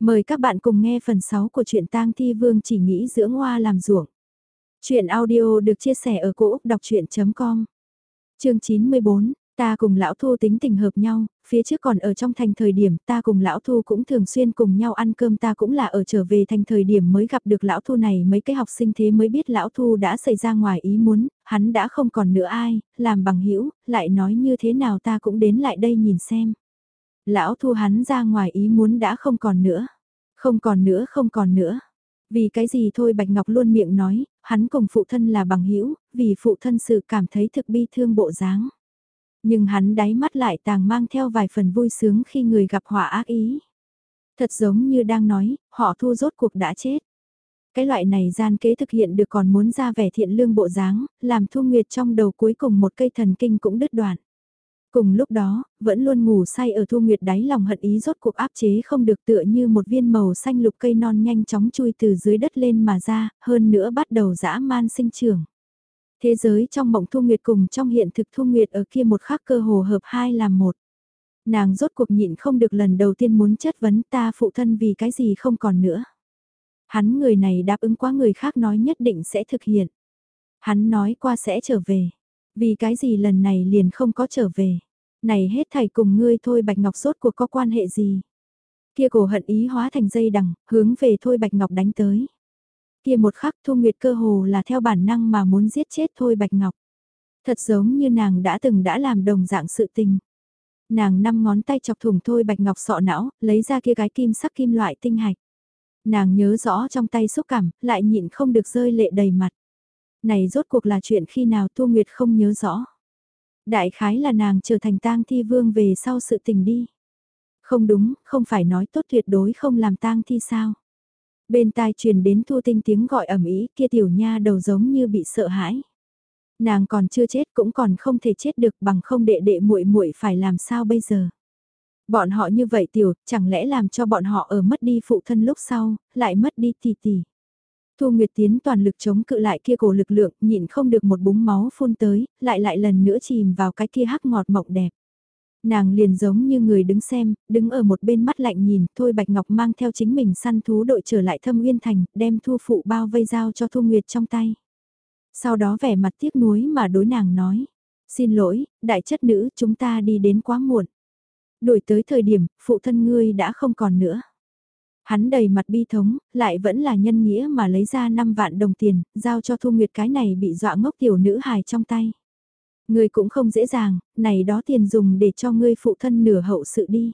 Mời các bạn cùng nghe phần 6 của truyện tang thi vương chỉ nghĩ dưỡng hoa làm ruộng. Chuyện audio được chia sẻ ở cỗ đọc chuyện.com Chương 94, ta cùng lão thu tính tình hợp nhau, phía trước còn ở trong thành thời điểm ta cùng lão thu cũng thường xuyên cùng nhau ăn cơm ta cũng là ở trở về thành thời điểm mới gặp được lão thu này mấy cái học sinh thế mới biết lão thu đã xảy ra ngoài ý muốn, hắn đã không còn nữa ai, làm bằng hữu lại nói như thế nào ta cũng đến lại đây nhìn xem. Lão thu hắn ra ngoài ý muốn đã không còn nữa. Không còn nữa không còn nữa. Vì cái gì thôi Bạch Ngọc luôn miệng nói, hắn cùng phụ thân là bằng hữu vì phụ thân sự cảm thấy thực bi thương bộ dáng. Nhưng hắn đáy mắt lại tàng mang theo vài phần vui sướng khi người gặp họa ác ý. Thật giống như đang nói, họ thu rốt cuộc đã chết. Cái loại này gian kế thực hiện được còn muốn ra vẻ thiện lương bộ dáng, làm Thu Nguyệt trong đầu cuối cùng một cây thần kinh cũng đứt đoạn. Cùng lúc đó, vẫn luôn ngủ say ở Thu Nguyệt đáy lòng hận ý rốt cuộc áp chế không được tựa như một viên màu xanh lục cây non nhanh chóng chui từ dưới đất lên mà ra, hơn nữa bắt đầu dã man sinh trưởng. Thế giới trong mộng Thu Nguyệt cùng trong hiện thực Thu Nguyệt ở kia một khắc cơ hồ hợp hai làm một. Nàng rốt cuộc nhịn không được lần đầu tiên muốn chất vấn ta phụ thân vì cái gì không còn nữa. Hắn người này đáp ứng quá người khác nói nhất định sẽ thực hiện. Hắn nói qua sẽ trở về. Vì cái gì lần này liền không có trở về. Này hết thầy cùng ngươi thôi Bạch Ngọc sốt cuộc có quan hệ gì. Kia cổ hận ý hóa thành dây đằng, hướng về thôi Bạch Ngọc đánh tới. Kia một khắc Thu Nguyệt cơ hồ là theo bản năng mà muốn giết chết thôi Bạch Ngọc. Thật giống như nàng đã từng đã làm đồng dạng sự tình. Nàng năm ngón tay chọc thủng thôi Bạch Ngọc sọ não, lấy ra kia cái kim sắc kim loại tinh hạch. Nàng nhớ rõ trong tay xúc cảm, lại nhịn không được rơi lệ đầy mặt. Này rốt cuộc là chuyện khi nào Thu Nguyệt không nhớ rõ. Đại khái là nàng trở thành tang thi vương về sau sự tình đi. Không đúng, không phải nói tốt tuyệt đối không làm tang thi sao. Bên tai truyền đến Thu Tinh tiếng gọi ẩm ý kia tiểu nha đầu giống như bị sợ hãi. Nàng còn chưa chết cũng còn không thể chết được bằng không đệ đệ muội muội phải làm sao bây giờ. Bọn họ như vậy tiểu, chẳng lẽ làm cho bọn họ ở mất đi phụ thân lúc sau, lại mất đi tỷ tỷ. Thu Nguyệt Tiến toàn lực chống cự lại kia cổ lực lượng, nhịn không được một búng máu phun tới, lại lại lần nữa chìm vào cái kia hắc ngọt mộng đẹp. Nàng liền giống như người đứng xem, đứng ở một bên mắt lạnh nhìn, thôi Bạch Ngọc mang theo chính mình săn thú đội trở lại thâm uyên thành, đem thu phụ bao vây dao cho Thu Nguyệt trong tay. Sau đó vẻ mặt tiếc nuối mà đối nàng nói, xin lỗi, đại chất nữ chúng ta đi đến quá muộn. Đổi tới thời điểm, phụ thân ngươi đã không còn nữa. Hắn đầy mặt bi thống, lại vẫn là nhân nghĩa mà lấy ra 5 vạn đồng tiền, giao cho Thu Nguyệt cái này bị dọa ngốc tiểu nữ hài trong tay. Ngươi cũng không dễ dàng, này đó tiền dùng để cho ngươi phụ thân nửa hậu sự đi.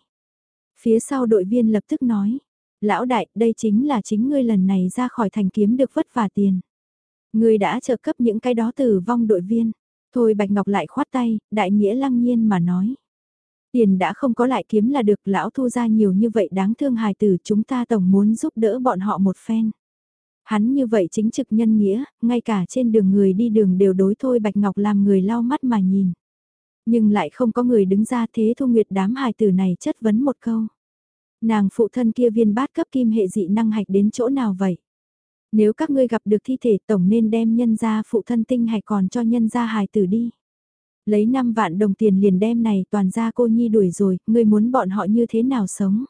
Phía sau đội viên lập tức nói, lão đại, đây chính là chính ngươi lần này ra khỏi thành kiếm được vất vả tiền. Ngươi đã trợ cấp những cái đó tử vong đội viên. Thôi Bạch Ngọc lại khoát tay, đại nghĩa lăng nhiên mà nói. Tiền đã không có lại kiếm là được lão thu ra nhiều như vậy đáng thương hài tử chúng ta tổng muốn giúp đỡ bọn họ một phen. Hắn như vậy chính trực nhân nghĩa, ngay cả trên đường người đi đường đều đối thôi Bạch Ngọc làm người lau mắt mà nhìn. Nhưng lại không có người đứng ra thế thu nguyệt đám hài tử này chất vấn một câu. Nàng phụ thân kia viên bát cấp kim hệ dị năng hạch đến chỗ nào vậy? Nếu các ngươi gặp được thi thể tổng nên đem nhân ra phụ thân tinh hạch còn cho nhân ra hài tử đi lấy 5 vạn đồng tiền liền đem này toàn ra cô Nhi đuổi rồi, ngươi muốn bọn họ như thế nào sống.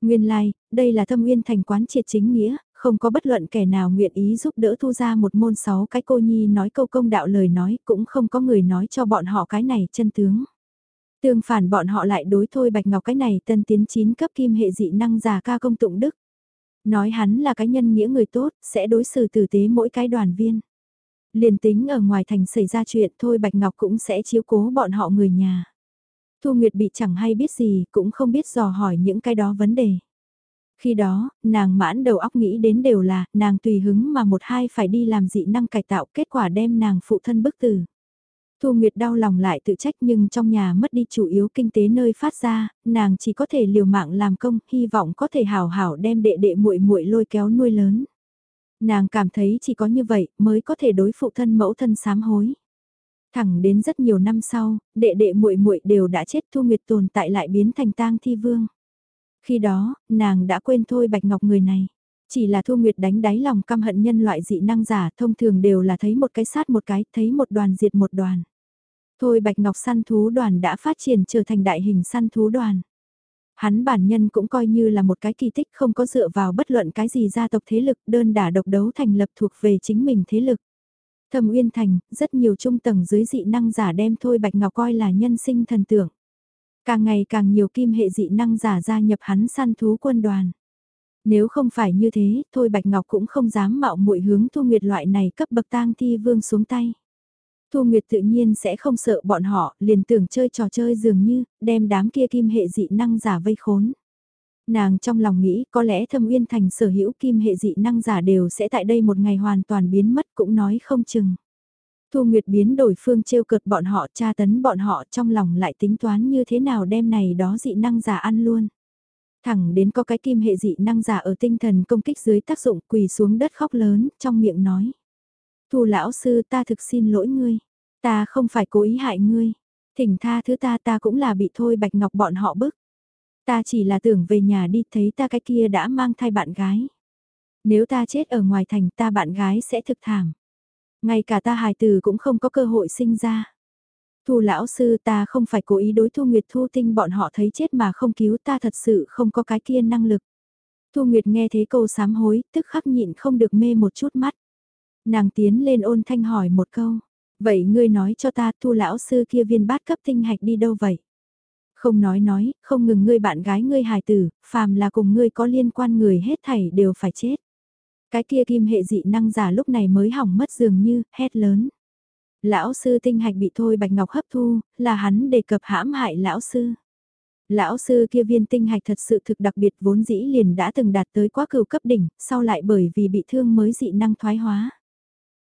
Nguyên lai, like, đây là thâm uyên thành quán triệt chính nghĩa, không có bất luận kẻ nào nguyện ý giúp đỡ thu ra một môn sáu cái cô Nhi nói câu công đạo lời nói, cũng không có người nói cho bọn họ cái này chân tướng. Tương phản bọn họ lại đối thôi Bạch Ngọc cái này tân tiến chín cấp kim hệ dị năng già ca công tụng đức. Nói hắn là cái nhân nghĩa người tốt, sẽ đối xử tử tế mỗi cái đoàn viên. Liền tính ở ngoài thành xảy ra chuyện thôi Bạch Ngọc cũng sẽ chiếu cố bọn họ người nhà. Thu Nguyệt bị chẳng hay biết gì, cũng không biết dò hỏi những cái đó vấn đề. Khi đó, nàng mãn đầu óc nghĩ đến đều là, nàng tùy hứng mà một hai phải đi làm dị năng cải tạo kết quả đem nàng phụ thân bức tử. Thu Nguyệt đau lòng lại tự trách nhưng trong nhà mất đi chủ yếu kinh tế nơi phát ra, nàng chỉ có thể liều mạng làm công, hy vọng có thể hảo hảo đem đệ đệ muội muội lôi kéo nuôi lớn. Nàng cảm thấy chỉ có như vậy mới có thể đối phụ thân mẫu thân sám hối. Thẳng đến rất nhiều năm sau, đệ đệ muội muội đều đã chết Thu Nguyệt tồn tại lại biến thành tang thi vương. Khi đó, nàng đã quên thôi Bạch Ngọc người này. Chỉ là Thu Nguyệt đánh đáy lòng căm hận nhân loại dị năng giả thông thường đều là thấy một cái sát một cái, thấy một đoàn diệt một đoàn. Thôi Bạch Ngọc săn thú đoàn đã phát triển trở thành đại hình săn thú đoàn. Hắn bản nhân cũng coi như là một cái kỳ tích không có dựa vào bất luận cái gì gia tộc thế lực đơn đả độc đấu thành lập thuộc về chính mình thế lực. Thâm Uyên Thành, rất nhiều trung tầng dưới dị năng giả đem Thôi Bạch Ngọc coi là nhân sinh thần tượng. Càng ngày càng nhiều kim hệ dị năng giả gia nhập hắn săn thú quân đoàn. Nếu không phải như thế, Thôi Bạch Ngọc cũng không dám mạo muội hướng Thu Nguyệt loại này cấp bậc tang thi vương xuống tay. Thu Nguyệt tự nhiên sẽ không sợ bọn họ, liền tưởng chơi trò chơi dường như, đem đám kia kim hệ dị năng giả vây khốn. Nàng trong lòng nghĩ có lẽ thâm uyên thành sở hữu kim hệ dị năng giả đều sẽ tại đây một ngày hoàn toàn biến mất cũng nói không chừng. Thu Nguyệt biến đổi phương trêu cợt bọn họ tra tấn bọn họ trong lòng lại tính toán như thế nào đem này đó dị năng giả ăn luôn. Thẳng đến có cái kim hệ dị năng giả ở tinh thần công kích dưới tác dụng quỳ xuống đất khóc lớn, trong miệng nói. Thu lão sư ta thực xin lỗi ngươi, ta không phải cố ý hại ngươi, thỉnh tha thứ ta ta cũng là bị thôi bạch ngọc bọn họ bức. Ta chỉ là tưởng về nhà đi thấy ta cái kia đã mang thai bạn gái. Nếu ta chết ở ngoài thành ta bạn gái sẽ thực thảm. Ngay cả ta hài tử cũng không có cơ hội sinh ra. Thu lão sư ta không phải cố ý đối Thu Nguyệt Thu Tinh bọn họ thấy chết mà không cứu ta thật sự không có cái kia năng lực. Thu Nguyệt nghe thế câu sám hối, tức khắc nhịn không được mê một chút mắt. Nàng tiến lên ôn thanh hỏi một câu. Vậy ngươi nói cho ta Thu lão sư kia viên bát cấp tinh hạch đi đâu vậy? Không nói nói, không ngừng ngươi bạn gái ngươi hài tử, phàm là cùng ngươi có liên quan người hết thảy đều phải chết. Cái kia kim hệ dị năng giả lúc này mới hỏng mất dường như, hét lớn. Lão sư tinh hạch bị thôi Bạch Ngọc hấp thu, là hắn đề cập hãm hại lão sư. Lão sư kia viên tinh hạch thật sự thực đặc biệt vốn dĩ liền đã từng đạt tới quá cửu cấp đỉnh, sau lại bởi vì bị thương mới dị năng thoái hóa.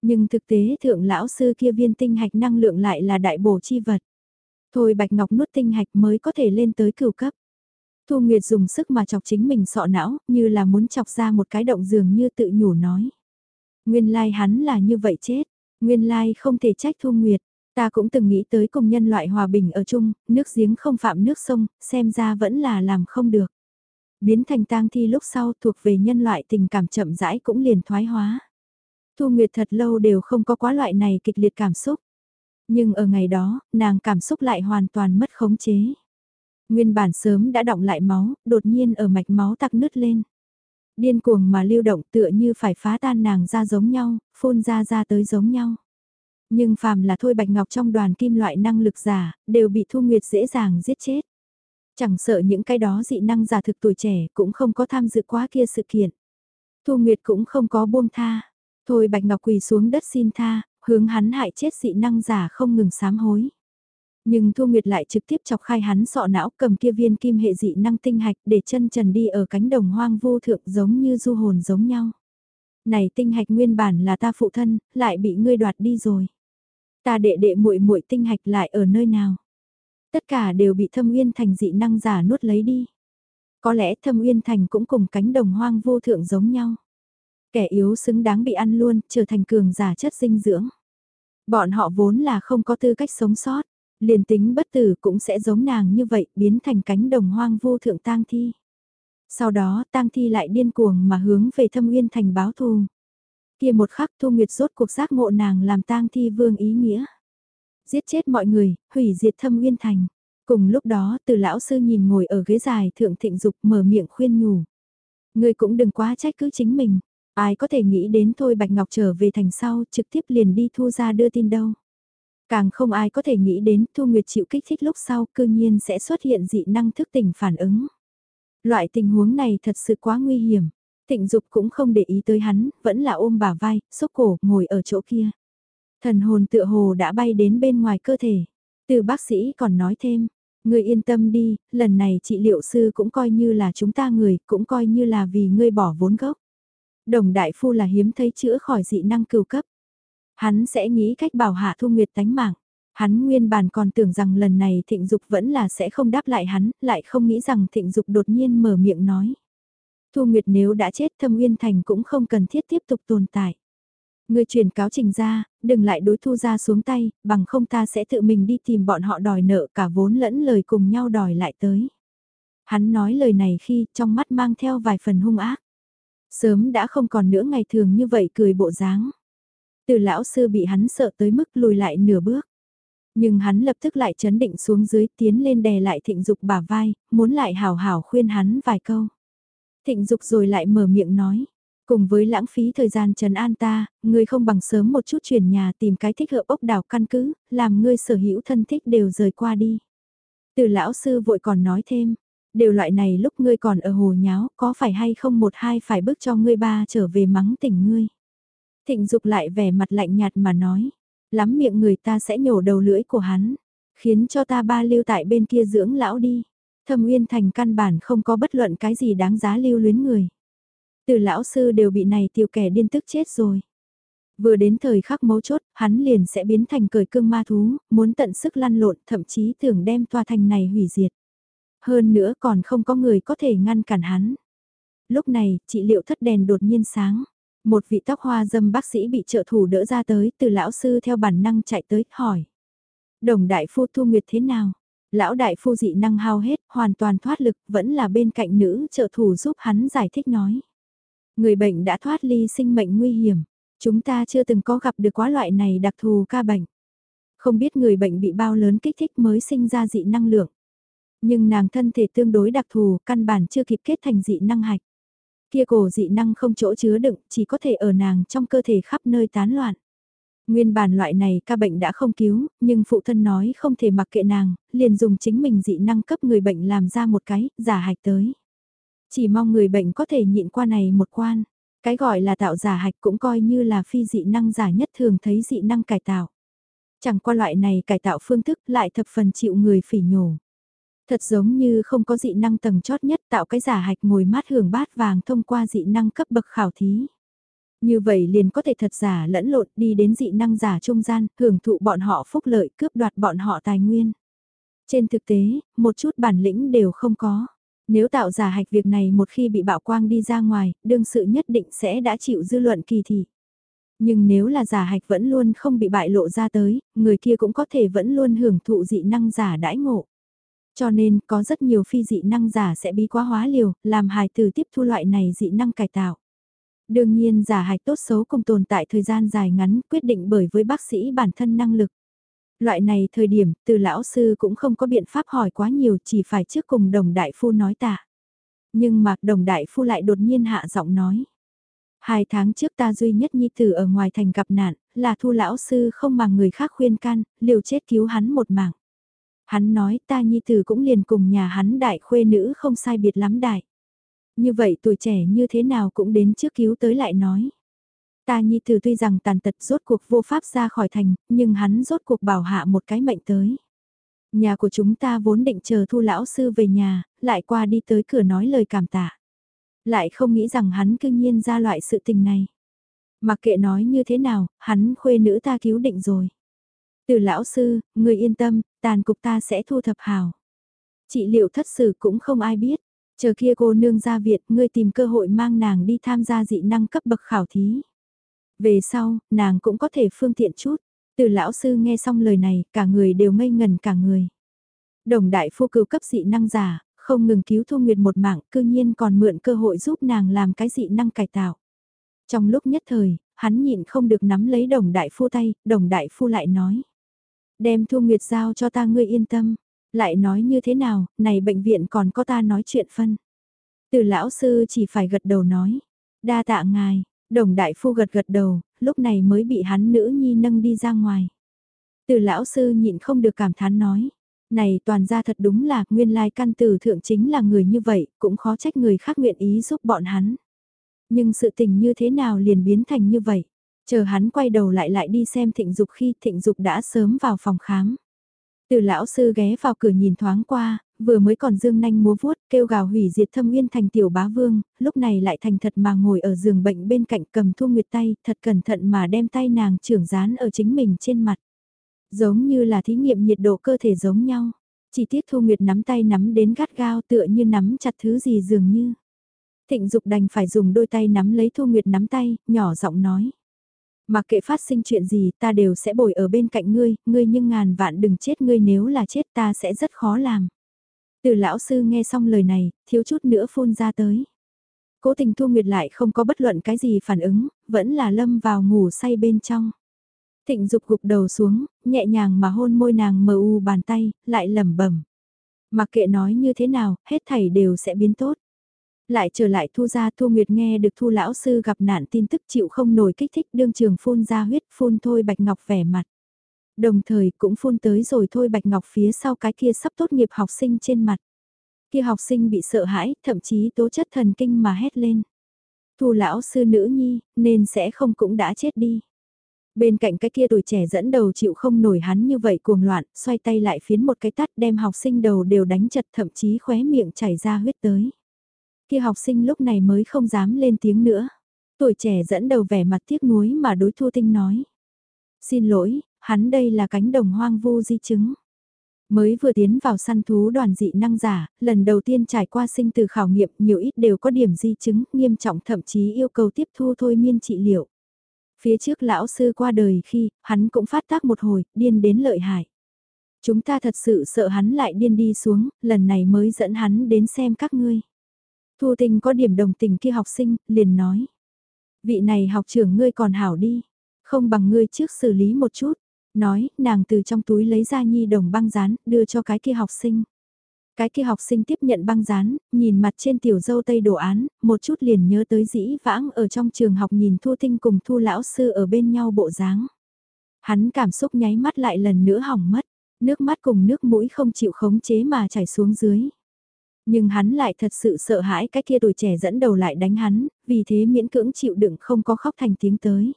Nhưng thực tế thượng lão sư kia viên tinh hạch năng lượng lại là đại bổ chi vật. Thôi Bạch Ngọc nuốt tinh hạch mới có thể lên tới cửu cấp. Thu Nguyệt dùng sức mà chọc chính mình sọ não, như là muốn chọc ra một cái động dường như tự nhủ nói. Nguyên lai hắn là như vậy chết, nguyên lai không thể trách Thu Nguyệt. Ta cũng từng nghĩ tới cùng nhân loại hòa bình ở chung, nước giếng không phạm nước sông, xem ra vẫn là làm không được. Biến thành tang thi lúc sau thuộc về nhân loại tình cảm chậm rãi cũng liền thoái hóa. Thu Nguyệt thật lâu đều không có quá loại này kịch liệt cảm xúc. Nhưng ở ngày đó, nàng cảm xúc lại hoàn toàn mất khống chế. Nguyên bản sớm đã động lại máu, đột nhiên ở mạch máu tắc nứt lên. Điên cuồng mà lưu động tựa như phải phá tan nàng ra giống nhau, phun ra ra tới giống nhau. Nhưng phàm là thôi bạch ngọc trong đoàn kim loại năng lực giả, đều bị Thu Nguyệt dễ dàng giết chết. Chẳng sợ những cái đó dị năng giả thực tuổi trẻ cũng không có tham dự quá kia sự kiện. Thu Nguyệt cũng không có buông tha. Thôi Bạch Ngọc quỳ xuống đất xin tha, hướng hắn hại chết dị năng giả không ngừng sám hối. Nhưng Thu Nguyệt lại trực tiếp chọc khai hắn sọ não cầm kia viên kim hệ dị năng tinh hạch để chân trần đi ở cánh đồng hoang vô thượng giống như du hồn giống nhau. Này tinh hạch nguyên bản là ta phụ thân, lại bị ngươi đoạt đi rồi. Ta đệ đệ muội muội tinh hạch lại ở nơi nào? Tất cả đều bị thâm uyên thành dị năng giả nuốt lấy đi. Có lẽ thâm uyên thành cũng cùng cánh đồng hoang vô thượng giống nhau. Kẻ yếu xứng đáng bị ăn luôn, trở thành cường giả chất dinh dưỡng. Bọn họ vốn là không có tư cách sống sót, liền tính bất tử cũng sẽ giống nàng như vậy, biến thành cánh đồng hoang vô thượng tang thi. Sau đó tang thi lại điên cuồng mà hướng về thâm uyên thành báo thù. Kia một khắc Thu Nguyệt rốt cuộc giác ngộ nàng làm tang thi vương ý nghĩa. Giết chết mọi người, hủy diệt thâm uyên thành. Cùng lúc đó từ lão sư nhìn ngồi ở ghế dài thượng thịnh dục mở miệng khuyên nhủ. Người cũng đừng quá trách cứ chính mình. Ai có thể nghĩ đến thôi Bạch Ngọc trở về thành sau trực tiếp liền đi thu ra đưa tin đâu. Càng không ai có thể nghĩ đến Thu Nguyệt chịu kích thích lúc sau cư nhiên sẽ xuất hiện dị năng thức tỉnh phản ứng. Loại tình huống này thật sự quá nguy hiểm. Tịnh Dục cũng không để ý tới hắn, vẫn là ôm bả vai, xúc cổ, ngồi ở chỗ kia. Thần hồn tựa hồ đã bay đến bên ngoài cơ thể. Từ bác sĩ còn nói thêm, ngươi yên tâm đi, lần này trị liệu sư cũng coi như là chúng ta người, cũng coi như là vì ngươi bỏ vốn gốc. Đồng đại phu là hiếm thấy chữa khỏi dị năng cừu cấp. Hắn sẽ nghĩ cách bảo hạ Thu Nguyệt tánh mạng. Hắn nguyên bản còn tưởng rằng lần này thịnh dục vẫn là sẽ không đáp lại hắn, lại không nghĩ rằng thịnh dục đột nhiên mở miệng nói. Thu Nguyệt nếu đã chết thâm uyên thành cũng không cần thiết tiếp tục tồn tại. Người truyền cáo trình ra, đừng lại đối thu ra xuống tay, bằng không ta sẽ tự mình đi tìm bọn họ đòi nợ cả vốn lẫn lời cùng nhau đòi lại tới. Hắn nói lời này khi trong mắt mang theo vài phần hung ác. Sớm đã không còn nữa ngày thường như vậy cười bộ dáng. Từ lão sư bị hắn sợ tới mức lùi lại nửa bước. Nhưng hắn lập tức lại chấn định xuống dưới tiến lên đè lại thịnh dục bả vai, muốn lại hào hào khuyên hắn vài câu. Thịnh dục rồi lại mở miệng nói. Cùng với lãng phí thời gian trần an ta, ngươi không bằng sớm một chút chuyển nhà tìm cái thích hợp ốc đảo căn cứ, làm ngươi sở hữu thân thích đều rời qua đi. Từ lão sư vội còn nói thêm, đều loại này lúc ngươi còn ở hồ nháo, có phải hay không một hai phải bước cho ngươi ba trở về mắng tỉnh ngươi. Thịnh dục lại vẻ mặt lạnh nhạt mà nói, lắm miệng người ta sẽ nhổ đầu lưỡi của hắn, khiến cho ta ba lưu tại bên kia dưỡng lão đi. Thâm Uyên Thành căn bản không có bất luận cái gì đáng giá lưu luyến người. Từ lão sư đều bị này tiêu kẻ điên tức chết rồi. Vừa đến thời khắc mấu chốt, hắn liền sẽ biến thành cởi cương ma thú, muốn tận sức lăn lộn, thậm chí tưởng đem tòa thành này hủy diệt. Hơn nữa còn không có người có thể ngăn cản hắn. Lúc này, trị liệu thất đèn đột nhiên sáng. Một vị tóc hoa dâm bác sĩ bị trợ thủ đỡ ra tới, từ lão sư theo bản năng chạy tới, hỏi. Đồng đại phu thu nguyệt thế nào? Lão đại phu dị năng hao hết, hoàn toàn thoát lực, vẫn là bên cạnh nữ trợ thủ giúp hắn giải thích nói. Người bệnh đã thoát ly sinh mệnh nguy hiểm, chúng ta chưa từng có gặp được quá loại này đặc thù ca bệnh. Không biết người bệnh bị bao lớn kích thích mới sinh ra dị năng lượng. Nhưng nàng thân thể tương đối đặc thù, căn bản chưa kịp kết thành dị năng hạch. Kia cổ dị năng không chỗ chứa đựng, chỉ có thể ở nàng trong cơ thể khắp nơi tán loạn. Nguyên bản loại này ca bệnh đã không cứu, nhưng phụ thân nói không thể mặc kệ nàng, liền dùng chính mình dị năng cấp người bệnh làm ra một cái, giả hạch tới. Chỉ mong người bệnh có thể nhịn qua này một quan. Cái gọi là tạo giả hạch cũng coi như là phi dị năng giả nhất thường thấy dị năng cải tạo. Chẳng qua loại này cải tạo phương thức lại thập phần chịu người phỉ nhổ. Thật giống như không có dị năng tầng chót nhất tạo cái giả hạch ngồi mát hưởng bát vàng thông qua dị năng cấp bậc khảo thí. Như vậy liền có thể thật giả lẫn lộn đi đến dị năng giả trung gian, hưởng thụ bọn họ phúc lợi cướp đoạt bọn họ tài nguyên. Trên thực tế, một chút bản lĩnh đều không có. Nếu tạo giả hạch việc này một khi bị bạo quang đi ra ngoài, đương sự nhất định sẽ đã chịu dư luận kỳ thị. Nhưng nếu là giả hạch vẫn luôn không bị bại lộ ra tới, người kia cũng có thể vẫn luôn hưởng thụ dị năng giả đãi ngộ. Cho nên, có rất nhiều phi dị năng giả sẽ bí quá hóa liều, làm hài tử tiếp thu loại này dị năng cải tạo. Đương nhiên giả hạch tốt xấu cùng tồn tại thời gian dài ngắn quyết định bởi với bác sĩ bản thân năng lực. Loại này thời điểm, từ lão sư cũng không có biện pháp hỏi quá nhiều chỉ phải trước cùng đồng đại phu nói tạ. Nhưng mà đồng đại phu lại đột nhiên hạ giọng nói. Hai tháng trước ta duy nhất nhi tử ở ngoài thành gặp nạn, là thu lão sư không mà người khác khuyên can, liều chết cứu hắn một mạng. Hắn nói ta nhi tử cũng liền cùng nhà hắn đại khuê nữ không sai biệt lắm đại. Như vậy tuổi trẻ như thế nào cũng đến trước cứu tới lại nói. Ta nhi tử tuy rằng tàn tật rốt cuộc vô pháp ra khỏi thành, nhưng hắn rốt cuộc bảo hạ một cái mệnh tới. Nhà của chúng ta vốn định chờ thu lão sư về nhà, lại qua đi tới cửa nói lời cảm tạ. Lại không nghĩ rằng hắn cương nhiên ra loại sự tình này. Mặc kệ nói như thế nào, hắn khuê nữ ta cứu định rồi. Từ lão sư, người yên tâm, tàn cục ta sẽ thu thập hào. Chị liệu thất sự cũng không ai biết. Chờ kia cô nương ra Việt, ngươi tìm cơ hội mang nàng đi tham gia dị năng cấp bậc khảo thí. Về sau, nàng cũng có thể phương tiện chút. Từ lão sư nghe xong lời này, cả người đều ngây ngần cả người. Đồng đại phu cứu cấp dị năng giả, không ngừng cứu Thu Nguyệt một mạng, cư nhiên còn mượn cơ hội giúp nàng làm cái dị năng cải tạo. Trong lúc nhất thời, hắn nhịn không được nắm lấy đồng đại phu tay, đồng đại phu lại nói. Đem Thu Nguyệt giao cho ta ngươi yên tâm. Lại nói như thế nào, này bệnh viện còn có ta nói chuyện phân. Từ lão sư chỉ phải gật đầu nói. Đa tạ ngài, đồng đại phu gật gật đầu, lúc này mới bị hắn nữ nhi nâng đi ra ngoài. Từ lão sư nhịn không được cảm thán nói. Này toàn ra thật đúng là nguyên lai căn tử thượng chính là người như vậy, cũng khó trách người khác nguyện ý giúp bọn hắn. Nhưng sự tình như thế nào liền biến thành như vậy? Chờ hắn quay đầu lại lại đi xem thịnh dục khi thịnh dục đã sớm vào phòng khám. Từ lão sư ghé vào cửa nhìn thoáng qua, vừa mới còn dương nanh múa vuốt, kêu gào hủy diệt thâm nguyên thành tiểu bá vương, lúc này lại thành thật mà ngồi ở giường bệnh bên cạnh cầm thu nguyệt tay, thật cẩn thận mà đem tay nàng trưởng dán ở chính mình trên mặt. Giống như là thí nghiệm nhiệt độ cơ thể giống nhau. Chỉ tiết thu nguyệt nắm tay nắm đến gắt gao tựa như nắm chặt thứ gì dường như. Thịnh dục đành phải dùng đôi tay nắm lấy thu nguyệt nắm tay, nhỏ giọng nói. Mặc kệ phát sinh chuyện gì ta đều sẽ bồi ở bên cạnh ngươi, ngươi nhưng ngàn vạn đừng chết ngươi nếu là chết ta sẽ rất khó làm. Từ lão sư nghe xong lời này, thiếu chút nữa phun ra tới. Cố tình Thu Nguyệt lại không có bất luận cái gì phản ứng, vẫn là lâm vào ngủ say bên trong. Thịnh dục gục đầu xuống, nhẹ nhàng mà hôn môi nàng mờ u bàn tay, lại lẩm bẩm. Mặc kệ nói như thế nào, hết thảy đều sẽ biến tốt. Lại trở lại Thu ra Thu Nguyệt nghe được Thu lão sư gặp nạn tin tức chịu không nổi kích thích đương trường phun ra huyết phun thôi Bạch Ngọc vẻ mặt. Đồng thời cũng phun tới rồi thôi Bạch Ngọc phía sau cái kia sắp tốt nghiệp học sinh trên mặt. Kia học sinh bị sợ hãi, thậm chí tố chất thần kinh mà hét lên. Thu lão sư nữ nhi, nên sẽ không cũng đã chết đi. Bên cạnh cái kia tuổi trẻ dẫn đầu chịu không nổi hắn như vậy cuồng loạn, xoay tay lại phiến một cái tắt đem học sinh đầu đều đánh chật thậm chí khóe miệng chảy ra huyết tới. Kia học sinh lúc này mới không dám lên tiếng nữa. Tuổi trẻ dẫn đầu vẻ mặt tiếc nuối mà đối Thu Tinh nói. Xin lỗi, hắn đây là cánh đồng hoang vu di chứng. Mới vừa tiến vào săn thú đoàn dị năng giả, lần đầu tiên trải qua sinh từ khảo nghiệm nhiều ít đều có điểm di chứng nghiêm trọng thậm chí yêu cầu tiếp thu thôi miên trị liệu. Phía trước lão sư qua đời khi, hắn cũng phát tác một hồi, điên đến lợi hại. Chúng ta thật sự sợ hắn lại điên đi xuống, lần này mới dẫn hắn đến xem các ngươi. Thu tinh có điểm đồng tình kia học sinh, liền nói. Vị này học trưởng ngươi còn hảo đi, không bằng ngươi trước xử lý một chút. Nói, nàng từ trong túi lấy ra nhi đồng băng dán, đưa cho cái kia học sinh. Cái kia học sinh tiếp nhận băng dán, nhìn mặt trên tiểu dâu tây đồ án, một chút liền nhớ tới dĩ vãng ở trong trường học nhìn Thu Tinh cùng Thu Lão Sư ở bên nhau bộ dáng. Hắn cảm xúc nháy mắt lại lần nữa hỏng mất, nước mắt cùng nước mũi không chịu khống chế mà chảy xuống dưới. Nhưng hắn lại thật sự sợ hãi cái kia tuổi trẻ dẫn đầu lại đánh hắn, vì thế miễn cưỡng chịu đựng không có khóc thành tiếng tới.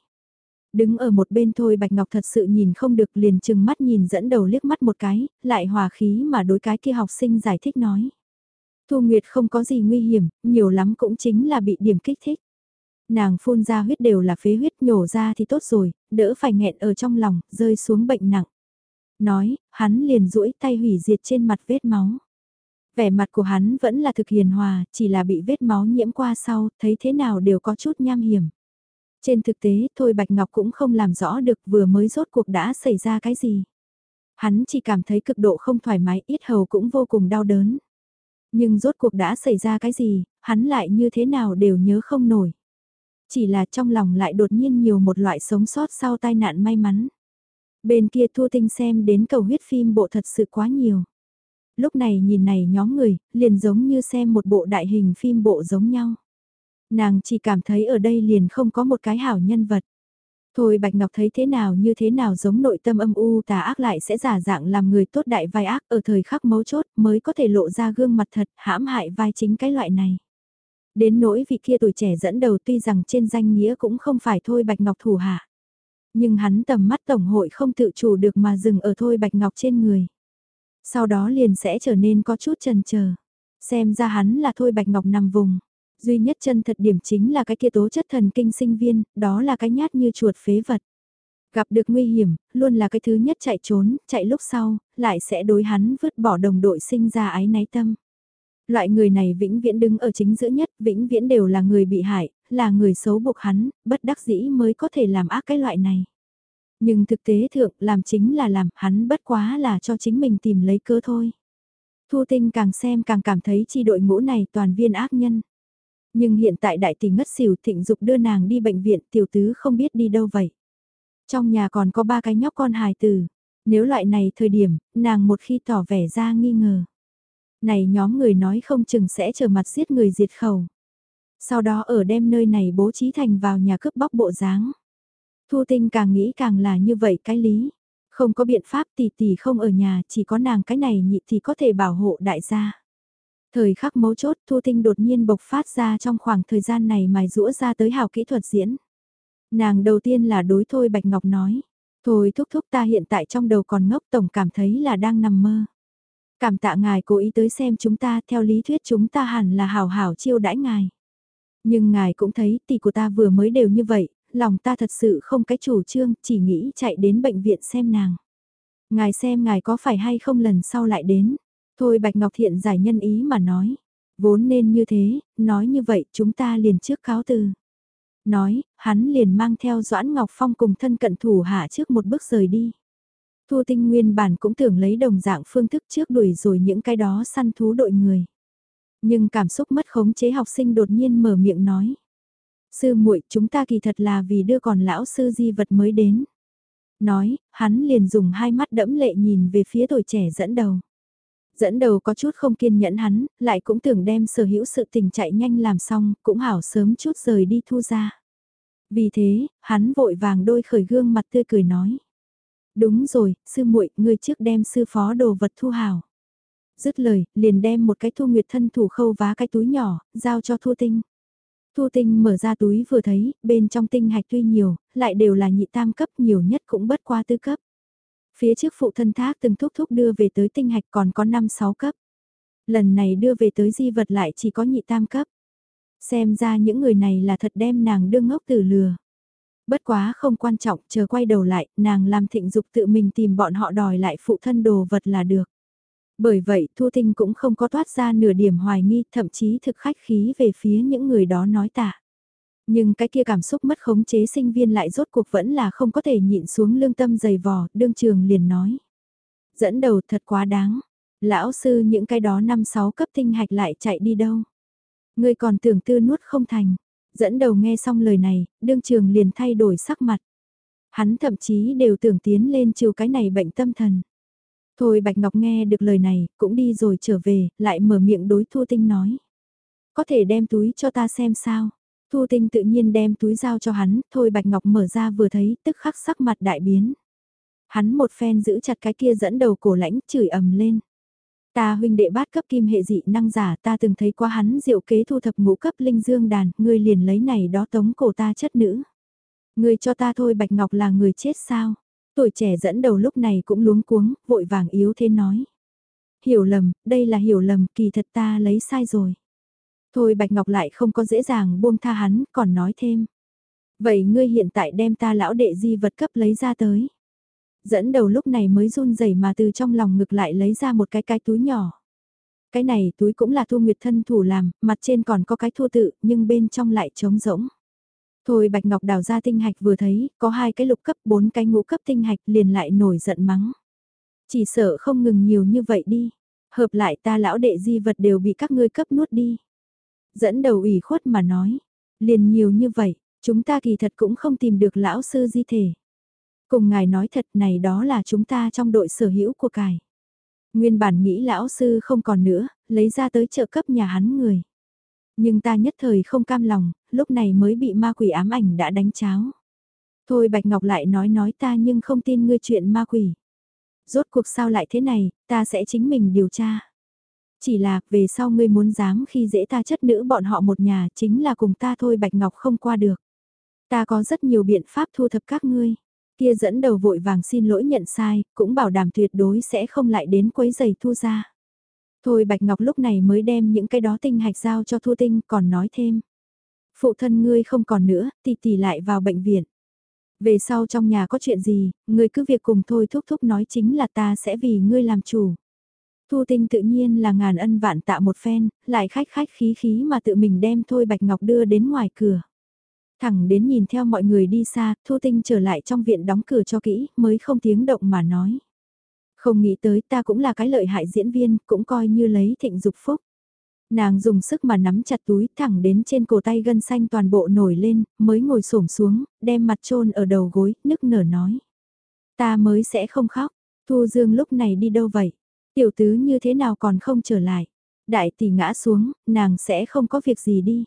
Đứng ở một bên thôi Bạch Ngọc thật sự nhìn không được liền chừng mắt nhìn dẫn đầu liếc mắt một cái, lại hòa khí mà đối cái kia học sinh giải thích nói. Thu Nguyệt không có gì nguy hiểm, nhiều lắm cũng chính là bị điểm kích thích. Nàng phun ra huyết đều là phế huyết nhổ ra thì tốt rồi, đỡ phải nghẹn ở trong lòng, rơi xuống bệnh nặng. Nói, hắn liền duỗi tay hủy diệt trên mặt vết máu. Vẻ mặt của hắn vẫn là thực hiền hòa, chỉ là bị vết máu nhiễm qua sau, thấy thế nào đều có chút nham hiểm. Trên thực tế, Thôi Bạch Ngọc cũng không làm rõ được vừa mới rốt cuộc đã xảy ra cái gì. Hắn chỉ cảm thấy cực độ không thoải mái, ít hầu cũng vô cùng đau đớn. Nhưng rốt cuộc đã xảy ra cái gì, hắn lại như thế nào đều nhớ không nổi. Chỉ là trong lòng lại đột nhiên nhiều một loại sống sót sau tai nạn may mắn. Bên kia Thu Tinh xem đến cầu huyết phim bộ thật sự quá nhiều. Lúc này nhìn này nhóm người, liền giống như xem một bộ đại hình phim bộ giống nhau. Nàng chỉ cảm thấy ở đây liền không có một cái hảo nhân vật. Thôi Bạch Ngọc thấy thế nào như thế nào giống nội tâm âm u tà ác lại sẽ giả dạng làm người tốt đại vai ác ở thời khắc mấu chốt mới có thể lộ ra gương mặt thật hãm hại vai chính cái loại này. Đến nỗi vị kia tuổi trẻ dẫn đầu tuy rằng trên danh nghĩa cũng không phải Thôi Bạch Ngọc thủ hạ. Nhưng hắn tầm mắt tổng hội không tự chủ được mà dừng ở Thôi Bạch Ngọc trên người. Sau đó liền sẽ trở nên có chút chần chờ Xem ra hắn là Thôi Bạch Ngọc nằm vùng duy nhất chân thật điểm chính là cái kia tố chất thần kinh sinh viên, đó là cái nhát như chuột phế vật. Gặp được nguy hiểm, luôn là cái thứ nhất chạy trốn, chạy lúc sau, lại sẽ đối hắn vứt bỏ đồng đội sinh ra ái náy tâm. Loại người này vĩnh viễn đứng ở chính giữa nhất, vĩnh viễn đều là người bị hại, là người xấu buộc hắn, bất đắc dĩ mới có thể làm ác cái loại này. Nhưng thực tế thượng, làm chính là làm, hắn bất quá là cho chính mình tìm lấy cơ thôi. Thu tinh càng xem càng cảm thấy chi đội ngũ này toàn viên ác nhân. Nhưng hiện tại đại tỷ ngất xỉu thịnh dục đưa nàng đi bệnh viện tiểu tứ không biết đi đâu vậy. Trong nhà còn có ba cái nhóc con hài tử. Nếu loại này thời điểm, nàng một khi tỏ vẻ ra nghi ngờ. Này nhóm người nói không chừng sẽ trở mặt giết người diệt khẩu. Sau đó ở đem nơi này bố trí thành vào nhà cướp bóc bộ dáng. Thu tinh càng nghĩ càng là như vậy cái lý. Không có biện pháp tỷ tỷ không ở nhà chỉ có nàng cái này nhị thì có thể bảo hộ đại gia. Thời khắc mấu chốt Thu Tinh đột nhiên bộc phát ra trong khoảng thời gian này mài rũa ra tới hào kỹ thuật diễn. Nàng đầu tiên là đối Thôi Bạch Ngọc nói. Thôi thúc thúc ta hiện tại trong đầu còn ngốc tổng cảm thấy là đang nằm mơ. Cảm tạ ngài cố ý tới xem chúng ta theo lý thuyết chúng ta hẳn là hào hảo chiêu đãi ngài. Nhưng ngài cũng thấy tỷ của ta vừa mới đều như vậy, lòng ta thật sự không cái chủ trương, chỉ nghĩ chạy đến bệnh viện xem nàng. Ngài xem ngài có phải hay không lần sau lại đến. Thôi Bạch Ngọc Thiện giải nhân ý mà nói. Vốn nên như thế, nói như vậy chúng ta liền trước cáo từ. Nói, hắn liền mang theo Doãn Ngọc Phong cùng thân cận thủ hạ trước một bước rời đi. Thu tinh nguyên bản cũng tưởng lấy đồng dạng phương thức trước đuổi rồi những cái đó săn thú đội người. Nhưng cảm xúc mất khống chế học sinh đột nhiên mở miệng nói. Sư muội chúng ta kỳ thật là vì đưa còn lão sư di vật mới đến. Nói, hắn liền dùng hai mắt đẫm lệ nhìn về phía tuổi trẻ dẫn đầu. Dẫn đầu có chút không kiên nhẫn hắn, lại cũng tưởng đem sở hữu sự tình chạy nhanh làm xong, cũng hảo sớm chút rời đi thu ra. Vì thế, hắn vội vàng đôi khởi gương mặt tươi cười nói. Đúng rồi, sư muội, ngươi trước đem sư phó đồ vật thu hảo. Dứt lời, liền đem một cái thu nguyệt thân thủ khâu vá cái túi nhỏ, giao cho thu tinh. Thu tinh mở ra túi vừa thấy, bên trong tinh hạch tuy nhiều, lại đều là nhị tam cấp nhiều nhất cũng bất qua tư cấp. Phía trước phụ thân thác từng thúc thúc đưa về tới tinh hạch còn có 5-6 cấp. Lần này đưa về tới di vật lại chỉ có nhị tam cấp. Xem ra những người này là thật đem nàng đương ngốc tử lừa. Bất quá không quan trọng, chờ quay đầu lại, nàng làm thịnh dục tự mình tìm bọn họ đòi lại phụ thân đồ vật là được. Bởi vậy Thu Tinh cũng không có toát ra nửa điểm hoài nghi, thậm chí thực khách khí về phía những người đó nói tạ. Nhưng cái kia cảm xúc mất khống chế sinh viên lại rốt cuộc vẫn là không có thể nhịn xuống lương tâm dày vò, đương trường liền nói. Dẫn đầu thật quá đáng. Lão sư những cái đó năm sáu cấp tinh hạch lại chạy đi đâu. Người còn tưởng tư nuốt không thành. Dẫn đầu nghe xong lời này, đương trường liền thay đổi sắc mặt. Hắn thậm chí đều tưởng tiến lên chiều cái này bệnh tâm thần. Thôi Bạch Ngọc nghe được lời này, cũng đi rồi trở về, lại mở miệng đối Thu Tinh nói. Có thể đem túi cho ta xem sao. Thu Tinh tự nhiên đem túi giao cho hắn, Thôi Bạch Ngọc mở ra vừa thấy, tức khắc sắc mặt đại biến. Hắn một phen giữ chặt cái kia dẫn đầu cổ lãnh, chửi ầm lên. Ta huynh đệ bát cấp kim hệ dị năng giả ta từng thấy qua hắn diệu kế thu thập ngũ cấp linh dương đàn, ngươi liền lấy này đó tống cổ ta chất nữ. Ngươi cho ta thôi Bạch Ngọc là người chết sao? Tuổi trẻ dẫn đầu lúc này cũng luống cuống, vội vàng yếu thế nói. Hiểu lầm, đây là hiểu lầm, kỳ thật ta lấy sai rồi. Thôi Bạch Ngọc lại không có dễ dàng buông tha hắn, còn nói thêm. Vậy ngươi hiện tại đem ta lão đệ di vật cấp lấy ra tới. Dẫn đầu lúc này mới run rẩy mà từ trong lòng ngực lại lấy ra một cái cái túi nhỏ. Cái này túi cũng là thu nguyệt thân thủ làm, mặt trên còn có cái thu tự, nhưng bên trong lại trống rỗng. Thôi Bạch Ngọc đào ra tinh hạch vừa thấy, có hai cái lục cấp, bốn cái ngũ cấp tinh hạch liền lại nổi giận mắng. Chỉ sợ không ngừng nhiều như vậy đi. Hợp lại ta lão đệ di vật đều bị các ngươi cấp nuốt đi. Dẫn đầu ủy khuất mà nói. Liền nhiều như vậy, chúng ta kỳ thật cũng không tìm được lão sư di thể. Cùng ngài nói thật này đó là chúng ta trong đội sở hữu của cải. Nguyên bản nghĩ lão sư không còn nữa, lấy ra tới trợ cấp nhà hắn người. Nhưng ta nhất thời không cam lòng, lúc này mới bị ma quỷ ám ảnh đã đánh cháo. Thôi Bạch Ngọc lại nói nói ta nhưng không tin ngươi chuyện ma quỷ. Rốt cuộc sao lại thế này, ta sẽ chính mình điều tra. Chỉ là, về sau ngươi muốn dám khi dễ ta chất nữ bọn họ một nhà chính là cùng ta thôi Bạch Ngọc không qua được. Ta có rất nhiều biện pháp thu thập các ngươi. Kia dẫn đầu vội vàng xin lỗi nhận sai, cũng bảo đảm tuyệt đối sẽ không lại đến quấy giày thu ra. Thôi Bạch Ngọc lúc này mới đem những cái đó tinh hạch giao cho Thu Tinh còn nói thêm. Phụ thân ngươi không còn nữa, tỷ tỷ lại vào bệnh viện. Về sau trong nhà có chuyện gì, ngươi cứ việc cùng thôi thúc thúc nói chính là ta sẽ vì ngươi làm chủ. Thu Tinh tự nhiên là ngàn ân vạn tạ một phen, lại khách khách khí khí mà tự mình đem Thôi Bạch Ngọc đưa đến ngoài cửa. Thẳng đến nhìn theo mọi người đi xa, Thu Tinh trở lại trong viện đóng cửa cho kỹ, mới không tiếng động mà nói. Không nghĩ tới ta cũng là cái lợi hại diễn viên, cũng coi như lấy thịnh dục phúc. Nàng dùng sức mà nắm chặt túi thẳng đến trên cổ tay gân xanh toàn bộ nổi lên, mới ngồi xổm xuống, đem mặt trôn ở đầu gối, nức nở nói. Ta mới sẽ không khóc, Thu Dương lúc này đi đâu vậy? Tiểu tứ như thế nào còn không trở lại? Đại tỷ ngã xuống, nàng sẽ không có việc gì đi.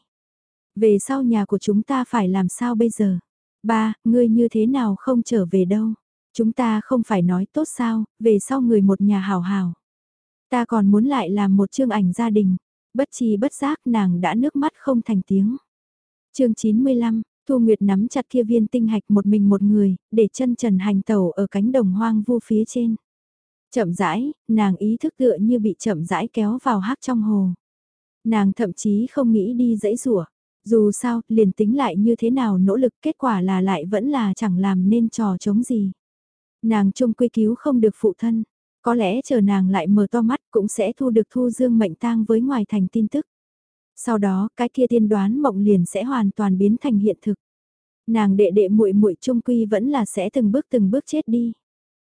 Về sau nhà của chúng ta phải làm sao bây giờ? Ba, ngươi như thế nào không trở về đâu? Chúng ta không phải nói tốt sao, về sau người một nhà hào hào. Ta còn muốn lại làm một chương ảnh gia đình. Bất chi bất giác nàng đã nước mắt không thành tiếng. chương 95, Thu Nguyệt nắm chặt kia viên tinh hạch một mình một người, để chân trần hành tẩu ở cánh đồng hoang vu phía trên. Chậm rãi, nàng ý thức tựa như bị chậm rãi kéo vào hắc trong hồ. Nàng thậm chí không nghĩ đi dãy rủa dù sao, liền tính lại như thế nào nỗ lực kết quả là lại vẫn là chẳng làm nên trò chống gì. Nàng trung quy cứu không được phụ thân, có lẽ chờ nàng lại mở to mắt cũng sẽ thu được thu dương mệnh tang với ngoài thành tin tức. Sau đó, cái kia tiên đoán mộng liền sẽ hoàn toàn biến thành hiện thực. Nàng đệ đệ muội muội trung quy vẫn là sẽ từng bước từng bước chết đi.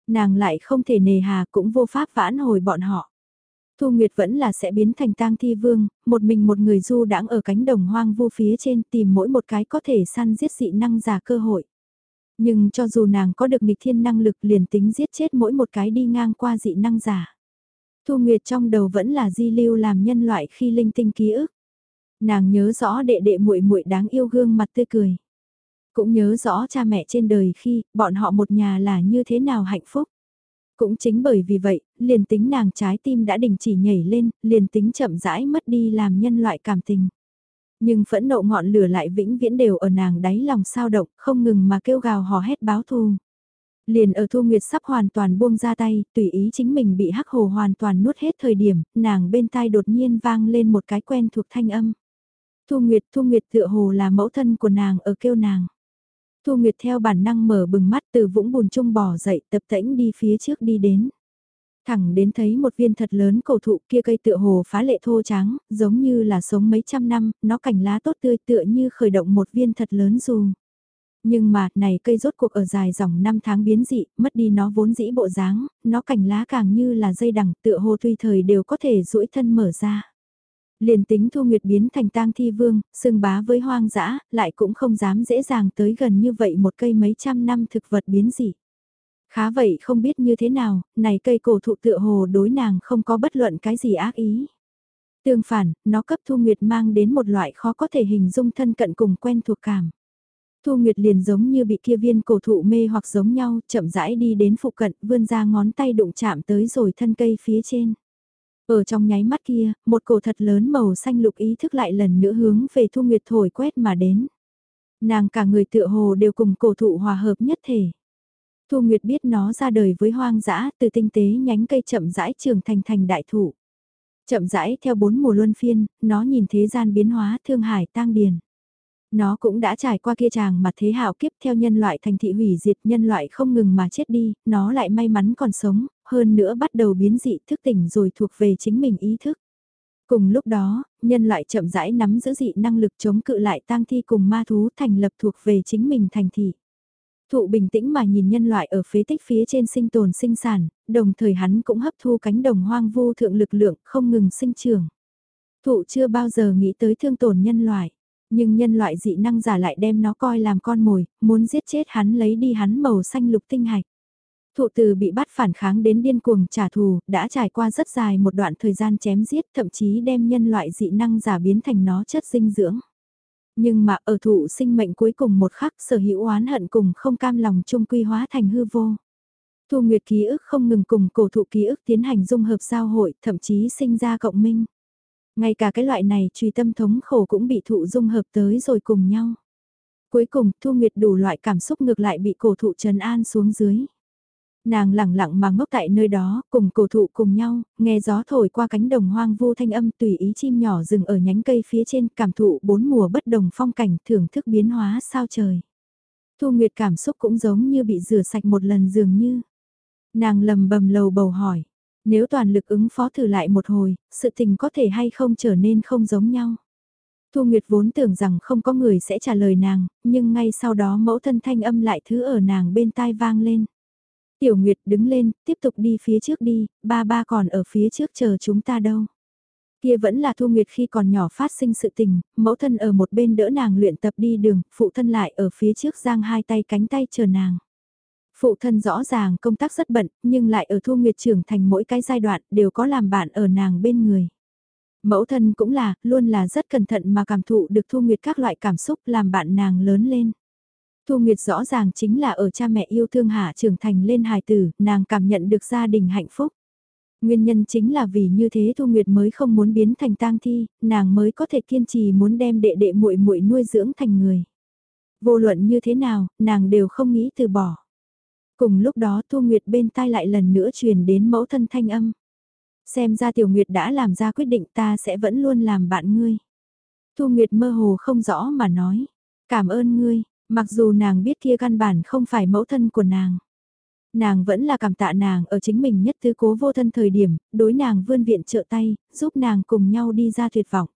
Nàng lại không thể nề hà cũng vô pháp vãn hồi bọn họ. Thu Nguyệt vẫn là sẽ biến thành tang thi vương, một mình một người du đãng ở cánh đồng hoang vu phía trên tìm mỗi một cái có thể săn giết dị năng giả cơ hội. Nhưng cho dù nàng có được nghịch thiên năng lực liền tính giết chết mỗi một cái đi ngang qua dị năng giả. Thu Nguyệt trong đầu vẫn là di lưu làm nhân loại khi linh tinh ký ức. Nàng nhớ rõ đệ đệ muội muội đáng yêu gương mặt tươi cười. Cũng nhớ rõ cha mẹ trên đời khi bọn họ một nhà là như thế nào hạnh phúc. Cũng chính bởi vì vậy, liền tính nàng trái tim đã đình chỉ nhảy lên, liền tính chậm rãi mất đi làm nhân loại cảm tình. Nhưng phẫn nộ ngọn lửa lại vĩnh viễn đều ở nàng đáy lòng sao động, không ngừng mà kêu gào hò hét báo thù. Liền ở Thu Nguyệt sắp hoàn toàn buông ra tay, tùy ý chính mình bị hắc hồ hoàn toàn nuốt hết thời điểm, nàng bên tai đột nhiên vang lên một cái quen thuộc thanh âm. Thu Nguyệt, Thu Nguyệt tựa hồ là mẫu thân của nàng ở kêu nàng. Thu Nguyệt theo bản năng mở bừng mắt từ vũng bùn trung bò dậy tập tễnh đi phía trước đi đến. Thẳng đến thấy một viên thật lớn cổ thụ kia cây tựa hồ phá lệ thô trắng, giống như là sống mấy trăm năm, nó cành lá tốt tươi tựa như khởi động một viên thật lớn dù. Nhưng mà, này cây rốt cuộc ở dài dòng năm tháng biến dị, mất đi nó vốn dĩ bộ dáng, nó cành lá càng như là dây đằng tựa hồ tùy thời đều có thể duỗi thân mở ra. Liền tính Thu Nguyệt biến thành tang thi vương, sưng bá với hoang dã, lại cũng không dám dễ dàng tới gần như vậy một cây mấy trăm năm thực vật biến dị. Khá vậy không biết như thế nào, này cây cổ thụ tựa hồ đối nàng không có bất luận cái gì ác ý. Tương phản, nó cấp Thu Nguyệt mang đến một loại khó có thể hình dung thân cận cùng quen thuộc cảm. Thu Nguyệt liền giống như bị kia viên cổ thụ mê hoặc giống nhau, chậm rãi đi đến phụ cận, vươn ra ngón tay đụng chạm tới rồi thân cây phía trên. Ở trong nháy mắt kia, một cổ thật lớn màu xanh lục ý thức lại lần nữa hướng về Thu Nguyệt thổi quét mà đến. Nàng cả người tựa hồ đều cùng cổ thụ hòa hợp nhất thể. Thu Nguyệt biết nó ra đời với hoang dã, từ tinh tế nhánh cây chậm rãi trưởng thành thành đại thụ. Chậm rãi theo bốn mùa luân phiên, nó nhìn thế gian biến hóa thương hải tang điền. Nó cũng đã trải qua kia chàng mà thế hạo kiếp theo nhân loại thành thị hủy diệt nhân loại không ngừng mà chết đi, nó lại may mắn còn sống, hơn nữa bắt đầu biến dị thức tỉnh rồi thuộc về chính mình ý thức. Cùng lúc đó, nhân loại chậm rãi nắm giữ dị năng lực chống cự lại tang thi cùng ma thú thành lập thuộc về chính mình thành thị. Thụ bình tĩnh mà nhìn nhân loại ở phế tích phía trên sinh tồn sinh sản, đồng thời hắn cũng hấp thu cánh đồng hoang vu thượng lực lượng không ngừng sinh trưởng. Thụ chưa bao giờ nghĩ tới thương tổn nhân loại, nhưng nhân loại dị năng giả lại đem nó coi làm con mồi, muốn giết chết hắn lấy đi hắn màu xanh lục tinh hạch. Thụ từ bị bắt phản kháng đến điên cuồng trả thù, đã trải qua rất dài một đoạn thời gian chém giết, thậm chí đem nhân loại dị năng giả biến thành nó chất dinh dưỡng. Nhưng mà ở thụ sinh mệnh cuối cùng một khắc sở hữu oán hận cùng không cam lòng chung quy hóa thành hư vô. Thu Nguyệt ký ức không ngừng cùng cổ thụ ký ức tiến hành dung hợp giao hội, thậm chí sinh ra cộng minh. Ngay cả cái loại này truy tâm thống khổ cũng bị thụ dung hợp tới rồi cùng nhau. Cuối cùng, Thu Nguyệt đủ loại cảm xúc ngược lại bị cổ thụ trần an xuống dưới. Nàng lẳng lặng mà ngốc tại nơi đó, cùng cổ thụ cùng nhau, nghe gió thổi qua cánh đồng hoang vu thanh âm tùy ý chim nhỏ dừng ở nhánh cây phía trên, cảm thụ bốn mùa bất đồng phong cảnh, thưởng thức biến hóa sao trời. Thu Nguyệt cảm xúc cũng giống như bị rửa sạch một lần dường như. Nàng lầm bầm lầu bầu hỏi, nếu toàn lực ứng phó thử lại một hồi, sự tình có thể hay không trở nên không giống nhau. Thu Nguyệt vốn tưởng rằng không có người sẽ trả lời nàng, nhưng ngay sau đó mẫu thân thanh âm lại thứ ở nàng bên tai vang lên. Tiểu Nguyệt đứng lên, tiếp tục đi phía trước đi, ba ba còn ở phía trước chờ chúng ta đâu. Kia vẫn là Thu Nguyệt khi còn nhỏ phát sinh sự tình, mẫu thân ở một bên đỡ nàng luyện tập đi đường, phụ thân lại ở phía trước giang hai tay cánh tay chờ nàng. Phụ thân rõ ràng công tác rất bận, nhưng lại ở Thu Nguyệt trưởng thành mỗi cái giai đoạn đều có làm bạn ở nàng bên người. Mẫu thân cũng là, luôn là rất cẩn thận mà cảm thụ được Thu Nguyệt các loại cảm xúc làm bạn nàng lớn lên. Thu Nguyệt rõ ràng chính là ở cha mẹ yêu thương hạ trưởng thành lên hài tử, nàng cảm nhận được gia đình hạnh phúc. Nguyên nhân chính là vì như thế Thu Nguyệt mới không muốn biến thành tang thi, nàng mới có thể kiên trì muốn đem đệ đệ muội muội nuôi dưỡng thành người. Vô luận như thế nào, nàng đều không nghĩ từ bỏ. Cùng lúc đó Thu Nguyệt bên tai lại lần nữa truyền đến mẫu thân thanh âm. Xem ra Tiểu Nguyệt đã làm ra quyết định ta sẽ vẫn luôn làm bạn ngươi. Thu Nguyệt mơ hồ không rõ mà nói. Cảm ơn ngươi, Mặc dù nàng biết kia căn bản không phải mẫu thân của nàng. Nàng vẫn là cảm tạ nàng ở chính mình nhất thứ cố vô thân thời điểm, đối nàng vươn viện trợ tay, giúp nàng cùng nhau đi ra tuyệt vọng.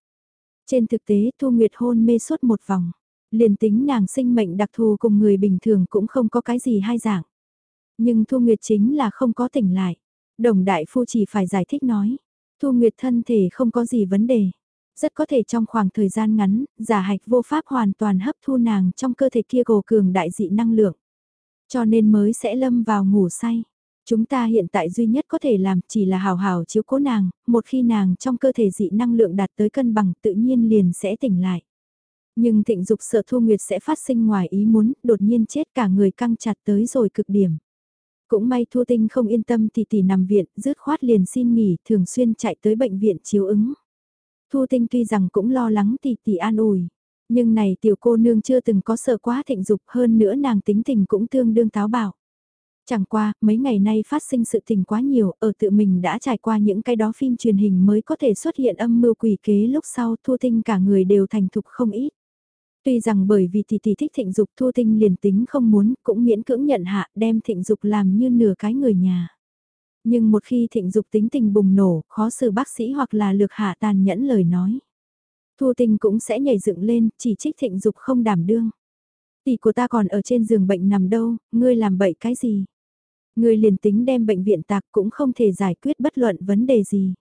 Trên thực tế Thu Nguyệt hôn mê suốt một vòng. Liền tính nàng sinh mệnh đặc thù cùng người bình thường cũng không có cái gì hai dạng. Nhưng Thu Nguyệt chính là không có tỉnh lại. Đồng đại phu chỉ phải giải thích nói. Thu Nguyệt thân thể không có gì vấn đề rất có thể trong khoảng thời gian ngắn, giả hạch vô pháp hoàn toàn hấp thu nàng trong cơ thể kia gồ cường đại dị năng lượng. Cho nên mới sẽ lâm vào ngủ say. Chúng ta hiện tại duy nhất có thể làm chỉ là hào hào chiếu cố nàng, một khi nàng trong cơ thể dị năng lượng đạt tới cân bằng tự nhiên liền sẽ tỉnh lại. Nhưng thịnh dục sợ Thu Nguyệt sẽ phát sinh ngoài ý muốn, đột nhiên chết cả người căng chặt tới rồi cực điểm. Cũng may Thu Tinh không yên tâm thì tỷ nằm viện, rứt khoát liền xin nghỉ, thường xuyên chạy tới bệnh viện chiếu ứng. Thu Tinh tuy rằng cũng lo lắng tỷ tỷ an ủi, nhưng này tiểu cô nương chưa từng có sợ quá thịnh dục hơn nữa nàng tính tình cũng tương đương táo bạo. Chẳng qua, mấy ngày nay phát sinh sự tình quá nhiều, ở tự mình đã trải qua những cái đó phim truyền hình mới có thể xuất hiện âm mưu quỷ kế lúc sau Thu Tinh cả người đều thành thục không ít. Tuy rằng bởi vì tỷ tỷ thích thịnh dục Thu Tinh liền tính không muốn, cũng miễn cưỡng nhận hạ đem thịnh dục làm như nửa cái người nhà. Nhưng một khi thịnh dục tính tình bùng nổ, khó xử bác sĩ hoặc là lược hạ tàn nhẫn lời nói. Thu tình cũng sẽ nhảy dựng lên, chỉ trích thịnh dục không đảm đương. Tỷ của ta còn ở trên giường bệnh nằm đâu, ngươi làm bậy cái gì? Ngươi liền tính đem bệnh viện tạc cũng không thể giải quyết bất luận vấn đề gì.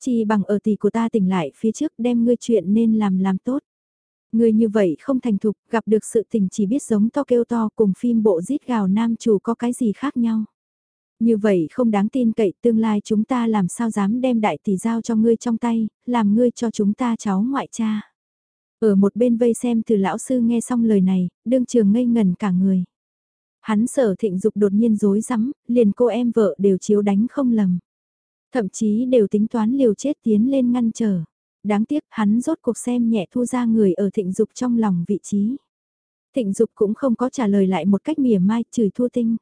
Chỉ bằng ở tỷ của ta tỉnh lại phía trước đem ngươi chuyện nên làm làm tốt. Ngươi như vậy không thành thục, gặp được sự tình chỉ biết giống to kêu to cùng phim bộ giết gào nam chủ có cái gì khác nhau. Như vậy không đáng tin cậy tương lai chúng ta làm sao dám đem đại tỷ giao cho ngươi trong tay, làm ngươi cho chúng ta cháu ngoại cha. Ở một bên vây xem từ lão sư nghe xong lời này, đương trường ngây ngần cả người. Hắn sở thịnh dục đột nhiên rối rắm, liền cô em vợ đều chiếu đánh không lầm. Thậm chí đều tính toán liều chết tiến lên ngăn trở. Đáng tiếc hắn rốt cuộc xem nhẹ thu ra người ở thịnh dục trong lòng vị trí. Thịnh dục cũng không có trả lời lại một cách mỉa mai chửi thua tinh.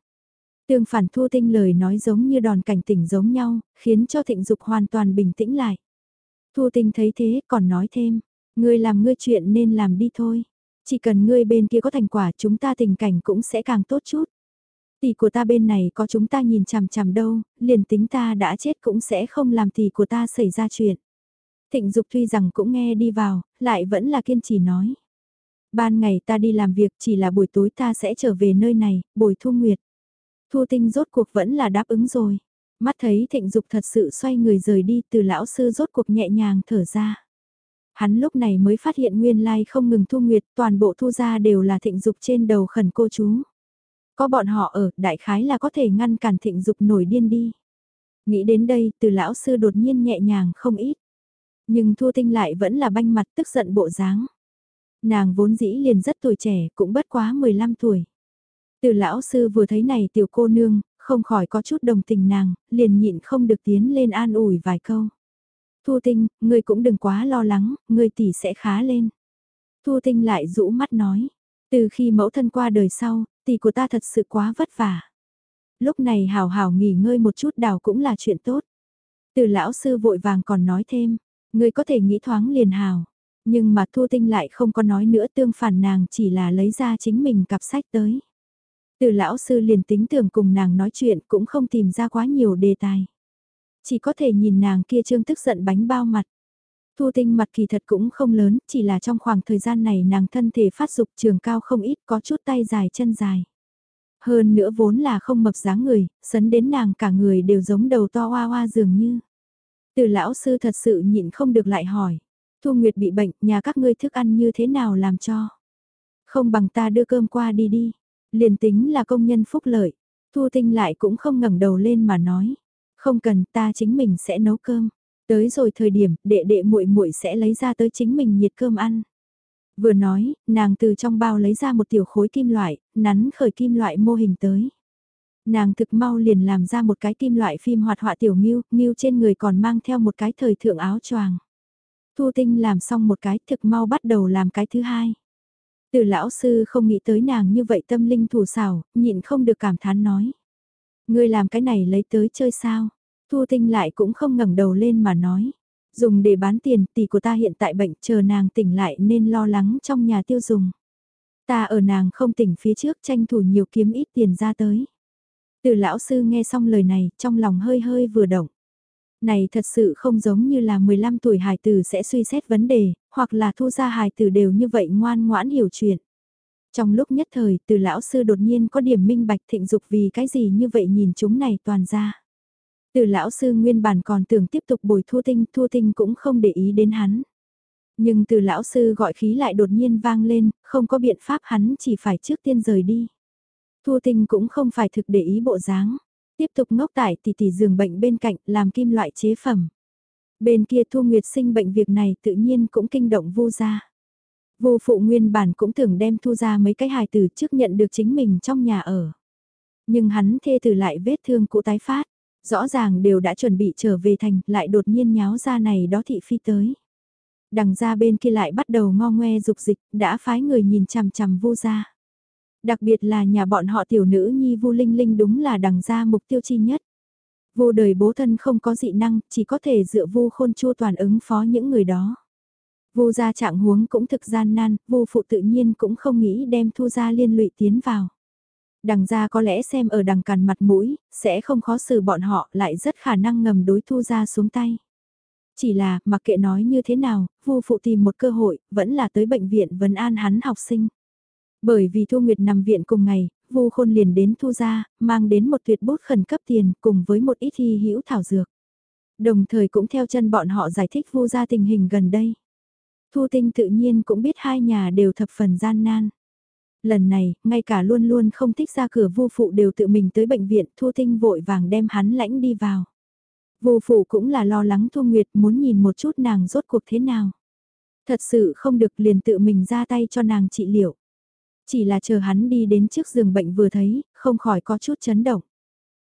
Tương phản thu tinh lời nói giống như đòn cảnh tỉnh giống nhau, khiến cho thịnh dục hoàn toàn bình tĩnh lại. Thu tinh thấy thế còn nói thêm, ngươi làm ngươi chuyện nên làm đi thôi. Chỉ cần ngươi bên kia có thành quả chúng ta tình cảnh cũng sẽ càng tốt chút. Tỷ của ta bên này có chúng ta nhìn chằm chằm đâu, liền tính ta đã chết cũng sẽ không làm tỷ của ta xảy ra chuyện. Thịnh Dục tuy rằng cũng nghe đi vào, lại vẫn là kiên trì nói. Ban ngày ta đi làm việc chỉ là buổi tối ta sẽ trở về nơi này, bồi thu nguyệt. Thu tinh rốt cuộc vẫn là đáp ứng rồi. Mắt thấy thịnh dục thật sự xoay người rời đi từ lão sư rốt cuộc nhẹ nhàng thở ra. Hắn lúc này mới phát hiện nguyên lai không ngừng thu nguyệt toàn bộ thu ra đều là thịnh dục trên đầu khẩn cô chú. Có bọn họ ở, đại khái là có thể ngăn cản thịnh dục nổi điên đi. Nghĩ đến đây, từ lão sư đột nhiên nhẹ nhàng không ít. Nhưng Thu Tinh lại vẫn là banh mặt tức giận bộ dáng. Nàng vốn dĩ liền rất tuổi trẻ, cũng bất quá 15 tuổi. Từ lão sư vừa thấy này tiểu cô nương, không khỏi có chút đồng tình nàng, liền nhịn không được tiến lên an ủi vài câu. Thu Tinh, ngươi cũng đừng quá lo lắng, ngươi tỷ sẽ khá lên. Thu Tinh lại rũ mắt nói, từ khi mẫu thân qua đời sau, tỷ của ta thật sự quá vất vả. Lúc này hào hào nghỉ ngơi một chút đào cũng là chuyện tốt. Từ lão sư vội vàng còn nói thêm, ngươi có thể nghĩ thoáng liền hào. Nhưng mà Thu Tinh lại không có nói nữa tương phản nàng chỉ là lấy ra chính mình cặp sách tới. Từ lão sư liền tính tưởng cùng nàng nói chuyện cũng không tìm ra quá nhiều đề tài. Chỉ có thể nhìn nàng kia trương tức giận bánh bao mặt. Thu tinh mặt kỳ thật cũng không lớn, chỉ là trong khoảng thời gian này nàng thân thể phát dục trường cao không ít có chút tay dài chân dài. Hơn nữa vốn là không mập dáng người, sấn đến nàng cả người đều giống đầu to hoa hoa dường như. Từ lão sư thật sự nhịn không được lại hỏi. Thu Nguyệt bị bệnh, nhà các ngươi thức ăn như thế nào làm cho? Không bằng ta đưa cơm qua đi đi. Liền tính là công nhân phúc lợi. Thu Tinh lại cũng không ngẩng đầu lên mà nói. Không cần ta chính mình sẽ nấu cơm. Tới rồi thời điểm đệ đệ muội muội sẽ lấy ra tới chính mình nhiệt cơm ăn. Vừa nói, nàng từ trong bao lấy ra một tiểu khối kim loại, nắn khởi kim loại mô hình tới. Nàng thực mau liền làm ra một cái kim loại phim hoạt họa tiểu nghiêu, nghiêu trên người còn mang theo một cái thời thượng áo choàng. Thu tinh làm xong một cái thực mau bắt đầu làm cái thứ hai. Từ lão sư không nghĩ tới nàng như vậy tâm linh thủ xảo, nhịn không được cảm thán nói. Ngươi làm cái này lấy tới chơi sao? Thu tinh lại cũng không ngẩng đầu lên mà nói. Dùng để bán tiền, tỷ của ta hiện tại bệnh, chờ nàng tỉnh lại nên lo lắng trong nhà tiêu dùng. Ta ở nàng không tỉnh phía trước tranh thủ nhiều kiếm ít tiền ra tới. Từ lão sư nghe xong lời này, trong lòng hơi hơi vừa động. Này thật sự không giống như là 15 tuổi hài tử sẽ suy xét vấn đề, hoặc là thu ra hài tử đều như vậy ngoan ngoãn hiểu chuyện. Trong lúc nhất thời, từ lão sư đột nhiên có điểm minh bạch thịnh dục vì cái gì như vậy nhìn chúng này toàn ra. Từ lão sư nguyên bản còn tưởng tiếp tục bồi thu tinh, thu tinh cũng không để ý đến hắn. Nhưng từ lão sư gọi khí lại đột nhiên vang lên, không có biện pháp hắn chỉ phải trước tiên rời đi. Thu Tinh cũng không phải thực để ý bộ dáng. Tiếp tục ngốc tại tỷ tỷ giường bệnh bên cạnh làm kim loại chế phẩm. Bên kia Thu Nguyệt sinh bệnh việc này tự nhiên cũng kinh động vô gia. Vô phụ nguyên bản cũng tưởng đem thu ra mấy cái hài tử trước nhận được chính mình trong nhà ở. Nhưng hắn thê từ lại vết thương cũ tái phát, rõ ràng đều đã chuẩn bị trở về thành, lại đột nhiên nháo ra này đó thị phi tới. Đằng ra bên kia lại bắt đầu ngo ngoe dục dịch, đã phái người nhìn chằm chằm vô ra. Đặc biệt là nhà bọn họ tiểu nữ nhi vu linh linh đúng là đằng ra mục tiêu chi nhất. Vô đời bố thân không có dị năng, chỉ có thể dựa vu khôn chua toàn ứng phó những người đó. Vu gia trạng huống cũng thực gian nan, vu phụ tự nhiên cũng không nghĩ đem thu gia liên lụy tiến vào. Đằng gia có lẽ xem ở đằng cằn mặt mũi, sẽ không khó xử bọn họ lại rất khả năng ngầm đối thu gia xuống tay. Chỉ là, mặc kệ nói như thế nào, vu phụ tìm một cơ hội, vẫn là tới bệnh viện vấn an hắn học sinh. Bởi vì Thu Nguyệt nằm viện cùng ngày, Vu Khôn liền đến Thu gia, mang đến một tuyệt bút khẩn cấp tiền cùng với một ít hy hữu thảo dược. Đồng thời cũng theo chân bọn họ giải thích Vu gia tình hình gần đây. Thu Tinh tự nhiên cũng biết hai nhà đều thập phần gian nan. Lần này, ngay cả luôn luôn không thích ra cửa Vu phụ đều tự mình tới bệnh viện, Thu Tinh vội vàng đem hắn lãnh đi vào. Vu phụ cũng là lo lắng Thu Nguyệt muốn nhìn một chút nàng rốt cuộc thế nào. Thật sự không được liền tự mình ra tay cho nàng trị liệu. Chỉ là chờ hắn đi đến trước giường bệnh vừa thấy, không khỏi có chút chấn động.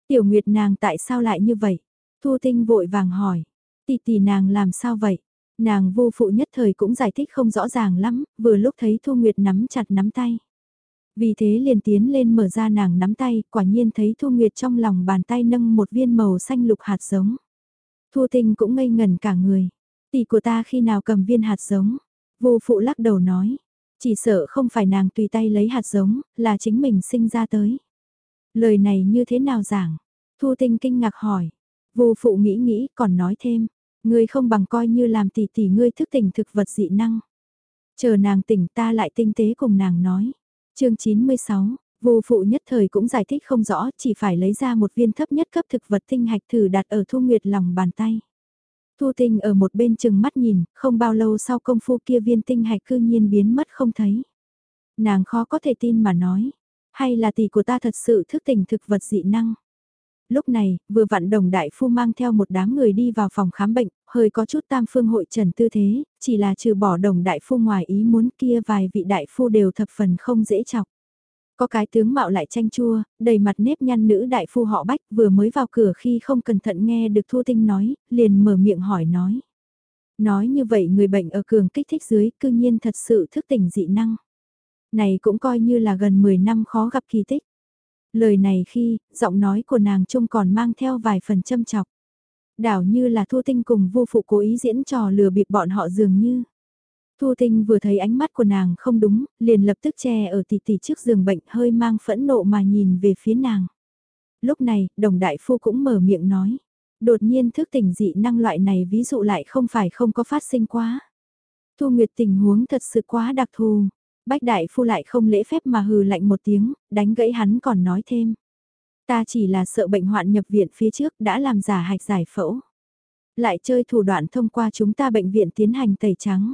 Tiểu Nguyệt nàng tại sao lại như vậy? Thu Tinh vội vàng hỏi. Tỷ tỷ nàng làm sao vậy? Nàng vô phụ nhất thời cũng giải thích không rõ ràng lắm, vừa lúc thấy Thu Nguyệt nắm chặt nắm tay. Vì thế liền tiến lên mở ra nàng nắm tay, quả nhiên thấy Thu Nguyệt trong lòng bàn tay nâng một viên màu xanh lục hạt giống. Thu Tinh cũng ngây ngần cả người. Tỷ của ta khi nào cầm viên hạt giống? Vô phụ lắc đầu nói. Chỉ sợ không phải nàng tùy tay lấy hạt giống, là chính mình sinh ra tới. Lời này như thế nào giảng? Thu Tinh kinh ngạc hỏi. Vô phụ nghĩ nghĩ còn nói thêm. Ngươi không bằng coi như làm tỷ tỷ ngươi thức tỉnh thực vật dị năng. Chờ nàng tỉnh ta lại tinh tế cùng nàng nói. chương 96, vô phụ nhất thời cũng giải thích không rõ, chỉ phải lấy ra một viên thấp nhất cấp thực vật tinh hạch thử đặt ở thu nguyệt lòng bàn tay. Thu tinh ở một bên chừng mắt nhìn, không bao lâu sau công phu kia viên tinh hạch cư nhiên biến mất không thấy. Nàng khó có thể tin mà nói, hay là tỷ của ta thật sự thức tỉnh thực vật dị năng lúc này, vừa vặn đồng đại phu mang theo một đám người đi vào phòng khám bệnh, hơi có chút tam phương hội trần tư thế, chỉ là trừ bỏ đồng đại phu ngoài ý muốn kia vài vị đại phu đều thập phần không dễ chọc. Có cái tướng mạo lại tranh chua, đầy mặt nếp nhăn nữ đại phu họ bách vừa mới vào cửa khi không cẩn thận nghe được Thu Tinh nói, liền mở miệng hỏi nói. Nói như vậy người bệnh ở cường kích thích dưới cư nhiên thật sự thức tỉnh dị năng. Này cũng coi như là gần 10 năm khó gặp kỳ tích. Lời này khi, giọng nói của nàng trông còn mang theo vài phần châm chọc. Đảo như là Thu Tinh cùng vô phụ cố ý diễn trò lừa bịp bọn họ dường như. Thu Tinh vừa thấy ánh mắt của nàng không đúng, liền lập tức che ở tỷ tỷ trước giường bệnh hơi mang phẫn nộ mà nhìn về phía nàng. Lúc này, đồng đại phu cũng mở miệng nói. Đột nhiên thức tỉnh dị năng loại này ví dụ lại không phải không có phát sinh quá. Thu Nguyệt tình huống thật sự quá đặc thù. Bách đại phu lại không lễ phép mà hừ lạnh một tiếng, đánh gãy hắn còn nói thêm. Ta chỉ là sợ bệnh hoạn nhập viện phía trước đã làm giả hạch giải phẫu. Lại chơi thủ đoạn thông qua chúng ta bệnh viện tiến hành tẩy trắng.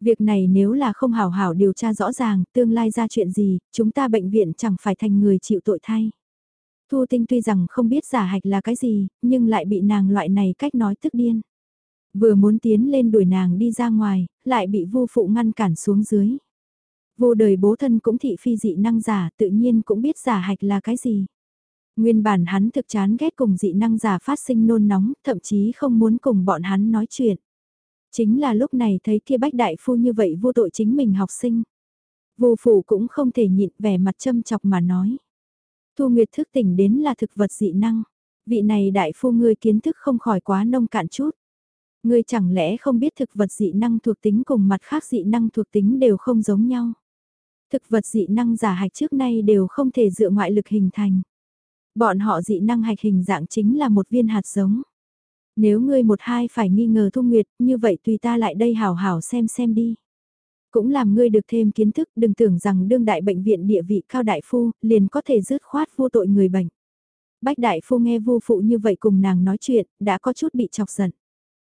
Việc này nếu là không hảo hảo điều tra rõ ràng, tương lai ra chuyện gì, chúng ta bệnh viện chẳng phải thành người chịu tội thay. Thu Tinh tuy rằng không biết giả hạch là cái gì, nhưng lại bị nàng loại này cách nói tức điên. Vừa muốn tiến lên đuổi nàng đi ra ngoài, lại bị vô phụ ngăn cản xuống dưới. Vô đời bố thân cũng thị phi dị năng giả tự nhiên cũng biết giả hạch là cái gì. Nguyên bản hắn thực chán ghét cùng dị năng giả phát sinh nôn nóng, thậm chí không muốn cùng bọn hắn nói chuyện. Chính là lúc này thấy kia bách đại phu như vậy vô tội chính mình học sinh. Vô phủ cũng không thể nhịn vẻ mặt châm chọc mà nói. Thu Nguyệt thức tỉnh đến là thực vật dị năng. Vị này đại phu ngươi kiến thức không khỏi quá nông cạn chút. Ngươi chẳng lẽ không biết thực vật dị năng thuộc tính cùng mặt khác dị năng thuộc tính đều không giống nhau. Thực vật dị năng giả hạch trước nay đều không thể dựa ngoại lực hình thành. Bọn họ dị năng hạch hình dạng chính là một viên hạt giống. Nếu ngươi một hai phải nghi ngờ Thu Nguyệt, như vậy tùy ta lại đây hảo hảo xem xem đi. Cũng làm ngươi được thêm kiến thức, đừng tưởng rằng đương đại bệnh viện địa vị cao đại phu, liền có thể dứt khoát vô tội người bệnh. Bách đại phu nghe vô phụ như vậy cùng nàng nói chuyện, đã có chút bị chọc giận.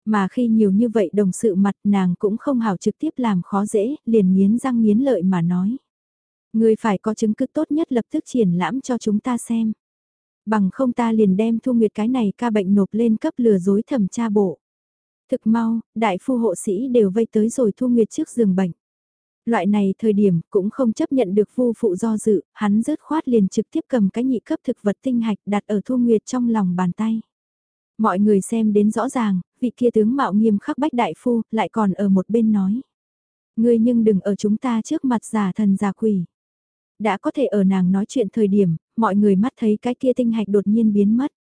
Mà khi nhiều như vậy đồng sự mặt nàng cũng không hảo trực tiếp làm khó dễ, liền nghiến răng nghiến lợi mà nói. Người phải có chứng cứ tốt nhất lập tức triển lãm cho chúng ta xem. Bằng không ta liền đem Thu Nguyệt cái này ca bệnh nộp lên cấp lừa dối thẩm tra bộ. Thực mau, đại phu hộ sĩ đều vây tới rồi Thu Nguyệt trước giường bệnh. Loại này thời điểm cũng không chấp nhận được vu phụ do dự, hắn rớt khoát liền trực tiếp cầm cái nhị cấp thực vật tinh hạch đặt ở Thu Nguyệt trong lòng bàn tay. Mọi người xem đến rõ ràng, vị kia tướng mạo nghiêm khắc bách đại phu, lại còn ở một bên nói. Ngươi nhưng đừng ở chúng ta trước mặt giả thần giả quỷ. Đã có thể ở nàng nói chuyện thời điểm, mọi người mắt thấy cái kia tinh hạch đột nhiên biến mất.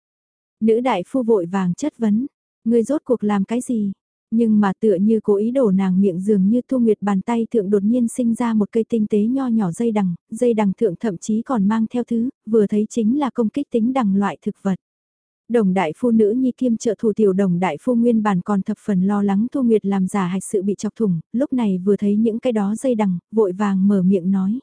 Nữ đại phu vội vàng chất vấn, ngươi rốt cuộc làm cái gì? Nhưng mà tựa như cố ý đổ nàng miệng dường như thu nguyệt bàn tay thượng đột nhiên sinh ra một cây tinh tế nho nhỏ dây đằng, dây đằng thượng thậm chí còn mang theo thứ, vừa thấy chính là công kích tính đằng loại thực vật. Đồng đại phu nữ nhi kiêm trợ thủ tiểu đồng đại phu nguyên bản còn thập phần lo lắng Thu Nguyệt làm giả hạch sự bị chọc thủng, lúc này vừa thấy những cái đó dây đằng, vội vàng mở miệng nói.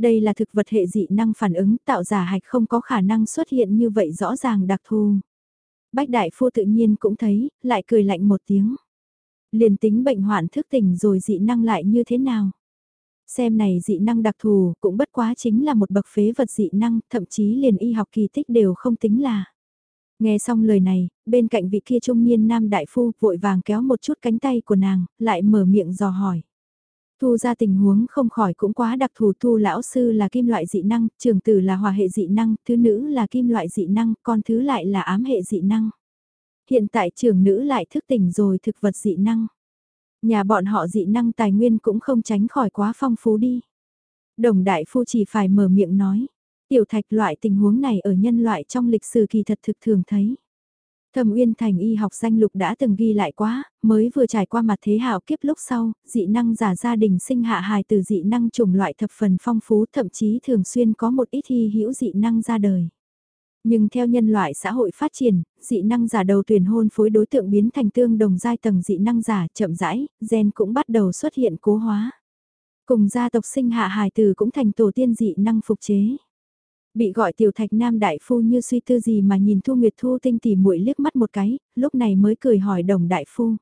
Đây là thực vật hệ dị năng phản ứng tạo giả hạch không có khả năng xuất hiện như vậy rõ ràng đặc thù. Bách đại phu tự nhiên cũng thấy, lại cười lạnh một tiếng. Liền tính bệnh hoạn thức tỉnh rồi dị năng lại như thế nào? Xem này dị năng đặc thù cũng bất quá chính là một bậc phế vật dị năng, thậm chí liền y học kỳ tích đều không tính là. Nghe xong lời này, bên cạnh vị kia trung niên nam đại phu vội vàng kéo một chút cánh tay của nàng, lại mở miệng dò hỏi. Thu ra tình huống không khỏi cũng quá đặc thù thu lão sư là kim loại dị năng, trường tử là hòa hệ dị năng, thứ nữ là kim loại dị năng, con thứ lại là ám hệ dị năng. Hiện tại trường nữ lại thức tỉnh rồi thực vật dị năng. Nhà bọn họ dị năng tài nguyên cũng không tránh khỏi quá phong phú đi. Đồng đại phu chỉ phải mở miệng nói. Tiểu thạch loại tình huống này ở nhân loại trong lịch sử kỳ thật thực thường thấy thâm Uyên Thành y học danh lục đã từng ghi lại quá, mới vừa trải qua mặt thế hạo kiếp lúc sau, dị năng giả gia đình sinh hạ hài từ dị năng chủng loại thập phần phong phú thậm chí thường xuyên có một ít hy hữu dị năng ra đời. Nhưng theo nhân loại xã hội phát triển, dị năng giả đầu tuyển hôn phối đối tượng biến thành tương đồng giai tầng dị năng giả chậm rãi, gen cũng bắt đầu xuất hiện cố hóa. Cùng gia tộc sinh hạ hài từ cũng thành tổ tiên dị năng phục chế. Bị gọi tiểu thạch nam đại phu như suy tư gì mà nhìn Thu Nguyệt Thu tinh tỉ muội liếc mắt một cái, lúc này mới cười hỏi đồng đại phu.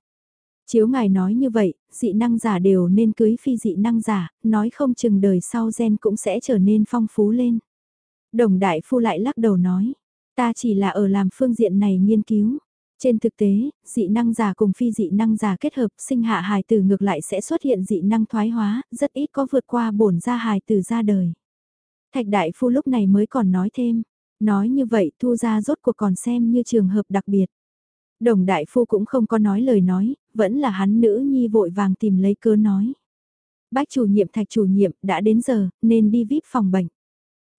Chiếu ngài nói như vậy, dị năng giả đều nên cưới phi dị năng giả, nói không chừng đời sau gen cũng sẽ trở nên phong phú lên. Đồng đại phu lại lắc đầu nói, ta chỉ là ở làm phương diện này nghiên cứu. Trên thực tế, dị năng giả cùng phi dị năng giả kết hợp sinh hạ hài tử ngược lại sẽ xuất hiện dị năng thoái hóa, rất ít có vượt qua bổn ra hài tử ra đời. Thạch đại phu lúc này mới còn nói thêm, nói như vậy thu ra rốt cuộc còn xem như trường hợp đặc biệt. Đồng đại phu cũng không có nói lời nói, vẫn là hắn nữ nhi vội vàng tìm lấy cớ nói. Bác chủ nhiệm thạch chủ nhiệm đã đến giờ, nên đi vip phòng bệnh.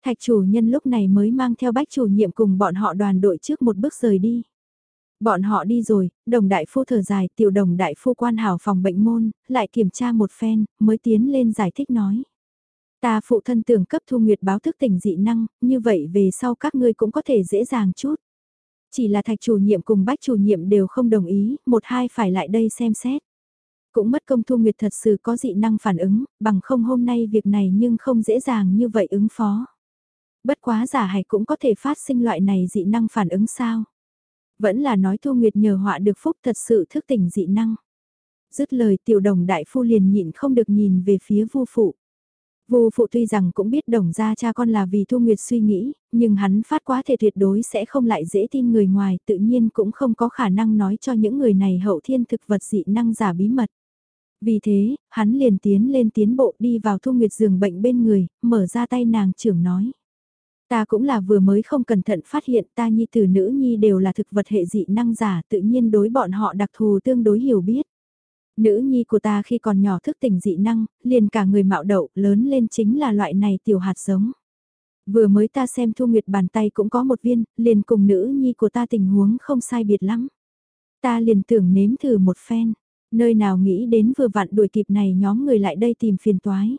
Thạch chủ nhân lúc này mới mang theo bách chủ nhiệm cùng bọn họ đoàn đội trước một bước rời đi. Bọn họ đi rồi, đồng đại phu thở dài, tiểu đồng đại phu quan hảo phòng bệnh môn, lại kiểm tra một phen, mới tiến lên giải thích nói. Ta phụ thân tưởng cấp thu nguyệt báo thức tỉnh dị năng, như vậy về sau các ngươi cũng có thể dễ dàng chút. Chỉ là thạch chủ nhiệm cùng bách chủ nhiệm đều không đồng ý, một hai phải lại đây xem xét. Cũng mất công thu nguyệt thật sự có dị năng phản ứng, bằng không hôm nay việc này nhưng không dễ dàng như vậy ứng phó. Bất quá giả hay cũng có thể phát sinh loại này dị năng phản ứng sao. Vẫn là nói thu nguyệt nhờ họa được phúc thật sự thức tỉnh dị năng. Dứt lời tiểu đồng đại phu liền nhịn không được nhìn về phía vu phụ. Vô phụ tuy rằng cũng biết đồng ra cha con là vì Thu Nguyệt suy nghĩ, nhưng hắn phát quá thể tuyệt đối sẽ không lại dễ tin người ngoài, tự nhiên cũng không có khả năng nói cho những người này hậu thiên thực vật dị năng giả bí mật. Vì thế, hắn liền tiến lên tiến bộ đi vào Thu Nguyệt giường bệnh bên người, mở ra tay nàng trưởng nói. Ta cũng là vừa mới không cẩn thận phát hiện ta nhi tử nữ nhi đều là thực vật hệ dị năng giả tự nhiên đối bọn họ đặc thù tương đối hiểu biết. Nữ nhi của ta khi còn nhỏ thức tỉnh dị năng, liền cả người mạo đậu, lớn lên chính là loại này tiểu hạt giống. Vừa mới ta xem thu nguyệt bàn tay cũng có một viên, liền cùng nữ nhi của ta tình huống không sai biệt lắm. Ta liền tưởng nếm thử một phen, nơi nào nghĩ đến vừa vặn đuổi kịp này nhóm người lại đây tìm phiền toái.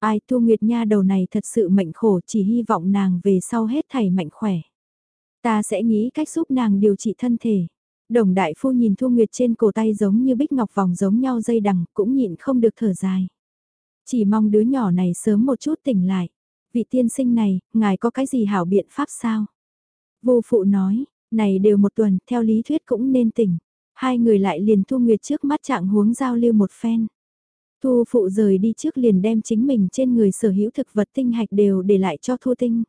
Ai thu nguyệt nha đầu này thật sự mệnh khổ chỉ hy vọng nàng về sau hết thảy mạnh khỏe. Ta sẽ nghĩ cách giúp nàng điều trị thân thể. Đồng đại phu nhìn Thu Nguyệt trên cổ tay giống như bích ngọc vòng giống nhau dây đằng, cũng nhịn không được thở dài. Chỉ mong đứa nhỏ này sớm một chút tỉnh lại. Vị tiên sinh này, ngài có cái gì hảo biện pháp sao? Vô phụ nói, này đều một tuần, theo lý thuyết cũng nên tỉnh. Hai người lại liền Thu Nguyệt trước mắt trạng huống giao lưu một phen. Thu phụ rời đi trước liền đem chính mình trên người sở hữu thực vật tinh hạch đều để lại cho Thu Tinh.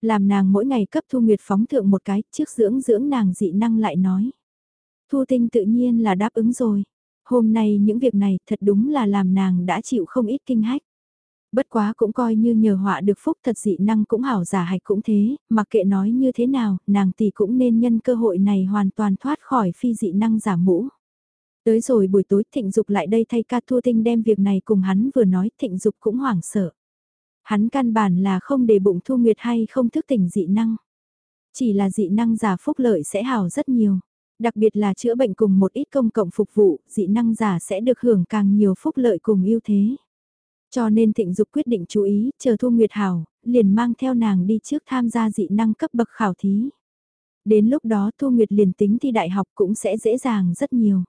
Làm nàng mỗi ngày cấp Thu Nguyệt phóng thượng một cái, trước dưỡng dưỡng nàng dị năng lại nói. Thu Tinh tự nhiên là đáp ứng rồi. Hôm nay những việc này thật đúng là làm nàng đã chịu không ít kinh hách. Bất quá cũng coi như nhờ họa được phúc thật dị năng cũng hảo giả hạch cũng thế, mặc kệ nói như thế nào, nàng tỷ cũng nên nhân cơ hội này hoàn toàn thoát khỏi phi dị năng giả mũ. Tới rồi buổi tối thịnh dục lại đây thay ca thua tinh đem việc này cùng hắn vừa nói thịnh dục cũng hoảng sợ. Hắn căn bản là không để bụng thu nguyệt hay không thức tỉnh dị năng. Chỉ là dị năng giả phúc lợi sẽ hảo rất nhiều. Đặc biệt là chữa bệnh cùng một ít công cộng phục vụ, dị năng giả sẽ được hưởng càng nhiều phúc lợi cùng ưu thế. Cho nên thịnh dục quyết định chú ý, chờ Thu Nguyệt Hảo, liền mang theo nàng đi trước tham gia dị năng cấp bậc khảo thí. Đến lúc đó Thu Nguyệt liền tính thi đại học cũng sẽ dễ dàng rất nhiều.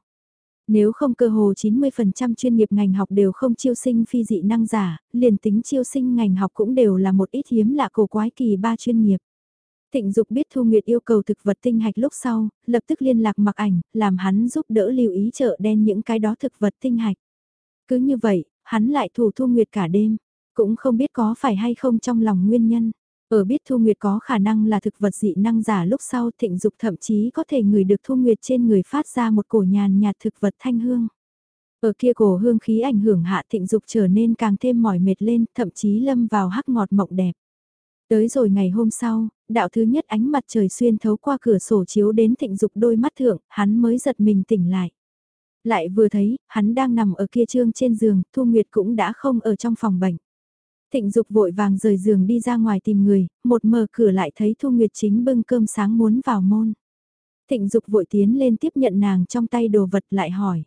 Nếu không cơ hồ 90% chuyên nghiệp ngành học đều không chiêu sinh phi dị năng giả, liền tính chiêu sinh ngành học cũng đều là một ít hiếm lạ cổ quái kỳ ba chuyên nghiệp. Thịnh Dục biết Thu Nguyệt yêu cầu thực vật tinh hạch lúc sau, lập tức liên lạc mặc ảnh, làm hắn giúp đỡ lưu ý chợ đen những cái đó thực vật tinh hạch. Cứ như vậy, hắn lại thủ Thu Nguyệt cả đêm, cũng không biết có phải hay không trong lòng nguyên nhân. Ở biết Thu Nguyệt có khả năng là thực vật dị năng giả lúc sau thịnh dục thậm chí có thể ngửi được Thu Nguyệt trên người phát ra một cổ nhàn nhạt thực vật thanh hương. Ở kia cổ hương khí ảnh hưởng hạ thịnh dục trở nên càng thêm mỏi mệt lên, thậm chí lâm vào hắc ngọt mộng đẹp. Tới rồi ngày hôm sau, đạo thứ nhất ánh mặt trời xuyên thấu qua cửa sổ chiếu đến thịnh dục đôi mắt thượng, hắn mới giật mình tỉnh lại. Lại vừa thấy, hắn đang nằm ở kia trương trên giường, Thu Nguyệt cũng đã không ở trong phòng bệnh. Thịnh Dục vội vàng rời giường đi ra ngoài tìm người, một mở cửa lại thấy Thu Nguyệt chính bưng cơm sáng muốn vào môn. Thịnh Dục vội tiến lên tiếp nhận nàng trong tay đồ vật lại hỏi.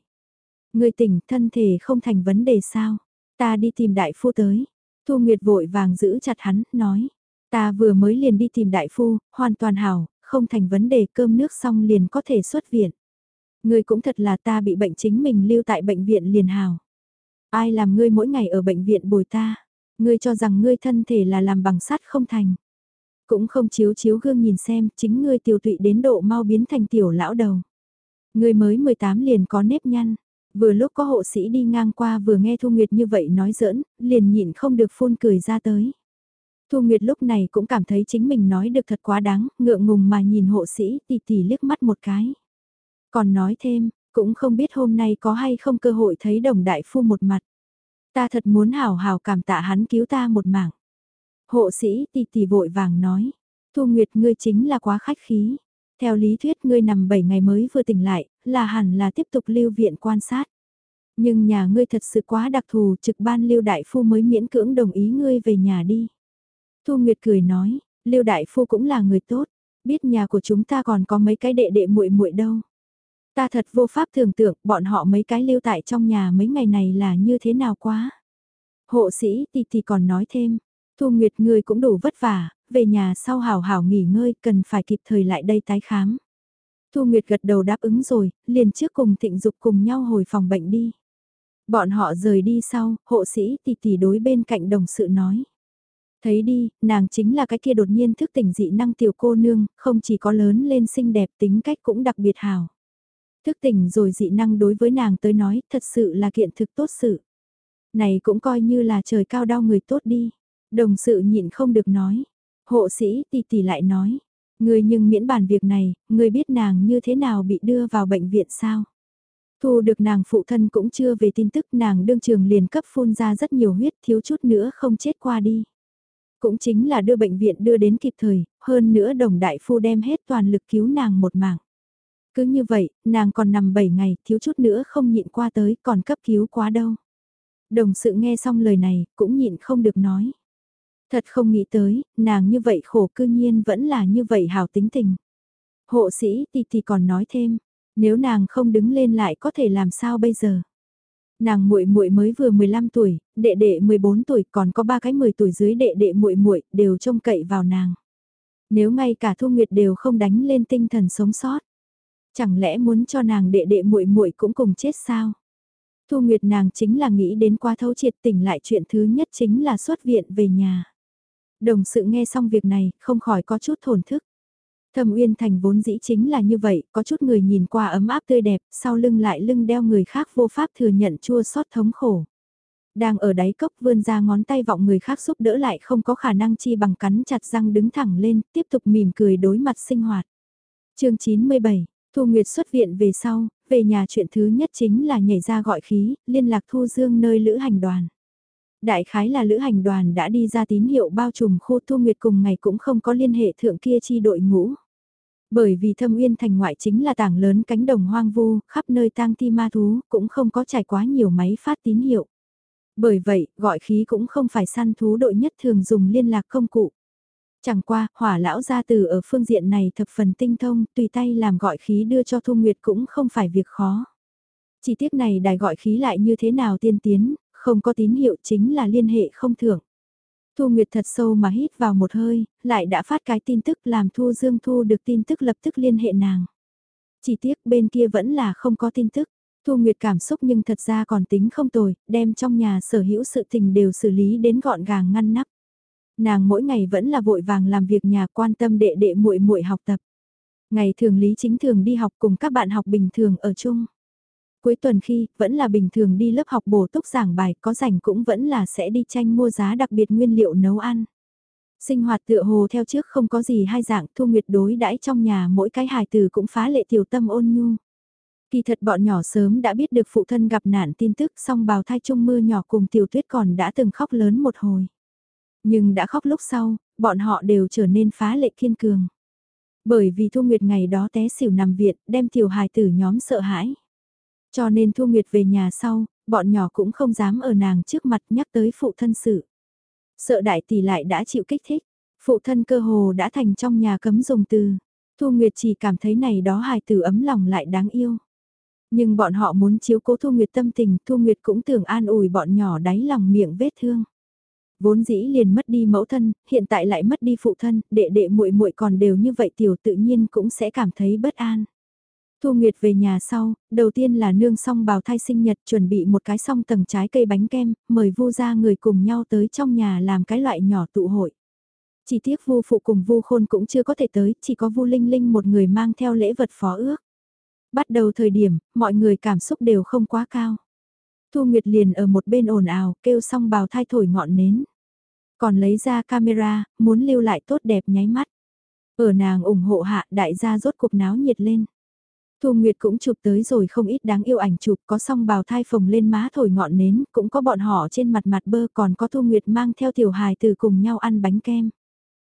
Người tỉnh thân thể không thành vấn đề sao? Ta đi tìm đại phu tới. Thu Nguyệt vội vàng giữ chặt hắn, nói. Ta vừa mới liền đi tìm đại phu, hoàn toàn hảo, không thành vấn đề cơm nước xong liền có thể xuất viện. Ngươi cũng thật là ta bị bệnh chính mình lưu tại bệnh viện liền hảo. Ai làm ngươi mỗi ngày ở bệnh viện bồi ta? Ngươi cho rằng ngươi thân thể là làm bằng sắt không thành. Cũng không chiếu chiếu gương nhìn xem, chính ngươi tiêu tụy đến độ mau biến thành tiểu lão đầu. Ngươi mới 18 liền có nếp nhăn. Vừa lúc có hộ sĩ đi ngang qua vừa nghe Thu Nguyệt như vậy nói giỡn, liền nhịn không được phun cười ra tới. Thu Nguyệt lúc này cũng cảm thấy chính mình nói được thật quá đáng, ngượng ngùng mà nhìn hộ sĩ tì tì liếc mắt một cái. Còn nói thêm, cũng không biết hôm nay có hay không cơ hội thấy đồng đại phu một mặt. Ta thật muốn hào hào cảm tạ hắn cứu ta một mảng. Hộ sĩ tì tì vội vàng nói, Thu Nguyệt ngươi chính là quá khách khí. Theo lý thuyết ngươi nằm 7 ngày mới vừa tỉnh lại, là hẳn là tiếp tục lưu viện quan sát. Nhưng nhà ngươi thật sự quá đặc thù trực ban lưu đại phu mới miễn cưỡng đồng ý ngươi về nhà đi. Thu Nguyệt cười nói, lưu đại phu cũng là người tốt, biết nhà của chúng ta còn có mấy cái đệ đệ muội muội đâu. Ta thật vô pháp tưởng tượng bọn họ mấy cái lưu tại trong nhà mấy ngày này là như thế nào quá. Hộ sĩ thì thì còn nói thêm, Thu Nguyệt người cũng đủ vất vả, về nhà sau hào hào nghỉ ngơi cần phải kịp thời lại đây tái khám. Thu Nguyệt gật đầu đáp ứng rồi, liền trước cùng thịnh dục cùng nhau hồi phòng bệnh đi. Bọn họ rời đi sau, hộ sĩ tỷ tỷ đối bên cạnh đồng sự nói. Thấy đi, nàng chính là cái kia đột nhiên thức tỉnh dị năng tiểu cô nương, không chỉ có lớn lên xinh đẹp tính cách cũng đặc biệt hào. Thức tỉnh rồi dị năng đối với nàng tới nói thật sự là kiện thực tốt sự. Này cũng coi như là trời cao đau người tốt đi. Đồng sự nhịn không được nói. Hộ sĩ tỷ tỷ lại nói. Người nhưng miễn bàn việc này, người biết nàng như thế nào bị đưa vào bệnh viện sao? Thu được nàng phụ thân cũng chưa về tin tức nàng đương trường liền cấp phun ra rất nhiều huyết thiếu chút nữa không chết qua đi. Cũng chính là đưa bệnh viện đưa đến kịp thời, hơn nữa đồng đại phu đem hết toàn lực cứu nàng một mạng. Cứ như vậy, nàng còn nằm 7 ngày, thiếu chút nữa không nhịn qua tới, còn cấp cứu quá đâu. Đồng sự nghe xong lời này, cũng nhịn không được nói. Thật không nghĩ tới, nàng như vậy khổ cư nhiên vẫn là như vậy hào tính tình. Hộ sĩ thì thì còn nói thêm, nếu nàng không đứng lên lại có thể làm sao bây giờ. Nàng muội muội mới vừa 15 tuổi, đệ đệ 14 tuổi, còn có ba cái 10 tuổi dưới đệ đệ muội muội đều trông cậy vào nàng. Nếu ngay cả Thu Nguyệt đều không đánh lên tinh thần sống sót, chẳng lẽ muốn cho nàng đệ đệ muội muội cũng cùng chết sao? Thu Nguyệt nàng chính là nghĩ đến quá thấu triệt tỉnh lại chuyện thứ nhất chính là xuất viện về nhà. Đồng sự nghe xong việc này, không khỏi có chút thổn thức. Thâm Uyên Thành vốn dĩ chính là như vậy, có chút người nhìn qua ấm áp tươi đẹp, sau lưng lại lưng đeo người khác vô pháp thừa nhận chua xót thống khổ. Đang ở đáy cốc vươn ra ngón tay vọng người khác giúp đỡ lại không có khả năng chi bằng cắn chặt răng đứng thẳng lên, tiếp tục mỉm cười đối mặt sinh hoạt. chương 97, Thu Nguyệt xuất viện về sau, về nhà chuyện thứ nhất chính là nhảy ra gọi khí, liên lạc Thu Dương nơi lữ hành đoàn. Đại khái là lữ hành đoàn đã đi ra tín hiệu bao trùm khu Thu Nguyệt cùng ngày cũng không có liên hệ thượng kia chi đội ngũ. Bởi vì thâm uyên thành ngoại chính là tảng lớn cánh đồng hoang vu, khắp nơi tang thi ma thú, cũng không có trải quá nhiều máy phát tín hiệu. Bởi vậy, gọi khí cũng không phải săn thú đội nhất thường dùng liên lạc công cụ. Chẳng qua, hỏa lão gia từ ở phương diện này thập phần tinh thông, tùy tay làm gọi khí đưa cho Thu Nguyệt cũng không phải việc khó. Chi tiết này đài gọi khí lại như thế nào tiên tiến, không có tín hiệu chính là liên hệ không thưởng. Thu Nguyệt thật sâu mà hít vào một hơi, lại đã phát cái tin tức làm Thu Dương Thu được tin tức lập tức liên hệ nàng. Chỉ tiếc bên kia vẫn là không có tin tức. Thu Nguyệt cảm xúc nhưng thật ra còn tính không tồi, đem trong nhà sở hữu sự tình đều xử lý đến gọn gàng ngăn nắp. Nàng mỗi ngày vẫn là vội vàng làm việc nhà quan tâm đệ đệ muội muội học tập. Ngày thường lý chính thường đi học cùng các bạn học bình thường ở chung. Cuối tuần khi, vẫn là bình thường đi lớp học bổ túc giảng bài, có rảnh cũng vẫn là sẽ đi tranh mua giá đặc biệt nguyên liệu nấu ăn. Sinh hoạt tựa hồ theo trước không có gì hai dạng thu nguyệt đối đãi trong nhà mỗi cái hài từ cũng phá lệ tiểu tâm ôn nhu. Kỳ thật bọn nhỏ sớm đã biết được phụ thân gặp nạn tin tức song bào thai chung mưa nhỏ cùng tiểu tuyết còn đã từng khóc lớn một hồi. Nhưng đã khóc lúc sau, bọn họ đều trở nên phá lệ kiên cường. Bởi vì Thu Nguyệt ngày đó té xỉu nằm viện, đem tiểu hài tử nhóm sợ hãi. Cho nên Thu Nguyệt về nhà sau, bọn nhỏ cũng không dám ở nàng trước mặt nhắc tới phụ thân sự. Sợ đại tỷ lại đã chịu kích thích, phụ thân cơ hồ đã thành trong nhà cấm dùng từ. Thu Nguyệt chỉ cảm thấy này đó hài tử ấm lòng lại đáng yêu. Nhưng bọn họ muốn chiếu cố Thu Nguyệt tâm tình, Thu Nguyệt cũng tưởng an ủi bọn nhỏ đáy lòng miệng vết thương. Vốn dĩ liền mất đi mẫu thân, hiện tại lại mất đi phụ thân, đệ đệ muội muội còn đều như vậy tiểu tự nhiên cũng sẽ cảm thấy bất an. Thu Nguyệt về nhà sau, đầu tiên là nương xong bào thai sinh nhật chuẩn bị một cái song tầng trái cây bánh kem, mời vu ra người cùng nhau tới trong nhà làm cái loại nhỏ tụ hội. Chỉ tiếc vu phụ cùng vu khôn cũng chưa có thể tới, chỉ có vu linh linh một người mang theo lễ vật phó ước. Bắt đầu thời điểm, mọi người cảm xúc đều không quá cao. Thu Nguyệt liền ở một bên ồn ào, kêu xong bào thai thổi ngọn nến. Còn lấy ra camera, muốn lưu lại tốt đẹp nháy mắt. Ở nàng ủng hộ hạ đại gia rốt cuộc náo nhiệt lên. Thu Nguyệt cũng chụp tới rồi không ít đáng yêu ảnh chụp có song bào thai phồng lên má thổi ngọn nến, cũng có bọn họ trên mặt mặt bơ còn có Thu Nguyệt mang theo tiểu hài từ cùng nhau ăn bánh kem.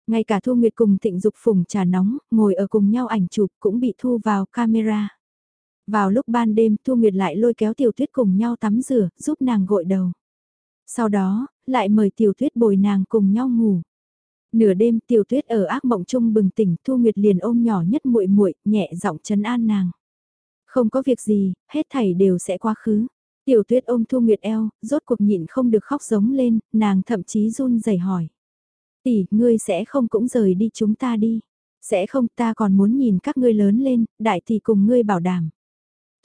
Ngay cả Thu Nguyệt cùng thịnh dục phùng trà nóng, ngồi ở cùng nhau ảnh chụp cũng bị thu vào camera. Vào lúc ban đêm Thu Nguyệt lại lôi kéo tiểu tuyết cùng nhau tắm rửa, giúp nàng gội đầu. Sau đó, lại mời tiểu tuyết bồi nàng cùng nhau ngủ. Nửa đêm tiểu tuyết ở ác mộng chung bừng tỉnh Thu Nguyệt liền ôm nhỏ nhất muội muội nhẹ giọng chấn an nàng. Không có việc gì, hết thảy đều sẽ quá khứ. Tiểu tuyết ôm Thu Nguyệt eo, rốt cuộc nhịn không được khóc giống lên, nàng thậm chí run rẩy hỏi. Tỷ, ngươi sẽ không cũng rời đi chúng ta đi. Sẽ không ta còn muốn nhìn các ngươi lớn lên, đại tỷ cùng ngươi bảo đảm.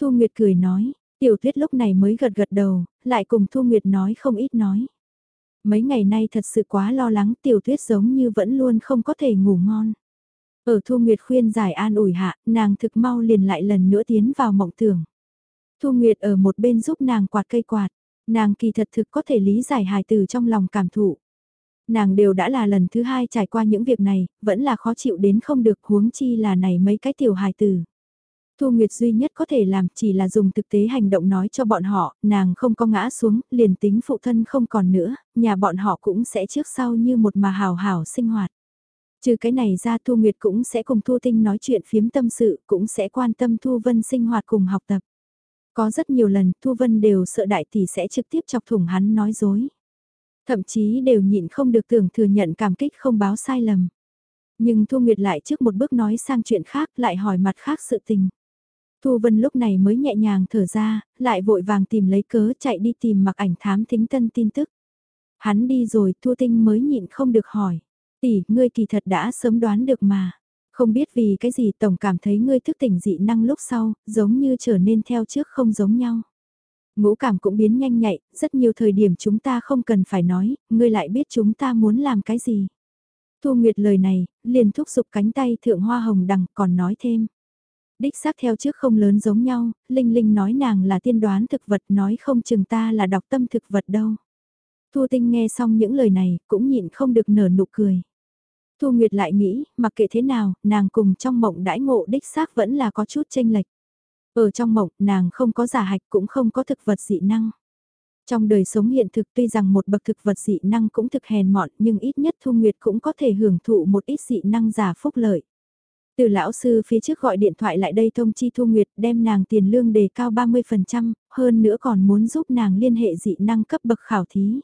Thu Nguyệt cười nói, tiểu tuyết lúc này mới gật gật đầu, lại cùng Thu Nguyệt nói không ít nói. Mấy ngày nay thật sự quá lo lắng tiểu tuyết giống như vẫn luôn không có thể ngủ ngon. Ở Thu Nguyệt khuyên giải an ủi hạ, nàng thực mau liền lại lần nữa tiến vào mộng tưởng. Thu Nguyệt ở một bên giúp nàng quạt cây quạt, nàng kỳ thật thực có thể lý giải hài từ trong lòng cảm thụ. Nàng đều đã là lần thứ hai trải qua những việc này, vẫn là khó chịu đến không được huống chi là này mấy cái tiểu hài tử. Thu Nguyệt duy nhất có thể làm chỉ là dùng thực tế hành động nói cho bọn họ, nàng không có ngã xuống, liền tính phụ thân không còn nữa, nhà bọn họ cũng sẽ trước sau như một mà hào hào sinh hoạt. Trừ cái này ra Thu Nguyệt cũng sẽ cùng Thu Tinh nói chuyện phiếm tâm sự, cũng sẽ quan tâm Thu Vân sinh hoạt cùng học tập. Có rất nhiều lần Thu Vân đều sợ đại tỷ sẽ trực tiếp chọc thủng hắn nói dối. Thậm chí đều nhịn không được tưởng thừa nhận cảm kích không báo sai lầm. Nhưng Thu Nguyệt lại trước một bước nói sang chuyện khác lại hỏi mặt khác sự tình. Thu Vân lúc này mới nhẹ nhàng thở ra, lại vội vàng tìm lấy cớ chạy đi tìm mặc ảnh thám thính tân tin tức. Hắn đi rồi Thu Tinh mới nhịn không được hỏi. Tỷ, ngươi kỳ thật đã sớm đoán được mà. Không biết vì cái gì tổng cảm thấy ngươi thức tỉnh dị năng lúc sau, giống như trở nên theo trước không giống nhau. Ngũ cảm cũng biến nhanh nhạy, rất nhiều thời điểm chúng ta không cần phải nói, ngươi lại biết chúng ta muốn làm cái gì. Thu Nguyệt lời này, liền thúc giục cánh tay thượng hoa hồng đằng còn nói thêm. Đích xác theo trước không lớn giống nhau, Linh Linh nói nàng là tiên đoán thực vật nói không chừng ta là đọc tâm thực vật đâu. Thu Tinh nghe xong những lời này, cũng nhịn không được nở nụ cười. Thu Nguyệt lại nghĩ, mặc kệ thế nào, nàng cùng trong mộng đãi ngộ đích xác vẫn là có chút tranh lệch. Ở trong mộng, nàng không có giả hạch cũng không có thực vật dị năng. Trong đời sống hiện thực tuy rằng một bậc thực vật dị năng cũng thực hèn mọn nhưng ít nhất Thu Nguyệt cũng có thể hưởng thụ một ít dị năng giả phúc lợi. Từ lão sư phía trước gọi điện thoại lại đây thông chi Thu Nguyệt đem nàng tiền lương đề cao 30%, hơn nữa còn muốn giúp nàng liên hệ dị năng cấp bậc khảo thí.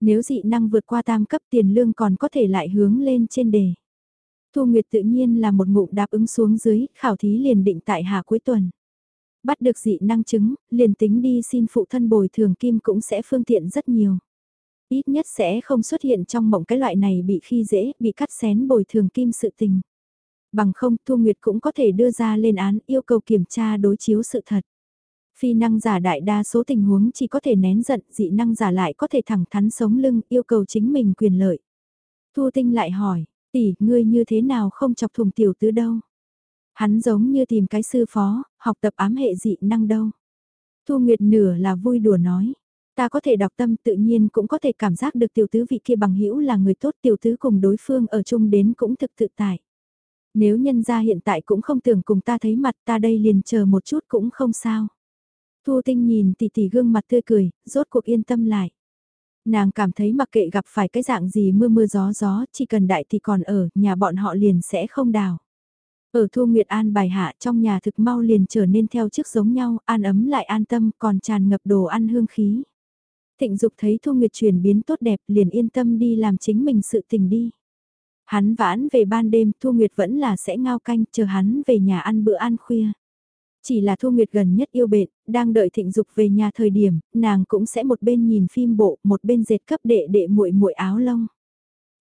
Nếu dị năng vượt qua tam cấp tiền lương còn có thể lại hướng lên trên đề. Thu Nguyệt tự nhiên là một ngụm đáp ứng xuống dưới, khảo thí liền định tại hạ cuối tuần. Bắt được dị năng chứng, liền tính đi xin phụ thân bồi thường kim cũng sẽ phương tiện rất nhiều. Ít nhất sẽ không xuất hiện trong mộng cái loại này bị khi dễ, bị cắt xén bồi thường kim sự tình. Bằng không Thu Nguyệt cũng có thể đưa ra lên án yêu cầu kiểm tra đối chiếu sự thật. Phi năng giả đại đa số tình huống chỉ có thể nén giận, dị năng giả lại có thể thẳng thắn sống lưng, yêu cầu chính mình quyền lợi. Thu Tinh lại hỏi, tỷ, ngươi như thế nào không chọc thùng tiểu tứ đâu? Hắn giống như tìm cái sư phó, học tập ám hệ dị năng đâu. Thu Nguyệt nửa là vui đùa nói. Ta có thể đọc tâm tự nhiên cũng có thể cảm giác được tiểu tứ vị kia bằng hữu là người tốt tiểu tứ cùng đối phương ở chung đến cũng thực tự tại. Nếu nhân gia hiện tại cũng không tưởng cùng ta thấy mặt ta đây liền chờ một chút cũng không sao. Thu Tinh nhìn tỷ tỷ gương mặt tươi cười, rốt cuộc yên tâm lại. Nàng cảm thấy mặc kệ gặp phải cái dạng gì mưa mưa gió gió, chỉ cần đại thì còn ở, nhà bọn họ liền sẽ không đào. Ở Thu Nguyệt An bài hạ trong nhà thực mau liền trở nên theo trước giống nhau, an ấm lại an tâm còn tràn ngập đồ ăn hương khí. Thịnh Dục thấy Thu Nguyệt chuyển biến tốt đẹp liền yên tâm đi làm chính mình sự tình đi. Hắn vãn về ban đêm Thu Nguyệt vẫn là sẽ ngao canh chờ hắn về nhà ăn bữa ăn khuya. Chỉ là Thu Nguyệt gần nhất yêu bệnh, đang đợi Thịnh Dục về nhà thời điểm, nàng cũng sẽ một bên nhìn phim bộ, một bên dệt cấp đệ đệ muội muội áo lông.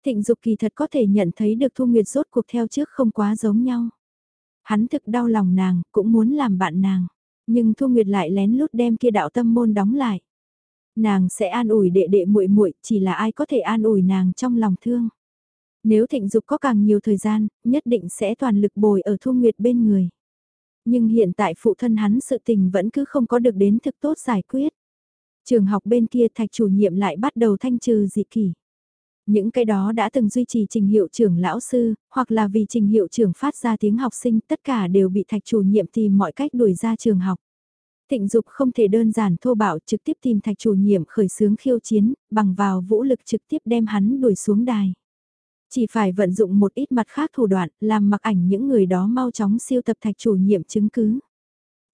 Thịnh Dục kỳ thật có thể nhận thấy được Thu Nguyệt rốt cuộc theo trước không quá giống nhau. Hắn thực đau lòng nàng, cũng muốn làm bạn nàng. Nhưng Thu Nguyệt lại lén lút đem kia đạo tâm môn đóng lại. Nàng sẽ an ủi đệ đệ muội muội, chỉ là ai có thể an ủi nàng trong lòng thương. Nếu thịnh dục có càng nhiều thời gian, nhất định sẽ toàn lực bồi ở Thu Nguyệt bên người. Nhưng hiện tại phụ thân hắn sự tình vẫn cứ không có được đến thực tốt giải quyết. Trường học bên kia thạch chủ nhiệm lại bắt đầu thanh trừ dị kỷ. Những cái đó đã từng duy trì trình hiệu trưởng lão sư, hoặc là vì trình hiệu trưởng phát ra tiếng học sinh tất cả đều bị thạch chủ nhiệm tìm mọi cách đuổi ra trường học. Thịnh dục không thể đơn giản thô bạo trực tiếp tìm thạch chủ nhiệm khởi xướng khiêu chiến, bằng vào vũ lực trực tiếp đem hắn đuổi xuống đài. Chỉ phải vận dụng một ít mặt khác thủ đoạn, làm mặc ảnh những người đó mau chóng siêu tập thạch chủ nhiệm chứng cứ.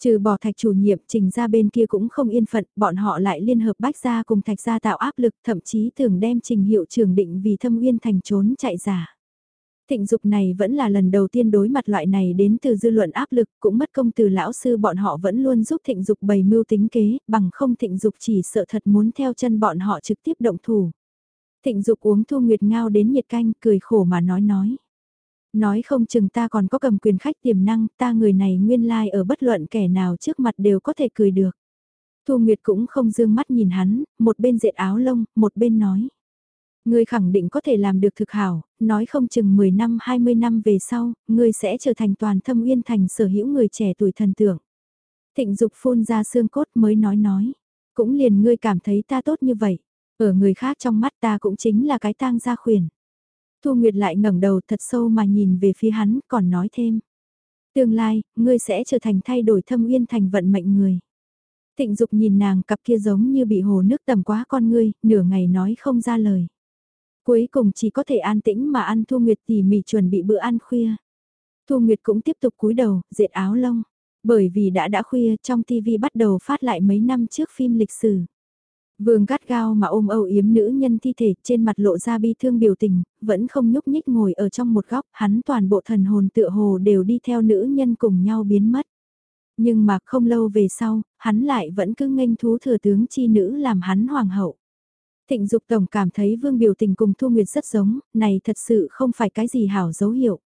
Trừ bỏ thạch chủ nhiệm trình ra bên kia cũng không yên phận, bọn họ lại liên hợp bách ra cùng thạch gia tạo áp lực thậm chí thường đem trình hiệu trường định vì thâm uyên thành trốn chạy giả. Thịnh dục này vẫn là lần đầu tiên đối mặt loại này đến từ dư luận áp lực, cũng mất công từ lão sư bọn họ vẫn luôn giúp thịnh dục bày mưu tính kế, bằng không thịnh dục chỉ sợ thật muốn theo chân bọn họ trực tiếp động thủ. Thịnh dục uống thu nguyệt ngao đến nhiệt canh, cười khổ mà nói nói. Nói không chừng ta còn có cầm quyền khách tiềm năng, ta người này nguyên lai like ở bất luận kẻ nào trước mặt đều có thể cười được. Thu Nguyệt cũng không dương mắt nhìn hắn, một bên dệt áo lông, một bên nói. Ngươi khẳng định có thể làm được thực hảo, nói không chừng 10 năm 20 năm về sau, ngươi sẽ trở thành toàn thâm uyên thành sở hữu người trẻ tuổi thần tượng. Thịnh dục phun ra xương cốt mới nói nói. Cũng liền ngươi cảm thấy ta tốt như vậy. Ở người khác trong mắt ta cũng chính là cái tang gia khuyển. Thu Nguyệt lại ngẩng đầu thật sâu mà nhìn về phía hắn còn nói thêm. Tương lai, ngươi sẽ trở thành thay đổi thâm uyên thành vận mệnh người. Thịnh Dục nhìn nàng cặp kia giống như bị hồ nước tầm quá con ngươi, nửa ngày nói không ra lời. Cuối cùng chỉ có thể an tĩnh mà ăn Thu Nguyệt tỉ mỉ chuẩn bị bữa ăn khuya. Thu Nguyệt cũng tiếp tục cúi đầu, dệt áo lông. Bởi vì đã đã khuya trong TV bắt đầu phát lại mấy năm trước phim lịch sử. Vương gắt gao mà ôm âu yếm nữ nhân thi thể trên mặt lộ ra bi thương biểu tình, vẫn không nhúc nhích ngồi ở trong một góc, hắn toàn bộ thần hồn tựa hồ đều đi theo nữ nhân cùng nhau biến mất. Nhưng mà không lâu về sau, hắn lại vẫn cứ nghênh thú thừa tướng chi nữ làm hắn hoàng hậu. Thịnh Dục Tổng cảm thấy Vương biểu tình cùng Thu Nguyệt rất giống, này thật sự không phải cái gì hảo dấu hiệu.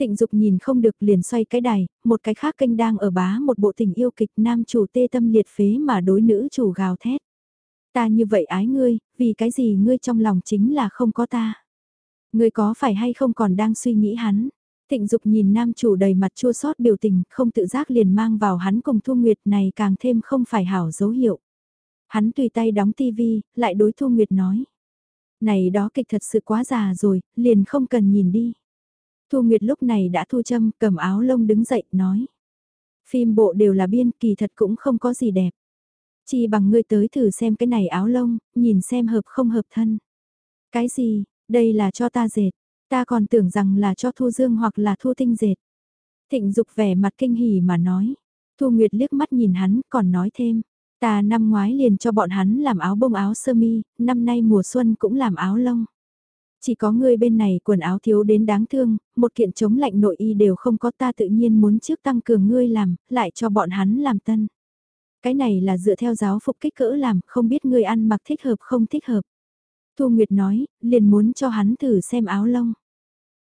Thịnh Dục nhìn không được liền xoay cái đài, một cái khác kênh đang ở bá một bộ tình yêu kịch nam chủ tê tâm liệt phế mà đối nữ chủ gào thét. Ta như vậy ái ngươi, vì cái gì ngươi trong lòng chính là không có ta. Ngươi có phải hay không còn đang suy nghĩ hắn. Thịnh Dục nhìn nam chủ đầy mặt chua xót biểu tình, không tự giác liền mang vào hắn cùng Thu Nguyệt này càng thêm không phải hảo dấu hiệu. Hắn tùy tay đóng tivi, lại đối Thu Nguyệt nói. Này đó kịch thật sự quá già rồi, liền không cần nhìn đi. Thu Nguyệt lúc này đã thu châm, cầm áo lông đứng dậy, nói. Phim bộ đều là biên, kỳ thật cũng không có gì đẹp chỉ bằng ngươi tới thử xem cái này áo lông, nhìn xem hợp không hợp thân. Cái gì, đây là cho ta dệt, ta còn tưởng rằng là cho Thu Dương hoặc là Thu Tinh dệt. Thịnh Dục vẻ mặt kinh hỉ mà nói. Thu Nguyệt liếc mắt nhìn hắn, còn nói thêm. Ta năm ngoái liền cho bọn hắn làm áo bông áo sơ mi, năm nay mùa xuân cũng làm áo lông. Chỉ có ngươi bên này quần áo thiếu đến đáng thương, một kiện chống lạnh nội y đều không có ta tự nhiên muốn trước tăng cường ngươi làm, lại cho bọn hắn làm tân. Cái này là dựa theo giáo phục kích cỡ làm, không biết ngươi ăn mặc thích hợp không thích hợp. Thu Nguyệt nói, liền muốn cho hắn thử xem áo lông.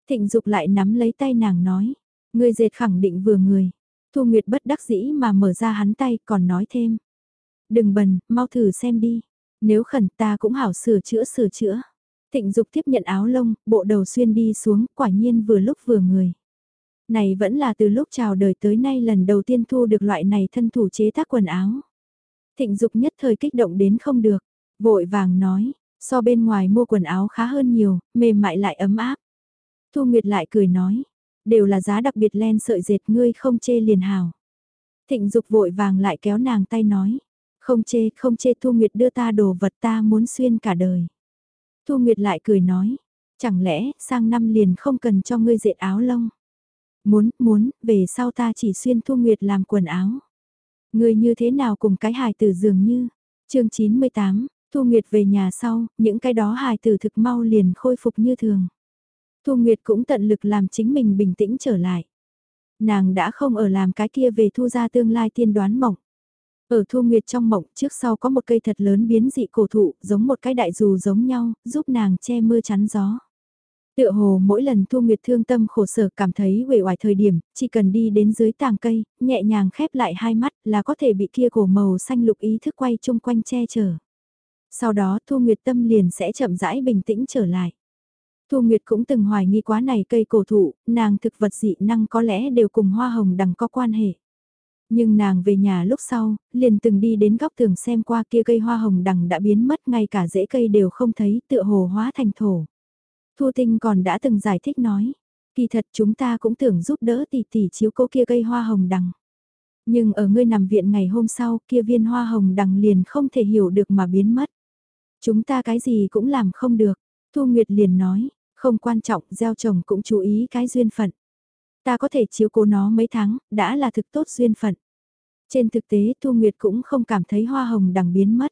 Thịnh Dục lại nắm lấy tay nàng nói, ngươi dệt khẳng định vừa người. Thu Nguyệt bất đắc dĩ mà mở ra hắn tay còn nói thêm. Đừng bần, mau thử xem đi. Nếu khẩn ta cũng hảo sửa chữa sửa chữa. Thịnh Dục tiếp nhận áo lông, bộ đầu xuyên đi xuống, quả nhiên vừa lúc vừa người. Này vẫn là từ lúc chào đời tới nay lần đầu tiên thu được loại này thân thủ chế tác quần áo. Thịnh Dục nhất thời kích động đến không được, vội vàng nói, so bên ngoài mua quần áo khá hơn nhiều, mềm mại lại ấm áp. Thu Nguyệt lại cười nói, đều là giá đặc biệt len sợi dệt ngươi không chê liền hào. Thịnh Dục vội vàng lại kéo nàng tay nói, không chê, không chê Thu Nguyệt đưa ta đồ vật ta muốn xuyên cả đời. Thu Nguyệt lại cười nói, chẳng lẽ sang năm liền không cần cho ngươi dệt áo lông. Muốn, muốn, về sau ta chỉ xuyên Thu Nguyệt làm quần áo. người như thế nào cùng cái hài tử dường như. chương 98, Thu Nguyệt về nhà sau, những cái đó hài tử thực mau liền khôi phục như thường. Thu Nguyệt cũng tận lực làm chính mình bình tĩnh trở lại. Nàng đã không ở làm cái kia về thu ra tương lai tiên đoán mộng. Ở Thu Nguyệt trong mộng trước sau có một cây thật lớn biến dị cổ thụ giống một cái đại dù giống nhau, giúp nàng che mưa chắn gió. Tựa hồ mỗi lần Thu Nguyệt thương tâm khổ sở cảm thấy uể oải thời điểm, chỉ cần đi đến dưới tàng cây, nhẹ nhàng khép lại hai mắt là có thể bị kia cổ màu xanh lục ý thức quay chung quanh che chở. Sau đó Thu Nguyệt tâm liền sẽ chậm rãi bình tĩnh trở lại. Thu Nguyệt cũng từng hoài nghi quá này cây cổ thụ, nàng thực vật dị năng có lẽ đều cùng hoa hồng đằng có quan hệ. Nhưng nàng về nhà lúc sau, liền từng đi đến góc tường xem qua kia cây hoa hồng đằng đã biến mất ngay cả rễ cây đều không thấy tựa hồ hóa thành thổ. Thu Tinh còn đã từng giải thích nói, kỳ thật chúng ta cũng tưởng giúp đỡ tỷ tỷ chiếu cố kia cây hoa hồng đằng. Nhưng ở ngươi nằm viện ngày hôm sau kia viên hoa hồng đằng liền không thể hiểu được mà biến mất. Chúng ta cái gì cũng làm không được. Thu Nguyệt liền nói, không quan trọng, gieo trồng cũng chú ý cái duyên phận. Ta có thể chiếu cố nó mấy tháng, đã là thực tốt duyên phận. Trên thực tế Thu Nguyệt cũng không cảm thấy hoa hồng đằng biến mất.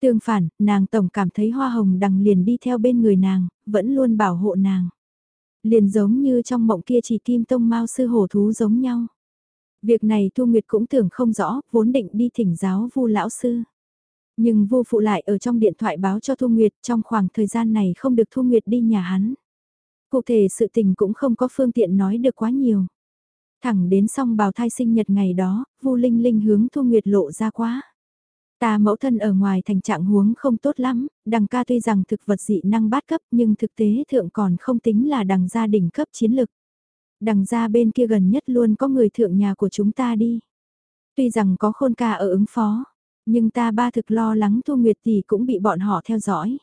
Tương phản, nàng tổng cảm thấy hoa hồng đằng liền đi theo bên người nàng, vẫn luôn bảo hộ nàng. Liền giống như trong mộng kia chỉ kim tông mau sư hổ thú giống nhau. Việc này Thu Nguyệt cũng tưởng không rõ, vốn định đi thỉnh giáo vu lão sư. Nhưng vô phụ lại ở trong điện thoại báo cho Thu Nguyệt trong khoảng thời gian này không được Thu Nguyệt đi nhà hắn. Cụ thể sự tình cũng không có phương tiện nói được quá nhiều. Thẳng đến xong bào thai sinh nhật ngày đó, Vu Linh Linh hướng Thu Nguyệt lộ ra quá. Ta mẫu thân ở ngoài thành trạng huống không tốt lắm, đằng ca tuy rằng thực vật dị năng bát cấp nhưng thực tế thượng còn không tính là đằng gia đỉnh cấp chiến lực. Đằng gia bên kia gần nhất luôn có người thượng nhà của chúng ta đi. Tuy rằng có khôn ca ở ứng phó, nhưng ta ba thực lo lắng Thu Nguyệt tỷ cũng bị bọn họ theo dõi.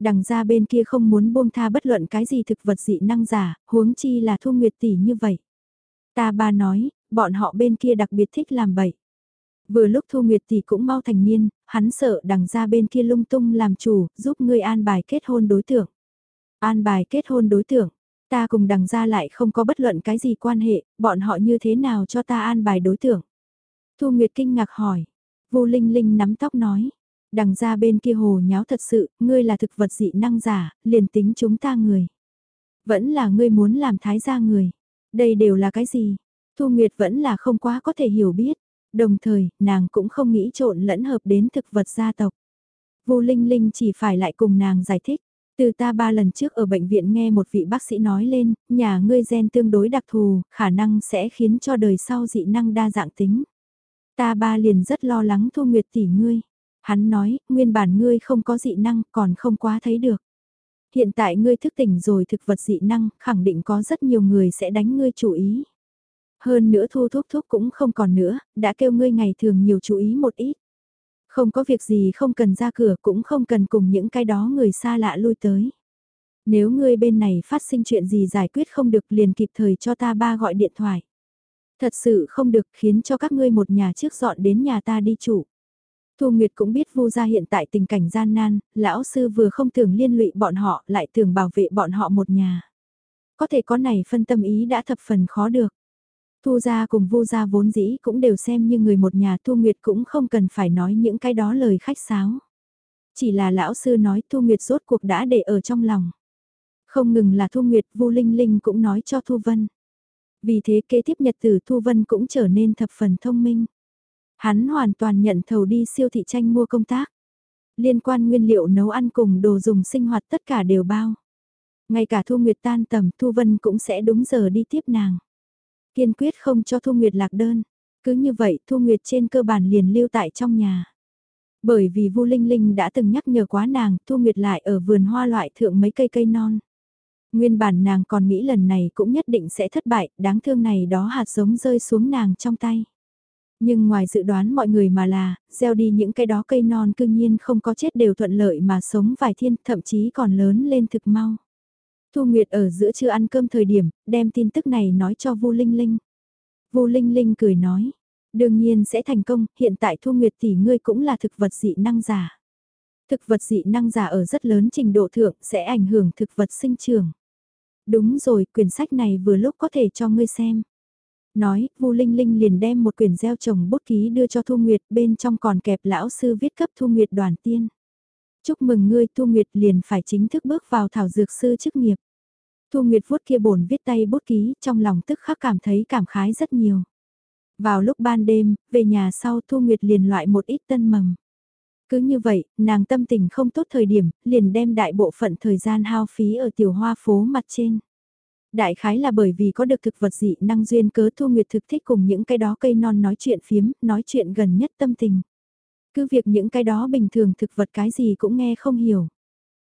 Đằng ra bên kia không muốn buông tha bất luận cái gì thực vật dị năng giả, huống chi là Thu Nguyệt tỷ như vậy. Ta ba nói, bọn họ bên kia đặc biệt thích làm bậy. Vừa lúc Thu Nguyệt tỷ cũng mau thành niên, hắn sợ đằng ra bên kia lung tung làm chủ, giúp ngươi an bài kết hôn đối tượng. An bài kết hôn đối tượng, ta cùng đằng ra lại không có bất luận cái gì quan hệ, bọn họ như thế nào cho ta an bài đối tượng. Thu Nguyệt kinh ngạc hỏi, vô linh linh nắm tóc nói, đằng ra bên kia hồ nháo thật sự, ngươi là thực vật dị năng giả, liền tính chúng ta người. Vẫn là ngươi muốn làm thái gia người. Đây đều là cái gì? Thu Nguyệt vẫn là không quá có thể hiểu biết. Đồng thời, nàng cũng không nghĩ trộn lẫn hợp đến thực vật gia tộc. Vu Linh Linh chỉ phải lại cùng nàng giải thích. Từ ta ba lần trước ở bệnh viện nghe một vị bác sĩ nói lên, nhà ngươi gen tương đối đặc thù, khả năng sẽ khiến cho đời sau dị năng đa dạng tính. Ta ba liền rất lo lắng Thu Nguyệt tỷ ngươi. Hắn nói, nguyên bản ngươi không có dị năng còn không quá thấy được. Hiện tại ngươi thức tỉnh rồi thực vật dị năng, khẳng định có rất nhiều người sẽ đánh ngươi chủ ý. Hơn nữa thu thúc thúc cũng không còn nữa, đã kêu ngươi ngày thường nhiều chú ý một ít. Không có việc gì không cần ra cửa cũng không cần cùng những cái đó người xa lạ lui tới. Nếu ngươi bên này phát sinh chuyện gì giải quyết không được liền kịp thời cho ta ba gọi điện thoại. Thật sự không được khiến cho các ngươi một nhà trước dọn đến nhà ta đi chủ. Thu Nguyệt cũng biết Vu gia hiện tại tình cảnh gian nan, lão sư vừa không tưởng liên lụy bọn họ, lại tưởng bảo vệ bọn họ một nhà. Có thể có này phân tâm ý đã thập phần khó được. Thu gia cùng Vu gia vốn dĩ cũng đều xem như người một nhà, Thu Nguyệt cũng không cần phải nói những cái đó lời khách sáo. Chỉ là lão sư nói Thu Nguyệt rốt cuộc đã để ở trong lòng. Không ngừng là Thu Nguyệt, Vu Linh Linh cũng nói cho Thu Vân. Vì thế kế tiếp nhật tử Thu Vân cũng trở nên thập phần thông minh. Hắn hoàn toàn nhận thầu đi siêu thị tranh mua công tác. Liên quan nguyên liệu nấu ăn cùng đồ dùng sinh hoạt tất cả đều bao. Ngay cả Thu Nguyệt tan tầm Thu Vân cũng sẽ đúng giờ đi tiếp nàng. Kiên quyết không cho Thu Nguyệt lạc đơn. Cứ như vậy Thu Nguyệt trên cơ bản liền lưu tại trong nhà. Bởi vì Vu Linh Linh đã từng nhắc nhở quá nàng, Thu Nguyệt lại ở vườn hoa loại thượng mấy cây cây non. Nguyên bản nàng còn nghĩ lần này cũng nhất định sẽ thất bại, đáng thương này đó hạt giống rơi xuống nàng trong tay. Nhưng ngoài dự đoán mọi người mà là, gieo đi những cái đó cây non cương nhiên không có chết đều thuận lợi mà sống vài thiên, thậm chí còn lớn lên thực mau. Thu Nguyệt ở giữa trưa ăn cơm thời điểm, đem tin tức này nói cho Vu Linh Linh. Vu Linh Linh cười nói, đương nhiên sẽ thành công, hiện tại Thu Nguyệt tỷ ngươi cũng là thực vật dị năng giả. Thực vật dị năng giả ở rất lớn trình độ thượng sẽ ảnh hưởng thực vật sinh trưởng. Đúng rồi, quyển sách này vừa lúc có thể cho ngươi xem. Nói, Vu Linh Linh liền đem một quyển gieo trồng bút ký đưa cho Thu Nguyệt, bên trong còn kẹp lão sư viết cấp Thu Nguyệt đoàn tiên. Chúc mừng ngươi Thu Nguyệt liền phải chính thức bước vào thảo dược sư chức nghiệp. Thu Nguyệt vuốt kia bổn viết tay bút ký, trong lòng tức khắc cảm thấy cảm khái rất nhiều. Vào lúc ban đêm, về nhà sau Thu Nguyệt liền loại một ít tân mầm. Cứ như vậy, nàng tâm tình không tốt thời điểm, liền đem đại bộ phận thời gian hao phí ở tiểu hoa phố mặt trên. Đại khái là bởi vì có được thực vật dị năng duyên cớ Thu Nguyệt thực thích cùng những cái đó cây non nói chuyện phiếm, nói chuyện gần nhất tâm tình. Cứ việc những cái đó bình thường thực vật cái gì cũng nghe không hiểu.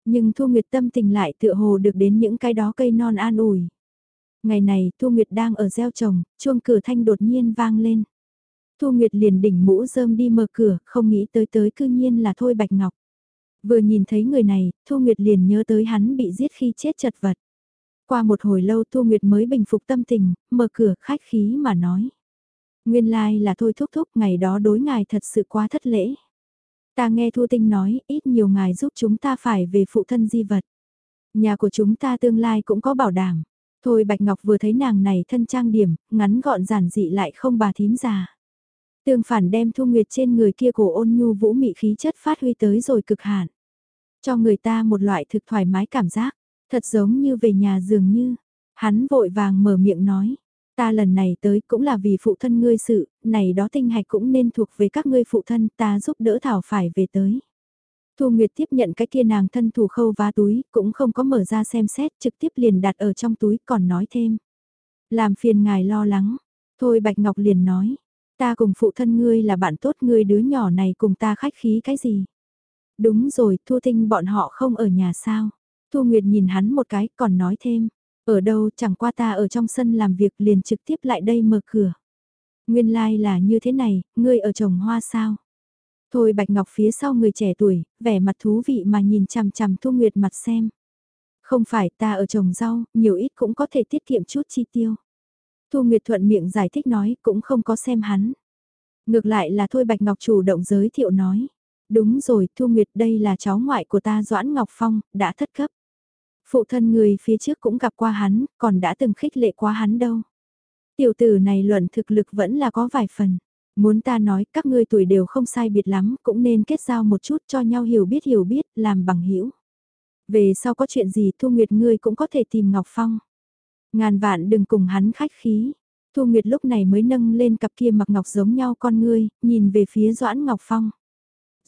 Nhưng Thu Nguyệt tâm tình lại tựa hồ được đến những cái đó cây non an ủi. Ngày này Thu Nguyệt đang ở gieo trồng, chuông cửa thanh đột nhiên vang lên. Thu Nguyệt liền đỉnh mũ rơm đi mở cửa, không nghĩ tới tới cư nhiên là Thôi Bạch Ngọc. Vừa nhìn thấy người này, Thu Nguyệt liền nhớ tới hắn bị giết khi chết chật vật. Qua một hồi lâu Thu Nguyệt mới bình phục tâm tình, mở cửa khách khí mà nói. Nguyên lai like là thôi thúc thúc ngày đó đối ngài thật sự quá thất lễ. Ta nghe Thu Tinh nói, ít nhiều ngài giúp chúng ta phải về phụ thân di vật. Nhà của chúng ta tương lai cũng có bảo đảm. Thôi Bạch Ngọc vừa thấy nàng này thân trang điểm, ngắn gọn giản dị lại không bà thím già. Tương phản đem Thu Nguyệt trên người kia cổ ôn nhu vũ mị khí chất phát huy tới rồi cực hạn. Cho người ta một loại thực thoải mái cảm giác, thật giống như về nhà dường như. Hắn vội vàng mở miệng nói, ta lần này tới cũng là vì phụ thân ngươi sự, này đó tinh hạch cũng nên thuộc về các ngươi phụ thân ta giúp đỡ thảo phải về tới. Thu Nguyệt tiếp nhận cái kia nàng thân thủ khâu vá túi, cũng không có mở ra xem xét, trực tiếp liền đặt ở trong túi còn nói thêm. Làm phiền ngài lo lắng. Thôi Bạch Ngọc liền nói, Ta cùng phụ thân ngươi là bạn tốt ngươi đứa nhỏ này cùng ta khách khí cái gì? Đúng rồi, Thu Tinh bọn họ không ở nhà sao? Thu Nguyệt nhìn hắn một cái còn nói thêm. Ở đâu chẳng qua ta ở trong sân làm việc liền trực tiếp lại đây mở cửa. Nguyên lai like là như thế này, ngươi ở trồng hoa sao? Thôi Bạch Ngọc phía sau người trẻ tuổi, vẻ mặt thú vị mà nhìn chằm chằm Thu Nguyệt mặt xem. Không phải ta ở trồng rau, nhiều ít cũng có thể tiết kiệm chút chi tiêu. Thu Nguyệt thuận miệng giải thích nói cũng không có xem hắn. Ngược lại là Thôi Bạch Ngọc chủ động giới thiệu nói. Đúng rồi Thu Nguyệt đây là cháu ngoại của ta Doãn Ngọc Phong, đã thất cấp. Phụ thân người phía trước cũng gặp qua hắn, còn đã từng khích lệ qua hắn đâu. Tiểu tử này luận thực lực vẫn là có vài phần. Muốn ta nói các ngươi tuổi đều không sai biệt lắm, cũng nên kết giao một chút cho nhau hiểu biết hiểu biết, làm bằng hữu Về sau có chuyện gì Thu Nguyệt ngươi cũng có thể tìm Ngọc Phong. Ngàn vạn đừng cùng hắn khách khí. Thu Nguyệt lúc này mới nâng lên cặp kia mặc ngọc giống nhau con ngươi, nhìn về phía Doãn Ngọc Phong.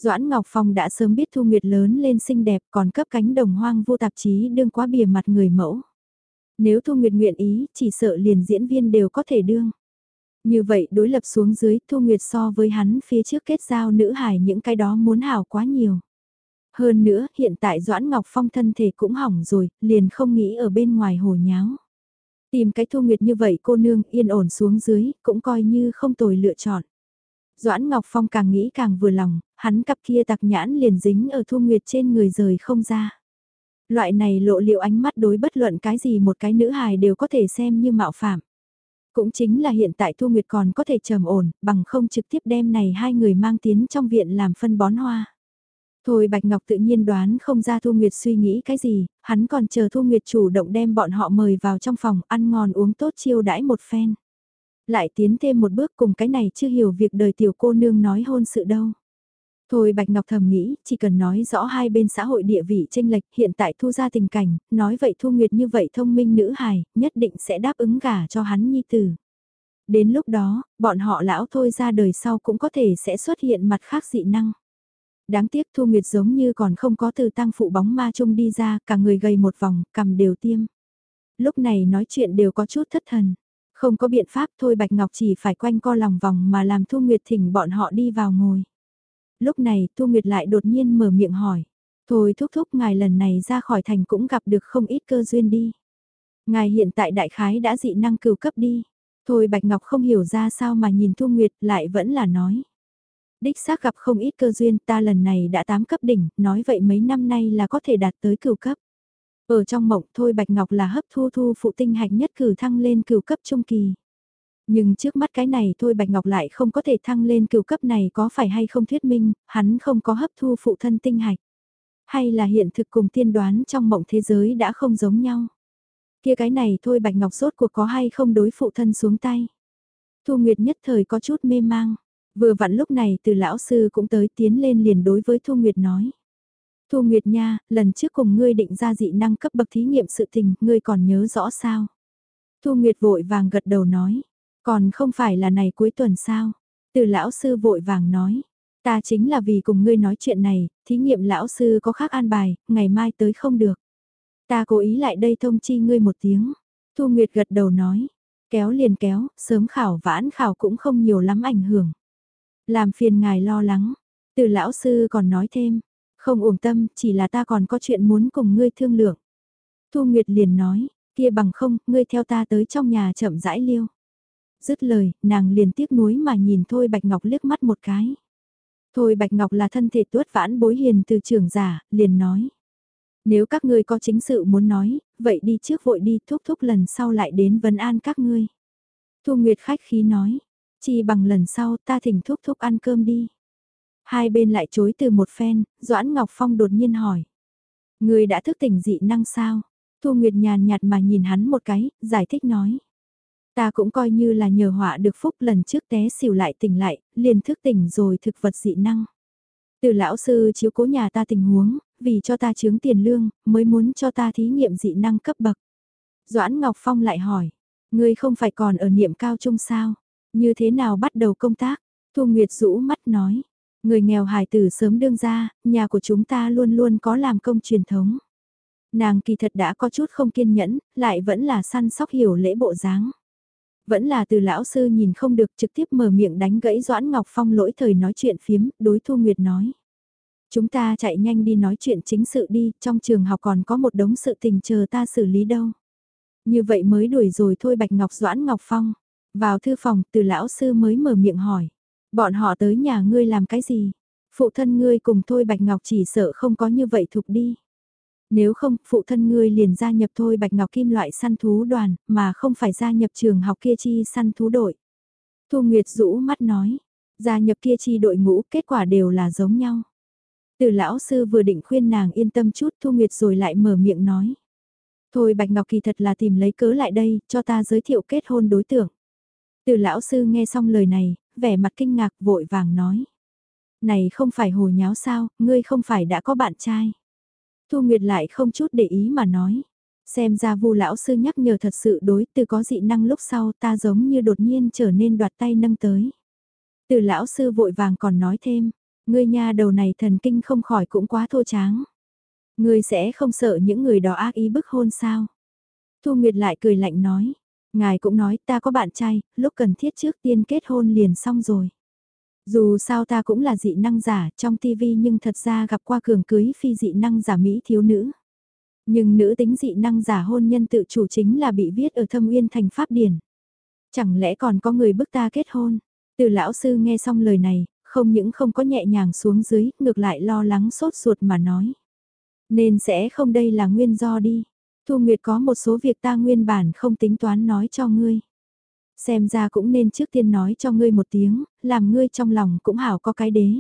Doãn Ngọc Phong đã sớm biết Thu Nguyệt lớn lên xinh đẹp còn cấp cánh đồng hoang vô tạp chí đương quá bìa mặt người mẫu. Nếu Thu Nguyệt nguyện ý, chỉ sợ liền diễn viên đều có thể đương. Như vậy đối lập xuống dưới Thu Nguyệt so với hắn phía trước kết giao nữ hài những cái đó muốn hảo quá nhiều. Hơn nữa, hiện tại Doãn Ngọc Phong thân thể cũng hỏng rồi, liền không nghĩ ở bên ngoài hồ nháo. Tìm cái thu nguyệt như vậy cô nương yên ổn xuống dưới, cũng coi như không tồi lựa chọn. Doãn Ngọc Phong càng nghĩ càng vừa lòng, hắn cặp kia tặc nhãn liền dính ở Thu Nguyệt trên người rời không ra. Loại này lộ liệu ánh mắt đối bất luận cái gì một cái nữ hài đều có thể xem như mạo phạm. Cũng chính là hiện tại Thu Nguyệt còn có thể trầm ổn, bằng không trực tiếp đem này hai người mang tiến trong viện làm phân bón hoa. Thôi Bạch Ngọc tự nhiên đoán không ra Thu Nguyệt suy nghĩ cái gì, hắn còn chờ Thu Nguyệt chủ động đem bọn họ mời vào trong phòng ăn ngon uống tốt chiêu đãi một phen. Lại tiến thêm một bước cùng cái này chưa hiểu việc đời tiểu cô nương nói hôn sự đâu. Thôi Bạch Ngọc thầm nghĩ, chỉ cần nói rõ hai bên xã hội địa vị tranh lệch hiện tại thu ra tình cảnh, nói vậy Thu Nguyệt như vậy thông minh nữ hài, nhất định sẽ đáp ứng gả cho hắn nhi tử. Đến lúc đó, bọn họ lão thôi ra đời sau cũng có thể sẽ xuất hiện mặt khác dị năng. Đáng tiếc Thu Nguyệt giống như còn không có từ tăng phụ bóng ma chung đi ra, cả người gầy một vòng, cầm đều tiêm. Lúc này nói chuyện đều có chút thất thần. Không có biện pháp thôi Bạch Ngọc chỉ phải quanh co lòng vòng mà làm Thu Nguyệt thỉnh bọn họ đi vào ngồi. Lúc này Thu Nguyệt lại đột nhiên mở miệng hỏi. Thôi thúc thúc ngài lần này ra khỏi thành cũng gặp được không ít cơ duyên đi. Ngài hiện tại đại khái đã dị năng cửu cấp đi. Thôi Bạch Ngọc không hiểu ra sao mà nhìn Thu Nguyệt lại vẫn là nói. Đích xác gặp không ít cơ duyên ta lần này đã tám cấp đỉnh, nói vậy mấy năm nay là có thể đạt tới cửu cấp. Ở trong mộng thôi Bạch Ngọc là hấp thu thu phụ tinh hạch nhất cử thăng lên cửu cấp trung kỳ. Nhưng trước mắt cái này thôi Bạch Ngọc lại không có thể thăng lên cựu cấp này có phải hay không thuyết minh, hắn không có hấp thu phụ thân tinh hạch. Hay là hiện thực cùng tiên đoán trong mộng thế giới đã không giống nhau. Kia cái này thôi Bạch Ngọc sốt cuộc có hay không đối phụ thân xuống tay. Thu Nguyệt nhất thời có chút mê mang. Vừa vặn lúc này từ lão sư cũng tới tiến lên liền đối với Thu Nguyệt nói. Thu Nguyệt nha, lần trước cùng ngươi định ra dị năng cấp bậc thí nghiệm sự tình, ngươi còn nhớ rõ sao? Thu Nguyệt vội vàng gật đầu nói, còn không phải là này cuối tuần sao? Từ lão sư vội vàng nói, ta chính là vì cùng ngươi nói chuyện này, thí nghiệm lão sư có khác an bài, ngày mai tới không được. Ta cố ý lại đây thông chi ngươi một tiếng. Thu Nguyệt gật đầu nói, kéo liền kéo, sớm khảo vãn khảo cũng không nhiều lắm ảnh hưởng. Làm phiền ngài lo lắng. Từ lão sư còn nói thêm, không uổng tâm, chỉ là ta còn có chuyện muốn cùng ngươi thương lượng. Thu Nguyệt liền nói, kia bằng không, ngươi theo ta tới trong nhà chậm rãi liêu. Dứt lời, nàng liền tiếc nuối mà nhìn Thôi Bạch Ngọc liếc mắt một cái. Thôi Bạch Ngọc là thân thể tuất vãn bối hiền từ trưởng giả, liền nói. Nếu các ngươi có chính sự muốn nói, vậy đi trước vội đi thúc thúc lần sau lại đến vấn an các ngươi. Thu Nguyệt khách khí nói, chi bằng lần sau ta thỉnh thúc thúc ăn cơm đi. Hai bên lại chối từ một phen, Doãn Ngọc Phong đột nhiên hỏi. Người đã thức tỉnh dị năng sao? Thu Nguyệt nhàn nhạt mà nhìn hắn một cái, giải thích nói. Ta cũng coi như là nhờ họa được phúc lần trước té xỉu lại tỉnh lại, liền thức tỉnh rồi thực vật dị năng. Từ lão sư chiếu cố nhà ta tình huống, vì cho ta chướng tiền lương, mới muốn cho ta thí nghiệm dị năng cấp bậc. Doãn Ngọc Phong lại hỏi, ngươi không phải còn ở niệm cao trung sao? Như thế nào bắt đầu công tác? Thu Nguyệt rũ mắt nói, người nghèo hài tử sớm đương ra, nhà của chúng ta luôn luôn có làm công truyền thống. Nàng kỳ thật đã có chút không kiên nhẫn, lại vẫn là săn sóc hiểu lễ bộ dáng. Vẫn là từ lão sư nhìn không được trực tiếp mở miệng đánh gãy Doãn Ngọc Phong lỗi thời nói chuyện phiếm, đối Thu Nguyệt nói. Chúng ta chạy nhanh đi nói chuyện chính sự đi, trong trường học còn có một đống sự tình chờ ta xử lý đâu. Như vậy mới đuổi rồi thôi Bạch Ngọc Doãn Ngọc Phong. Vào thư phòng, từ lão sư mới mở miệng hỏi. Bọn họ tới nhà ngươi làm cái gì? Phụ thân ngươi cùng thôi Bạch Ngọc chỉ sợ không có như vậy thục đi. Nếu không, phụ thân ngươi liền gia nhập thôi Bạch Ngọc Kim loại săn thú đoàn, mà không phải gia nhập trường học kia chi săn thú đội. Thu Nguyệt rũ mắt nói, gia nhập kia chi đội ngũ kết quả đều là giống nhau. Từ lão sư vừa định khuyên nàng yên tâm chút Thu Nguyệt rồi lại mở miệng nói. Thôi Bạch Ngọc kỳ thật là tìm lấy cớ lại đây, cho ta giới thiệu kết hôn đối tượng. Từ lão sư nghe xong lời này, vẻ mặt kinh ngạc vội vàng nói. Này không phải hồ nháo sao, ngươi không phải đã có bạn trai. Thu Nguyệt lại không chút để ý mà nói. Xem ra vu lão sư nhắc nhở thật sự đối từ có dị năng lúc sau ta giống như đột nhiên trở nên đoạt tay nâng tới. Từ lão sư vội vàng còn nói thêm, ngươi nha đầu này thần kinh không khỏi cũng quá thô tráng. Ngươi sẽ không sợ những người đó ác ý bức hôn sao? Thu Nguyệt lại cười lạnh nói, ngài cũng nói ta có bạn trai, lúc cần thiết trước tiên kết hôn liền xong rồi. Dù sao ta cũng là dị năng giả trong tivi nhưng thật ra gặp qua cường cưới phi dị năng giả Mỹ thiếu nữ. Nhưng nữ tính dị năng giả hôn nhân tự chủ chính là bị viết ở thâm uyên thành pháp điển. Chẳng lẽ còn có người bức ta kết hôn? Từ lão sư nghe xong lời này, không những không có nhẹ nhàng xuống dưới, ngược lại lo lắng sốt ruột mà nói. Nên sẽ không đây là nguyên do đi. Thu Nguyệt có một số việc ta nguyên bản không tính toán nói cho ngươi. Xem ra cũng nên trước tiên nói cho ngươi một tiếng, làm ngươi trong lòng cũng hảo có cái đế.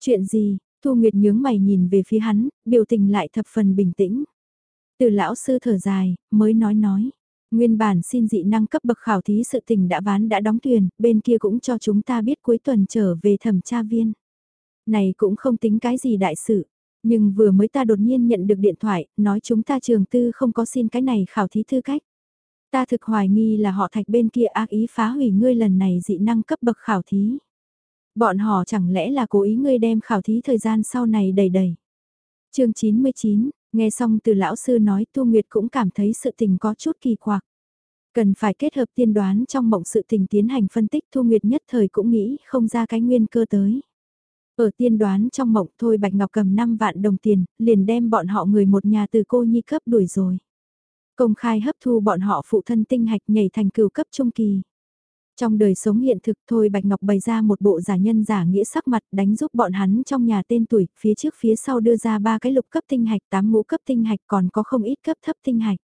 Chuyện gì, Thu Nguyệt nhướng mày nhìn về phía hắn, biểu tình lại thập phần bình tĩnh. Từ lão sư thở dài, mới nói nói. Nguyên bản xin dị năng cấp bậc khảo thí sự tình đã ván đã đóng thuyền, bên kia cũng cho chúng ta biết cuối tuần trở về thẩm tra viên. Này cũng không tính cái gì đại sự, nhưng vừa mới ta đột nhiên nhận được điện thoại, nói chúng ta trường tư không có xin cái này khảo thí thư cách. Ta thực hoài nghi là họ thạch bên kia ác ý phá hủy ngươi lần này dị năng cấp bậc khảo thí. Bọn họ chẳng lẽ là cố ý ngươi đem khảo thí thời gian sau này đầy đầy. chương 99, nghe xong từ lão sư nói Tu Nguyệt cũng cảm thấy sự tình có chút kỳ quặc. Cần phải kết hợp tiên đoán trong mộng sự tình tiến hành phân tích Thu Nguyệt nhất thời cũng nghĩ không ra cái nguyên cơ tới. Ở tiên đoán trong mộng thôi Bạch Ngọc cầm 5 vạn đồng tiền, liền đem bọn họ người một nhà từ cô nhi cấp đuổi rồi. Công khai hấp thu bọn họ phụ thân tinh hạch nhảy thành cửu cấp trung kỳ. Trong đời sống hiện thực thôi Bạch Ngọc bày ra một bộ giả nhân giả nghĩa sắc mặt đánh giúp bọn hắn trong nhà tên tuổi, phía trước phía sau đưa ra ba cái lục cấp tinh hạch, tám ngũ cấp tinh hạch còn có không ít cấp thấp tinh hạch.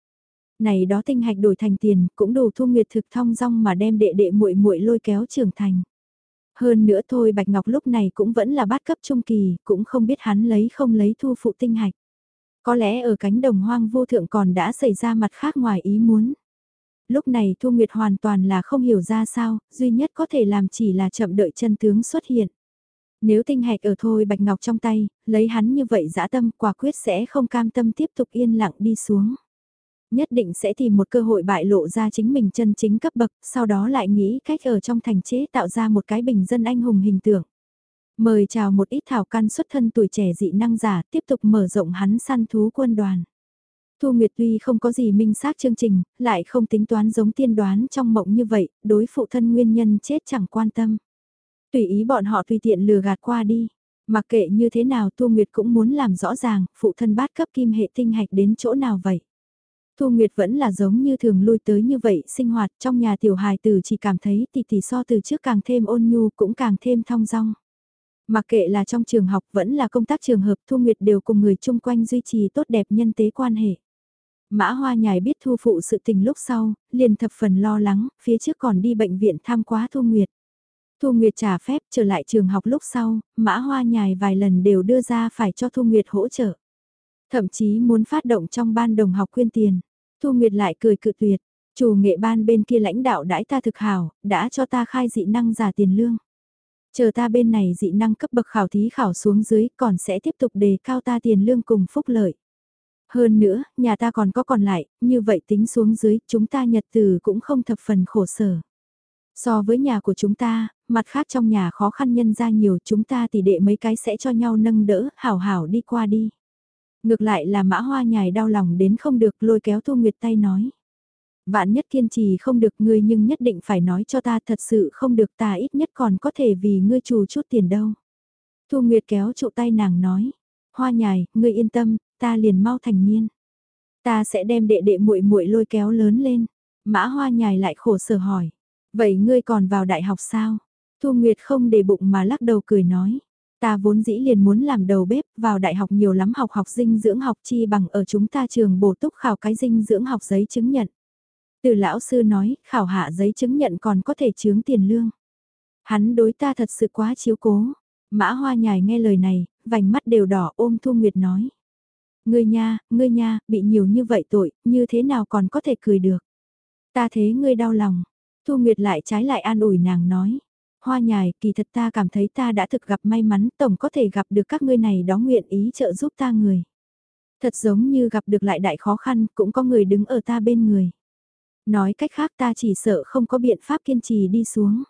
Này đó tinh hạch đổi thành tiền, cũng đủ thu nguyệt thực thong dong mà đem đệ đệ muội muội lôi kéo trưởng thành. Hơn nữa thôi Bạch Ngọc lúc này cũng vẫn là bát cấp trung kỳ, cũng không biết hắn lấy không lấy thu phụ tinh hạch. Có lẽ ở cánh đồng hoang vô thượng còn đã xảy ra mặt khác ngoài ý muốn. Lúc này Thu Nguyệt hoàn toàn là không hiểu ra sao, duy nhất có thể làm chỉ là chậm đợi chân tướng xuất hiện. Nếu tinh hạch ở thôi Bạch Ngọc trong tay, lấy hắn như vậy dã tâm quả quyết sẽ không cam tâm tiếp tục yên lặng đi xuống. Nhất định sẽ tìm một cơ hội bại lộ ra chính mình chân chính cấp bậc, sau đó lại nghĩ cách ở trong thành chế tạo ra một cái bình dân anh hùng hình tượng. Mời chào một ít thảo căn xuất thân tuổi trẻ dị năng giả tiếp tục mở rộng hắn săn thú quân đoàn. Thu Nguyệt tuy không có gì minh xác chương trình, lại không tính toán giống tiên đoán trong mộng như vậy, đối phụ thân nguyên nhân chết chẳng quan tâm. Tùy ý bọn họ tùy tiện lừa gạt qua đi. Mặc kệ như thế nào Thu Nguyệt cũng muốn làm rõ ràng, phụ thân bát cấp kim hệ tinh hạch đến chỗ nào vậy. Thu Nguyệt vẫn là giống như thường lui tới như vậy, sinh hoạt trong nhà tiểu hài tử chỉ cảm thấy tỷ tỷ so từ trước càng thêm ôn nhu cũng càng thêm thong dong. Mặc kệ là trong trường học vẫn là công tác trường hợp Thu Nguyệt đều cùng người chung quanh duy trì tốt đẹp nhân tế quan hệ. Mã Hoa Nhài biết Thu Phụ sự tình lúc sau, liền thập phần lo lắng, phía trước còn đi bệnh viện thăm quá Thu Nguyệt. Thu Nguyệt trả phép trở lại trường học lúc sau, Mã Hoa Nhài vài lần đều đưa ra phải cho Thu Nguyệt hỗ trợ. Thậm chí muốn phát động trong ban đồng học quyên tiền. Thu Nguyệt lại cười cự tuyệt, chủ nghệ ban bên kia lãnh đạo đãi ta thực hảo, đã cho ta khai dị năng giả tiền lương. Chờ ta bên này dị năng cấp bậc khảo thí khảo xuống dưới còn sẽ tiếp tục đề cao ta tiền lương cùng phúc lợi. Hơn nữa, nhà ta còn có còn lại, như vậy tính xuống dưới, chúng ta nhật từ cũng không thập phần khổ sở. So với nhà của chúng ta, mặt khác trong nhà khó khăn nhân ra nhiều chúng ta tỷ đệ mấy cái sẽ cho nhau nâng đỡ, hảo hảo đi qua đi. Ngược lại là mã hoa nhài đau lòng đến không được lôi kéo Thu Nguyệt tay nói. Vạn nhất kiên trì không được ngươi nhưng nhất định phải nói cho ta thật sự không được ta ít nhất còn có thể vì ngươi trù chút tiền đâu. Thu Nguyệt kéo trụ tay nàng nói. Hoa nhài, ngươi yên tâm, ta liền mau thành niên. Ta sẽ đem đệ đệ muội muội lôi kéo lớn lên. Mã hoa nhài lại khổ sở hỏi. Vậy ngươi còn vào đại học sao? Thu Nguyệt không để bụng mà lắc đầu cười nói. Ta vốn dĩ liền muốn làm đầu bếp, vào đại học nhiều lắm học học dinh dưỡng học chi bằng ở chúng ta trường bổ túc khảo cái dinh dưỡng học giấy chứng nhận. Từ lão sư nói, khảo hạ giấy chứng nhận còn có thể chướng tiền lương. Hắn đối ta thật sự quá chiếu cố. Mã hoa nhài nghe lời này, vành mắt đều đỏ ôm Thu Nguyệt nói. Ngươi nha, ngươi nha, bị nhiều như vậy tội, như thế nào còn có thể cười được. Ta thế ngươi đau lòng. Thu Nguyệt lại trái lại an ủi nàng nói. Hoa nhài, kỳ thật ta cảm thấy ta đã thực gặp may mắn, tổng có thể gặp được các ngươi này đó nguyện ý trợ giúp ta người. Thật giống như gặp được lại đại khó khăn, cũng có người đứng ở ta bên người. Nói cách khác ta chỉ sợ không có biện pháp kiên trì đi xuống.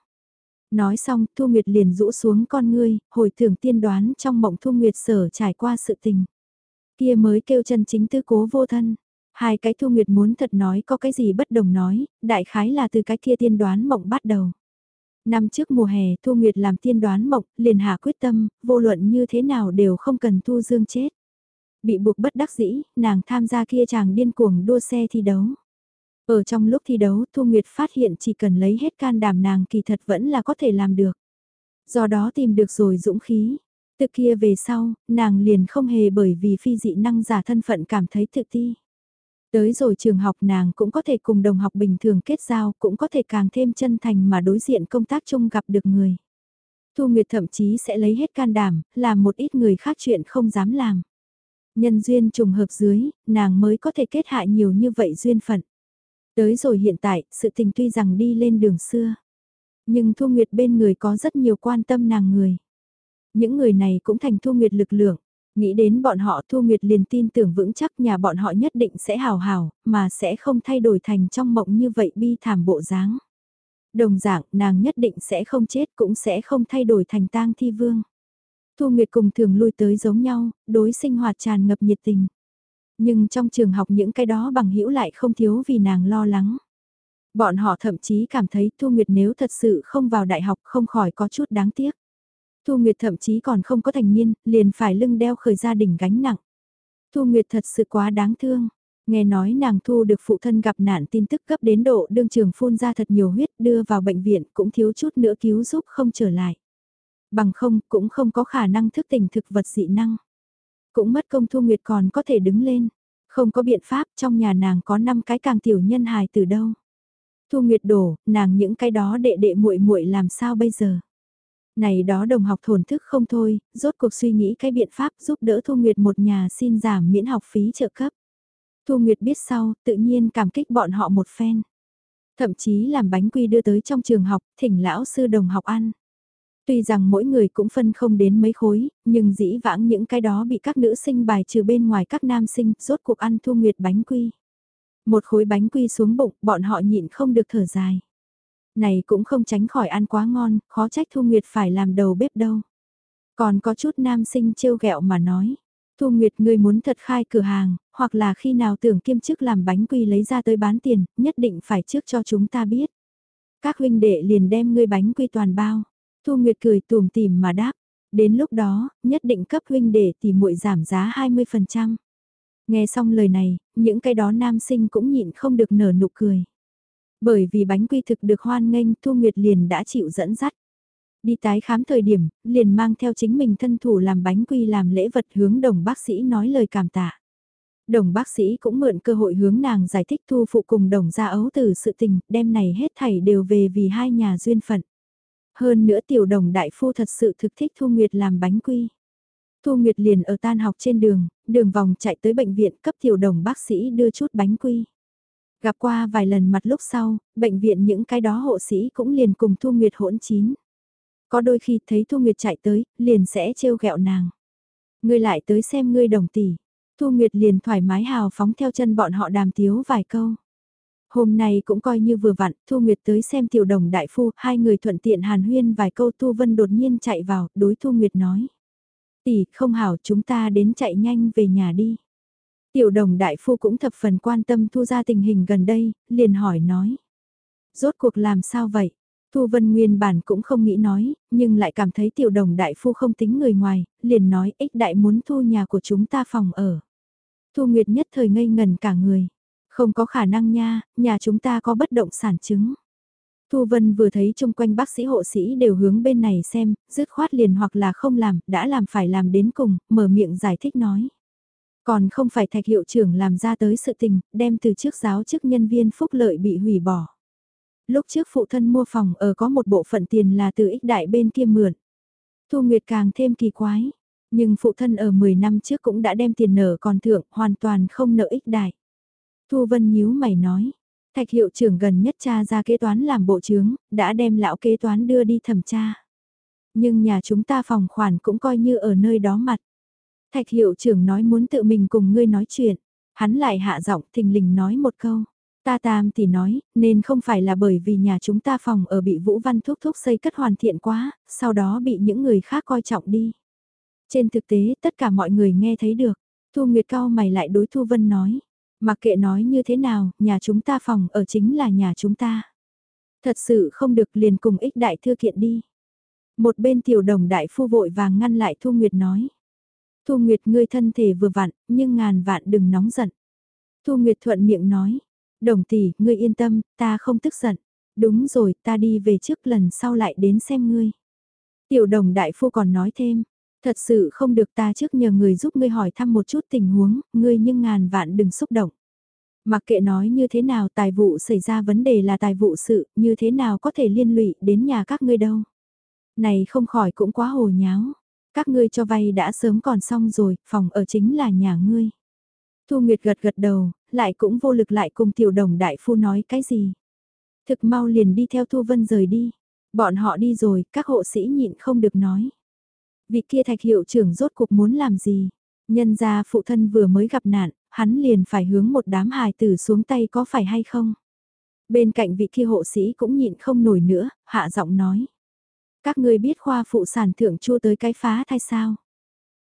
Nói xong, Thu Nguyệt liền rũ xuống con ngươi, hồi tưởng tiên đoán trong mộng Thu Nguyệt sở trải qua sự tình. Kia mới kêu chân chính tư cố vô thân. Hai cái Thu Nguyệt muốn thật nói có cái gì bất đồng nói, đại khái là từ cái kia tiên đoán mộng bắt đầu. Năm trước mùa hè Thu Nguyệt làm tiên đoán mộng, liền hạ quyết tâm, vô luận như thế nào đều không cần Thu Dương chết. Bị buộc bất đắc dĩ, nàng tham gia kia chàng điên cuồng đua xe thi đấu. Ở trong lúc thi đấu Thu Nguyệt phát hiện chỉ cần lấy hết can đảm nàng kỳ thật vẫn là có thể làm được. Do đó tìm được rồi dũng khí. Từ kia về sau, nàng liền không hề bởi vì phi dị năng giả thân phận cảm thấy tự ti. Tới rồi trường học nàng cũng có thể cùng đồng học bình thường kết giao, cũng có thể càng thêm chân thành mà đối diện công tác chung gặp được người. Thu Nguyệt thậm chí sẽ lấy hết can đảm, làm một ít người khác chuyện không dám làm. Nhân duyên trùng hợp dưới, nàng mới có thể kết hại nhiều như vậy duyên phận. Tới rồi hiện tại, sự tình tuy rằng đi lên đường xưa. Nhưng Thu Nguyệt bên người có rất nhiều quan tâm nàng người. Những người này cũng thành Thu Nguyệt lực lượng. Nghĩ đến bọn họ Thu Nguyệt liền tin tưởng vững chắc nhà bọn họ nhất định sẽ hào hào, mà sẽ không thay đổi thành trong mộng như vậy bi thảm bộ dáng. Đồng dạng, nàng nhất định sẽ không chết cũng sẽ không thay đổi thành tang thi vương. Thu Nguyệt cùng thường lui tới giống nhau, đối sinh hoạt tràn ngập nhiệt tình. Nhưng trong trường học những cái đó bằng hữu lại không thiếu vì nàng lo lắng. Bọn họ thậm chí cảm thấy Thu Nguyệt nếu thật sự không vào đại học không khỏi có chút đáng tiếc. Thu Nguyệt thậm chí còn không có thành niên, liền phải lưng đeo khởi gia đình gánh nặng. Thu Nguyệt thật sự quá đáng thương. Nghe nói nàng thu được phụ thân gặp nạn tin tức cấp đến độ đương trường phun ra thật nhiều huyết đưa vào bệnh viện cũng thiếu chút nữa cứu giúp không trở lại. Bằng không cũng không có khả năng thức tỉnh thực vật dị năng. Cũng mất công Thu Nguyệt còn có thể đứng lên. Không có biện pháp trong nhà nàng có 5 cái càng tiểu nhân hài từ đâu. Thu Nguyệt đổ, nàng những cái đó đệ đệ muội muội làm sao bây giờ? Này đó đồng học thổn thức không thôi, rốt cuộc suy nghĩ cái biện pháp giúp đỡ Thu Nguyệt một nhà xin giảm miễn học phí trợ cấp. Thu Nguyệt biết sau, tự nhiên cảm kích bọn họ một phen. Thậm chí làm bánh quy đưa tới trong trường học, thỉnh lão sư đồng học ăn. Tuy rằng mỗi người cũng phân không đến mấy khối, nhưng dĩ vãng những cái đó bị các nữ sinh bài trừ bên ngoài các nam sinh, rốt cuộc ăn Thu Nguyệt bánh quy. Một khối bánh quy xuống bụng, bọn họ nhịn không được thở dài. Này cũng không tránh khỏi ăn quá ngon, khó trách Thu Nguyệt phải làm đầu bếp đâu. Còn có chút nam sinh trêu ghẹo mà nói. Thu Nguyệt ngươi muốn thật khai cửa hàng, hoặc là khi nào tưởng kiêm chức làm bánh quy lấy ra tới bán tiền, nhất định phải trước cho chúng ta biết. Các huynh đệ liền đem ngươi bánh quy toàn bao. Thu Nguyệt cười tùm tìm mà đáp. Đến lúc đó, nhất định cấp huynh để thì muội giảm giá 20%. Nghe xong lời này, những cái đó nam sinh cũng nhịn không được nở nụ cười. Bởi vì bánh quy thực được hoan nghênh Thu Nguyệt liền đã chịu dẫn dắt. Đi tái khám thời điểm, liền mang theo chính mình thân thủ làm bánh quy làm lễ vật hướng đồng bác sĩ nói lời cảm tạ. Đồng bác sĩ cũng mượn cơ hội hướng nàng giải thích thu phụ cùng đồng gia ấu từ sự tình, đêm này hết thảy đều về vì hai nhà duyên phận. Hơn nữa tiểu đồng đại phu thật sự thực thích Thu Nguyệt làm bánh quy. Thu Nguyệt liền ở tan học trên đường, đường vòng chạy tới bệnh viện cấp tiểu đồng bác sĩ đưa chút bánh quy. Gặp qua vài lần mặt lúc sau, bệnh viện những cái đó hộ sĩ cũng liền cùng Thu Nguyệt hỗn chín. Có đôi khi thấy Thu Nguyệt chạy tới, liền sẽ trêu ghẹo nàng. Ngươi lại tới xem ngươi đồng tỷ. Thu Nguyệt liền thoải mái hào phóng theo chân bọn họ đàm tiếu vài câu. Hôm nay cũng coi như vừa vặn, Thu Nguyệt tới xem tiểu đồng đại phu, hai người thuận tiện hàn huyên vài câu Thu Vân đột nhiên chạy vào, đối Thu Nguyệt nói. Tỷ, không hảo chúng ta đến chạy nhanh về nhà đi. Tiểu đồng đại phu cũng thập phần quan tâm Thu ra tình hình gần đây, liền hỏi nói. Rốt cuộc làm sao vậy? Thu Vân nguyên bản cũng không nghĩ nói, nhưng lại cảm thấy tiểu đồng đại phu không tính người ngoài, liền nói ích đại muốn thu nhà của chúng ta phòng ở. Thu Nguyệt nhất thời ngây ngần cả người. Không có khả năng nha, nhà chúng ta có bất động sản chứng. Thu Vân vừa thấy chung quanh bác sĩ hộ sĩ đều hướng bên này xem, dứt khoát liền hoặc là không làm, đã làm phải làm đến cùng, mở miệng giải thích nói. Còn không phải thạch hiệu trưởng làm ra tới sự tình, đem từ trước giáo chức nhân viên phúc lợi bị hủy bỏ. Lúc trước phụ thân mua phòng ở có một bộ phận tiền là từ ích đại bên kia mượn. Thu Nguyệt càng thêm kỳ quái, nhưng phụ thân ở 10 năm trước cũng đã đem tiền nợ còn thượng, hoàn toàn không nợ ích đại. Thu Vân nhíu mày nói, thạch hiệu trưởng gần nhất cha ra kế toán làm bộ trướng, đã đem lão kế toán đưa đi thẩm tra. Nhưng nhà chúng ta phòng khoản cũng coi như ở nơi đó mặt. Thạch hiệu trưởng nói muốn tự mình cùng ngươi nói chuyện, hắn lại hạ giọng thình lình nói một câu. Ta tam thì nói, nên không phải là bởi vì nhà chúng ta phòng ở bị Vũ Văn Thúc Thúc xây cất hoàn thiện quá, sau đó bị những người khác coi trọng đi. Trên thực tế, tất cả mọi người nghe thấy được. Thu Nguyệt Cao mày lại đối Thu Vân nói. Mặc kệ nói như thế nào, nhà chúng ta phòng ở chính là nhà chúng ta. Thật sự không được liền cùng ích đại thư kiện đi. Một bên tiểu đồng đại phu vội vàng ngăn lại Thu Nguyệt nói. Thu Nguyệt ngươi thân thể vừa vặn, nhưng ngàn vạn đừng nóng giận. Thu Nguyệt thuận miệng nói. Đồng tỷ, ngươi yên tâm, ta không tức giận. Đúng rồi, ta đi về trước lần sau lại đến xem ngươi. Tiểu đồng đại phu còn nói thêm, thật sự không được ta trước nhờ người giúp ngươi hỏi thăm một chút tình huống, ngươi nhưng ngàn vạn đừng xúc động. Mặc kệ nói như thế nào tài vụ xảy ra vấn đề là tài vụ sự, như thế nào có thể liên lụy đến nhà các ngươi đâu. Này không khỏi cũng quá hồ nháo. Các ngươi cho vay đã sớm còn xong rồi, phòng ở chính là nhà ngươi. Thu Nguyệt gật gật đầu, lại cũng vô lực lại cùng tiểu đồng đại phu nói cái gì. Thực mau liền đi theo Thu Vân rời đi. Bọn họ đi rồi, các hộ sĩ nhịn không được nói. Vị kia thạch hiệu trưởng rốt cuộc muốn làm gì? Nhân gia phụ thân vừa mới gặp nạn, hắn liền phải hướng một đám hài tử xuống tay có phải hay không? Bên cạnh vị kia hộ sĩ cũng nhịn không nổi nữa, hạ giọng nói. Các ngươi biết khoa phụ sản thượng chua tới cái phá thai sao?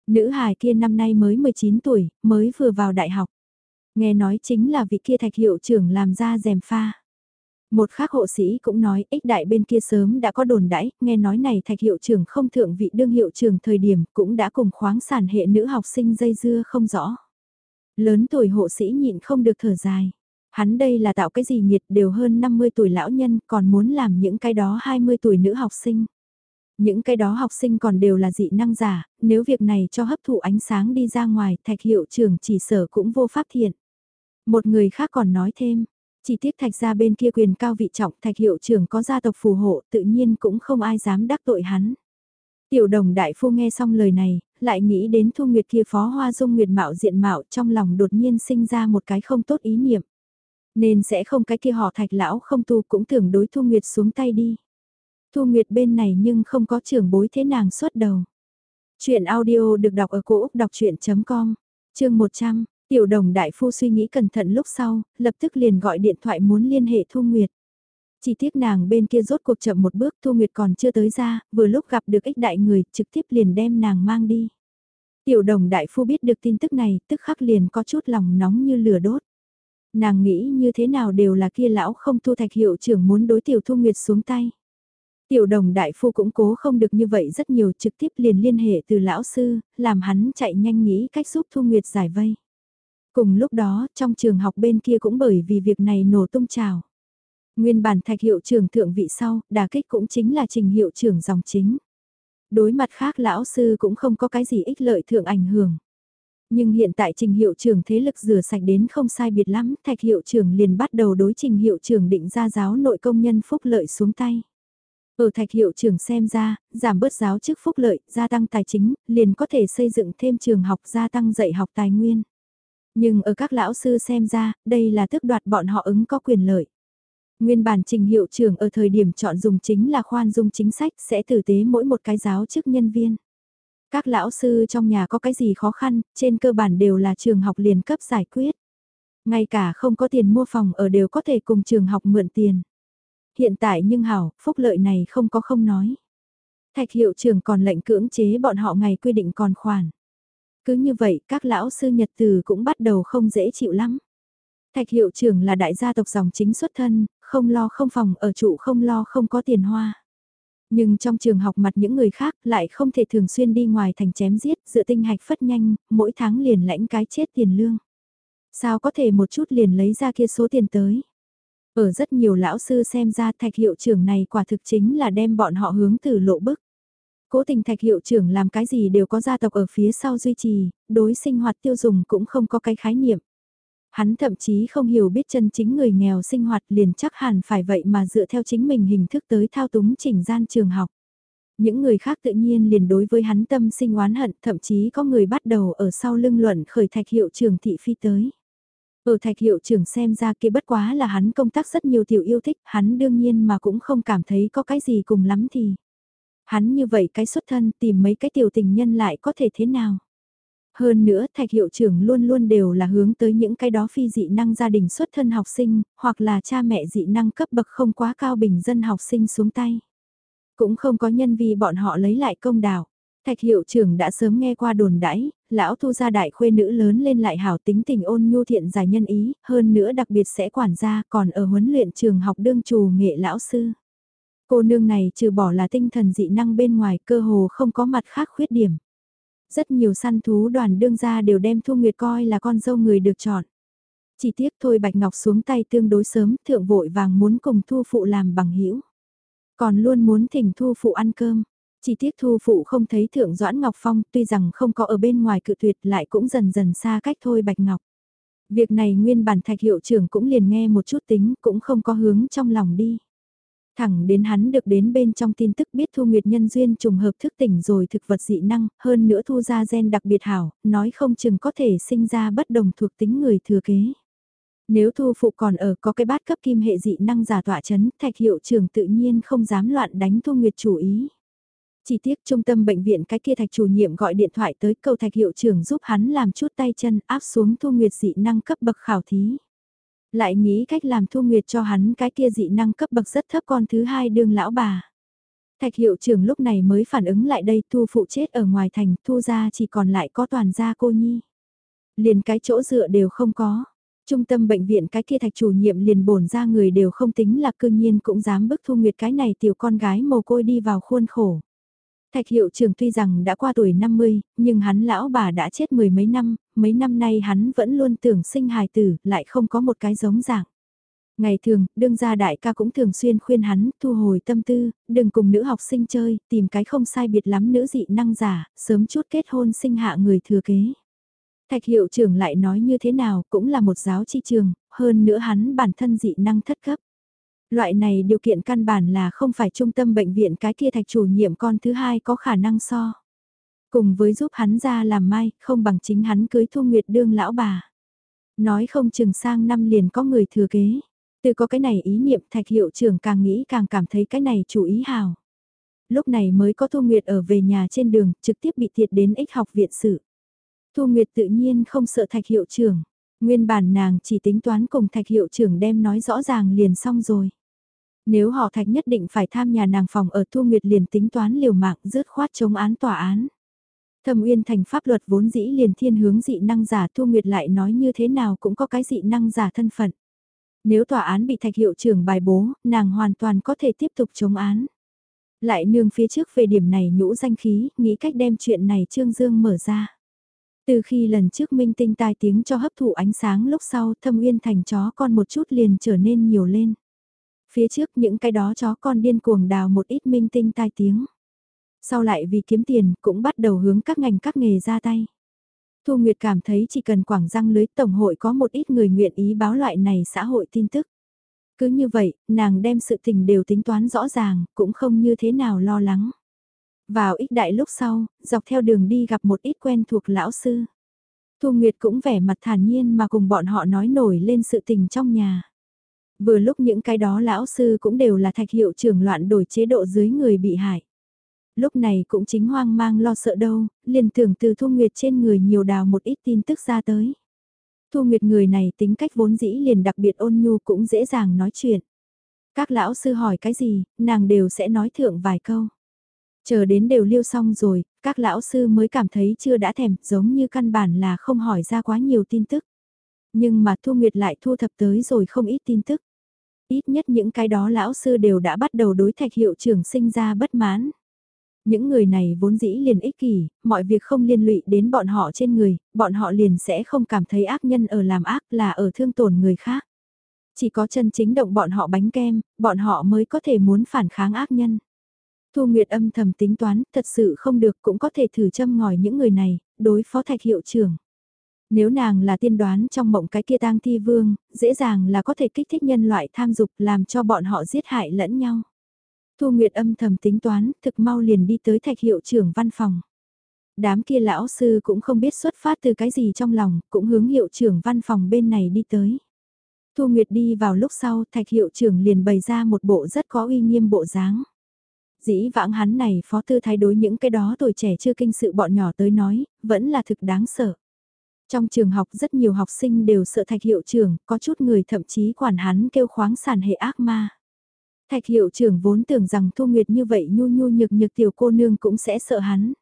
Nữ hài kia năm nay mới 19 tuổi, mới vừa vào đại học. Nghe nói chính là vị kia thạch hiệu trưởng làm ra rèm pha. Một khác hộ sĩ cũng nói ích đại bên kia sớm đã có đồn đãi, nghe nói này thạch hiệu trưởng không thượng vị đương hiệu trưởng thời điểm cũng đã cùng khoáng sản hệ nữ học sinh dây dưa không rõ. Lớn tuổi hộ sĩ nhịn không được thở dài. Hắn đây là tạo cái gì nhiệt đều hơn 50 tuổi lão nhân còn muốn làm những cái đó 20 tuổi nữ học sinh. Những cái đó học sinh còn đều là dị năng giả, nếu việc này cho hấp thụ ánh sáng đi ra ngoài thạch hiệu trưởng chỉ sở cũng vô pháp thiện. Một người khác còn nói thêm, chỉ tiếc thạch ra bên kia quyền cao vị trọng thạch hiệu trưởng có gia tộc phù hộ tự nhiên cũng không ai dám đắc tội hắn. Tiểu đồng đại phu nghe xong lời này, lại nghĩ đến thu nguyệt kia phó hoa dung nguyệt mạo diện mạo trong lòng đột nhiên sinh ra một cái không tốt ý niệm. Nên sẽ không cái kia họ thạch lão không tu cũng tưởng đối thu nguyệt xuống tay đi. Thu nguyệt bên này nhưng không có trưởng bối thế nàng xuất đầu. Chuyện audio được đọc ở cổ Úc đọc chuyện.com, chương 100, tiểu đồng đại phu suy nghĩ cẩn thận lúc sau, lập tức liền gọi điện thoại muốn liên hệ Thu Nguyệt. Chỉ tiếc nàng bên kia rốt cuộc chậm một bước Thu Nguyệt còn chưa tới ra, vừa lúc gặp được ích đại người, trực tiếp liền đem nàng mang đi. Tiểu đồng đại phu biết được tin tức này, tức khắc liền có chút lòng nóng như lửa đốt. Nàng nghĩ như thế nào đều là kia lão không thu thạch hiệu trưởng muốn đối tiểu Thu Nguyệt xuống tay. Tiểu đồng đại phu cũng cố không được như vậy rất nhiều trực tiếp liền liên hệ từ lão sư, làm hắn chạy nhanh nghĩ cách giúp Thu Nguyệt giải vây. Cùng lúc đó, trong trường học bên kia cũng bởi vì việc này nổ tung trào. Nguyên bản thạch hiệu trưởng thượng vị sau, đà kích cũng chính là trình hiệu trưởng dòng chính. Đối mặt khác lão sư cũng không có cái gì ích lợi thượng ảnh hưởng. Nhưng hiện tại trình hiệu trưởng thế lực rửa sạch đến không sai biệt lắm, thạch hiệu trưởng liền bắt đầu đối trình hiệu trưởng định ra giáo nội công nhân phúc lợi xuống tay. Ở thạch hiệu trưởng xem ra, giảm bớt giáo chức phúc lợi, gia tăng tài chính, liền có thể xây dựng thêm trường học gia tăng dạy học tài nguyên. Nhưng ở các lão sư xem ra, đây là tước đoạt bọn họ ứng có quyền lợi. Nguyên bản trình hiệu trưởng ở thời điểm chọn dùng chính là khoan dung chính sách sẽ tử tế mỗi một cái giáo chức nhân viên. Các lão sư trong nhà có cái gì khó khăn, trên cơ bản đều là trường học liền cấp giải quyết. Ngay cả không có tiền mua phòng ở đều có thể cùng trường học mượn tiền. Hiện tại nhưng hảo, phúc lợi này không có không nói. Thạch hiệu trưởng còn lệnh cưỡng chế bọn họ ngày quy định còn khoản. Cứ như vậy các lão sư nhật từ cũng bắt đầu không dễ chịu lắm. Thạch hiệu trưởng là đại gia tộc dòng chính xuất thân, không lo không phòng ở trụ không lo không có tiền hoa. Nhưng trong trường học mặt những người khác lại không thể thường xuyên đi ngoài thành chém giết, dựa tinh hạch phất nhanh, mỗi tháng liền lãnh cái chết tiền lương. Sao có thể một chút liền lấy ra kia số tiền tới. Ở rất nhiều lão sư xem ra thạch hiệu trưởng này quả thực chính là đem bọn họ hướng từ lộ bức. Cố tình thạch hiệu trưởng làm cái gì đều có gia tộc ở phía sau duy trì, đối sinh hoạt tiêu dùng cũng không có cái khái niệm. Hắn thậm chí không hiểu biết chân chính người nghèo sinh hoạt liền chắc hẳn phải vậy mà dựa theo chính mình hình thức tới thao túng chỉnh gian trường học. Những người khác tự nhiên liền đối với hắn tâm sinh oán hận, thậm chí có người bắt đầu ở sau lưng luận khởi thạch hiệu trưởng thị phi tới. Ở thạch hiệu trưởng xem ra kia bất quá là hắn công tác rất nhiều tiểu yêu thích, hắn đương nhiên mà cũng không cảm thấy có cái gì cùng lắm thì. Hắn như vậy cái xuất thân tìm mấy cái tiểu tình nhân lại có thể thế nào. Hơn nữa thạch hiệu trưởng luôn luôn đều là hướng tới những cái đó phi dị năng gia đình xuất thân học sinh, hoặc là cha mẹ dị năng cấp bậc không quá cao bình dân học sinh xuống tay. Cũng không có nhân vì bọn họ lấy lại công đảo. Thạch hiệu trưởng đã sớm nghe qua đồn đãi, lão thu gia đại khuê nữ lớn lên lại hảo tính tình ôn nhu thiện giải nhân ý, hơn nữa đặc biệt sẽ quản gia còn ở huấn luyện trường học đương trù nghệ lão sư. Cô nương này trừ bỏ là tinh thần dị năng bên ngoài cơ hồ không có mặt khác khuyết điểm. Rất nhiều săn thú đoàn đương gia đều đem Thu Nguyệt coi là con dâu người được chọn. Chỉ tiếc thôi Bạch Ngọc xuống tay tương đối sớm, thượng vội vàng muốn cùng Thu Phụ làm bằng hữu Còn luôn muốn thỉnh Thu Phụ ăn cơm. Chỉ tiếc thu phụ không thấy thượng Doãn Ngọc Phong tuy rằng không có ở bên ngoài cự tuyệt lại cũng dần dần xa cách thôi Bạch Ngọc. Việc này nguyên bản thạch hiệu trưởng cũng liền nghe một chút tính cũng không có hướng trong lòng đi. Thẳng đến hắn được đến bên trong tin tức biết Thu Nguyệt nhân duyên trùng hợp thức tỉnh rồi thực vật dị năng, hơn nữa thu ra gen đặc biệt hảo, nói không chừng có thể sinh ra bất đồng thuộc tính người thừa kế. Nếu Thu Phụ còn ở có cái bát cấp kim hệ dị năng giả tọa chấn, thạch hiệu trưởng tự nhiên không dám loạn đánh Thu Nguyệt chủ ý. Chỉ tiếc trung tâm bệnh viện cái kia thạch chủ nhiệm gọi điện thoại tới cầu thạch hiệu trưởng giúp hắn làm chút tay chân áp xuống Thu Nguyệt dị năng cấp bậc khảo thí. Lại nghĩ cách làm Thu Nguyệt cho hắn cái kia dị năng cấp bậc rất thấp con thứ hai đương lão bà. Thạch hiệu trưởng lúc này mới phản ứng lại đây Thu phụ chết ở ngoài thành Thu ra chỉ còn lại có toàn gia cô nhi. Liền cái chỗ dựa đều không có. Trung tâm bệnh viện cái kia thạch chủ nhiệm liền bổn ra người đều không tính là cương nhiên cũng dám bức Thu Nguyệt cái này tiểu con gái mồ côi đi vào khuôn khổ. Thạch hiệu trưởng tuy rằng đã qua tuổi 50, nhưng hắn lão bà đã chết mười mấy năm, mấy năm nay hắn vẫn luôn tưởng sinh hài tử, lại không có một cái giống dạng. Ngày thường, đương gia đại ca cũng thường xuyên khuyên hắn thu hồi tâm tư, đừng cùng nữ học sinh chơi, tìm cái không sai biệt lắm nữ dị năng giả, sớm chút kết hôn sinh hạ người thừa kế. Thạch hiệu trưởng lại nói như thế nào cũng là một giáo chi trường, hơn nữa hắn bản thân dị năng thất cấp. Loại này điều kiện căn bản là không phải trung tâm bệnh viện cái kia thạch chủ nhiệm con thứ hai có khả năng so. Cùng với giúp hắn ra làm mai, không bằng chính hắn cưới thu nguyệt đương lão bà. Nói không chừng sang năm liền có người thừa kế. Từ có cái này ý niệm thạch hiệu trưởng càng nghĩ càng cảm thấy cái này chủ ý hào. Lúc này mới có Thu Nguyệt ở về nhà trên đường, trực tiếp bị thiệt đến ích học viện sự. Thu Nguyệt tự nhiên không sợ thạch hiệu trưởng. Nguyên bản nàng chỉ tính toán cùng thạch hiệu trưởng đem nói rõ ràng liền xong rồi. Nếu họ thạch nhất định phải tham nhà nàng phòng ở Thu Nguyệt liền tính toán liều mạng rớt khoát chống án tòa án. Thâm Uyên thành pháp luật vốn dĩ liền thiên hướng dị năng giả Thu Nguyệt lại nói như thế nào cũng có cái dị năng giả thân phận. Nếu tòa án bị thạch hiệu trưởng bài bố, nàng hoàn toàn có thể tiếp tục chống án. Lại nương phía trước về điểm này nhũ danh khí, nghĩ cách đem chuyện này Trương Dương mở ra. Từ khi lần trước minh tinh tai tiếng cho hấp thụ ánh sáng lúc sau thâm uyên thành chó con một chút liền trở nên nhiều lên. Phía trước những cái đó chó con điên cuồng đào một ít minh tinh tai tiếng. Sau lại vì kiếm tiền cũng bắt đầu hướng các ngành các nghề ra tay. Thu Nguyệt cảm thấy chỉ cần quảng răng lưới tổng hội có một ít người nguyện ý báo loại này xã hội tin tức. Cứ như vậy, nàng đem sự tình đều tính toán rõ ràng, cũng không như thế nào lo lắng. Vào ít đại lúc sau, dọc theo đường đi gặp một ít quen thuộc lão sư. Thu Nguyệt cũng vẻ mặt thản nhiên mà cùng bọn họ nói nổi lên sự tình trong nhà. Vừa lúc những cái đó lão sư cũng đều là thạch hiệu trưởng loạn đổi chế độ dưới người bị hại. Lúc này cũng chính hoang mang lo sợ đâu, liền tưởng từ Thu Nguyệt trên người nhiều đào một ít tin tức ra tới. Thu Nguyệt người này tính cách vốn dĩ liền đặc biệt ôn nhu cũng dễ dàng nói chuyện. Các lão sư hỏi cái gì, nàng đều sẽ nói thượng vài câu. Chờ đến đều liêu xong rồi, các lão sư mới cảm thấy chưa đã thèm, giống như căn bản là không hỏi ra quá nhiều tin tức. Nhưng mà Thu Nguyệt lại thu thập tới rồi không ít tin tức. Ít nhất những cái đó lão sư đều đã bắt đầu đối thạch hiệu trưởng sinh ra bất mãn. Những người này vốn dĩ liền ích kỷ, mọi việc không liên lụy đến bọn họ trên người, bọn họ liền sẽ không cảm thấy ác nhân ở làm ác là ở thương tổn người khác. Chỉ có chân chính động bọn họ bánh kem, bọn họ mới có thể muốn phản kháng ác nhân. Thu Nguyệt âm thầm tính toán, thật sự không được cũng có thể thử châm ngòi những người này, đối phó thạch hiệu trưởng. Nếu nàng là tiên đoán trong mộng cái kia tang thi vương, dễ dàng là có thể kích thích nhân loại tham dục làm cho bọn họ giết hại lẫn nhau. Thu Nguyệt âm thầm tính toán, thực mau liền đi tới thạch hiệu trưởng văn phòng. Đám kia lão sư cũng không biết xuất phát từ cái gì trong lòng, cũng hướng hiệu trưởng văn phòng bên này đi tới. Thu Nguyệt đi vào lúc sau, thạch hiệu trưởng liền bày ra một bộ rất có uy nghiêm bộ dáng. Dĩ vãng hắn này phó tư thái đối những cái đó tuổi trẻ chưa kinh sự bọn nhỏ tới nói, vẫn là thực đáng sợ. Trong trường học rất nhiều học sinh đều sợ thạch hiệu trưởng, có chút người thậm chí quản hắn kêu khoáng sản hệ ác ma. Thạch hiệu trưởng vốn tưởng rằng Thu Nguyệt như vậy nhu nhu nhược nhược tiểu cô nương cũng sẽ sợ hắn.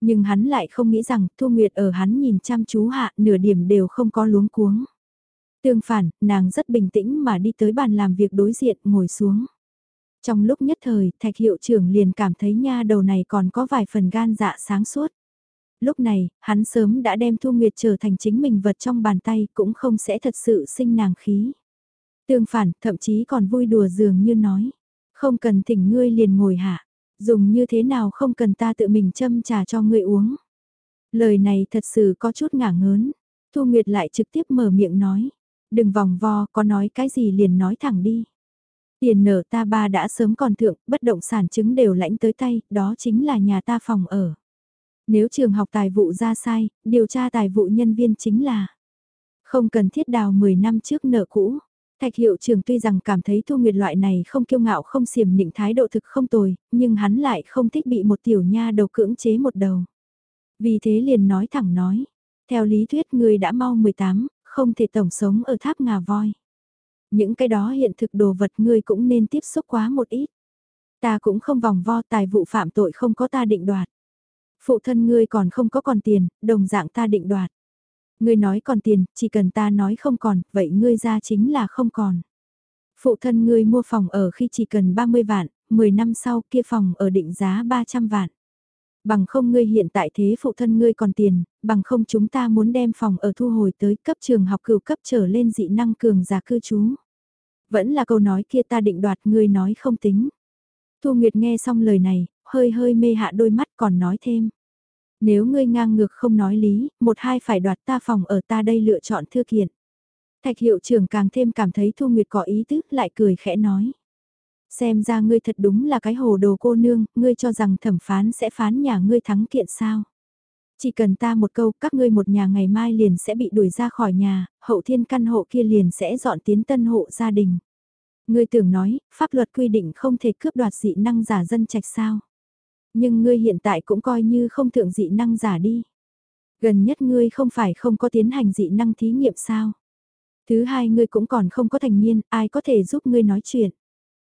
Nhưng hắn lại không nghĩ rằng Thu Nguyệt ở hắn nhìn chăm chú hạ nửa điểm đều không có luống cuống. Tương phản, nàng rất bình tĩnh mà đi tới bàn làm việc đối diện ngồi xuống. Trong lúc nhất thời, thạch hiệu trưởng liền cảm thấy nha đầu này còn có vài phần gan dạ sáng suốt. Lúc này, hắn sớm đã đem Thu Nguyệt trở thành chính mình vật trong bàn tay cũng không sẽ thật sự sinh nàng khí. Tương phản, thậm chí còn vui đùa dường như nói. Không cần thỉnh ngươi liền ngồi hạ. Dùng như thế nào không cần ta tự mình châm trà cho ngươi uống. Lời này thật sự có chút ngả ngớn. Thu Nguyệt lại trực tiếp mở miệng nói. Đừng vòng vo, có nói cái gì liền nói thẳng đi. Tiền nở ta ba đã sớm còn thượng, bất động sản chứng đều lãnh tới tay, đó chính là nhà ta phòng ở. Nếu trường học tài vụ ra sai, điều tra tài vụ nhân viên chính là không cần thiết đào 10 năm trước nợ cũ. Thạch hiệu trưởng tuy rằng cảm thấy Thu Nguyệt loại này không kiêu ngạo không xiềm nịnh thái độ thực không tồi, nhưng hắn lại không thích bị một tiểu nha đầu cưỡng chế một đầu. Vì thế liền nói thẳng nói, theo lý thuyết người đã mau 18, không thể tổng sống ở tháp ngà voi. Những cái đó hiện thực đồ vật ngươi cũng nên tiếp xúc quá một ít. Ta cũng không vòng vo tài vụ phạm tội không có ta định đoạt. Phụ thân ngươi còn không có còn tiền, đồng dạng ta định đoạt. Ngươi nói còn tiền, chỉ cần ta nói không còn, vậy ngươi ra chính là không còn. Phụ thân ngươi mua phòng ở khi chỉ cần 30 vạn, 10 năm sau kia phòng ở định giá 300 vạn. Bằng không ngươi hiện tại thế phụ thân ngươi còn tiền, bằng không chúng ta muốn đem phòng ở thu hồi tới cấp trường học cửu cấp trở lên dị năng cường giả cư trú. Vẫn là câu nói kia ta định đoạt ngươi nói không tính. Thu Nguyệt nghe xong lời này, hơi hơi mê hạ đôi mắt còn nói thêm. Nếu ngươi ngang ngược không nói lý, một hai phải đoạt ta phòng ở ta đây lựa chọn thư kiện. Thạch hiệu trưởng càng thêm cảm thấy Thu Nguyệt có ý tứ, lại cười khẽ nói. Xem ra ngươi thật đúng là cái hồ đồ cô nương, ngươi cho rằng thẩm phán sẽ phán nhà ngươi thắng kiện sao. Chỉ cần ta một câu, các ngươi một nhà ngày mai liền sẽ bị đuổi ra khỏi nhà, hậu thiên căn hộ kia liền sẽ dọn tiến tân hộ gia đình. Ngươi tưởng nói, pháp luật quy định không thể cướp đoạt dị năng giả dân trạch sao. Nhưng ngươi hiện tại cũng coi như không thượng dị năng giả đi. Gần nhất ngươi không phải không có tiến hành dị năng thí nghiệm sao. Thứ hai ngươi cũng còn không có thành niên, ai có thể giúp ngươi nói chuyện.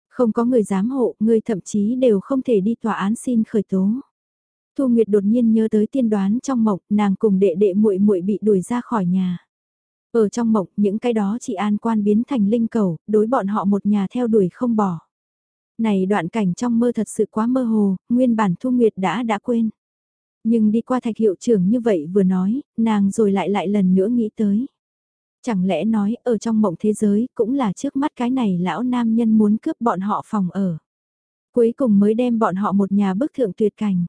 Không có người giám hộ, ngươi thậm chí đều không thể đi tòa án xin khởi tố. Thu Nguyệt đột nhiên nhớ tới tiên đoán trong mộng, nàng cùng đệ đệ muội muội bị đuổi ra khỏi nhà. Ở trong mộng, những cái đó chị an quan biến thành linh cầu, đối bọn họ một nhà theo đuổi không bỏ. Này đoạn cảnh trong mơ thật sự quá mơ hồ, nguyên bản Thu Nguyệt đã đã quên. Nhưng đi qua thạch hiệu trưởng như vậy vừa nói, nàng rồi lại lại lần nữa nghĩ tới. Chẳng lẽ nói ở trong mộng thế giới cũng là trước mắt cái này lão nam nhân muốn cướp bọn họ phòng ở. Cuối cùng mới đem bọn họ một nhà bức thượng tuyệt cảnh.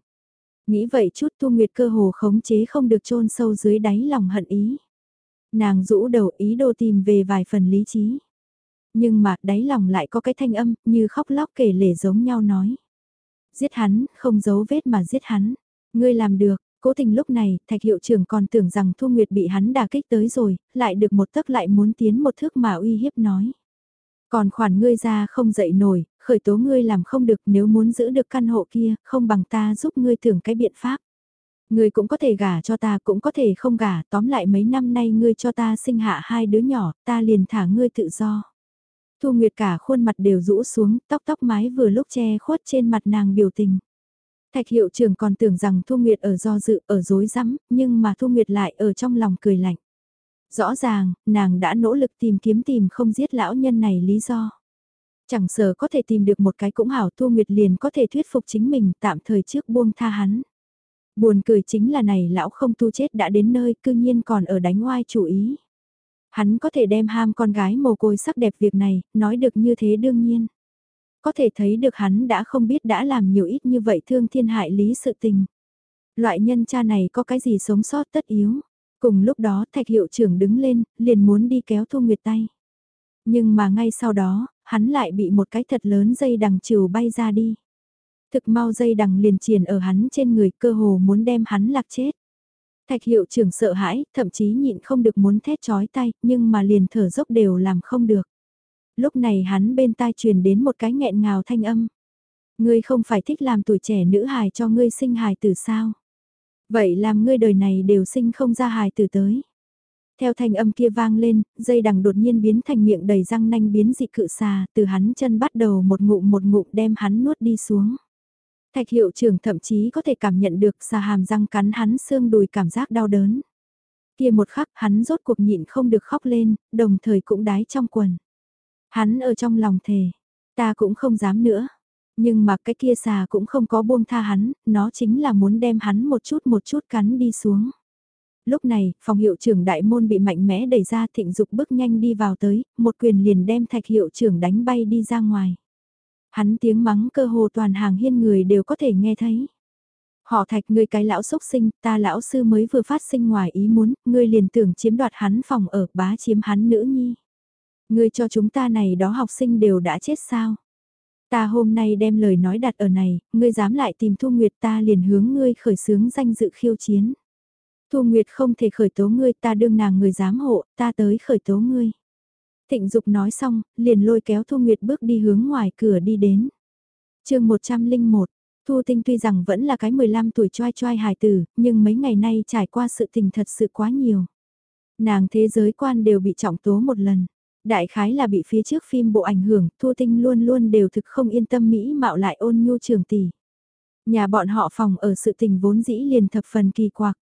Nghĩ vậy chút Thu Nguyệt cơ hồ khống chế không được chôn sâu dưới đáy lòng hận ý. Nàng rũ đầu ý đồ tìm về vài phần lý trí. Nhưng mà đáy lòng lại có cái thanh âm như khóc lóc kể lể giống nhau nói. Giết hắn, không giấu vết mà giết hắn. Ngươi làm được, cố tình lúc này, thạch hiệu trưởng còn tưởng rằng Thu Nguyệt bị hắn đả kích tới rồi, lại được một tấc lại muốn tiến một thước mà uy hiếp nói. Còn khoản ngươi ra không dậy nổi, khởi tố ngươi làm không được nếu muốn giữ được căn hộ kia, không bằng ta giúp ngươi tưởng cái biện pháp. Ngươi cũng có thể gả cho ta cũng có thể không gả, tóm lại mấy năm nay ngươi cho ta sinh hạ hai đứa nhỏ, ta liền thả ngươi tự do. Thu Nguyệt cả khuôn mặt đều rũ xuống, tóc tóc mái vừa lúc che khuất trên mặt nàng biểu tình. Thạch hiệu trưởng còn tưởng rằng Thu Nguyệt ở do dự, ở dối rắm nhưng mà Thu Nguyệt lại ở trong lòng cười lạnh. Rõ ràng, nàng đã nỗ lực tìm kiếm tìm không giết lão nhân này lý do. Chẳng sợ có thể tìm được một cái cũng hảo Thu Nguyệt liền có thể thuyết phục chính mình tạm thời trước buông tha hắn. Buồn cười chính là này lão không tu chết đã đến nơi cư nhiên còn ở đánh oai chủ ý. Hắn có thể đem ham con gái mồ côi sắc đẹp việc này, nói được như thế đương nhiên. Có thể thấy được hắn đã không biết đã làm nhiều ít như vậy thương thiên hại lý sự tình. Loại nhân cha này có cái gì sống sót tất yếu. Cùng lúc đó thạch hiệu trưởng đứng lên, liền muốn đi kéo Thu Nguyệt tay. Nhưng mà ngay sau đó, hắn lại bị một cái thật lớn dây đằng chiều bay ra đi. Thực mau dây đằng liền triển ở hắn trên người cơ hồ muốn đem hắn lạc chết. Thạch hiệu trưởng sợ hãi, thậm chí nhịn không được muốn thét chói tay, nhưng mà liền thở dốc đều làm không được. Lúc này hắn bên tai truyền đến một cái nghẹn ngào thanh âm. Ngươi không phải thích làm tuổi trẻ nữ hài cho ngươi sinh hài từ sao? Vậy làm ngươi đời này đều sinh không ra hài từ tới. Theo thanh âm kia vang lên, dây đằng đột nhiên biến thành miệng đầy răng nanh biến dị cự xà, từ hắn chân bắt đầu một ngụm một ngụm đem hắn nuốt đi xuống. Thạch hiệu trưởng thậm chí có thể cảm nhận được xà hàm răng cắn hắn xương đùi cảm giác đau đớn. Kia một khắc hắn rốt cuộc nhịn không được khóc lên, đồng thời cũng đái trong quần. Hắn ở trong lòng thề, ta cũng không dám nữa. Nhưng mà cái kia xà cũng không có buông tha hắn, nó chính là muốn đem hắn một chút một chút cắn đi xuống. Lúc này, phòng hiệu trưởng đại môn bị mạnh mẽ đẩy ra thịnh dục bước nhanh đi vào tới, một quyền liền đem thạch hiệu trưởng đánh bay đi ra ngoài. Hắn tiếng mắng cơ hồ toàn hàng hiên người đều có thể nghe thấy. Họ thạch ngươi cái lão xúc sinh, ta lão sư mới vừa phát sinh ngoài ý muốn, ngươi liền tưởng chiếm đoạt hắn phòng ở, bá chiếm hắn nữ nhi. Ngươi cho chúng ta này đó học sinh đều đã chết sao? Ta hôm nay đem lời nói đặt ở này, ngươi dám lại tìm Thu Nguyệt ta liền hướng ngươi khởi sướng danh dự khiêu chiến. Thu Nguyệt không thể khởi tố ngươi ta đương nàng người dám hộ, ta tới khởi tố ngươi. Thịnh Dục nói xong, liền lôi kéo Thu Nguyệt bước đi hướng ngoài cửa đi đến. chương 101, Thu Tinh tuy rằng vẫn là cái 15 tuổi choai choai hài tử, nhưng mấy ngày nay trải qua sự tình thật sự quá nhiều. Nàng thế giới quan đều bị trọng tố một lần. Đại khái là bị phía trước phim bộ ảnh hưởng, Thu Tinh luôn luôn đều thực không yên tâm Mỹ mạo lại ôn nhu trường tỷ. Nhà bọn họ phòng ở sự tình vốn dĩ liền thập phần kỳ quặc.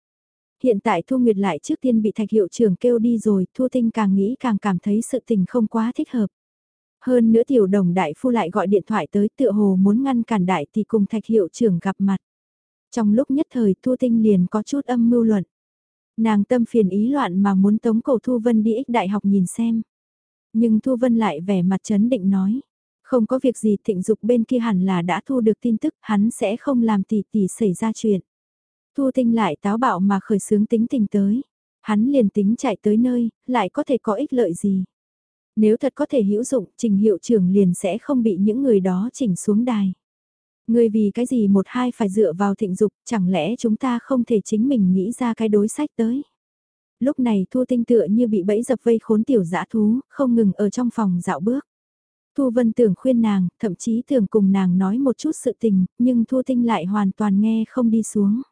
Hiện tại Thu Nguyệt lại trước tiên bị thạch hiệu trưởng kêu đi rồi, Thu Tinh càng nghĩ càng cảm thấy sự tình không quá thích hợp. Hơn nữa tiểu đồng đại phu lại gọi điện thoại tới tựa hồ muốn ngăn cản đại thì cùng thạch hiệu trưởng gặp mặt. Trong lúc nhất thời Thu Tinh liền có chút âm mưu luận. Nàng tâm phiền ý loạn mà muốn tống cầu Thu Vân đi ích đại học nhìn xem. Nhưng Thu Vân lại vẻ mặt chấn định nói. Không có việc gì thịnh dục bên kia hẳn là đã thu được tin tức hắn sẽ không làm tỷ tỷ xảy ra chuyện. Thu Tinh lại táo bạo mà khởi sướng tính tình tới. Hắn liền tính chạy tới nơi, lại có thể có ích lợi gì. Nếu thật có thể hữu dụng, trình hiệu trưởng liền sẽ không bị những người đó chỉnh xuống đài. Người vì cái gì một hai phải dựa vào thịnh dục, chẳng lẽ chúng ta không thể chính mình nghĩ ra cái đối sách tới. Lúc này Thu Tinh tựa như bị bẫy dập vây khốn tiểu dã thú, không ngừng ở trong phòng dạo bước. Thu Vân tưởng khuyên nàng, thậm chí tưởng cùng nàng nói một chút sự tình, nhưng Thu Tinh lại hoàn toàn nghe không đi xuống.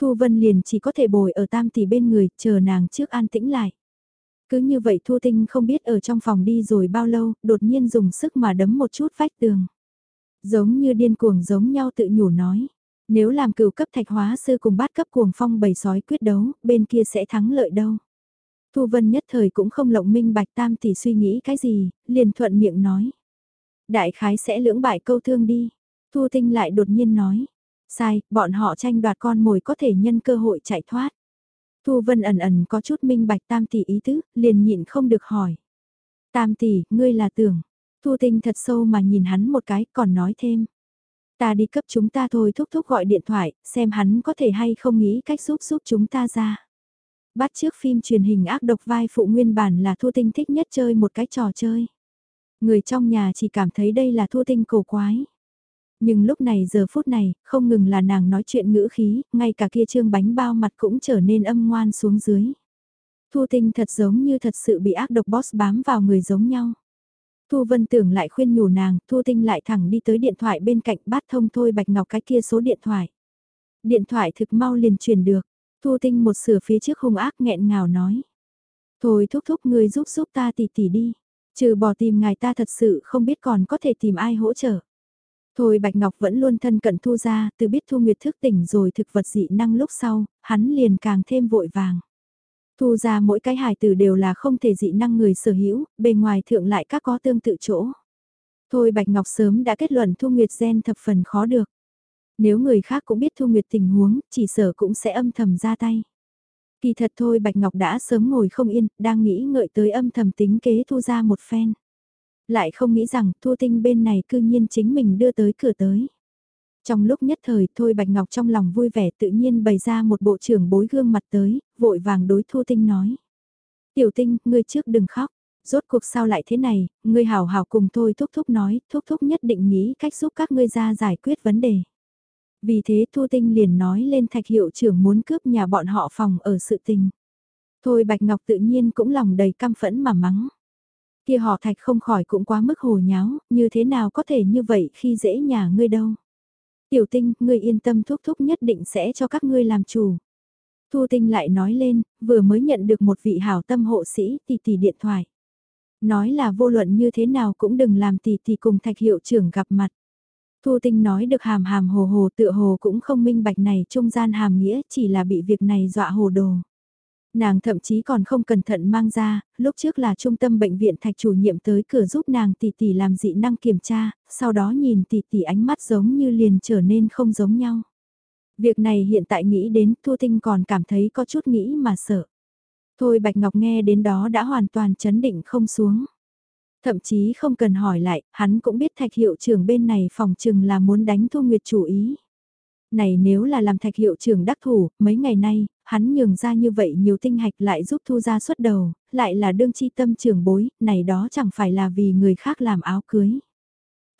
Thu Vân liền chỉ có thể bồi ở tam tỷ bên người, chờ nàng trước an tĩnh lại. Cứ như vậy Thu Tinh không biết ở trong phòng đi rồi bao lâu, đột nhiên dùng sức mà đấm một chút vách tường. Giống như điên cuồng giống nhau tự nhủ nói. Nếu làm cựu cấp thạch hóa sư cùng bát cấp cuồng phong bầy sói quyết đấu, bên kia sẽ thắng lợi đâu. Thu Vân nhất thời cũng không lộng minh bạch tam tỷ suy nghĩ cái gì, liền thuận miệng nói. Đại khái sẽ lưỡng bại câu thương đi. Thu Tinh lại đột nhiên nói. Sai, bọn họ tranh đoạt con mồi có thể nhân cơ hội chạy thoát. Thu Vân ẩn ẩn có chút minh bạch tam tỷ ý tứ, liền nhịn không được hỏi. Tam tỷ, ngươi là tưởng. Thu Tinh thật sâu mà nhìn hắn một cái, còn nói thêm. Ta đi cấp chúng ta thôi thúc thúc gọi điện thoại, xem hắn có thể hay không nghĩ cách giúp giúp chúng ta ra. Bắt trước phim truyền hình ác độc vai phụ nguyên bản là Thu Tinh thích nhất chơi một cái trò chơi. Người trong nhà chỉ cảm thấy đây là Thu Tinh cổ quái. Nhưng lúc này giờ phút này, không ngừng là nàng nói chuyện ngữ khí, ngay cả kia trương bánh bao mặt cũng trở nên âm ngoan xuống dưới. Thu tinh thật giống như thật sự bị ác độc boss bám vào người giống nhau. Thu Vân tưởng lại khuyên nhủ nàng, Thu Tinh lại thẳng đi tới điện thoại bên cạnh bát thông thôi Bạch Ngọc cái kia số điện thoại. Điện thoại thực mau liền truyền được, Thu Tinh một sửa phía trước hung ác nghẹn ngào nói. Thôi thúc thúc người giúp giúp ta tỉ tỉ đi, trừ bỏ tìm ngài ta thật sự không biết còn có thể tìm ai hỗ trợ. Thôi Bạch Ngọc vẫn luôn thân cận Thu ra, từ biết Thu Nguyệt thức tỉnh rồi thực vật dị năng lúc sau, hắn liền càng thêm vội vàng. Thu ra mỗi cái hài tử đều là không thể dị năng người sở hữu, bề ngoài thượng lại các có tương tự chỗ. Thôi Bạch Ngọc sớm đã kết luận Thu Nguyệt gen thập phần khó được. Nếu người khác cũng biết Thu Nguyệt tình huống, chỉ sở cũng sẽ âm thầm ra tay. Kỳ thật thôi Bạch Ngọc đã sớm ngồi không yên, đang nghĩ ngợi tới âm thầm tính kế Thu ra một phen. Lại không nghĩ rằng Thu Tinh bên này cư nhiên chính mình đưa tới cửa tới. Trong lúc nhất thời Thôi Bạch Ngọc trong lòng vui vẻ tự nhiên bày ra một bộ trưởng bối gương mặt tới, vội vàng đối Thu Tinh nói. Tiểu Tinh, ngươi trước đừng khóc, rốt cuộc sao lại thế này, ngươi hảo hảo cùng Thôi Thúc Thúc nói, Thúc Thúc nhất định nghĩ cách giúp các ngươi ra giải quyết vấn đề. Vì thế Thu Tinh liền nói lên thạch hiệu trưởng muốn cướp nhà bọn họ phòng ở sự tình. Thôi Bạch Ngọc tự nhiên cũng lòng đầy căm phẫn mà mắng. Kia họ thạch không khỏi cũng quá mức hồ nháo, như thế nào có thể như vậy khi dễ nhà ngươi đâu. Tiểu tinh, ngươi yên tâm thúc thúc nhất định sẽ cho các ngươi làm chủ. Thu tinh lại nói lên, vừa mới nhận được một vị hảo tâm hộ sĩ tỷ tỷ điện thoại. Nói là vô luận như thế nào cũng đừng làm tỷ tỷ cùng thạch hiệu trưởng gặp mặt. Thu tinh nói được hàm hàm hồ hồ tựa hồ cũng không minh bạch này trung gian hàm nghĩa chỉ là bị việc này dọa hồ đồ. Nàng thậm chí còn không cẩn thận mang ra, lúc trước là trung tâm bệnh viện thạch chủ nhiệm tới cửa giúp nàng tỷ tỷ làm dị năng kiểm tra, sau đó nhìn tỷ tỷ ánh mắt giống như liền trở nên không giống nhau. Việc này hiện tại nghĩ đến Thu Tinh còn cảm thấy có chút nghĩ mà sợ. Thôi Bạch Ngọc nghe đến đó đã hoàn toàn chấn định không xuống. Thậm chí không cần hỏi lại, hắn cũng biết thạch hiệu trưởng bên này phòng trừng là muốn đánh Thu Nguyệt chủ ý. Này nếu là làm thạch hiệu trưởng đắc thủ, mấy ngày nay, hắn nhường ra như vậy nhiều tinh hạch lại giúp thu ra xuất đầu, lại là đương chi tâm trưởng bối, này đó chẳng phải là vì người khác làm áo cưới.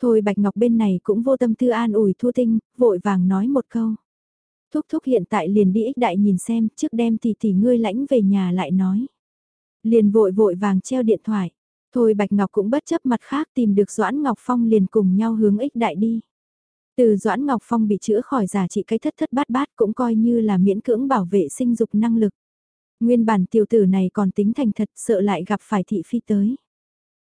Thôi Bạch Ngọc bên này cũng vô tâm tư an ủi Thu Tinh, vội vàng nói một câu. Thúc thúc hiện tại liền đi ích đại nhìn xem, trước đêm thì thì ngươi lãnh về nhà lại nói. Liền vội vội vàng treo điện thoại. Thôi Bạch Ngọc cũng bất chấp mặt khác tìm được Doãn Ngọc Phong liền cùng nhau hướng ích đại đi. Từ Doãn Ngọc Phong bị chữa khỏi giả trị cái thất thất bát bát cũng coi như là miễn cưỡng bảo vệ sinh dục năng lực. Nguyên bản tiểu tử này còn tính thành thật sợ lại gặp phải thị phi tới.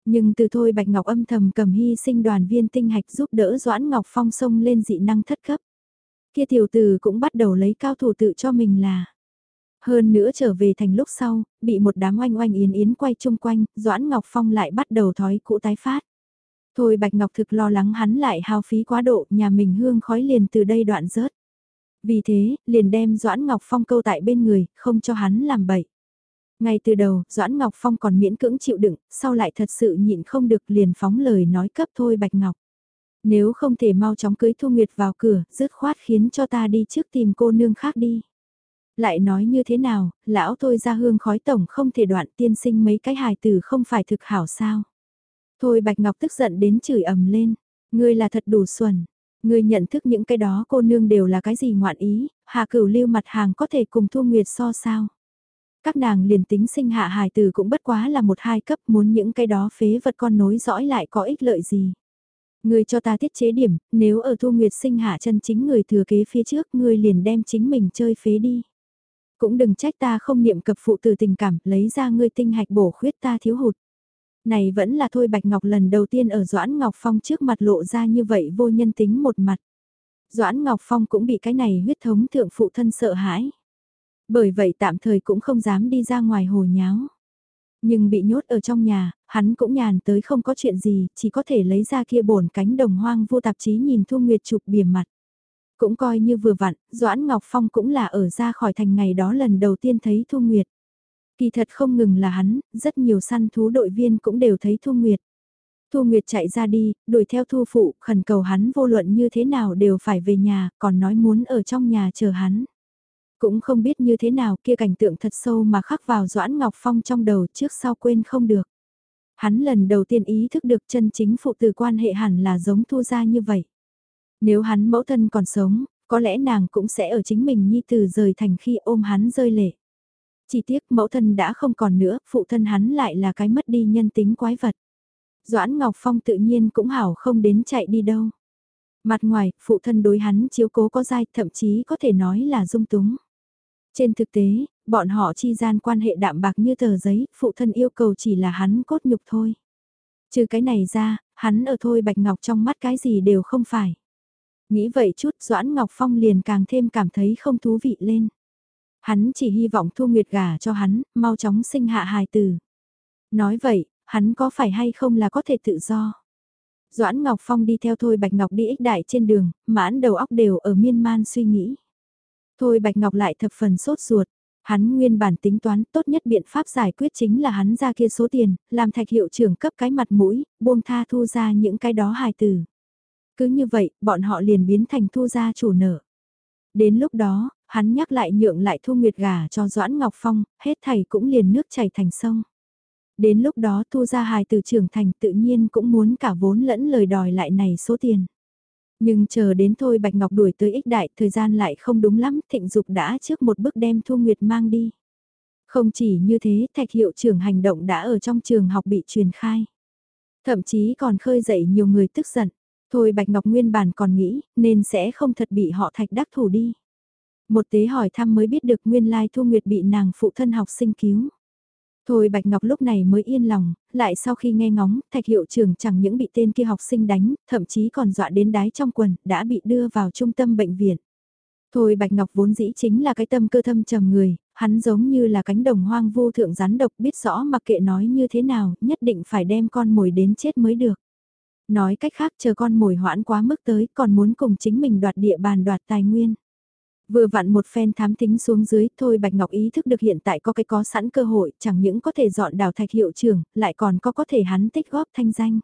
Nhưng từ thôi Bạch Ngọc âm thầm cầm hy sinh đoàn viên tinh hạch giúp đỡ Doãn Ngọc Phong sông lên dị năng thất cấp. Kia tiểu tử cũng bắt đầu lấy cao thủ tự cho mình là. Hơn nữa trở về thành lúc sau, bị một đám oanh oanh yến yến quay chung quanh, Doãn Ngọc Phong lại bắt đầu thói cũ tái phát. Thôi Bạch Ngọc thực lo lắng hắn lại hao phí quá độ, nhà mình hương khói liền từ đây đoạn rớt. Vì thế, liền đem Doãn Ngọc Phong câu tại bên người, không cho hắn làm bậy. Ngay từ đầu, Doãn Ngọc Phong còn miễn cưỡng chịu đựng, sau lại thật sự nhịn không được liền phóng lời nói cấp thôi Bạch Ngọc. Nếu không thể mau chóng cưới Thu Nguyệt vào cửa, dứt khoát khiến cho ta đi trước tìm cô nương khác đi. Lại nói như thế nào, lão thôi ra hương khói tổng không thể đoạn tiên sinh mấy cái hài tử không phải thực hảo sao. Thôi Bạch Ngọc tức giận đến chửi ầm lên, ngươi là thật đủ xuẩn, ngươi nhận thức những cái đó cô nương đều là cái gì ngoạn ý, hạ cửu lưu mặt hàng có thể cùng Thu Nguyệt so sao. Các nàng liền tính sinh hạ hài tử cũng bất quá là một hai cấp muốn những cái đó phế vật con nối dõi lại có ích lợi gì. Ngươi cho ta tiết chế điểm, nếu ở Thu Nguyệt sinh hạ chân chính người thừa kế phía trước ngươi liền đem chính mình chơi phế đi. Cũng đừng trách ta không niệm cập phụ từ tình cảm, lấy ra ngươi tinh hạch bổ khuyết ta thiếu hụt. Này vẫn là thôi Bạch Ngọc lần đầu tiên ở Doãn Ngọc Phong trước mặt lộ ra như vậy vô nhân tính một mặt. Doãn Ngọc Phong cũng bị cái này huyết thống thượng phụ thân sợ hãi. Bởi vậy tạm thời cũng không dám đi ra ngoài hồ nháo. Nhưng bị nhốt ở trong nhà, hắn cũng nhàn tới không có chuyện gì, chỉ có thể lấy ra kia bổn cánh đồng hoang vô tạp chí nhìn Thu Nguyệt chụp bìa mặt. Cũng coi như vừa vặn, Doãn Ngọc Phong cũng là ở ra khỏi thành ngày đó lần đầu tiên thấy Thu Nguyệt. Kỳ thật không ngừng là hắn, rất nhiều săn thú đội viên cũng đều thấy Thu Nguyệt. Thu Nguyệt chạy ra đi, đuổi theo Thu Phụ, khẩn cầu hắn vô luận như thế nào đều phải về nhà, còn nói muốn ở trong nhà chờ hắn. Cũng không biết như thế nào kia cảnh tượng thật sâu mà khắc vào Doãn Ngọc Phong trong đầu trước sau quên không được. Hắn lần đầu tiên ý thức được chân chính phụ từ quan hệ hẳn là giống Thu ra như vậy. Nếu hắn mẫu thân còn sống, có lẽ nàng cũng sẽ ở chính mình nhi từ rời thành khi ôm hắn rơi lệ. Chỉ tiếc mẫu thân đã không còn nữa, phụ thân hắn lại là cái mất đi nhân tính quái vật. Doãn Ngọc Phong tự nhiên cũng hảo không đến chạy đi đâu. Mặt ngoài, phụ thân đối hắn chiếu cố có dai, thậm chí có thể nói là dung túng. Trên thực tế, bọn họ chi gian quan hệ đạm bạc như tờ giấy, phụ thân yêu cầu chỉ là hắn cốt nhục thôi. Trừ cái này ra, hắn ở thôi Bạch Ngọc trong mắt cái gì đều không phải. Nghĩ vậy chút Doãn Ngọc Phong liền càng thêm cảm thấy không thú vị lên. Hắn chỉ hy vọng Thu Nguyệt gả cho hắn, mau chóng sinh hạ hài tử. Nói vậy, hắn có phải hay không là có thể tự do. Doãn Ngọc Phong đi theo Thôi Bạch Ngọc đi ích đại trên đường, mãn đầu óc đều ở miên man suy nghĩ. Thôi Bạch Ngọc lại thập phần sốt ruột. Hắn nguyên bản tính toán tốt nhất biện pháp giải quyết chính là hắn ra kia số tiền, làm thạch hiệu trưởng cấp cái mặt mũi, buông tha thu ra những cái đó hài tử. Cứ như vậy, bọn họ liền biến thành thu gia chủ nợ. Đến lúc đó, hắn nhắc lại nhượng lại thu nguyệt gà cho Doãn Ngọc Phong, hết thầy cũng liền nước chảy thành sông. Đến lúc đó thu ra hài từ trưởng thành tự nhiên cũng muốn cả vốn lẫn lời đòi lại này số tiền. Nhưng chờ đến thôi Bạch Ngọc đuổi tới ích đại, thời gian lại không đúng lắm, thịnh dục đã trước một bước đem Thu Nguyệt mang đi. Không chỉ như thế, thạch hiệu trưởng hành động đã ở trong trường học bị truyền khai. Thậm chí còn khơi dậy nhiều người tức giận. Thôi Bạch Ngọc nguyên bản còn nghĩ, nên sẽ không thật bị họ thạch đắc thủ đi. Một tế hỏi thăm mới biết được nguyên lai Thu Nguyệt bị nàng phụ thân học sinh cứu. Thôi Bạch Ngọc lúc này mới yên lòng, lại sau khi nghe ngóng, thạch hiệu trưởng chẳng những bị tên kia học sinh đánh, thậm chí còn dọa đến đái trong quần, đã bị đưa vào trung tâm bệnh viện. Thôi Bạch Ngọc vốn dĩ chính là cái tâm cơ thâm trầm người, hắn giống như là cánh đồng hoang vu thượng rắn độc biết rõ mặc kệ nói như thế nào, nhất định phải đem con mồi đến chết mới được. Nói cách khác chờ con mồi hoãn quá mức tới còn muốn cùng chính mình đoạt địa bàn đoạt tài nguyên. Vừa vặn một phen thám tính xuống dưới, thôi Bạch Ngọc ý thức được hiện tại có cái có sẵn cơ hội, chẳng những có thể dọn đào thạch hiệu trưởng, lại còn có có thể hắn tích góp thanh danh.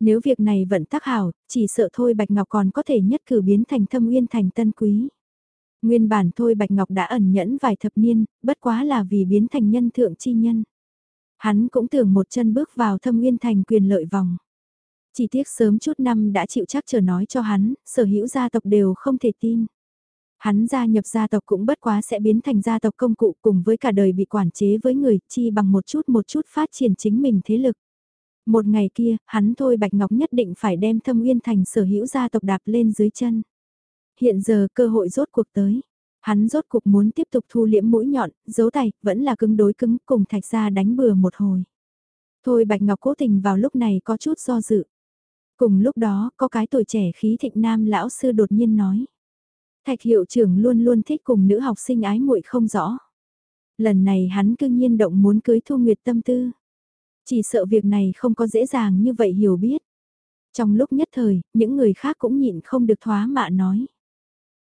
Nếu việc này vẫn tác hảo, chỉ sợ thôi Bạch Ngọc còn có thể nhất cử biến thành thâm uyên thành tân quý. Nguyên bản thôi Bạch Ngọc đã ẩn nhẫn vài thập niên, bất quá là vì biến thành nhân thượng chi nhân. Hắn cũng tưởng một chân bước vào thâm uyên thành quyền lợi vòng. Chỉ tiếc sớm chút năm đã chịu chắc chờ nói cho hắn, sở hữu gia tộc đều không thể tin. Hắn gia nhập gia tộc cũng bất quá sẽ biến thành gia tộc công cụ cùng với cả đời bị quản chế với người, chi bằng một chút một chút phát triển chính mình thế lực. Một ngày kia, hắn thôi Bạch Ngọc nhất định phải đem thâm uyên thành sở hữu gia tộc đạp lên dưới chân. Hiện giờ cơ hội rốt cuộc tới. Hắn rốt cuộc muốn tiếp tục thu liễm mũi nhọn, giấu tay, vẫn là cứng đối cứng cùng thạch ra đánh bừa một hồi. Thôi Bạch Ngọc cố tình vào lúc này có chút do dự. Cùng lúc đó, có cái tuổi trẻ khí thịnh nam lão sư đột nhiên nói. Thạch hiệu trưởng luôn luôn thích cùng nữ học sinh ái muội không rõ. Lần này hắn cương nhiên động muốn cưới Thu Nguyệt tâm tư. Chỉ sợ việc này không có dễ dàng như vậy hiểu biết. Trong lúc nhất thời, những người khác cũng nhịn không được thoá mạ nói.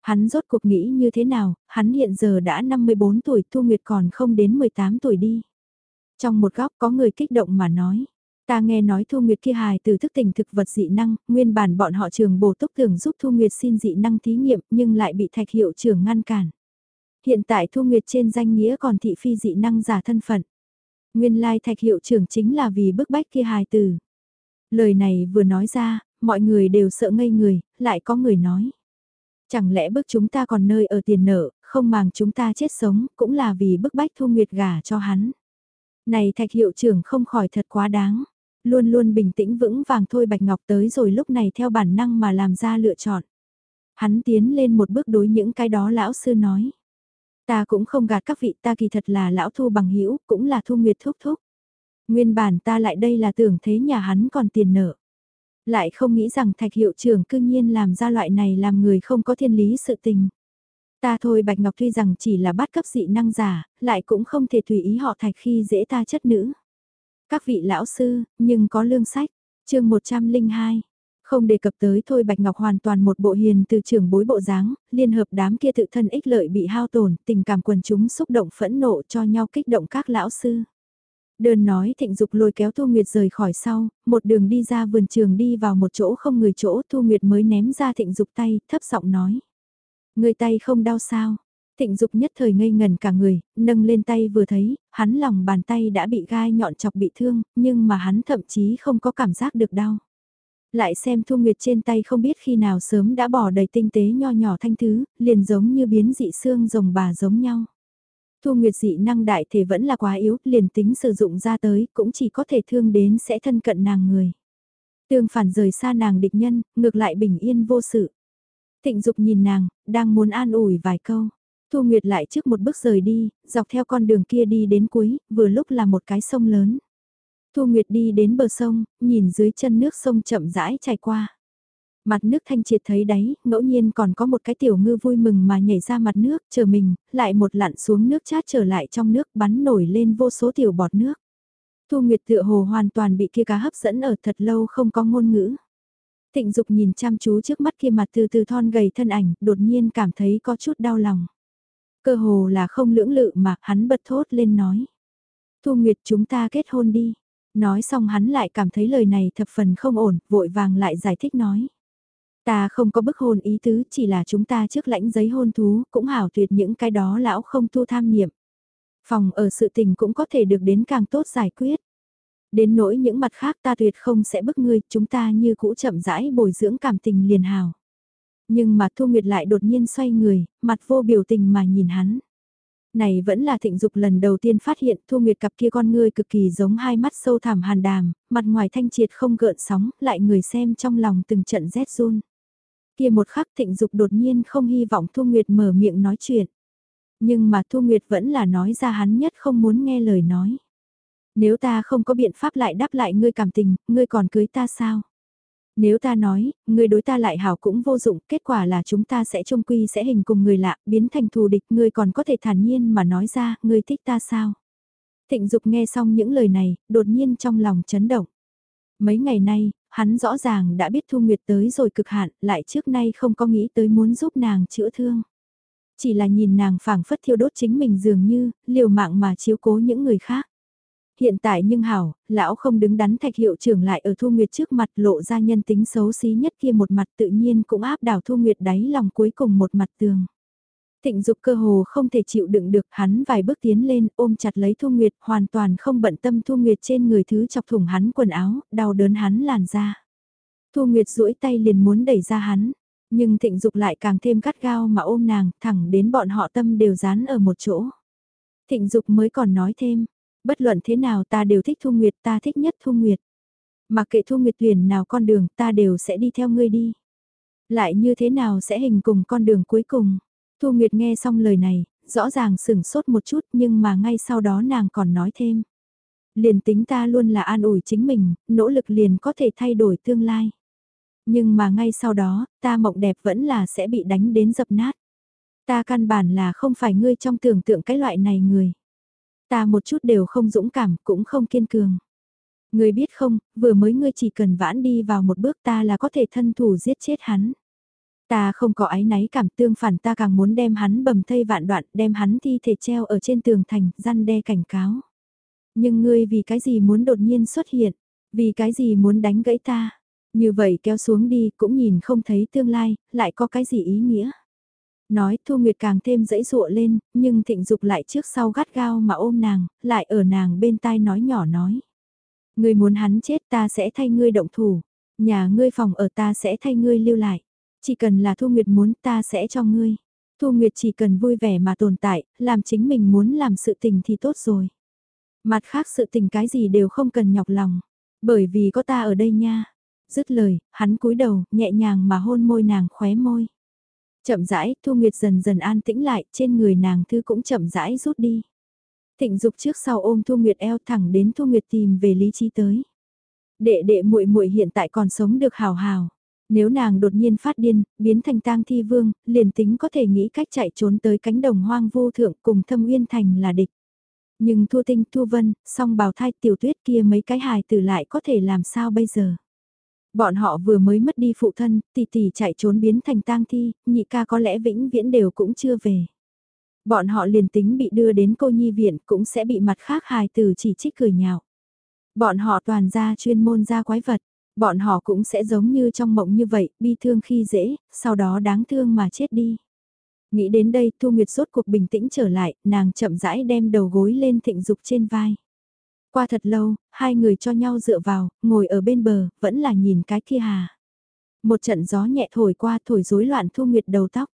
Hắn rốt cuộc nghĩ như thế nào, hắn hiện giờ đã 54 tuổi, Thu Nguyệt còn không đến 18 tuổi đi. Trong một góc có người kích động mà nói. Ta nghe nói Thu Nguyệt kia hài từ thức tỉnh thực vật dị năng, nguyên bản bọn họ trường bổ túc tưởng giúp Thu Nguyệt xin dị năng thí nghiệm nhưng lại bị thạch hiệu trưởng ngăn cản. Hiện tại Thu Nguyệt trên danh nghĩa còn thị phi dị năng giả thân phận. Nguyên lai thạch hiệu trưởng chính là vì bức bách kia hài từ. Lời này vừa nói ra, mọi người đều sợ ngây người, lại có người nói. Chẳng lẽ bức chúng ta còn nơi ở tiền nợ, không màng chúng ta chết sống, cũng là vì bức bách Thu Nguyệt gả cho hắn. Này thạch hiệu trưởng không khỏi thật quá đáng. Luôn luôn bình tĩnh vững vàng thôi Bạch Ngọc tới rồi lúc này theo bản năng mà làm ra lựa chọn. Hắn tiến lên một bước đối những cái đó lão sư nói. Ta cũng không gạt các vị ta kỳ thật là lão thu bằng hữu cũng là thu nguyệt thúc thúc. Nguyên bản ta lại đây là tưởng thế nhà hắn còn tiền nợ. Lại không nghĩ rằng thạch hiệu trưởng cư nhiên làm ra loại này làm người không có thiên lý sự tình. Ta thôi Bạch Ngọc tuy rằng chỉ là bắt cấp dị năng giả, lại cũng không thể tùy ý họ thạch khi dễ ta chất nữ. Các vị lão sư, nhưng có lương sách. chương 102. Không đề cập tới thôi Bạch Ngọc hoàn toàn một bộ hiền từ trưởng bối bộ dáng, liên hợp đám kia tự thân ích lợi bị hao tổn, tình cảm quần chúng xúc động phẫn nộ cho nhau kích động các lão sư. Đơn nói thịnh dục lôi kéo Thu Nguyệt rời khỏi sau, một đường đi ra vườn trường đi vào một chỗ không người chỗ Thu Nguyệt mới ném ra thịnh dục tay, thấp giọng nói. Người tay không đau sao? Thịnh dục nhất thời ngây ngần cả người, nâng lên tay vừa thấy, hắn lòng bàn tay đã bị gai nhọn chọc bị thương, nhưng mà hắn thậm chí không có cảm giác được đau. Lại xem Thu Nguyệt trên tay không biết khi nào sớm đã bỏ đầy tinh tế nho nhỏ thanh thứ, liền giống như biến dị xương rồng bà giống nhau. Thu Nguyệt dị năng đại thể vẫn là quá yếu, liền tính sử dụng ra tới cũng chỉ có thể thương đến sẽ thân cận nàng người. Tương phản rời xa nàng địch nhân, ngược lại bình yên vô sự. Thịnh Dục nhìn nàng, đang muốn an ủi vài câu. Thu Nguyệt lại trước một bước rời đi, dọc theo con đường kia đi đến cuối, vừa lúc là một cái sông lớn. Thu Nguyệt đi đến bờ sông, nhìn dưới chân nước sông chậm rãi chảy qua. Mặt nước thanh triệt thấy đáy, ngẫu nhiên còn có một cái tiểu ngư vui mừng mà nhảy ra mặt nước, chờ mình, lại một lặn xuống nước chát trở lại trong nước bắn nổi lên vô số tiểu bọt nước. Thu Nguyệt tựa hồ hoàn toàn bị kia cá hấp dẫn ở thật lâu không có ngôn ngữ. Thịnh Dục nhìn chăm chú trước mắt kia mặt từ từ thon gầy thân ảnh, đột nhiên cảm thấy có chút đau lòng. Cơ hồ là không lưỡng lự mà hắn bật thốt lên nói. Thu Nguyệt chúng ta kết hôn đi. Nói xong hắn lại cảm thấy lời này thập phần không ổn, vội vàng lại giải thích nói. Ta không có bức hôn ý tứ, chỉ là chúng ta trước lãnh giấy hôn thú, cũng hảo tuyệt những cái đó lão không tu tham niệm. Phòng ở sự tình cũng có thể được đến càng tốt giải quyết. Đến nỗi những mặt khác ta tuyệt không sẽ bức ngươi, chúng ta như cũ chậm rãi bồi dưỡng cảm tình liền hào. Nhưng mà Thu Nguyệt lại đột nhiên xoay người, mặt vô biểu tình mà nhìn hắn. Này vẫn là thịnh dục lần đầu tiên phát hiện Thu Nguyệt cặp kia con ngươi cực kỳ giống hai mắt sâu thẳm hàn đàm, mặt ngoài thanh triệt không gợn sóng, lại người xem trong lòng từng trận rét run. Kia một khắc thịnh dục đột nhiên không hy vọng Thu Nguyệt mở miệng nói chuyện. Nhưng mà Thu Nguyệt vẫn là nói ra hắn nhất không muốn nghe lời nói. Nếu ta không có biện pháp lại đáp lại ngươi cảm tình, ngươi còn cưới ta sao? Nếu ta nói, ngươi đối ta lại hảo cũng vô dụng, kết quả là chúng ta sẽ trông quy sẽ hình cùng người lạ, biến thành thù địch, ngươi còn có thể thản nhiên mà nói ra, ngươi thích ta sao? Thịnh Dục nghe xong những lời này, đột nhiên trong lòng chấn động. Mấy ngày nay, hắn rõ ràng đã biết Thu Nguyệt tới rồi cực hạn, lại trước nay không có nghĩ tới muốn giúp nàng chữa thương. Chỉ là nhìn nàng phảng phất thiêu đốt chính mình dường như, liều mạng mà chiếu cố những người khác. Hiện tại nhưng hảo, lão không đứng đắn thạch hiệu trưởng lại ở Thu Nguyệt trước mặt lộ ra nhân tính xấu xí nhất kia một mặt tự nhiên cũng áp đảo Thu Nguyệt đáy lòng cuối cùng một mặt tường. Thịnh dục cơ hồ không thể chịu đựng được hắn vài bước tiến lên ôm chặt lấy Thu Nguyệt hoàn toàn không bận tâm Thu Nguyệt trên người thứ chọc thủng hắn quần áo, đau đớn hắn làn ra Thu Nguyệt duỗi tay liền muốn đẩy ra hắn, nhưng thịnh dục lại càng thêm cắt gao mà ôm nàng thẳng đến bọn họ tâm đều dán ở một chỗ. Thịnh dục mới còn nói thêm, bất luận thế nào ta đều thích Thu Nguyệt ta thích nhất Thu Nguyệt. Mà kệ Thu Nguyệt tuyển nào con đường ta đều sẽ đi theo ngươi đi. Lại như thế nào sẽ hình cùng con đường cuối cùng. Thu Nguyệt nghe xong lời này, rõ ràng sửng sốt một chút nhưng mà ngay sau đó nàng còn nói thêm. Liền tính ta luôn là an ủi chính mình, nỗ lực liền có thể thay đổi tương lai. Nhưng mà ngay sau đó, ta mộng đẹp vẫn là sẽ bị đánh đến dập nát. Ta căn bản là không phải ngươi trong tưởng tượng cái loại này người. Ta một chút đều không dũng cảm, cũng không kiên cường. Ngươi biết không, vừa mới ngươi chỉ cần vãn đi vào một bước ta là có thể thân thủ giết chết hắn. Ta không có ái náy cảm tương phản ta càng muốn đem hắn bầm thây vạn đoạn, đem hắn thi thể treo ở trên tường thành, răn đe cảnh cáo. Nhưng ngươi vì cái gì muốn đột nhiên xuất hiện, vì cái gì muốn đánh gãy ta, như vậy kéo xuống đi cũng nhìn không thấy tương lai, lại có cái gì ý nghĩa. Nói Thu Nguyệt càng thêm dãy dụa lên, nhưng thịnh dục lại trước sau gắt gao mà ôm nàng, lại ở nàng bên tai nói nhỏ nói. Ngươi muốn hắn chết ta sẽ thay ngươi động thủ, nhà ngươi phòng ở ta sẽ thay ngươi lưu lại. Chỉ cần là Thu Nguyệt muốn ta sẽ cho ngươi. Thu Nguyệt chỉ cần vui vẻ mà tồn tại, làm chính mình muốn làm sự tình thì tốt rồi. Mặt khác sự tình cái gì đều không cần nhọc lòng, bởi vì có ta ở đây nha. Dứt lời, hắn cúi đầu, nhẹ nhàng mà hôn môi nàng khóe môi. Chậm rãi, Thu Nguyệt dần dần an tĩnh lại, trên người nàng thư cũng chậm rãi rút đi. Thịnh dục trước sau ôm Thu Nguyệt eo thẳng đến Thu Nguyệt tìm về lý trí tới. Đệ đệ muội muội hiện tại còn sống được hào hào. Nếu nàng đột nhiên phát điên, biến thành tang thi vương, liền tính có thể nghĩ cách chạy trốn tới cánh đồng hoang vô thượng cùng thâm uyên thành là địch. Nhưng Thu Tinh, Thu Vân, song bào thai tiểu tuyết kia mấy cái hài tử lại có thể làm sao bây giờ? Bọn họ vừa mới mất đi phụ thân, tỷ tỷ chạy trốn biến thành tang thi, nhị ca có lẽ vĩnh viễn đều cũng chưa về. Bọn họ liền tính bị đưa đến cô nhi viện cũng sẽ bị mặt khác hài từ chỉ trích cười nhạo. Bọn họ toàn ra chuyên môn ra quái vật, bọn họ cũng sẽ giống như trong mộng như vậy, bi thương khi dễ, sau đó đáng thương mà chết đi. Nghĩ đến đây Thu Nguyệt rốt cuộc bình tĩnh trở lại, nàng chậm rãi đem đầu gối lên thịnh dục trên vai. Qua thật lâu, hai người cho nhau dựa vào, ngồi ở bên bờ, vẫn là nhìn cái kia hà. Một trận gió nhẹ thổi qua thổi rối loạn Thu Nguyệt đầu tóc.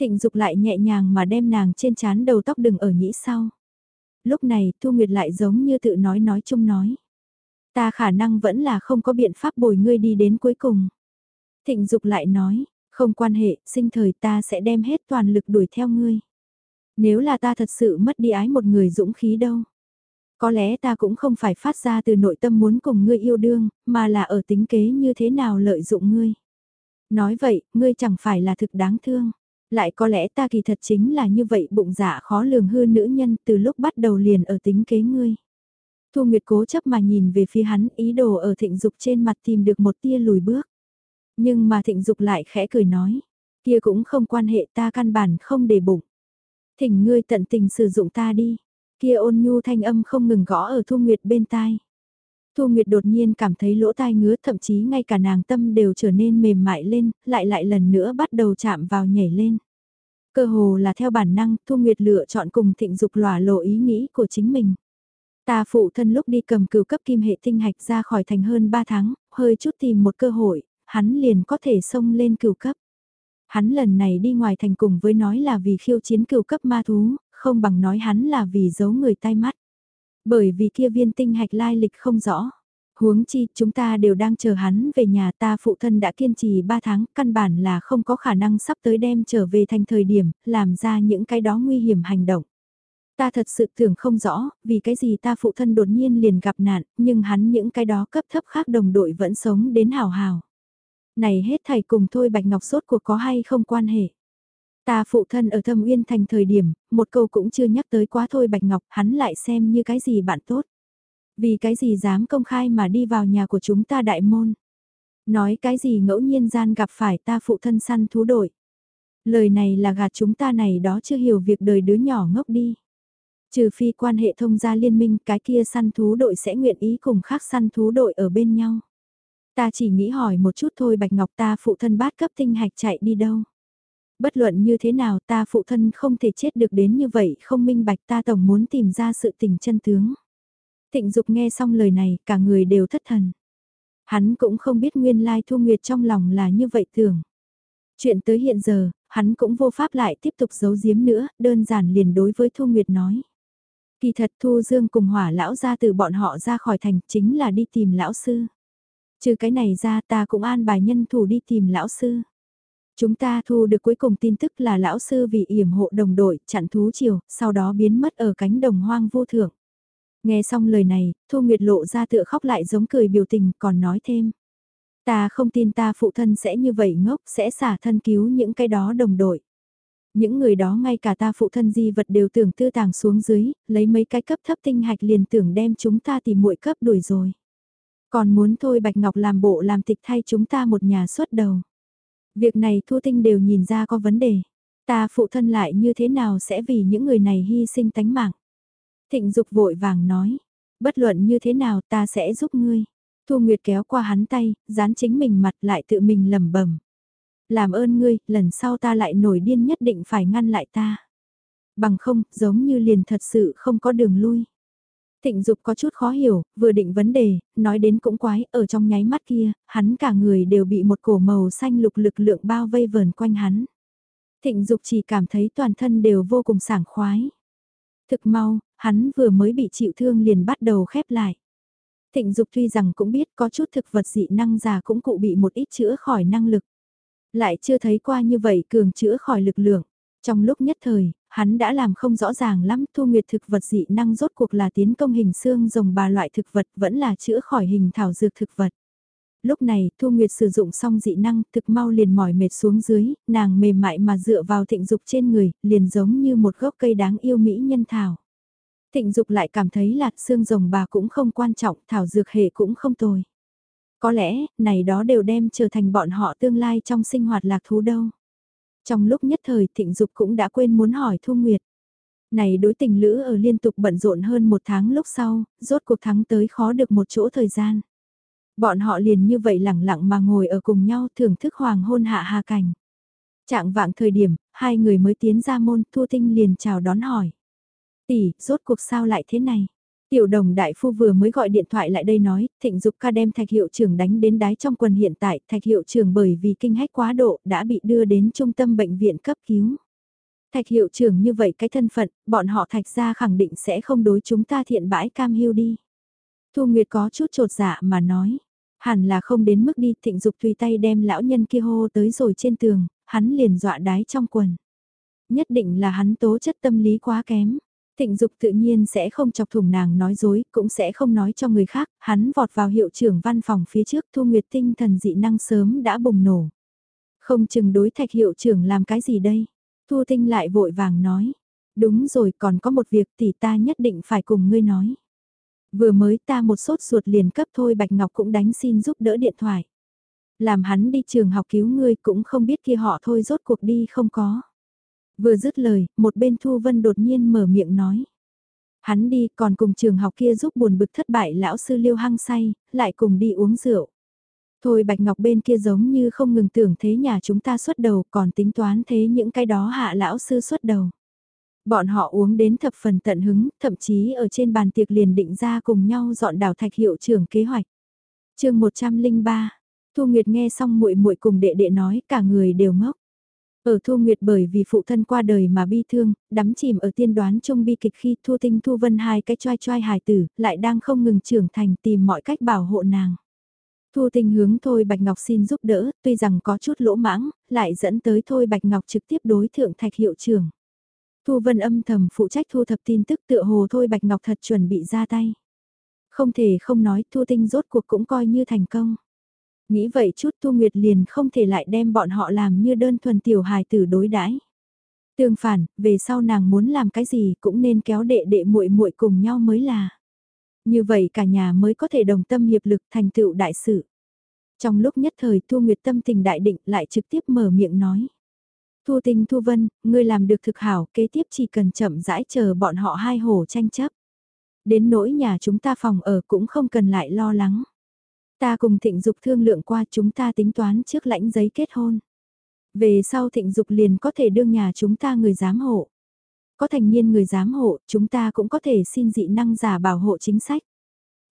Thịnh dục lại nhẹ nhàng mà đem nàng trên chán đầu tóc đừng ở nhĩ sau. Lúc này Thu Nguyệt lại giống như tự nói nói chung nói. Ta khả năng vẫn là không có biện pháp bồi ngươi đi đến cuối cùng. Thịnh dục lại nói, không quan hệ, sinh thời ta sẽ đem hết toàn lực đuổi theo ngươi. Nếu là ta thật sự mất đi ái một người dũng khí đâu. Có lẽ ta cũng không phải phát ra từ nội tâm muốn cùng ngươi yêu đương, mà là ở tính kế như thế nào lợi dụng ngươi. Nói vậy, ngươi chẳng phải là thực đáng thương. Lại có lẽ ta kỳ thật chính là như vậy bụng dạ khó lường hư nữ nhân từ lúc bắt đầu liền ở tính kế ngươi. Thu Nguyệt cố chấp mà nhìn về phía hắn ý đồ ở thịnh dục trên mặt tìm được một tia lùi bước. Nhưng mà thịnh dục lại khẽ cười nói, kia cũng không quan hệ ta căn bản không để bụng. Thỉnh ngươi tận tình sử dụng ta đi, kia ôn nhu thanh âm không ngừng gõ ở Thu Nguyệt bên tai. Thu Nguyệt đột nhiên cảm thấy lỗ tai ngứa thậm chí ngay cả nàng tâm đều trở nên mềm mại lên, lại lại lần nữa bắt đầu chạm vào nhảy lên. Cơ hồ là theo bản năng, Thu Nguyệt lựa chọn cùng thịnh dục lòa lộ ý nghĩ của chính mình. Ta phụ thân lúc đi cầm cửu cấp kim hệ tinh hạch ra khỏi thành hơn 3 tháng, hơi chút tìm một cơ hội, hắn liền có thể xông lên cửu cấp. Hắn lần này đi ngoài thành cùng với nói là vì khiêu chiến cửu cấp ma thú, không bằng nói hắn là vì giấu người tai mắt. Bởi vì kia viên tinh hạch lai lịch không rõ. Huống chi, chúng ta đều đang chờ hắn về nhà ta phụ thân đã kiên trì 3 tháng, căn bản là không có khả năng sắp tới đem trở về thành thời điểm, làm ra những cái đó nguy hiểm hành động. Ta thật sự tưởng không rõ, vì cái gì ta phụ thân đột nhiên liền gặp nạn, nhưng hắn những cái đó cấp thấp khác đồng đội vẫn sống đến hào hào. Này hết thầy cùng thôi Bạch Ngọc sốt cuộc có hay không quan hệ. Ta phụ thân ở thâm uyên thành thời điểm, một câu cũng chưa nhắc tới quá thôi Bạch Ngọc, hắn lại xem như cái gì bạn tốt. Vì cái gì dám công khai mà đi vào nhà của chúng ta đại môn. Nói cái gì ngẫu nhiên gian gặp phải ta phụ thân săn thú đội. Lời này là gạt chúng ta này đó chưa hiểu việc đời đứa nhỏ ngốc đi. Trừ phi quan hệ thông gia liên minh cái kia săn thú đội sẽ nguyện ý cùng khác săn thú đội ở bên nhau. Ta chỉ nghĩ hỏi một chút thôi Bạch Ngọc ta phụ thân bát cấp tinh hạch chạy đi đâu. Bất luận như thế nào ta phụ thân không thể chết được đến như vậy không minh bạch ta tổng muốn tìm ra sự tình chân tướng. Thịnh Dục nghe xong lời này cả người đều thất thần. Hắn cũng không biết nguyên lai Thu Nguyệt trong lòng là như vậy tưởng. Chuyện tới hiện giờ, hắn cũng vô pháp lại tiếp tục giấu giếm nữa, đơn giản liền đối với Thu Nguyệt nói. Kỳ thật Thu Dương cùng hỏa lão ra từ bọn họ ra khỏi thành chính là đi tìm lão sư. Trừ cái này ra ta cũng an bài nhân thủ đi tìm lão sư. Chúng ta thu được cuối cùng tin tức là lão sư vì yểm hộ đồng đội, chặn thú chiều, sau đó biến mất ở cánh đồng hoang vô thượng. Nghe xong lời này, Thu Nguyệt lộ ra tựa khóc lại giống cười biểu tình còn nói thêm. Ta không tin ta phụ thân sẽ như vậy ngốc, sẽ xả thân cứu những cái đó đồng đội. Những người đó ngay cả ta phụ thân di vật đều tưởng tư tàng xuống dưới, lấy mấy cái cấp thấp tinh hạch liền tưởng đem chúng ta tìm muội cấp đuổi rồi. Còn muốn thôi Bạch Ngọc làm bộ làm tịch thay chúng ta một nhà xuất đầu. Việc này Thu Tinh đều nhìn ra có vấn đề. Ta phụ thân lại như thế nào sẽ vì những người này hy sinh tánh mạng. Thịnh Dục vội vàng nói, bất luận như thế nào ta sẽ giúp ngươi. Thu Nguyệt kéo qua hắn tay, dán chính mình mặt lại tự mình lẩm bẩm. Làm ơn ngươi, lần sau ta lại nổi điên nhất định phải ngăn lại ta. Bằng không, giống như liền thật sự không có đường lui. Thịnh Dục có chút khó hiểu, vừa định vấn đề, nói đến cũng quái, ở trong nháy mắt kia, hắn cả người đều bị một cổ màu xanh lục lực lượng bao vây vờn quanh hắn. Thịnh Dục chỉ cảm thấy toàn thân đều vô cùng sảng khoái. Thực mau, hắn vừa mới bị chịu thương liền bắt đầu khép lại. Thịnh Dục tuy rằng cũng biết có chút thực vật dị năng già cũng cụ bị một ít chữa khỏi năng lực. Lại chưa thấy qua như vậy cường chữa khỏi lực lượng. Trong lúc nhất thời, hắn đã làm không rõ ràng lắm thu nguyệt thực vật dị năng rốt cuộc là tiến công hình xương rồng bà loại thực vật vẫn là chữa khỏi hình thảo dược thực vật. Lúc này, Thu Nguyệt sử dụng xong dị năng, thực mau liền mỏi mệt xuống dưới, nàng mềm mại mà dựa vào thịnh dục trên người, liền giống như một gốc cây đáng yêu mỹ nhân thảo. Thịnh dục lại cảm thấy là xương rồng bà cũng không quan trọng, thảo dược hệ cũng không tồi. Có lẽ, này đó đều đem trở thành bọn họ tương lai trong sinh hoạt lạc thú đâu. Trong lúc nhất thời thịnh dục cũng đã quên muốn hỏi Thu Nguyệt. Này đối tình lữ ở liên tục bận rộn hơn một tháng lúc sau, rốt cuộc thắng tới khó được một chỗ thời gian. Bọn họ liền như vậy lẳng lặng mà ngồi ở cùng nhau thưởng thức hoàng hôn hạ hà cảnh. Trạng vạng thời điểm, hai người mới tiến ra môn, Thu Tinh liền chào đón hỏi. Tỷ, rốt cuộc sao lại thế này? Tiểu đồng đại phu vừa mới gọi điện thoại lại đây nói, thịnh dục ca đem thạch hiệu trưởng đánh đến đái trong quần hiện tại, thạch hiệu trưởng bởi vì kinh hách quá độ đã bị đưa đến trung tâm bệnh viện cấp cứu. Thạch hiệu trưởng như vậy cái thân phận, bọn họ thạch ra khẳng định sẽ không đối chúng ta thiện bãi cam hưu đi. Thu Nguyệt có chút trột dạ mà nói, hẳn là không đến mức đi thịnh dục tùy tay đem lão nhân kia hô tới rồi trên tường, hắn liền dọa đái trong quần. Nhất định là hắn tố chất tâm lý quá kém. Thịnh Dục tự nhiên sẽ không chọc thủng nàng nói dối, cũng sẽ không nói cho người khác, hắn vọt vào hiệu trưởng văn phòng phía trước Thu Nguyệt tinh thần dị năng sớm đã bùng nổ. Không chừng đối thạch hiệu trưởng làm cái gì đây? Thu Tinh lại vội vàng nói. Đúng rồi còn có một việc thì ta nhất định phải cùng ngươi nói. Vừa mới ta một sốt ruột liền cấp thôi Bạch Ngọc cũng đánh xin giúp đỡ điện thoại. Làm hắn đi trường học cứu ngươi cũng không biết kia họ thôi rốt cuộc đi không có. Vừa dứt lời, một bên Thu Vân đột nhiên mở miệng nói. Hắn đi còn cùng trường học kia giúp buồn bực thất bại lão sư liêu hăng say, lại cùng đi uống rượu. Thôi Bạch Ngọc bên kia giống như không ngừng tưởng thế nhà chúng ta xuất đầu còn tính toán thế những cái đó hạ lão sư xuất đầu. Bọn họ uống đến thập phần tận hứng, thậm chí ở trên bàn tiệc liền định ra cùng nhau dọn đảo thạch hiệu trưởng kế hoạch. chương 103, Thu Nguyệt nghe xong muội muội cùng đệ đệ nói cả người đều ngốc. Ở Thu Nguyệt bởi vì phụ thân qua đời mà bi thương, đắm chìm ở tiên đoán trong bi kịch khi Thu Tinh Thu Vân hai cái choai choai hài tử, lại đang không ngừng trưởng thành tìm mọi cách bảo hộ nàng. Thu Tinh hướng Thôi Bạch Ngọc xin giúp đỡ, tuy rằng có chút lỗ mãng, lại dẫn tới Thôi Bạch Ngọc trực tiếp đối thượng thạch hiệu trưởng. Thu Vân âm thầm phụ trách thu thập tin tức tựa hồ Thôi Bạch Ngọc thật chuẩn bị ra tay. Không thể không nói Thu Tinh rốt cuộc cũng coi như thành công. Nghĩ vậy chút Thu Nguyệt liền không thể lại đem bọn họ làm như đơn thuần tiểu hài tử đối đãi. Tương phản, về sau nàng muốn làm cái gì cũng nên kéo đệ đệ muội muội cùng nhau mới là. Như vậy cả nhà mới có thể đồng tâm hiệp lực thành tựu đại sự. Trong lúc nhất thời Thu Nguyệt tâm tình đại định lại trực tiếp mở miệng nói. Thu Tinh Thu Vân, ngươi làm được thực hảo, kế tiếp chỉ cần chậm rãi chờ bọn họ hai hổ tranh chấp. Đến nỗi nhà chúng ta phòng ở cũng không cần lại lo lắng. Ta cùng thịnh dục thương lượng qua chúng ta tính toán trước lãnh giấy kết hôn. Về sau thịnh dục liền có thể đương nhà chúng ta người giám hộ. Có thành niên người giám hộ, chúng ta cũng có thể xin dị năng giả bảo hộ chính sách.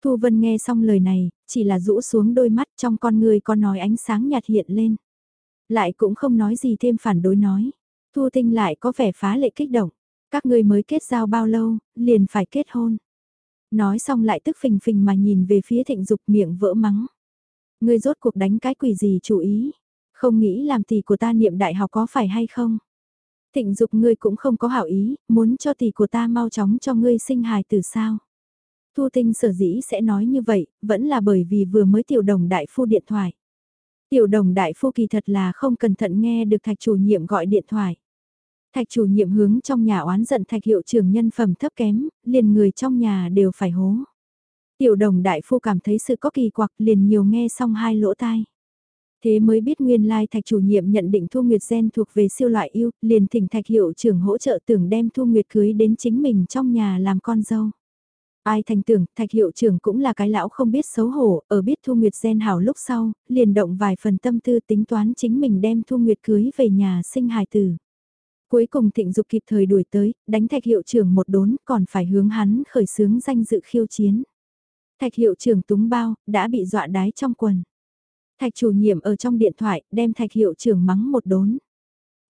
Thu Vân nghe xong lời này, chỉ là rũ xuống đôi mắt trong con người có nói ánh sáng nhạt hiện lên. Lại cũng không nói gì thêm phản đối nói. Thu Tinh lại có vẻ phá lệ kích động. Các ngươi mới kết giao bao lâu, liền phải kết hôn. Nói xong lại tức phình phình mà nhìn về phía thịnh dục miệng vỡ mắng. Ngươi rốt cuộc đánh cái quỷ gì chủ ý. Không nghĩ làm tỷ của ta niệm đại học có phải hay không? Thịnh dục ngươi cũng không có hảo ý, muốn cho tỷ của ta mau chóng cho ngươi sinh hài từ sao? Thu tinh sở dĩ sẽ nói như vậy, vẫn là bởi vì vừa mới tiểu đồng đại phu điện thoại. Tiểu đồng đại phu kỳ thật là không cẩn thận nghe được thạch chủ nhiệm gọi điện thoại. Thạch chủ nhiệm hướng trong nhà oán giận thạch hiệu trưởng nhân phẩm thấp kém, liền người trong nhà đều phải hố. Tiểu đồng đại phu cảm thấy sự có kỳ quặc liền nhiều nghe xong hai lỗ tai. Thế mới biết nguyên lai thạch chủ nhiệm nhận định Thu Nguyệt gen thuộc về siêu loại yêu, liền thỉnh thạch hiệu trưởng hỗ trợ tưởng đem Thu Nguyệt cưới đến chính mình trong nhà làm con dâu. Ai thành tưởng, thạch hiệu trưởng cũng là cái lão không biết xấu hổ, ở biết Thu Nguyệt gen hảo lúc sau, liền động vài phần tâm tư tính toán chính mình đem Thu Nguyệt cưới về nhà sinh hài tử. Cuối cùng thịnh dục kịp thời đuổi tới, đánh thạch hiệu trưởng một đốn, còn phải hướng hắn khởi xướng danh dự khiêu chiến. Thạch hiệu trưởng túng bao, đã bị dọa đái trong quần. Thạch chủ nhiệm ở trong điện thoại, đem thạch hiệu trưởng mắng một đốn.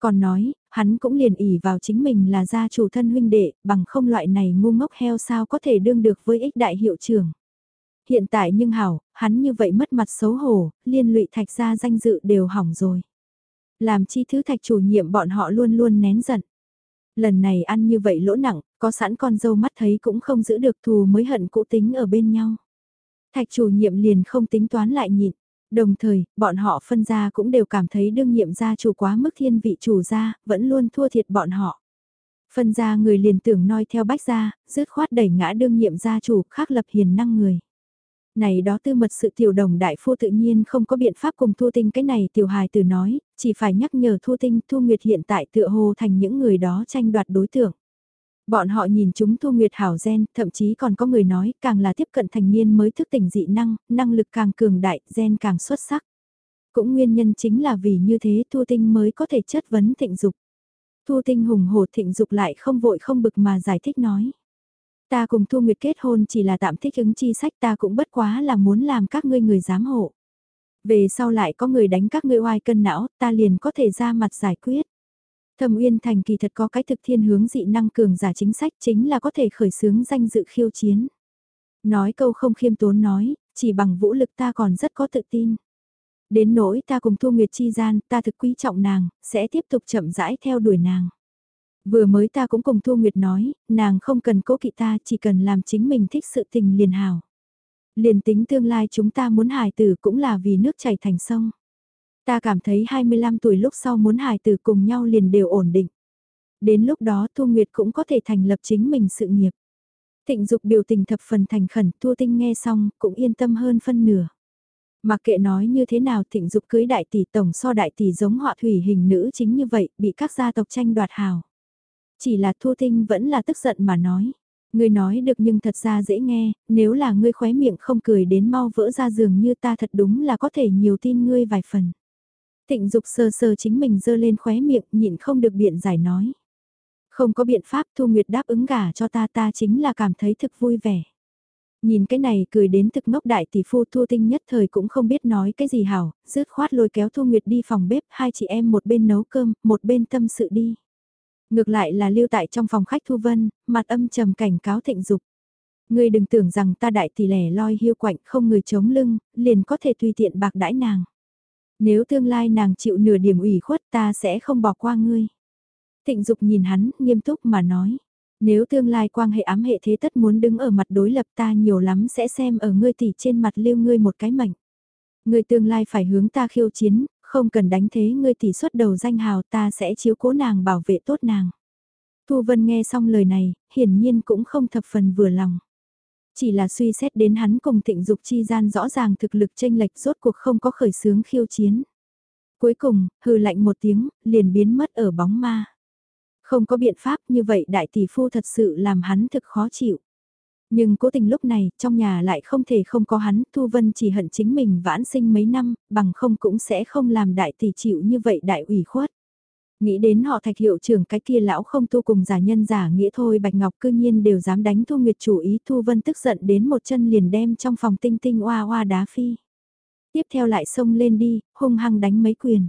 Còn nói, hắn cũng liền ỉ vào chính mình là gia chủ thân huynh đệ, bằng không loại này ngu ngốc heo sao có thể đương được với ích đại hiệu trưởng. Hiện tại nhưng hảo, hắn như vậy mất mặt xấu hổ, liên lụy thạch gia danh dự đều hỏng rồi. Làm chi thứ thạch chủ nhiệm bọn họ luôn luôn nén giận. Lần này ăn như vậy lỗ nặng, có sẵn con dâu mắt thấy cũng không giữ được thù mới hận cũ tính ở bên nhau. Thạch chủ nhiệm liền không tính toán lại nhịn. Đồng thời, bọn họ phân gia cũng đều cảm thấy đương nhiệm gia chủ quá mức thiên vị chủ gia, vẫn luôn thua thiệt bọn họ. Phân gia người liền tưởng noi theo bách gia, dứt khoát đẩy ngã đương nhiệm gia chủ khác lập hiền năng người. Này đó tư mật sự tiểu đồng đại phu tự nhiên không có biện pháp cùng Thu Tinh cái này tiểu hài từ nói, chỉ phải nhắc nhở Thu Tinh Thu Nguyệt hiện tại tựa hồ thành những người đó tranh đoạt đối tượng. Bọn họ nhìn chúng Thu Nguyệt hảo gen, thậm chí còn có người nói, càng là tiếp cận thành niên mới thức tỉnh dị năng, năng lực càng cường đại, gen càng xuất sắc. Cũng nguyên nhân chính là vì như thế Thu Tinh mới có thể chất vấn thịnh dục. Thu Tinh hùng hổ thịnh dục lại không vội không bực mà giải thích nói. Ta cùng Thu Nguyệt kết hôn chỉ là tạm thích ứng chi sách ta cũng bất quá là muốn làm các ngươi người giám hộ. Về sau lại có người đánh các ngươi oai cân não, ta liền có thể ra mặt giải quyết. Thẩm Uyên Thành kỳ thật có cái thực thiên hướng dị năng cường giả chính sách chính là có thể khởi xướng danh dự khiêu chiến. Nói câu không khiêm tốn nói, chỉ bằng vũ lực ta còn rất có tự tin. Đến nỗi ta cùng Thu Nguyệt chi gian, ta thực quý trọng nàng, sẽ tiếp tục chậm rãi theo đuổi nàng. Vừa mới ta cũng cùng Thu Nguyệt nói, nàng không cần cố kỵ ta, chỉ cần làm chính mình thích sự tình liền hào. Liền tính tương lai chúng ta muốn hài tử cũng là vì nước chảy thành sông. Ta cảm thấy 25 tuổi lúc sau muốn hài tử cùng nhau liền đều ổn định. Đến lúc đó Thu Nguyệt cũng có thể thành lập chính mình sự nghiệp. Thịnh dục biểu tình thập phần thành khẩn, Thu Tinh nghe xong, cũng yên tâm hơn phân nửa. Mặc kệ nói như thế nào thịnh dục cưới đại tỷ tổng so đại tỷ giống họ thủy hình nữ chính như vậy, bị các gia tộc tranh đoạt hào. Chỉ là Thu Tinh vẫn là tức giận mà nói. Ngươi nói được nhưng thật ra dễ nghe, nếu là ngươi khóe miệng không cười đến mau vỡ ra giường như ta thật đúng là có thể nhiều tin ngươi vài phần. Thịnh dục sờ sờ chính mình dơ lên khóe miệng nhịn không được biện giải nói. Không có biện pháp Thu Nguyệt đáp ứng gả cho ta ta chính là cảm thấy thực vui vẻ. Nhìn cái này cười đến thực ngốc đại tỷ phu Thu Tinh nhất thời cũng không biết nói cái gì hảo, rứt khoát lôi kéo Thu Nguyệt đi phòng bếp hai chị em một bên nấu cơm, một bên tâm sự đi. Ngược lại là lưu tại trong phòng khách Thu Vân, mặt âm trầm cảnh cáo thịnh dục. Ngươi đừng tưởng rằng ta đại tỷ lẻ loi hiu quạnh không người chống lưng, liền có thể tùy tiện bạc đãi nàng. Nếu tương lai nàng chịu nửa điểm ủy khuất ta sẽ không bỏ qua ngươi. Thịnh dục nhìn hắn, nghiêm túc mà nói. Nếu tương lai quan hệ ám hệ thế tất muốn đứng ở mặt đối lập ta nhiều lắm sẽ xem ở ngươi tỷ trên mặt lưu ngươi một cái mệnh. Ngươi tương lai phải hướng ta khiêu chiến, không cần đánh thế ngươi tỷ xuất đầu danh hào ta sẽ chiếu cố nàng bảo vệ tốt nàng. Thu Vân nghe xong lời này, hiển nhiên cũng không thập phần vừa lòng. Chỉ là suy xét đến hắn cùng thịnh dục chi gian rõ ràng thực lực tranh lệch rốt cuộc không có khởi sướng khiêu chiến. Cuối cùng, hừ lạnh một tiếng, liền biến mất ở bóng ma. Không có biện pháp như vậy đại tỷ phu thật sự làm hắn thực khó chịu. Nhưng cố tình lúc này, trong nhà lại không thể không có hắn, Thu Vân chỉ hận chính mình vãn sinh mấy năm, bằng không cũng sẽ không làm đại tỷ chịu như vậy đại ủy khuất. Nghĩ đến họ thạch hiệu trưởng cái kia lão không tu cùng giả nhân giả nghĩa thôi Bạch Ngọc cư nhiên đều dám đánh Thu Nguyệt chủ ý Thu Vân tức giận đến một chân liền đem trong phòng tinh tinh oa oa đá phi. Tiếp theo lại xông lên đi, hung hăng đánh mấy quyền.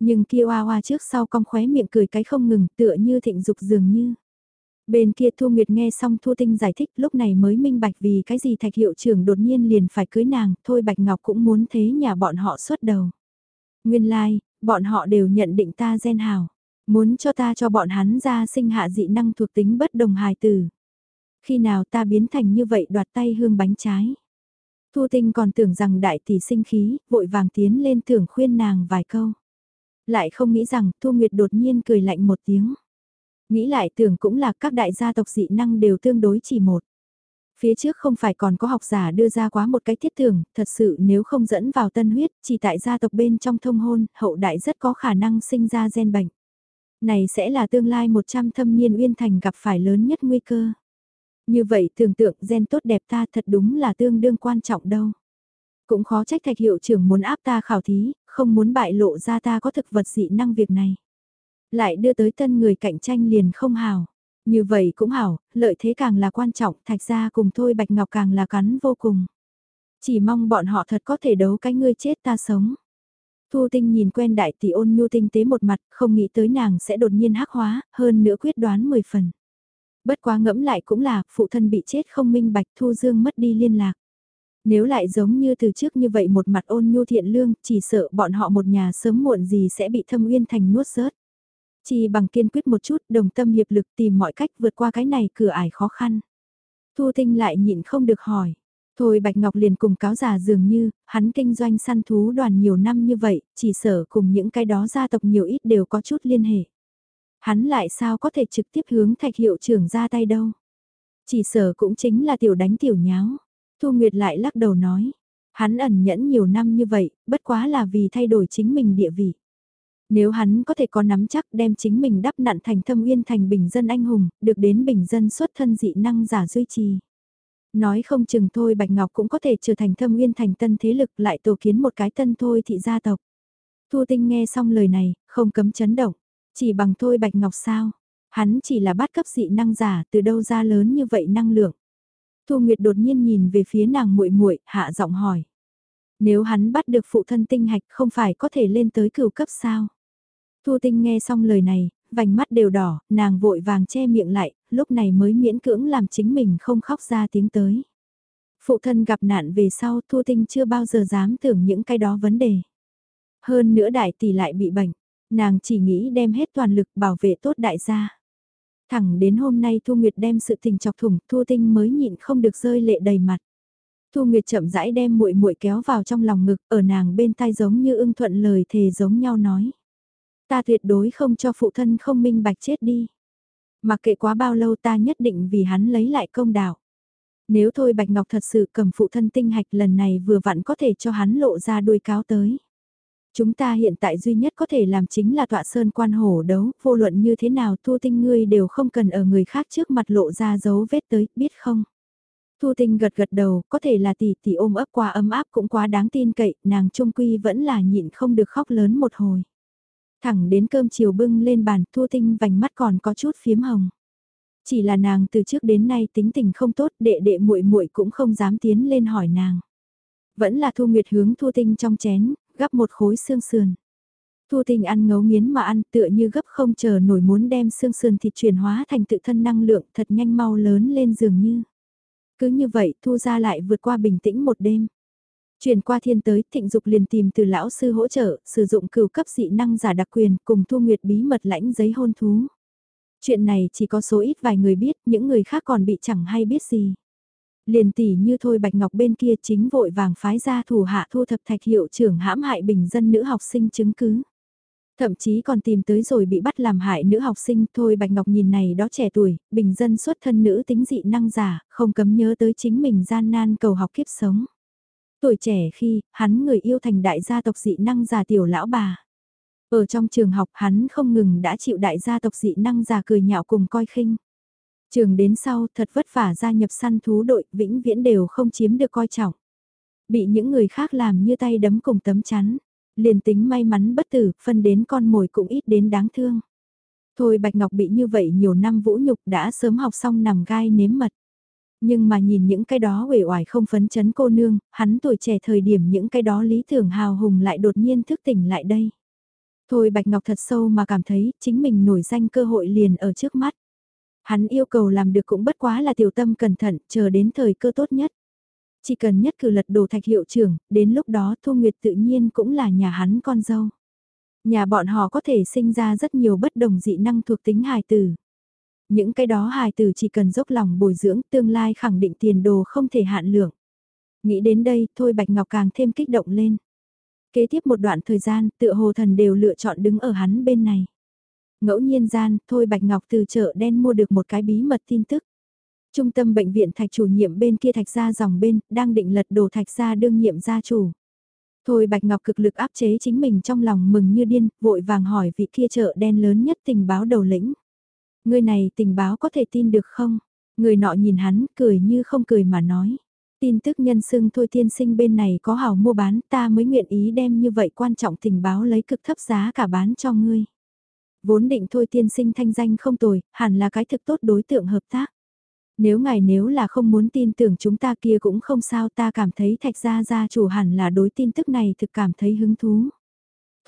Nhưng kia oa oa trước sau cong khóe miệng cười cái không ngừng tựa như thịnh dục dường như. Bên kia Thu Nguyệt nghe xong Thu Tinh giải thích lúc này mới minh bạch vì cái gì thạch hiệu trưởng đột nhiên liền phải cưới nàng, thôi Bạch Ngọc cũng muốn thế nhà bọn họ xuất đầu. Nguyên lai, like, bọn họ đều nhận định ta gen hào, muốn cho ta cho bọn hắn ra sinh hạ dị năng thuộc tính bất đồng hài tử. Khi nào ta biến thành như vậy đoạt tay hương bánh trái. Thu Tinh còn tưởng rằng đại tỷ sinh khí, vội vàng tiến lên tưởng khuyên nàng vài câu. Lại không nghĩ rằng Thu Nguyệt đột nhiên cười lạnh một tiếng. Nghĩ lại tưởng cũng là các đại gia tộc dị năng đều tương đối chỉ một. Phía trước không phải còn có học giả đưa ra quá một cái thiết tưởng, thật sự nếu không dẫn vào tân huyết, chỉ tại gia tộc bên trong thông hôn, hậu đại rất có khả năng sinh ra gen bệnh. Này sẽ là tương lai 100 thâm niên uyên thành gặp phải lớn nhất nguy cơ. Như vậy tưởng tượng gen tốt đẹp ta thật đúng là tương đương quan trọng đâu. Cũng khó trách thạch hiệu trưởng muốn áp ta khảo thí, không muốn bại lộ ra ta có thực vật dị năng việc này. Lại đưa tới tân người cạnh tranh liền không hào. Như vậy cũng hảo, lợi thế càng là quan trọng, thạch ra cùng thôi Bạch Ngọc càng là cắn vô cùng. Chỉ mong bọn họ thật có thể đấu cái ngươi chết ta sống. Thu Tinh nhìn quen đại tỷ ôn nhu tinh tế một mặt, không nghĩ tới nàng sẽ đột nhiên hắc hóa, hơn nữa quyết đoán 10 phần. Bất quá ngẫm lại cũng là, phụ thân bị chết không minh bạch Thu Dương mất đi liên lạc. Nếu lại giống như từ trước như vậy một mặt ôn nhu thiện lương, chỉ sợ bọn họ một nhà sớm muộn gì sẽ bị thâm uyên thành nuốt rớt. Chỉ bằng kiên quyết một chút, đồng tâm hiệp lực tìm mọi cách vượt qua cái này cửa ải khó khăn. Thu Tinh lại nhịn không được hỏi. Thôi Bạch Ngọc liền cùng cáo già dường như, hắn kinh doanh săn thú đoàn nhiều năm như vậy, chỉ sở cùng những cái đó gia tộc nhiều ít đều có chút liên hệ. Hắn lại sao có thể trực tiếp hướng thạch hiệu trưởng ra tay đâu. Chỉ sở cũng chính là tiểu đánh tiểu nháo. Thu Nguyệt lại lắc đầu nói. Hắn ẩn nhẫn nhiều năm như vậy, bất quá là vì thay đổi chính mình địa vị. Nếu hắn có thể có nắm chắc đem chính mình đắp nặn thành thâm uyên thành bình dân anh hùng, được đến bình dân xuất thân dị năng giả duy trì. Nói không chừng thôi Bạch Ngọc cũng có thể trở thành thâm uyên thành tân thế lực lại tổ kiến một cái tân thôi thị gia tộc. Thu Tinh nghe xong lời này, không cấm chấn động. Chỉ bằng thôi Bạch Ngọc sao? Hắn chỉ là bắt cấp dị năng giả từ đâu ra lớn như vậy năng lượng. Thu Nguyệt đột nhiên nhìn về phía nàng muội muội, hạ giọng hỏi. Nếu hắn bắt được phụ thân tinh hạch không phải có thể lên tới cửu cấp sao? Thu Tinh nghe xong lời này, vành mắt đều đỏ, nàng vội vàng che miệng lại, lúc này mới miễn cưỡng làm chính mình không khóc ra tiếng tới. Phụ thân gặp nạn về sau Thu Tinh chưa bao giờ dám tưởng những cái đó vấn đề. Hơn nữa đại tỷ lại bị bệnh, nàng chỉ nghĩ đem hết toàn lực bảo vệ tốt đại gia. Thẳng đến hôm nay Thu Nguyệt đem sự tình chọc thủng, Thu Tinh mới nhịn không được rơi lệ đầy mặt. Thu Nguyệt chậm rãi đem muội muội kéo vào trong lòng ngực, ở nàng bên tai giống như ưng thuận lời thề giống nhau nói. Ta tuyệt đối không cho phụ thân không minh bạch chết đi. mà kệ quá bao lâu ta nhất định vì hắn lấy lại công đạo. Nếu thôi Bạch Ngọc thật sự cầm phụ thân tinh hạch lần này vừa vặn có thể cho hắn lộ ra đuôi cáo tới. Chúng ta hiện tại duy nhất có thể làm chính là tọa sơn quan hổ đấu, vô luận như thế nào thu tinh ngươi đều không cần ở người khác trước mặt lộ ra dấu vết tới, biết không? Thu tinh gật gật đầu, có thể là tỷ tỷ ôm ấp quá ấm áp cũng quá đáng tin cậy, nàng trung quy vẫn là nhịn không được khóc lớn một hồi. Thẳng đến cơm chiều bưng lên bàn, Thu Tinh vành mắt còn có chút phiếm hồng. Chỉ là nàng từ trước đến nay tính tình không tốt, đệ đệ muội muội cũng không dám tiến lên hỏi nàng. Vẫn là Thu Nguyệt hướng Thu Tinh trong chén, gắp một khối xương sườn. Thu Tinh ăn ngấu nghiến mà ăn tựa như gấp không chờ nổi muốn đem xương sườn thịt chuyển hóa thành tự thân năng lượng thật nhanh mau lớn lên dường như. Cứ như vậy Thu ra lại vượt qua bình tĩnh một đêm. Chuyển qua thiên tới, thịnh dục liền tìm từ lão sư hỗ trợ, sử dụng cửu cấp dị năng giả đặc quyền cùng Thu Nguyệt bí mật lãnh giấy hôn thú. Chuyện này chỉ có số ít vài người biết, những người khác còn bị chẳng hay biết gì. Liền tỷ như thôi Bạch Ngọc bên kia chính vội vàng phái ra thủ hạ thu thập thạch hiệu trưởng hãm hại bình dân nữ học sinh chứng cứ. Thậm chí còn tìm tới rồi bị bắt làm hại nữ học sinh thôi Bạch Ngọc nhìn này đó trẻ tuổi, bình dân xuất thân nữ tính dị năng giả, không cấm nhớ tới chính mình gian nan cầu học kiếp sống. Tuổi trẻ khi, hắn người yêu thành đại gia tộc dị năng già tiểu lão bà. Ở trong trường học hắn không ngừng đã chịu đại gia tộc dị năng già cười nhạo cùng coi khinh. Trường đến sau thật vất vả gia nhập săn thú đội vĩnh viễn đều không chiếm được coi trọng. Bị những người khác làm như tay đấm cùng tấm chắn. Liền tính may mắn bất tử, phân đến con mồi cũng ít đến đáng thương. Thôi Bạch Ngọc bị như vậy nhiều năm vũ nhục đã sớm học xong nằm gai nếm mật. Nhưng mà nhìn những cái đó uể oải không phấn chấn cô nương, hắn tuổi trẻ thời điểm những cái đó lý tưởng hào hùng lại đột nhiên thức tỉnh lại đây. Thôi Bạch Ngọc thật sâu mà cảm thấy chính mình nổi danh cơ hội liền ở trước mắt. Hắn yêu cầu làm được cũng bất quá là tiểu tâm cẩn thận, chờ đến thời cơ tốt nhất. Chỉ cần nhất cử lật đổ thạch hiệu trưởng, đến lúc đó Thu Nguyệt tự nhiên cũng là nhà hắn con dâu. Nhà bọn họ có thể sinh ra rất nhiều bất đồng dị năng thuộc tính hài tử. Những cái đó hài tử chỉ cần dốc lòng bồi dưỡng tương lai khẳng định tiền đồ không thể hạn lượng. Nghĩ đến đây, thôi Bạch Ngọc càng thêm kích động lên. Kế tiếp một đoạn thời gian, tựa hồ thần đều lựa chọn đứng ở hắn bên này. Ngẫu nhiên gian, thôi Bạch Ngọc từ chợ đen mua được một cái bí mật tin tức. Trung tâm bệnh viện thạch chủ nhiệm bên kia thạch gia dòng bên, đang định lật đổ thạch gia đương nhiệm gia chủ. Thôi Bạch Ngọc cực lực áp chế chính mình trong lòng mừng như điên, vội vàng hỏi vị kia chợ đen lớn nhất tình báo đầu lĩnh. Người này tình báo có thể tin được không? Người nọ nhìn hắn, cười như không cười mà nói. Tin tức nhân sưng thôi tiên sinh bên này có hảo mua bán ta mới nguyện ý đem như vậy quan trọng tình báo lấy cực thấp giá cả bán cho ngươi. Vốn định thôi tiên sinh thanh danh không tồi, hẳn là cái thực tốt đối tượng hợp tác. Nếu ngài nếu là không muốn tin tưởng chúng ta kia cũng không sao ta cảm thấy thạch gia gia chủ hẳn là đối tin tức này thực cảm thấy hứng thú.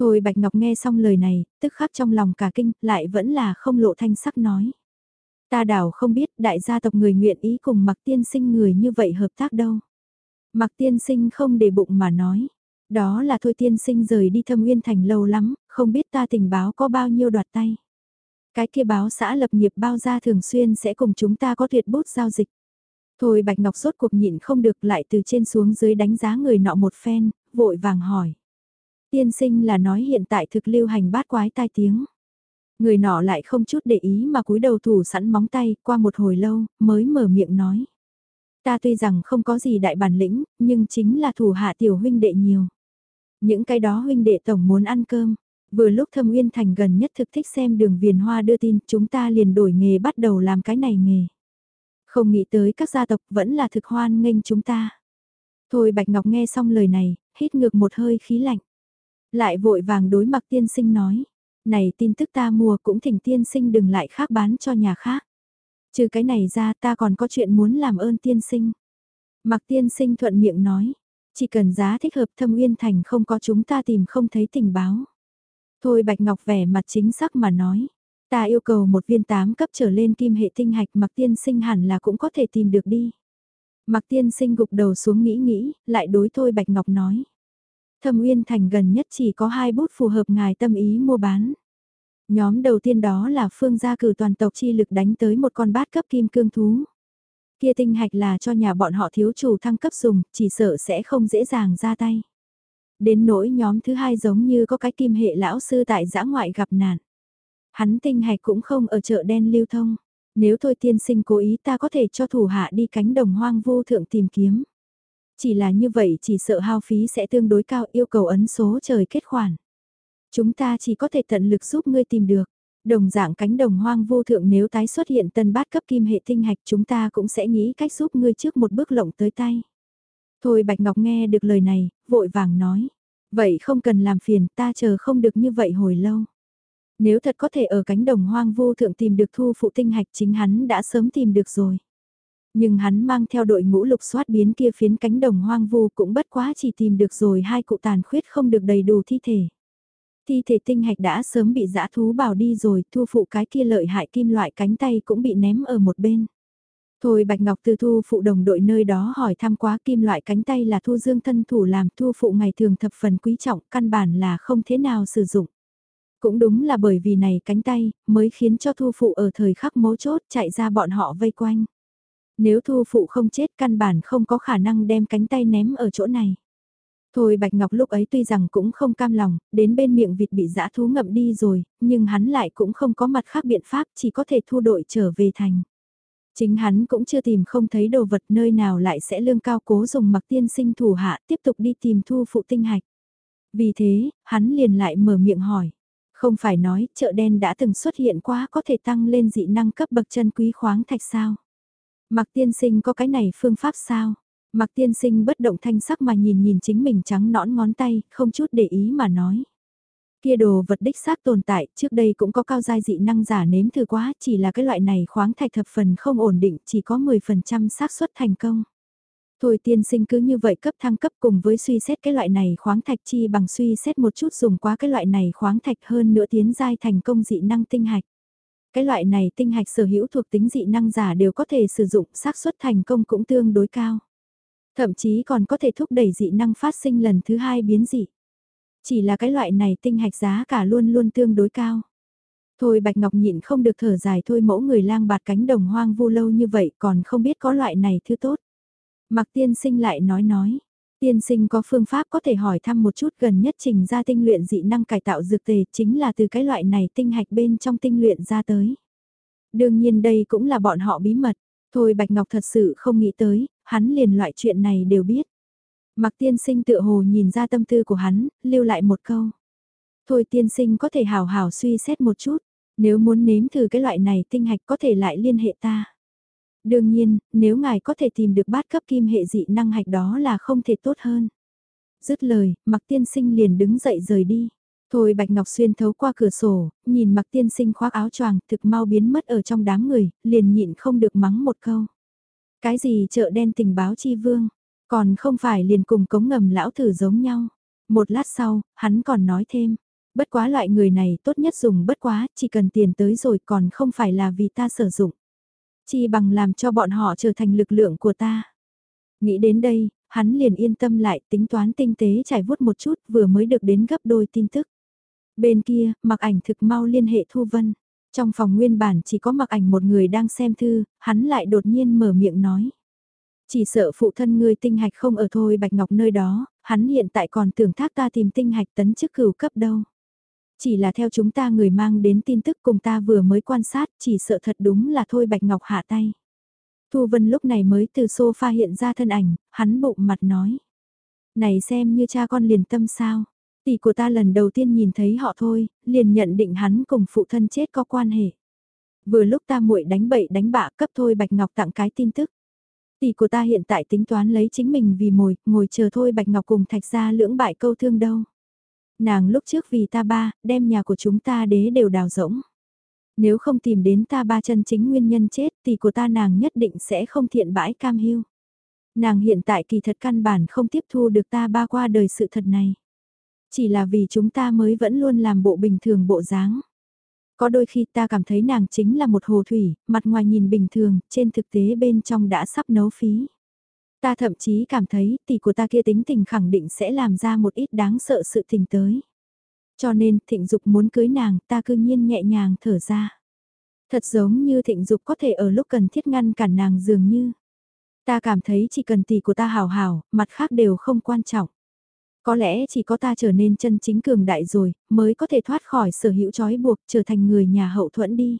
Thôi Bạch Ngọc nghe xong lời này, tức khắc trong lòng cả kinh, lại vẫn là không lộ thanh sắc nói. Ta đảo không biết đại gia tộc người nguyện ý cùng mặc tiên sinh người như vậy hợp tác đâu. Mặc tiên sinh không để bụng mà nói. Đó là thôi tiên sinh rời đi thâm uyên thành lâu lắm, không biết ta tình báo có bao nhiêu đoạt tay. Cái kia báo xã lập nghiệp bao gia thường xuyên sẽ cùng chúng ta có tuyệt bút giao dịch. Thôi Bạch Ngọc sốt cuộc nhịn không được lại từ trên xuống dưới đánh giá người nọ một phen, vội vàng hỏi. Tiên sinh là nói hiện tại thực lưu hành bát quái tai tiếng. Người nọ lại không chút để ý mà cúi đầu thủ sẵn móng tay qua một hồi lâu mới mở miệng nói. Ta tuy rằng không có gì đại bản lĩnh, nhưng chính là thủ hạ tiểu huynh đệ nhiều. Những cái đó huynh đệ tổng muốn ăn cơm. Vừa lúc thâm uyên thành gần nhất thực thích xem đường viền hoa đưa tin chúng ta liền đổi nghề bắt đầu làm cái này nghề. Không nghĩ tới các gia tộc vẫn là thực hoan nghênh chúng ta. Thôi Bạch Ngọc nghe xong lời này, hít ngược một hơi khí lạnh. Lại vội vàng đối mặt tiên sinh nói. Này tin tức ta mua cũng thỉnh tiên sinh đừng lại khác bán cho nhà khác. Trừ cái này ra ta còn có chuyện muốn làm ơn tiên sinh. Mặc tiên sinh thuận miệng nói. Chỉ cần giá thích hợp thâm uyên thành không có chúng ta tìm không thấy tình báo. Thôi Bạch Ngọc vẻ mặt chính xác mà nói. Ta yêu cầu một viên tám cấp trở lên kim hệ tinh hạch mặc tiên sinh hẳn là cũng có thể tìm được đi. Mặc tiên sinh gục đầu xuống nghĩ nghĩ, lại đối thôi Bạch Ngọc nói. Thâm Uyên Thành gần nhất chỉ có hai bút phù hợp ngài tâm ý mua bán. Nhóm đầu tiên đó là phương gia cử toàn tộc chi lực đánh tới một con bát cấp kim cương thú. Kia tinh hạch là cho nhà bọn họ thiếu chủ thăng cấp dùng, chỉ sợ sẽ không dễ dàng ra tay. Đến nỗi nhóm thứ hai giống như có cái kim hệ lão sư tại giã ngoại gặp nạn. Hắn tinh hạch cũng không ở chợ đen lưu thông. Nếu thôi tiên sinh cố ý ta có thể cho thủ hạ đi cánh đồng hoang vô thượng tìm kiếm. Chỉ là như vậy chỉ sợ hao phí sẽ tương đối cao yêu cầu ấn số trời kết khoản. Chúng ta chỉ có thể tận lực giúp ngươi tìm được. Đồng dạng cánh đồng hoang vô thượng nếu tái xuất hiện tân bát cấp kim hệ tinh hạch chúng ta cũng sẽ nghĩ cách giúp ngươi trước một bước lộng tới tay. Thôi Bạch Ngọc nghe được lời này, vội vàng nói. Vậy không cần làm phiền ta chờ không được như vậy hồi lâu. Nếu thật có thể ở cánh đồng hoang vô thượng tìm được thu phụ tinh hạch chính hắn đã sớm tìm được rồi. Nhưng hắn mang theo đội ngũ lục soát biến kia phiến cánh đồng hoang vu cũng bất quá chỉ tìm được rồi hai cụ tàn khuyết không được đầy đủ thi thể. Thi thể tinh hạch đã sớm bị dã thú bảo đi rồi, thu phụ cái kia lợi hại kim loại cánh tay cũng bị ném ở một bên. Thôi Bạch Ngọc từ thu phụ đồng đội nơi đó hỏi thăm quá kim loại cánh tay là thu dương thân thủ làm thu phụ ngày thường thập phần quý trọng, căn bản là không thế nào sử dụng. Cũng đúng là bởi vì này cánh tay, mới khiến cho thu phụ ở thời khắc mấu chốt chạy ra bọn họ vây quanh. Nếu thu phụ không chết căn bản không có khả năng đem cánh tay ném ở chỗ này. Thôi Bạch Ngọc lúc ấy tuy rằng cũng không cam lòng, đến bên miệng vịt bị dã thú ngậm đi rồi, nhưng hắn lại cũng không có mặt khác biện pháp chỉ có thể thu đội trở về thành. Chính hắn cũng chưa tìm không thấy đồ vật nơi nào lại sẽ lương cao cố dùng mặc tiên sinh thủ hạ tiếp tục đi tìm thu phụ tinh hạch. Vì thế, hắn liền lại mở miệng hỏi, Không phải nói chợ đen đã từng xuất hiện quá có thể tăng lên dị năng cấp bậc chân quý khoáng thạch sao? Mặc tiên sinh có cái này phương pháp sao? Mặc tiên sinh bất động thanh sắc mà nhìn nhìn chính mình trắng nõn ngón tay, không chút để ý mà nói. Kia đồ vật đích xác tồn tại, trước đây cũng có cao giai dị năng giả nếm thử quá, chỉ là cái loại này khoáng thạch thập phần không ổn định, chỉ có 10% xác suất thành công. Thôi tiên sinh cứ như vậy cấp thăng cấp cùng với suy xét cái loại này khoáng thạch chi bằng suy xét một chút dùng quá cái loại này khoáng thạch hơn nữa tiến giai thành công dị năng tinh hạch. Cái loại này tinh hạch sở hữu thuộc tính dị năng giả đều có thể sử dụng xác suất thành công cũng tương đối cao. Thậm chí còn có thể thúc đẩy dị năng phát sinh lần thứ hai biến dị. Chỉ là cái loại này tinh hạch giá cả luôn luôn tương đối cao. Thôi Bạch Ngọc nhịn không được thở dài thôi mẫu người lang bạt cánh đồng hoang vu lâu như vậy còn không biết có loại này thứ tốt. mạc tiên sinh lại nói nói, tiên sinh có phương pháp có thể hỏi thăm một chút gần nhất trình ra tinh luyện dị năng cải tạo dược tề chính là từ cái loại này tinh hạch bên trong tinh luyện ra tới. Đương nhiên đây cũng là bọn họ bí mật, thôi Bạch Ngọc thật sự không nghĩ tới, hắn liền loại chuyện này đều biết. Mặc tiên sinh tự hồ nhìn ra tâm tư của hắn, lưu lại một câu. Thôi tiên sinh có thể hào hào suy xét một chút, nếu muốn nếm thử cái loại này tinh hạch có thể lại liên hệ ta. Đương nhiên, nếu ngài có thể tìm được bát cấp kim hệ dị năng hạch đó là không thể tốt hơn. Dứt lời, mặc tiên sinh liền đứng dậy rời đi. Thôi Bạch Ngọc Xuyên thấu qua cửa sổ, nhìn mặc tiên sinh khoác áo choàng thực mau biến mất ở trong đám người, liền nhịn không được mắng một câu. Cái gì chợ đen tình báo chi vương, còn không phải liền cùng cống ngầm lão thử giống nhau. Một lát sau, hắn còn nói thêm, bất quá loại người này tốt nhất dùng bất quá, chỉ cần tiền tới rồi còn không phải là vì ta sử dụng. Chi bằng làm cho bọn họ trở thành lực lượng của ta. Nghĩ đến đây, hắn liền yên tâm lại tính toán tinh tế trải vuốt một chút vừa mới được đến gấp đôi tin tức. Bên kia, mặc ảnh thực mau liên hệ Thu Vân. Trong phòng nguyên bản chỉ có mặc ảnh một người đang xem thư, hắn lại đột nhiên mở miệng nói. Chỉ sợ phụ thân ngươi tinh hạch không ở thôi Bạch Ngọc nơi đó, hắn hiện tại còn tưởng thác ta tìm tinh hạch tấn chức cửu cấp đâu. Chỉ là theo chúng ta người mang đến tin tức cùng ta vừa mới quan sát, chỉ sợ thật đúng là thôi Bạch Ngọc hạ tay. Thu Vân lúc này mới từ sofa hiện ra thân ảnh, hắn bụng mặt nói. Này xem như cha con liền tâm sao. Tỷ của ta lần đầu tiên nhìn thấy họ thôi, liền nhận định hắn cùng phụ thân chết có quan hệ. Vừa lúc ta muội đánh bậy đánh bạ cấp thôi Bạch Ngọc tặng cái tin tức. Tỷ của ta hiện tại tính toán lấy chính mình vì mồi, ngồi chờ thôi Bạch Ngọc cùng thạch ra lưỡng bại câu thương đâu. Nàng lúc trước vì ta ba, đem nhà của chúng ta đế đều đào rỗng. Nếu không tìm đến ta ba chân chính nguyên nhân chết thì của ta nàng nhất định sẽ không thiện bãi cam hiu. Nàng hiện tại kỳ thật căn bản không tiếp thu được ta ba qua đời sự thật này. Chỉ là vì chúng ta mới vẫn luôn làm bộ bình thường bộ dáng. Có đôi khi ta cảm thấy nàng chính là một hồ thủy, mặt ngoài nhìn bình thường, trên thực tế bên trong đã sắp nấu phí. Ta thậm chí cảm thấy tỷ của ta kia tính tình khẳng định sẽ làm ra một ít đáng sợ sự tình tới. Cho nên thịnh dục muốn cưới nàng ta cư nhiên nhẹ nhàng thở ra. Thật giống như thịnh dục có thể ở lúc cần thiết ngăn cản nàng dường như. Ta cảm thấy chỉ cần tỷ của ta hào hào, mặt khác đều không quan trọng. Có lẽ chỉ có ta trở nên chân chính cường đại rồi, mới có thể thoát khỏi sở hữu trói buộc trở thành người nhà hậu thuẫn đi.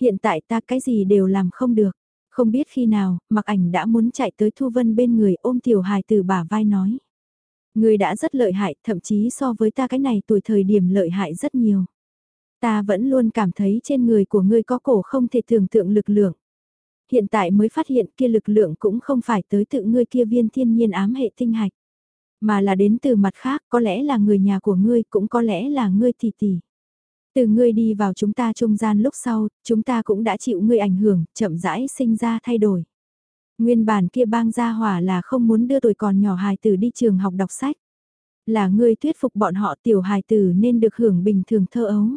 Hiện tại ta cái gì đều làm không được. Không biết khi nào, mặc ảnh đã muốn chạy tới Thu Vân bên người ôm tiểu hài từ bả vai nói. Người đã rất lợi hại, thậm chí so với ta cái này tuổi thời điểm lợi hại rất nhiều. Ta vẫn luôn cảm thấy trên người của ngươi có cổ không thể tưởng tượng lực lượng. Hiện tại mới phát hiện kia lực lượng cũng không phải tới tự ngươi kia viên thiên nhiên ám hệ tinh hạch. Mà là đến từ mặt khác, có lẽ là người nhà của ngươi, cũng có lẽ là ngươi tỷ tỷ. Từ ngươi đi vào chúng ta trung gian lúc sau, chúng ta cũng đã chịu ngươi ảnh hưởng, chậm rãi sinh ra thay đổi. Nguyên bản kia bang gia hỏa là không muốn đưa tuổi còn nhỏ hài tử đi trường học đọc sách. Là ngươi thuyết phục bọn họ tiểu hài tử nên được hưởng bình thường thơ ấu.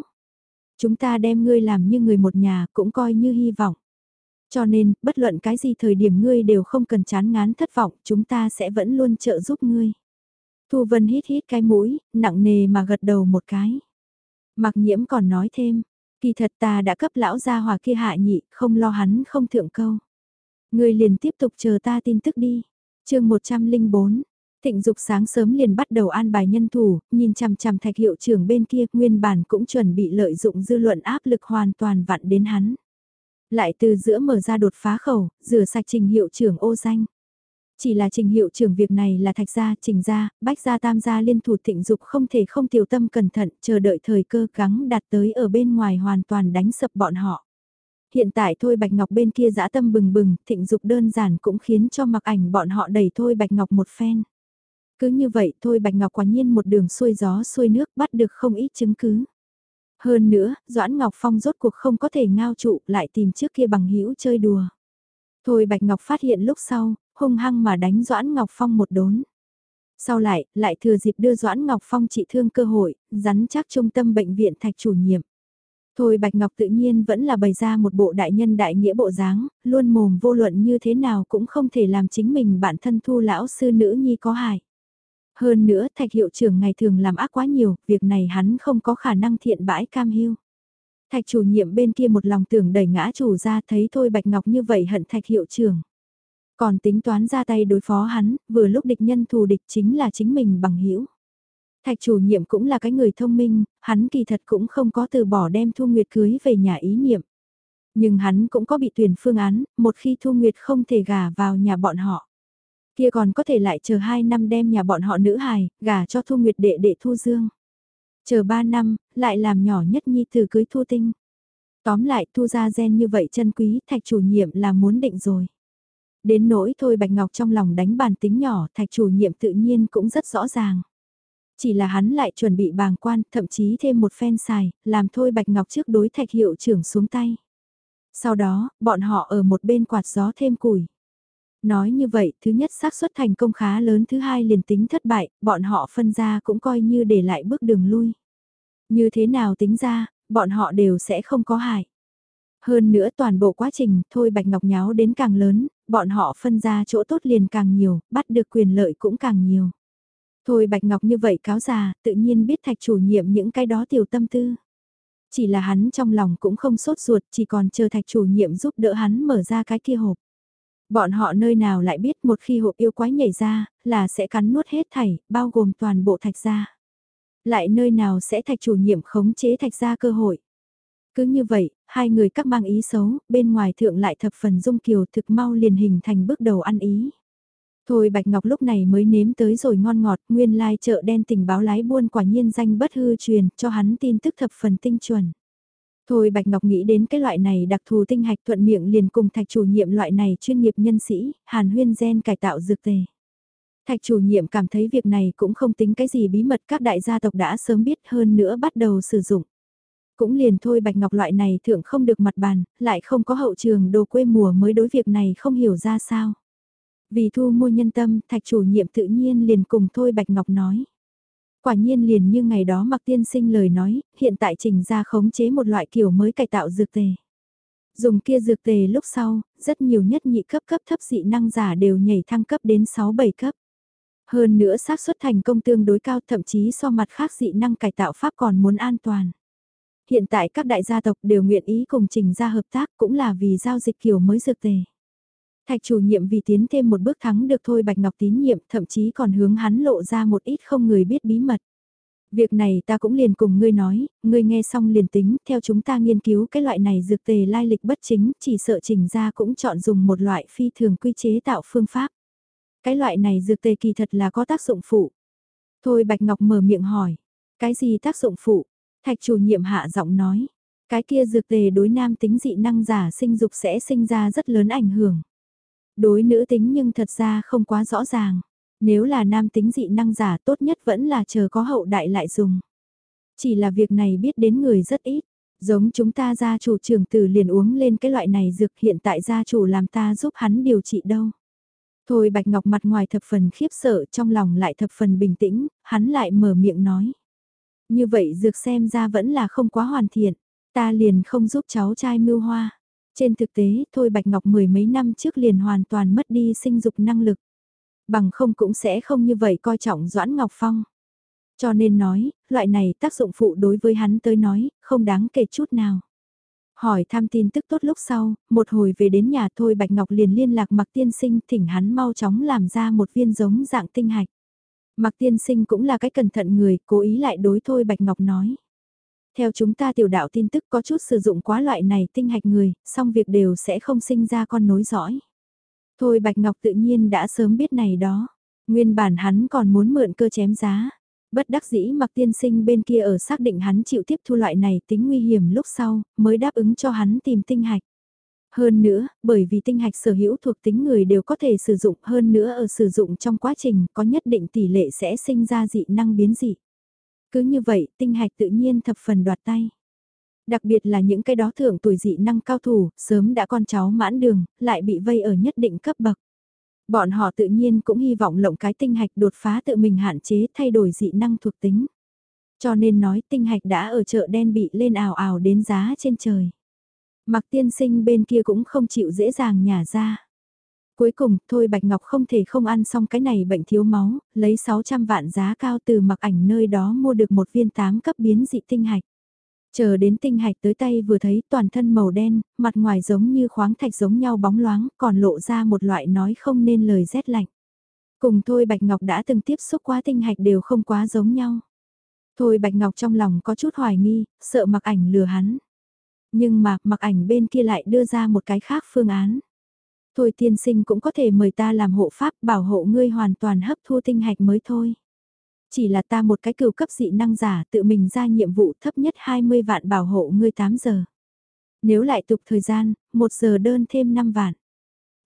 Chúng ta đem ngươi làm như người một nhà cũng coi như hy vọng. Cho nên, bất luận cái gì thời điểm ngươi đều không cần chán ngán thất vọng, chúng ta sẽ vẫn luôn trợ giúp ngươi. Thu Vân hít hít cái mũi, nặng nề mà gật đầu một cái. Mặc nhiễm còn nói thêm, kỳ thật ta đã cấp lão gia hòa kia hạ nhị, không lo hắn không thượng câu. Người liền tiếp tục chờ ta tin tức đi. chương 104, Thịnh Dục sáng sớm liền bắt đầu an bài nhân thủ, nhìn chằm chằm thạch hiệu trưởng bên kia, nguyên bản cũng chuẩn bị lợi dụng dư luận áp lực hoàn toàn vặn đến hắn. Lại từ giữa mở ra đột phá khẩu, rửa sạch trình hiệu trưởng ô danh. Chỉ là trình hiệu trưởng việc này là thạch gia, trình gia, bách gia tam gia liên thủ thịnh dục không thể không tiểu tâm cẩn thận, chờ đợi thời cơ gắng đạt tới ở bên ngoài hoàn toàn đánh sập bọn họ. Hiện tại Thôi Bạch Ngọc bên kia dã tâm bừng bừng, thịnh dục đơn giản cũng khiến cho mặc ảnh bọn họ đẩy Thôi Bạch Ngọc một phen. Cứ như vậy Thôi Bạch Ngọc quả nhiên một đường xuôi gió xuôi nước bắt được không ít chứng cứ. Hơn nữa, Doãn Ngọc Phong rốt cuộc không có thể ngao trụ lại tìm trước kia bằng hữu chơi đùa. Thôi Bạch Ngọc phát hiện lúc sau, hung hăng mà đánh Doãn Ngọc Phong một đốn. Sau lại, lại thừa dịp đưa Doãn Ngọc Phong trị thương cơ hội, rắn chắc trung tâm bệnh viện thạch chủ nhiệm. Thôi Bạch Ngọc tự nhiên vẫn là bày ra một bộ đại nhân đại nghĩa bộ dáng, luôn mồm vô luận như thế nào cũng không thể làm chính mình bản thân thu lão sư nữ nhi có hại. Hơn nữa thạch hiệu trưởng ngày thường làm ác quá nhiều, việc này hắn không có khả năng thiện bãi cam hiu. Thạch chủ nhiệm bên kia một lòng tưởng đẩy ngã chủ ra thấy thôi Bạch Ngọc như vậy hận thạch hiệu trưởng. Còn tính toán ra tay đối phó hắn, vừa lúc địch nhân thù địch chính là chính mình bằng hữu Thạch chủ nhiệm cũng là cái người thông minh, hắn kỳ thật cũng không có từ bỏ đem Thu Nguyệt cưới về nhà ý niệm. Nhưng hắn cũng có bị tuyển phương án, một khi Thu Nguyệt không thể gả vào nhà bọn họ. Kia còn có thể lại chờ 2 năm đem nhà bọn họ nữ hài, gả cho Thu Nguyệt đệ đệ Thu Dương. Chờ 3 năm, lại làm nhỏ nhất nhi từ cưới Thu Tinh. Tóm lại Thu ra gen như vậy chân quý, thạch chủ nhiệm là muốn định rồi. Đến nỗi thôi Bạch Ngọc trong lòng đánh bàn tính nhỏ, thạch chủ nhiệm tự nhiên cũng rất rõ ràng. Chỉ là hắn lại chuẩn bị bàng quan, thậm chí thêm một phen xài, làm thôi Bạch Ngọc trước đối thạch hiệu trưởng xuống tay. Sau đó, bọn họ ở một bên quạt gió thêm củi. Nói như vậy, thứ nhất xác suất thành công khá lớn, thứ hai liền tính thất bại, bọn họ phân ra cũng coi như để lại bước đường lui. Như thế nào tính ra, bọn họ đều sẽ không có hại. Hơn nữa toàn bộ quá trình, thôi Bạch Ngọc nháo đến càng lớn, bọn họ phân ra chỗ tốt liền càng nhiều, bắt được quyền lợi cũng càng nhiều. Thôi Bạch Ngọc như vậy cáo già, tự nhiên biết thạch chủ nhiệm những cái đó tiểu tâm tư. Chỉ là hắn trong lòng cũng không sốt ruột, chỉ còn chờ thạch chủ nhiệm giúp đỡ hắn mở ra cái kia hộp. Bọn họ nơi nào lại biết một khi hộp yêu quái nhảy ra, là sẽ cắn nuốt hết thảy, bao gồm toàn bộ thạch gia. Lại nơi nào sẽ thạch chủ nhiệm khống chế thạch gia cơ hội. Cứ như vậy, hai người các mang ý xấu, bên ngoài thượng lại thập phần dung kiều thực mau liền hình thành bước đầu ăn ý. Thôi Bạch Ngọc lúc này mới nếm tới rồi ngon ngọt, nguyên lai chợ đen tình báo lái buôn quả nhiên danh bất hư truyền, cho hắn tin tức thập phần tinh chuẩn. Thôi Bạch Ngọc nghĩ đến cái loại này đặc thù tinh hạch thuận miệng liền cùng thạch chủ nhiệm loại này chuyên nghiệp nhân sĩ, hàn huyên gen cải tạo dược tề. Thạch chủ nhiệm cảm thấy việc này cũng không tính cái gì bí mật các đại gia tộc đã sớm biết hơn nữa bắt đầu sử dụng. Cũng liền thôi Bạch Ngọc loại này thượng không được mặt bàn, lại không có hậu trường đồ quê mùa mới đối việc này không hiểu ra sao. Vì thu mua nhân tâm, thạch chủ nhiệm tự nhiên liền cùng thôi Bạch Ngọc nói. Quả nhiên liền như ngày đó mặc tiên sinh lời nói, hiện tại trình ra khống chế một loại kiểu mới cải tạo dược tề. Dùng kia dược tề lúc sau, rất nhiều nhất nhị cấp cấp thấp dị năng giả đều nhảy thăng cấp đến 6-7 cấp. Hơn nữa xác suất thành công tương đối cao thậm chí so mặt khác dị năng cải tạo pháp còn muốn an toàn. Hiện tại các đại gia tộc đều nguyện ý cùng trình ra hợp tác cũng là vì giao dịch kiểu mới dược tề. Thạch chủ nhiệm vì tiến thêm một bước thắng được thôi Bạch Ngọc tín nhiệm thậm chí còn hướng hắn lộ ra một ít không người biết bí mật. Việc này ta cũng liền cùng ngươi nói, ngươi nghe xong liền tính, theo chúng ta nghiên cứu cái loại này dược tề lai lịch bất chính, chỉ sợ trình ra cũng chọn dùng một loại phi thường quy chế tạo phương pháp. Cái loại này dược tề kỳ thật là có tác dụng phụ. Thôi Bạch Ngọc mở miệng hỏi, cái gì tác dụng phụ? Thạch chủ nhiệm hạ giọng nói, cái kia dược tề đối nam tính dị năng giả sinh dục sẽ sinh ra rất lớn ảnh hưởng. Đối nữ tính nhưng thật ra không quá rõ ràng. Nếu là nam tính dị năng giả tốt nhất vẫn là chờ có hậu đại lại dùng. Chỉ là việc này biết đến người rất ít. Giống chúng ta gia chủ trưởng tử liền uống lên cái loại này dược hiện tại gia chủ làm ta giúp hắn điều trị đâu. Thôi Bạch Ngọc mặt ngoài thập phần khiếp sợ trong lòng lại thập phần bình tĩnh, hắn lại mở miệng nói. Như vậy dược xem ra vẫn là không quá hoàn thiện, ta liền không giúp cháu trai mưu hoa. Trên thực tế, Thôi Bạch Ngọc mười mấy năm trước liền hoàn toàn mất đi sinh dục năng lực. Bằng không cũng sẽ không như vậy coi trọng Doãn Ngọc Phong. Cho nên nói, loại này tác dụng phụ đối với hắn tới nói, không đáng kể chút nào. Hỏi thăm tin tức tốt lúc sau, một hồi về đến nhà thôi Bạch Ngọc liền liên lạc Mạc Tiên Sinh thỉnh hắn mau chóng làm ra một viên giống dạng tinh hạch. Mạc Tiên Sinh cũng là cái cẩn thận người, cố ý lại đối thôi Bạch Ngọc nói. Theo chúng ta tiểu đạo tin tức có chút sử dụng quá loại này tinh hạch người, song việc đều sẽ không sinh ra con nối dõi. Thôi Bạch Ngọc tự nhiên đã sớm biết này đó. Nguyên bản hắn còn muốn mượn cơ chém giá. Bất đắc dĩ mặc tiên sinh bên kia ở xác định hắn chịu tiếp thu loại này tính nguy hiểm lúc sau, mới đáp ứng cho hắn tìm tinh hạch. Hơn nữa, bởi vì tinh hạch sở hữu thuộc tính người đều có thể sử dụng hơn nữa ở sử dụng trong quá trình có nhất định tỷ lệ sẽ sinh ra dị năng biến dị. Cứ như vậy, tinh hạch tự nhiên thập phần đoạt tay. Đặc biệt là những cái đó thượng tuổi dị năng cao thủ, sớm đã con cháu mãn đường, lại bị vây ở nhất định cấp bậc. Bọn họ tự nhiên cũng hy vọng lộng cái tinh hạch đột phá tự mình hạn chế thay đổi dị năng thuộc tính. Cho nên nói tinh hạch đã ở chợ đen bị lên ảo ảo đến giá trên trời. Mặc tiên sinh bên kia cũng không chịu dễ dàng nhả ra. Cuối cùng, thôi Bạch Ngọc không thể không ăn xong cái này bệnh thiếu máu, lấy 600 vạn giá cao từ mặc ảnh nơi đó mua được một viên tám cấp biến dị tinh hạch. Chờ đến tinh hạch tới tay vừa thấy toàn thân màu đen, mặt ngoài giống như khoáng thạch giống nhau bóng loáng, còn lộ ra một loại nói không nên lời rét lạnh. Cùng thôi Bạch Ngọc đã từng tiếp xúc qua tinh hạch đều không quá giống nhau. Thôi Bạch Ngọc trong lòng có chút hoài nghi, sợ mặc ảnh lừa hắn. Nhưng mà, mặc ảnh bên kia lại đưa ra một cái khác phương án. Thôi tiên sinh cũng có thể mời ta làm hộ pháp bảo hộ ngươi hoàn toàn hấp thu tinh hạch mới thôi. Chỉ là ta một cái cừu cấp dị năng giả tự mình ra nhiệm vụ thấp nhất 20 vạn bảo hộ ngươi 8 giờ. Nếu lại tục thời gian, 1 giờ đơn thêm 5 vạn.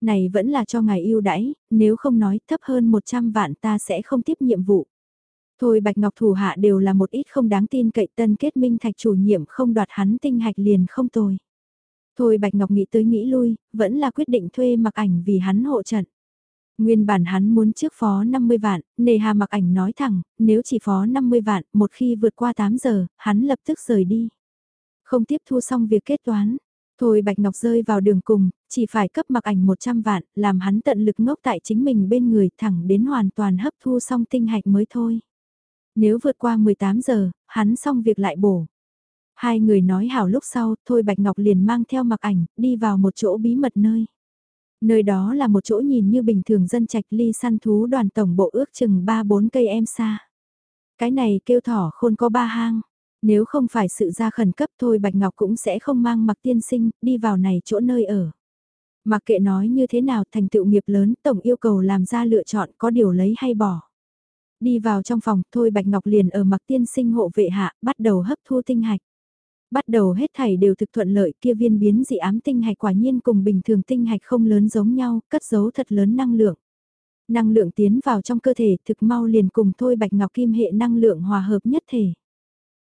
Này vẫn là cho ngài yêu đãi, nếu không nói thấp hơn 100 vạn ta sẽ không tiếp nhiệm vụ. Thôi Bạch Ngọc thủ hạ đều là một ít không đáng tin cậy tân kết minh thạch chủ nhiệm không đoạt hắn tinh hạch liền không tồi. Thôi Bạch Ngọc nghĩ tới nghĩ lui, vẫn là quyết định thuê mặc ảnh vì hắn hộ trận. Nguyên bản hắn muốn trước phó 50 vạn, nề hà mặc ảnh nói thẳng, nếu chỉ phó 50 vạn, một khi vượt qua 8 giờ, hắn lập tức rời đi. Không tiếp thu xong việc kết toán. Thôi Bạch Ngọc rơi vào đường cùng, chỉ phải cấp mặc ảnh 100 vạn, làm hắn tận lực ngốc tại chính mình bên người thẳng đến hoàn toàn hấp thu xong tinh hạch mới thôi. Nếu vượt qua 18 giờ, hắn xong việc lại bổ. Hai người nói hảo lúc sau, thôi Bạch Ngọc liền mang theo mặc ảnh, đi vào một chỗ bí mật nơi. Nơi đó là một chỗ nhìn như bình thường dân trạch ly săn thú đoàn tổng bộ ước chừng 3-4 cây em xa. Cái này kêu thỏ khôn có ba hang. Nếu không phải sự ra khẩn cấp thôi Bạch Ngọc cũng sẽ không mang mặc tiên sinh đi vào này chỗ nơi ở. Mặc kệ nói như thế nào thành tựu nghiệp lớn tổng yêu cầu làm ra lựa chọn có điều lấy hay bỏ. Đi vào trong phòng thôi Bạch Ngọc liền ở mặc tiên sinh hộ vệ hạ bắt đầu hấp thu tinh hạch bắt đầu hết thảy đều thực thuận lợi kia viên biến dị ám tinh hạch quả nhiên cùng bình thường tinh hạch không lớn giống nhau, cất giấu thật lớn năng lượng. Năng lượng tiến vào trong cơ thể thực mau liền cùng thôi bạch ngọc kim hệ năng lượng hòa hợp nhất thể.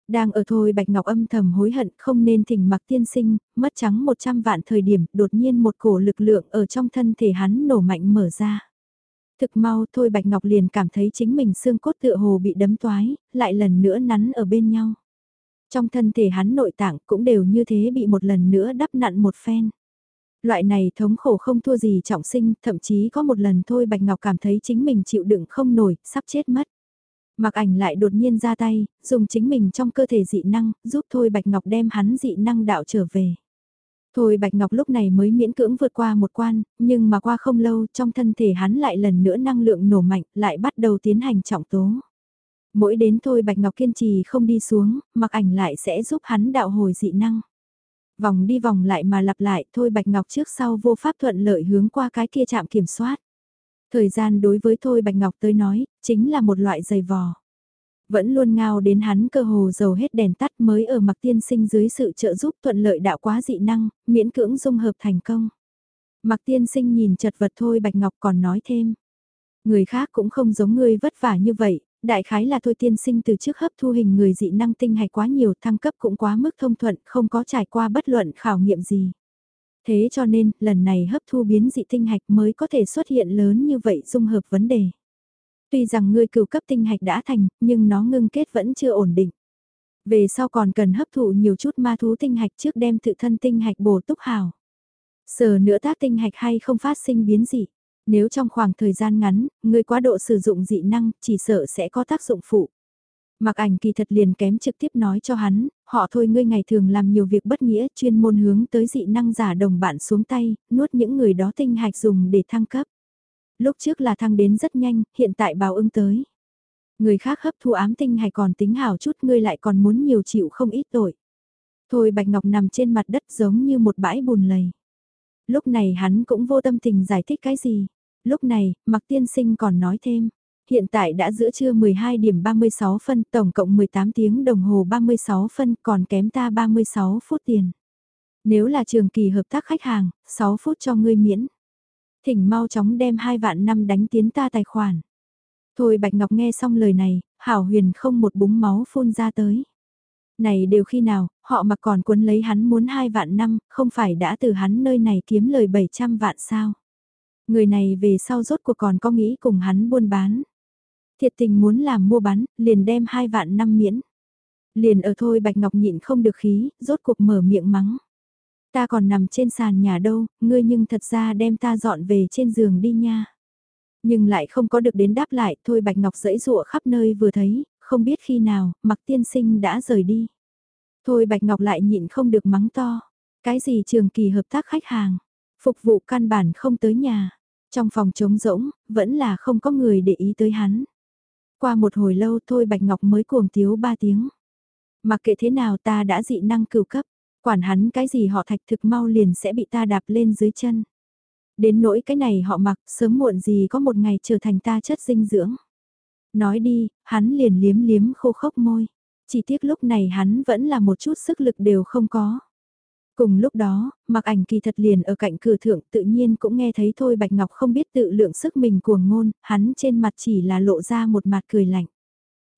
Đang ở thôi bạch ngọc âm thầm hối hận không nên thỉnh mặc tiên sinh, mất trắng 100 vạn thời điểm đột nhiên một cổ lực lượng ở trong thân thể hắn nổ mạnh mở ra. Thực mau thôi bạch ngọc liền cảm thấy chính mình xương cốt tựa hồ bị đấm toái, lại lần nữa nắn ở bên nhau. Trong thân thể hắn nội tạng cũng đều như thế bị một lần nữa đắp nặn một phen. Loại này thống khổ không thua gì trọng sinh, thậm chí có một lần thôi Bạch Ngọc cảm thấy chính mình chịu đựng không nổi, sắp chết mất. Mặc ảnh lại đột nhiên ra tay, dùng chính mình trong cơ thể dị năng, giúp Thôi Bạch Ngọc đem hắn dị năng đạo trở về. Thôi Bạch Ngọc lúc này mới miễn cưỡng vượt qua một quan, nhưng mà qua không lâu trong thân thể hắn lại lần nữa năng lượng nổ mạnh, lại bắt đầu tiến hành trọng tố. Mỗi đến thôi Bạch Ngọc kiên trì không đi xuống, mặc ảnh lại sẽ giúp hắn đạo hồi dị năng. Vòng đi vòng lại mà lặp lại thôi Bạch Ngọc trước sau vô pháp thuận lợi hướng qua cái kia chạm kiểm soát. Thời gian đối với Thôi Bạch Ngọc tới nói, chính là một loại giày vò. Vẫn luôn ngao đến hắn cơ hồ dầu hết đèn tắt mới ở mặc tiên sinh dưới sự trợ giúp thuận lợi đạo quá dị năng, miễn cưỡng dung hợp thành công. Mặc tiên sinh nhìn chật vật Thôi Bạch Ngọc còn nói thêm. Người khác cũng không giống ngươi vất vả như vậy, Đại khái là thôi tiên sinh từ trước hấp thu hình người dị năng tinh hay quá nhiều thăng cấp cũng quá mức thông thuận không có trải qua bất luận khảo nghiệm gì. Thế cho nên, lần này hấp thu biến dị tinh hạch mới có thể xuất hiện lớn như vậy dung hợp vấn đề. Tuy rằng ngươi cửu cấp tinh hạch đã thành, nhưng nó ngưng kết vẫn chưa ổn định. Về sau còn cần hấp thụ nhiều chút ma thú tinh hạch trước đem tự thân tinh hạch bổ túc hào. Sờ nữa tác tinh hạch hay không phát sinh biến dị. Nếu trong khoảng thời gian ngắn, ngươi quá độ sử dụng dị năng, chỉ sợ sẽ có tác dụng phụ. Mặc ảnh kỳ thật liền kém trực tiếp nói cho hắn, họ thôi ngươi ngày thường làm nhiều việc bất nghĩa chuyên môn hướng tới dị năng giả đồng bạn xuống tay, nuốt những người đó tinh hạch dùng để thăng cấp. Lúc trước là thăng đến rất nhanh, hiện tại báo ứng tới. Người khác hấp thu ám tinh hay còn tính hảo chút ngươi lại còn muốn nhiều chịu không ít tội. Thôi Bạch Ngọc nằm trên mặt đất giống như một bãi bùn lầy. Lúc này hắn cũng vô tâm tình giải thích cái gì. Lúc này, Mạc Tiên Sinh còn nói thêm. Hiện tại đã giữa trưa 12 điểm 36 phân, tổng cộng 18 tiếng đồng hồ 36 phân, còn kém ta 36 phút tiền. Nếu là trường kỳ hợp tác khách hàng, 6 phút cho ngươi miễn. Thỉnh mau chóng đem hai vạn năm đánh tiến ta tài khoản. Thôi Bạch Ngọc nghe xong lời này, hảo huyền không một búng máu phun ra tới. Này đều khi nào, họ mà còn cuốn lấy hắn muốn hai vạn năm, không phải đã từ hắn nơi này kiếm lời 700 vạn sao. Người này về sau rốt cuộc còn có nghĩ cùng hắn buôn bán. Thiệt tình muốn làm mua bán, liền đem hai vạn năm miễn. Liền ở thôi Bạch Ngọc nhịn không được khí, rốt cuộc mở miệng mắng. Ta còn nằm trên sàn nhà đâu, ngươi nhưng thật ra đem ta dọn về trên giường đi nha. Nhưng lại không có được đến đáp lại, thôi Bạch Ngọc dẫy dụa khắp nơi vừa thấy, không biết khi nào, mặc tiên sinh đã rời đi. Thôi Bạch Ngọc lại nhịn không được mắng to. Cái gì trường kỳ hợp tác khách hàng, phục vụ căn bản không tới nhà. Trong phòng trống rỗng, vẫn là không có người để ý tới hắn. Qua một hồi lâu thôi Bạch Ngọc mới cuồng tiếu ba tiếng. Mặc kệ thế nào ta đã dị năng cửu cấp, quản hắn cái gì họ thạch thực mau liền sẽ bị ta đạp lên dưới chân. Đến nỗi cái này họ mặc sớm muộn gì có một ngày trở thành ta chất dinh dưỡng. Nói đi, hắn liền liếm liếm khô khốc môi. Chỉ tiếc lúc này hắn vẫn là một chút sức lực đều không có. Cùng lúc đó, mặc ảnh kỳ thật liền ở cạnh cửa thượng tự nhiên cũng nghe thấy thôi Bạch Ngọc không biết tự lượng sức mình cuồng ngôn, hắn trên mặt chỉ là lộ ra một mặt cười lạnh.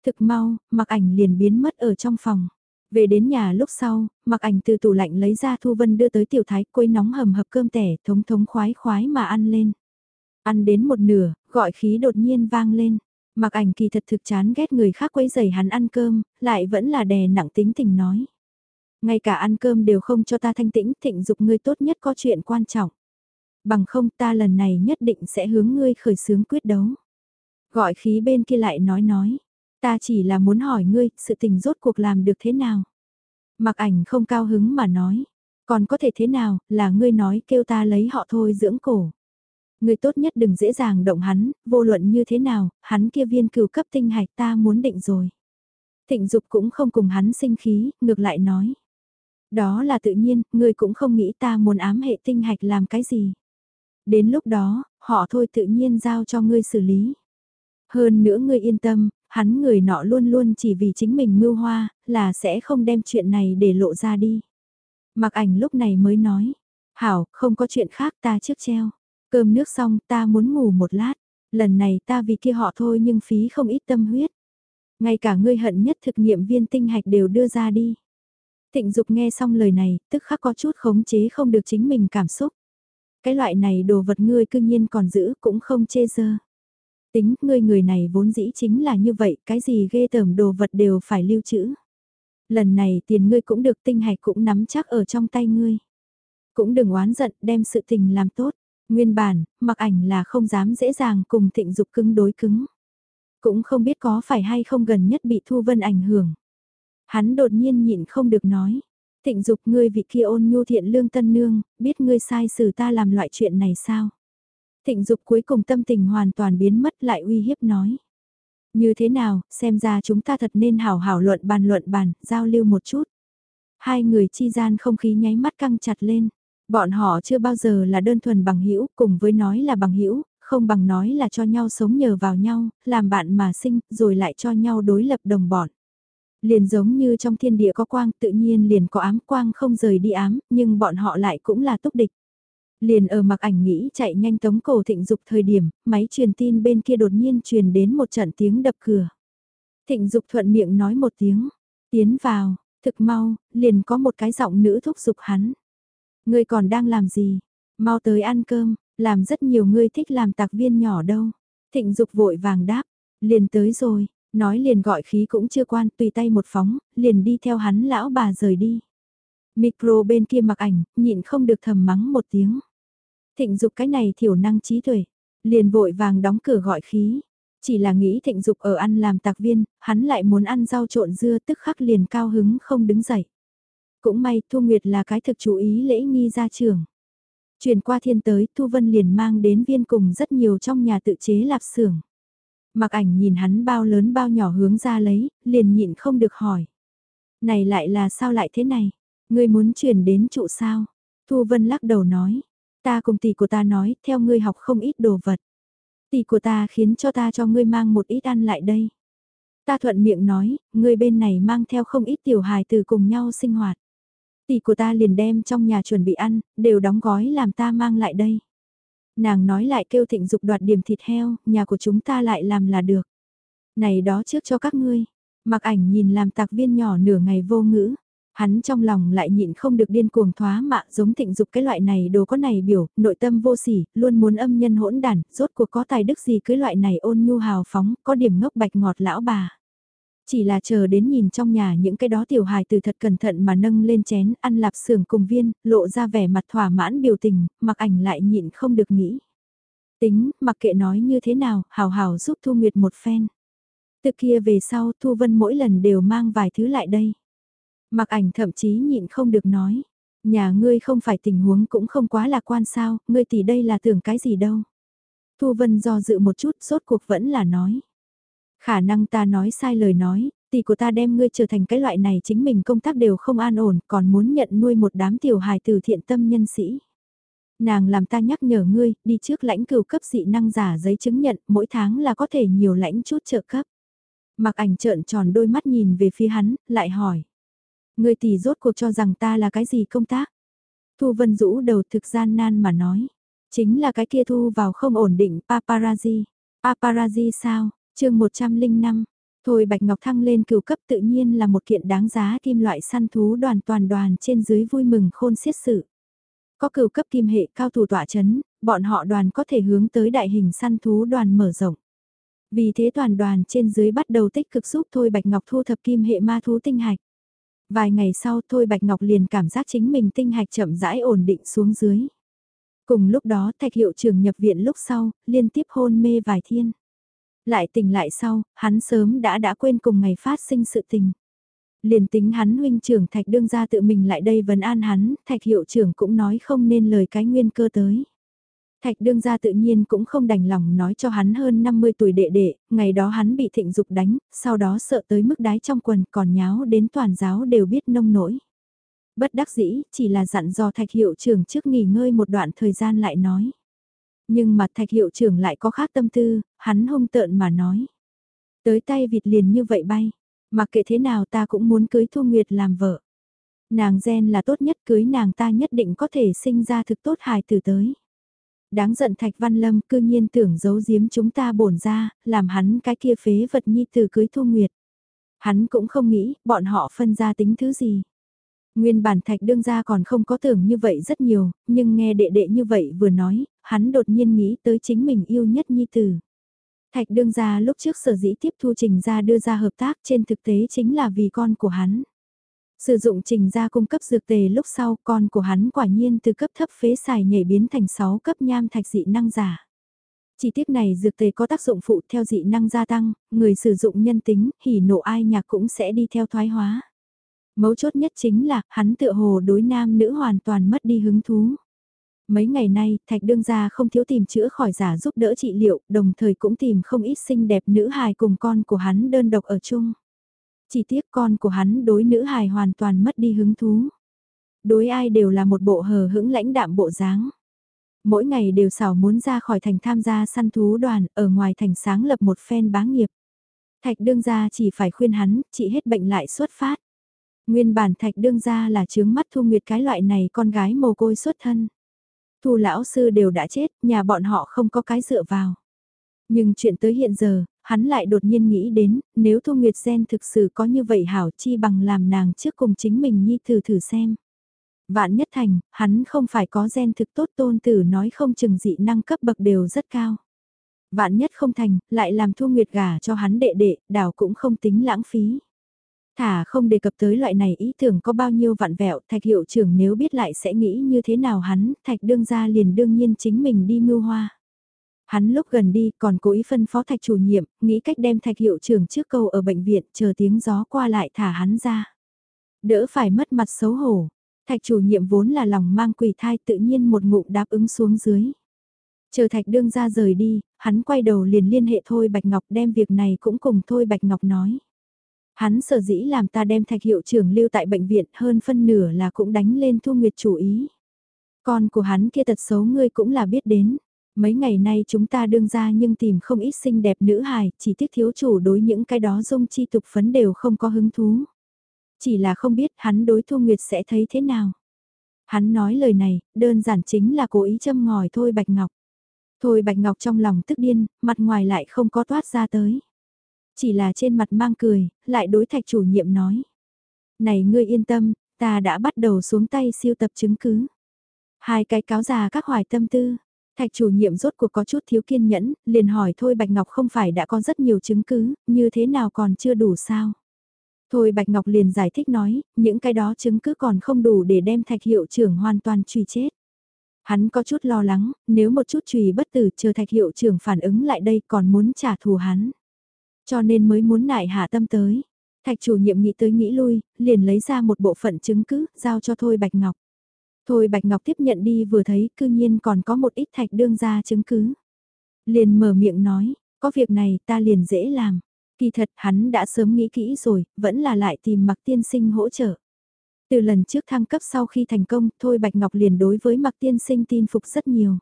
Thực mau, mặc ảnh liền biến mất ở trong phòng. Về đến nhà lúc sau, mặc ảnh từ tủ lạnh lấy ra Thu Vân đưa tới tiểu thái quấy nóng hầm hập cơm tẻ thống thống khoái khoái mà ăn lên. Ăn đến một nửa, gọi khí đột nhiên vang lên. Mặc ảnh kỳ thật thực chán ghét người khác quấy giày hắn ăn cơm, lại vẫn là đè nặng tính tình nói. Ngay cả ăn cơm đều không cho ta thanh tĩnh, thịnh dục ngươi tốt nhất có chuyện quan trọng. Bằng không ta lần này nhất định sẽ hướng ngươi khởi xướng quyết đấu. Gọi khí bên kia lại nói nói, ta chỉ là muốn hỏi ngươi, sự tình rốt cuộc làm được thế nào? Mặc ảnh không cao hứng mà nói, còn có thể thế nào, là ngươi nói kêu ta lấy họ thôi dưỡng cổ. Ngươi tốt nhất đừng dễ dàng động hắn, vô luận như thế nào, hắn kia viên cửu cấp tinh hạch ta muốn định rồi. Thịnh dục cũng không cùng hắn sinh khí, ngược lại nói. Đó là tự nhiên, ngươi cũng không nghĩ ta muốn ám hệ tinh hạch làm cái gì. Đến lúc đó, họ thôi tự nhiên giao cho ngươi xử lý. Hơn nữa ngươi yên tâm, hắn người nọ luôn luôn chỉ vì chính mình mưu hoa, là sẽ không đem chuyện này để lộ ra đi. Mặc ảnh lúc này mới nói, hảo, không có chuyện khác ta trước treo. Cơm nước xong ta muốn ngủ một lát, lần này ta vì kia họ thôi nhưng phí không ít tâm huyết. Ngay cả ngươi hận nhất thực nghiệm viên tinh hạch đều đưa ra đi. Thịnh Dục nghe xong lời này, tức khắc có chút khống chế không được chính mình cảm xúc. Cái loại này đồ vật ngươi cư nhiên còn giữ cũng không chê dơ. Tính ngươi người này vốn dĩ chính là như vậy, cái gì ghê tởm đồ vật đều phải lưu trữ. Lần này tiền ngươi cũng được tinh hạch cũng nắm chắc ở trong tay ngươi. Cũng đừng oán giận đem sự tình làm tốt. Nguyên bản, mặc ảnh là không dám dễ dàng cùng thịnh dục cứng đối cứng. Cũng không biết có phải hay không gần nhất bị Thu Vân ảnh hưởng. Hắn đột nhiên nhịn không được nói. Thịnh dục ngươi vị kia ôn nhu thiện lương tân nương, biết ngươi sai xử ta làm loại chuyện này sao? Thịnh dục cuối cùng tâm tình hoàn toàn biến mất lại uy hiếp nói. Như thế nào, xem ra chúng ta thật nên hảo hảo luận bàn luận bàn, giao lưu một chút. Hai người chi gian không khí nháy mắt căng chặt lên. Bọn họ chưa bao giờ là đơn thuần bằng hữu cùng với nói là bằng hữu không bằng nói là cho nhau sống nhờ vào nhau, làm bạn mà sinh, rồi lại cho nhau đối lập đồng bọn. Liền giống như trong thiên địa có quang, tự nhiên liền có ám quang không rời đi ám, nhưng bọn họ lại cũng là túc địch. Liền ở mặc ảnh nghĩ chạy nhanh tống cổ thịnh dục thời điểm, máy truyền tin bên kia đột nhiên truyền đến một trận tiếng đập cửa. Thịnh dục thuận miệng nói một tiếng, tiến vào, thực mau, liền có một cái giọng nữ thúc giục hắn. Ngươi còn đang làm gì? Mau tới ăn cơm, làm rất nhiều ngươi thích làm tạc viên nhỏ đâu. Thịnh dục vội vàng đáp, liền tới rồi, nói liền gọi khí cũng chưa quan, tùy tay một phóng, liền đi theo hắn lão bà rời đi. Micro bên kia mặc ảnh, nhịn không được thầm mắng một tiếng. Thịnh dục cái này thiểu năng trí tuệ, liền vội vàng đóng cửa gọi khí. Chỉ là nghĩ thịnh dục ở ăn làm tạc viên, hắn lại muốn ăn rau trộn dưa tức khắc liền cao hứng không đứng dậy. Cũng may Thu Nguyệt là cái thực chú ý lễ nghi ra trường. Chuyển qua thiên tới Thu Vân liền mang đến viên cùng rất nhiều trong nhà tự chế lạp xưởng. Mặc ảnh nhìn hắn bao lớn bao nhỏ hướng ra lấy, liền nhịn không được hỏi. Này lại là sao lại thế này? Ngươi muốn chuyển đến trụ sao? Thu Vân lắc đầu nói. Ta cùng tỷ của ta nói, theo ngươi học không ít đồ vật. Tỷ của ta khiến cho ta cho ngươi mang một ít ăn lại đây. Ta thuận miệng nói, ngươi bên này mang theo không ít tiểu hài từ cùng nhau sinh hoạt. Tỷ của ta liền đem trong nhà chuẩn bị ăn, đều đóng gói làm ta mang lại đây. Nàng nói lại kêu thịnh dục đoạt điểm thịt heo, nhà của chúng ta lại làm là được. Này đó trước cho các ngươi. Mặc ảnh nhìn làm tạc viên nhỏ nửa ngày vô ngữ. Hắn trong lòng lại nhịn không được điên cuồng thoá mạ giống thịnh dục cái loại này đồ có này biểu, nội tâm vô sỉ, luôn muốn âm nhân hỗn đản, rốt cuộc có tài đức gì cưới loại này ôn nhu hào phóng, có điểm ngốc bạch ngọt lão bà. Chỉ là chờ đến nhìn trong nhà những cái đó tiểu hài từ thật cẩn thận mà nâng lên chén ăn lạp xưởng cùng viên, lộ ra vẻ mặt thỏa mãn biểu tình, mặc ảnh lại nhịn không được nghĩ. Tính, mặc kệ nói như thế nào, hào hào giúp Thu Nguyệt một phen. Từ kia về sau Thu Vân mỗi lần đều mang vài thứ lại đây. Mặc ảnh thậm chí nhịn không được nói. Nhà ngươi không phải tình huống cũng không quá lạc quan sao, ngươi tỷ đây là tưởng cái gì đâu. Thu Vân do dự một chút, sốt cuộc vẫn là nói. Khả năng ta nói sai lời nói, tỷ của ta đem ngươi trở thành cái loại này chính mình công tác đều không an ổn, còn muốn nhận nuôi một đám tiểu hài từ thiện tâm nhân sĩ. Nàng làm ta nhắc nhở ngươi, đi trước lãnh cửu cấp dị năng giả giấy chứng nhận, mỗi tháng là có thể nhiều lãnh chút trợ cấp. Mặc ảnh trợn tròn đôi mắt nhìn về phía hắn, lại hỏi người tỷ rốt cuộc cho rằng ta là cái gì công tác? Thu Vân rũ đầu thực gian nan mà nói. Chính là cái kia thu vào không ổn định paparazzi. Paparazzi sao? chương 105. Thôi Bạch Ngọc thăng lên cửu cấp tự nhiên là một kiện đáng giá kim loại săn thú đoàn toàn đoàn trên dưới vui mừng khôn xiết sự. Có cửu cấp kim hệ cao thủ tỏa chấn, bọn họ đoàn có thể hướng tới đại hình săn thú đoàn mở rộng. Vì thế toàn đoàn trên dưới bắt đầu tích cực giúp Thôi Bạch Ngọc thu thập kim hệ ma thú tinh hạch. Vài ngày sau Thôi Bạch Ngọc liền cảm giác chính mình tinh hạch chậm rãi ổn định xuống dưới. Cùng lúc đó thạch hiệu trưởng nhập viện lúc sau, liên tiếp hôn mê vài thiên. Lại tỉnh lại sau, hắn sớm đã đã quên cùng ngày phát sinh sự tình. Liền tính hắn huynh trưởng thạch đương ra tự mình lại đây vấn an hắn, thạch hiệu trưởng cũng nói không nên lời cái nguyên cơ tới. Thạch đương gia tự nhiên cũng không đành lòng nói cho hắn hơn 50 tuổi đệ đệ, ngày đó hắn bị thịnh dục đánh, sau đó sợ tới mức đái trong quần còn nháo đến toàn giáo đều biết nông nổi. Bất đắc dĩ, chỉ là dặn dò thạch hiệu trưởng trước nghỉ ngơi một đoạn thời gian lại nói. Nhưng mà thạch hiệu trưởng lại có khác tâm tư, hắn hung tợn mà nói. Tới tay vịt liền như vậy bay, mà kệ thế nào ta cũng muốn cưới Thu Nguyệt làm vợ. Nàng gen là tốt nhất cưới nàng ta nhất định có thể sinh ra thực tốt hài từ tới. Đáng giận Thạch Văn Lâm cư nhiên tưởng giấu giếm chúng ta bổn ra, làm hắn cái kia phế vật nhi từ cưới Thu Nguyệt. Hắn cũng không nghĩ, bọn họ phân ra tính thứ gì. Nguyên bản Thạch đương ra còn không có tưởng như vậy rất nhiều, nhưng nghe đệ đệ như vậy vừa nói, hắn đột nhiên nghĩ tới chính mình yêu nhất nhi tử. Thạch đương ra lúc trước sở dĩ tiếp thu trình ra đưa ra hợp tác trên thực tế chính là vì con của hắn. Sử dụng trình ra cung cấp dược tề lúc sau con của hắn quả nhiên từ cấp thấp phế xài nhảy biến thành 6 cấp nham thạch dị năng giả. Chi tiết này dược tề có tác dụng phụ theo dị năng gia tăng, người sử dụng nhân tính, hỉ nộ ai nhạc cũng sẽ đi theo thoái hóa. Mấu chốt nhất chính là, hắn tựa hồ đối nam nữ hoàn toàn mất đi hứng thú. Mấy ngày nay, Thạch Đương Gia không thiếu tìm chữa khỏi giả giúp đỡ trị liệu, đồng thời cũng tìm không ít xinh đẹp nữ hài cùng con của hắn đơn độc ở chung. Chỉ tiếc con của hắn đối nữ hài hoàn toàn mất đi hứng thú. Đối ai đều là một bộ hờ hững lãnh đạm bộ dáng. Mỗi ngày đều xảo muốn ra khỏi thành tham gia săn thú đoàn, ở ngoài thành sáng lập một phen bá nghiệp. Thạch đương gia chỉ phải khuyên hắn, trị hết bệnh lại xuất phát. Nguyên bản thạch đương gia là chướng mắt thu nguyệt cái loại này con gái mồ côi xuất thân. Thu lão sư đều đã chết, nhà bọn họ không có cái dựa vào. Nhưng chuyện tới hiện giờ, hắn lại đột nhiên nghĩ đến, nếu Thu Nguyệt Gen thực sự có như vậy hảo chi bằng làm nàng trước cùng chính mình nhi thử thử xem. Vạn nhất thành, hắn không phải có gen thực tốt tôn tử nói không chừng dị năng cấp bậc đều rất cao. Vạn nhất không thành, lại làm Thu Nguyệt gả cho hắn đệ đệ, đảo cũng không tính lãng phí. Thả không đề cập tới loại này ý tưởng có bao nhiêu vạn vẹo, thạch hiệu trưởng nếu biết lại sẽ nghĩ như thế nào hắn, thạch đương ra liền đương nhiên chính mình đi mưu hoa. Hắn lúc gần đi còn cố ý phân phó thạch chủ nhiệm, nghĩ cách đem thạch hiệu trưởng trước câu ở bệnh viện chờ tiếng gió qua lại thả hắn ra. Đỡ phải mất mặt xấu hổ. Thạch chủ nhiệm vốn là lòng mang quỷ thai tự nhiên một ngụm đáp ứng xuống dưới. Chờ thạch đương ra rời đi, hắn quay đầu liền liên hệ Thôi Bạch Ngọc đem việc này cũng cùng Thôi Bạch Ngọc nói. Hắn sở dĩ làm ta đem thạch hiệu trưởng lưu tại bệnh viện hơn phân nửa là cũng đánh lên Thu Nguyệt chủ ý. Con của hắn kia tật xấu ngươi cũng là biết đến. Mấy ngày nay chúng ta đương ra nhưng tìm không ít xinh đẹp nữ hài, chỉ tiếc thiếu chủ đối những cái đó dung chi tục phấn đều không có hứng thú. Chỉ là không biết hắn đối Thu Nguyệt sẽ thấy thế nào. Hắn nói lời này, đơn giản chính là cố ý châm ngòi thôi Bạch Ngọc. Thôi Bạch Ngọc trong lòng tức điên, mặt ngoài lại không có toát ra tới. Chỉ là trên mặt mang cười, lại đối thạch chủ nhiệm nói. Này ngươi yên tâm, ta đã bắt đầu xuống tay siêu tập chứng cứ. Hai cái cáo già các hoài tâm tư. Thạch chủ nhiệm rốt cuộc có chút thiếu kiên nhẫn, liền hỏi thôi Bạch Ngọc không phải đã có rất nhiều chứng cứ, như thế nào còn chưa đủ sao? Thôi Bạch Ngọc liền giải thích nói, những cái đó chứng cứ còn không đủ để đem thạch hiệu trưởng hoàn toàn truy chết. Hắn có chút lo lắng, nếu một chút trùy bất tử chờ thạch hiệu trưởng phản ứng lại đây còn muốn trả thù hắn. Cho nên mới muốn nại hạ tâm tới. Thạch chủ nhiệm nghĩ tới nghĩ lui, liền lấy ra một bộ phận chứng cứ, giao cho Thôi Bạch Ngọc. Thôi Bạch Ngọc tiếp nhận đi vừa thấy cư nhiên còn có một ít thạch đương ra chứng cứ. Liền mở miệng nói, có việc này ta liền dễ làm. Kỳ thật hắn đã sớm nghĩ kỹ rồi, vẫn là lại tìm mặc tiên sinh hỗ trợ. Từ lần trước thăng cấp sau khi thành công, Thôi Bạch Ngọc liền đối với mặc tiên sinh tin phục rất nhiều.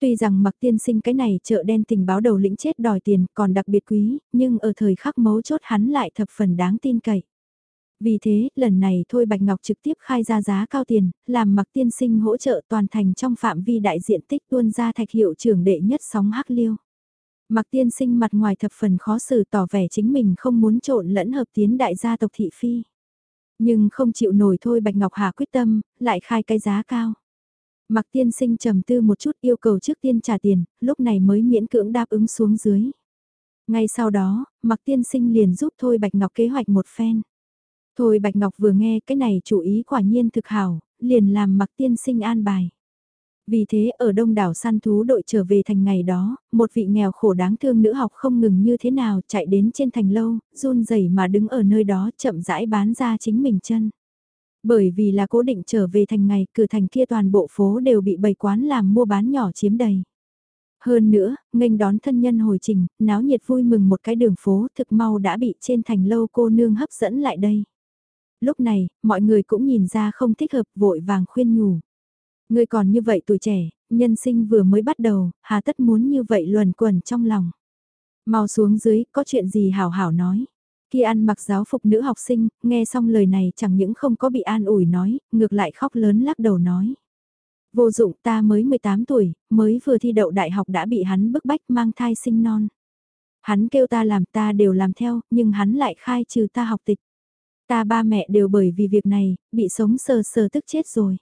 Tuy rằng mặc tiên sinh cái này chợ đen tình báo đầu lĩnh chết đòi tiền còn đặc biệt quý, nhưng ở thời khắc mấu chốt hắn lại thập phần đáng tin cậy. Vì thế, lần này Thôi Bạch Ngọc trực tiếp khai ra giá cao tiền, làm mặc tiên sinh hỗ trợ toàn thành trong phạm vi đại diện tích tuôn ra thạch hiệu trưởng đệ nhất sóng hắc liêu. Mặc tiên sinh mặt ngoài thập phần khó xử tỏ vẻ chính mình không muốn trộn lẫn hợp tiến đại gia tộc thị phi. Nhưng không chịu nổi thôi Bạch Ngọc Hà quyết tâm, lại khai cái giá cao. Mặc tiên sinh trầm tư một chút yêu cầu trước tiên trả tiền, lúc này mới miễn cưỡng đáp ứng xuống dưới. Ngay sau đó, Mặc tiên sinh liền giúp Thôi Bạch Ngọc kế hoạch một phen. Thôi Bạch Ngọc vừa nghe cái này chủ ý quả nhiên thực hảo, liền làm Mặc tiên sinh an bài. Vì thế ở đông đảo săn thú đội trở về thành ngày đó, một vị nghèo khổ đáng thương nữ học không ngừng như thế nào chạy đến trên thành lâu, run rẩy mà đứng ở nơi đó chậm rãi bán ra chính mình chân. Bởi vì là cố định trở về thành ngày, cửa thành kia toàn bộ phố đều bị bày quán làm mua bán nhỏ chiếm đầy. Hơn nữa, nghênh đón thân nhân hồi trình, náo nhiệt vui mừng một cái đường phố thực mau đã bị trên thành lâu cô nương hấp dẫn lại đây. Lúc này, mọi người cũng nhìn ra không thích hợp vội vàng khuyên nhủ. Người còn như vậy tuổi trẻ, nhân sinh vừa mới bắt đầu, hà tất muốn như vậy luẩn quẩn trong lòng. Mau xuống dưới, có chuyện gì hảo hảo nói. Khi ăn mặc giáo phục nữ học sinh, nghe xong lời này chẳng những không có bị an ủi nói, ngược lại khóc lớn lắc đầu nói. Vô dụng ta mới 18 tuổi, mới vừa thi đậu đại học đã bị hắn bức bách mang thai sinh non. Hắn kêu ta làm ta đều làm theo, nhưng hắn lại khai trừ ta học tịch. Ta ba mẹ đều bởi vì việc này, bị sống sờ sờ tức chết rồi.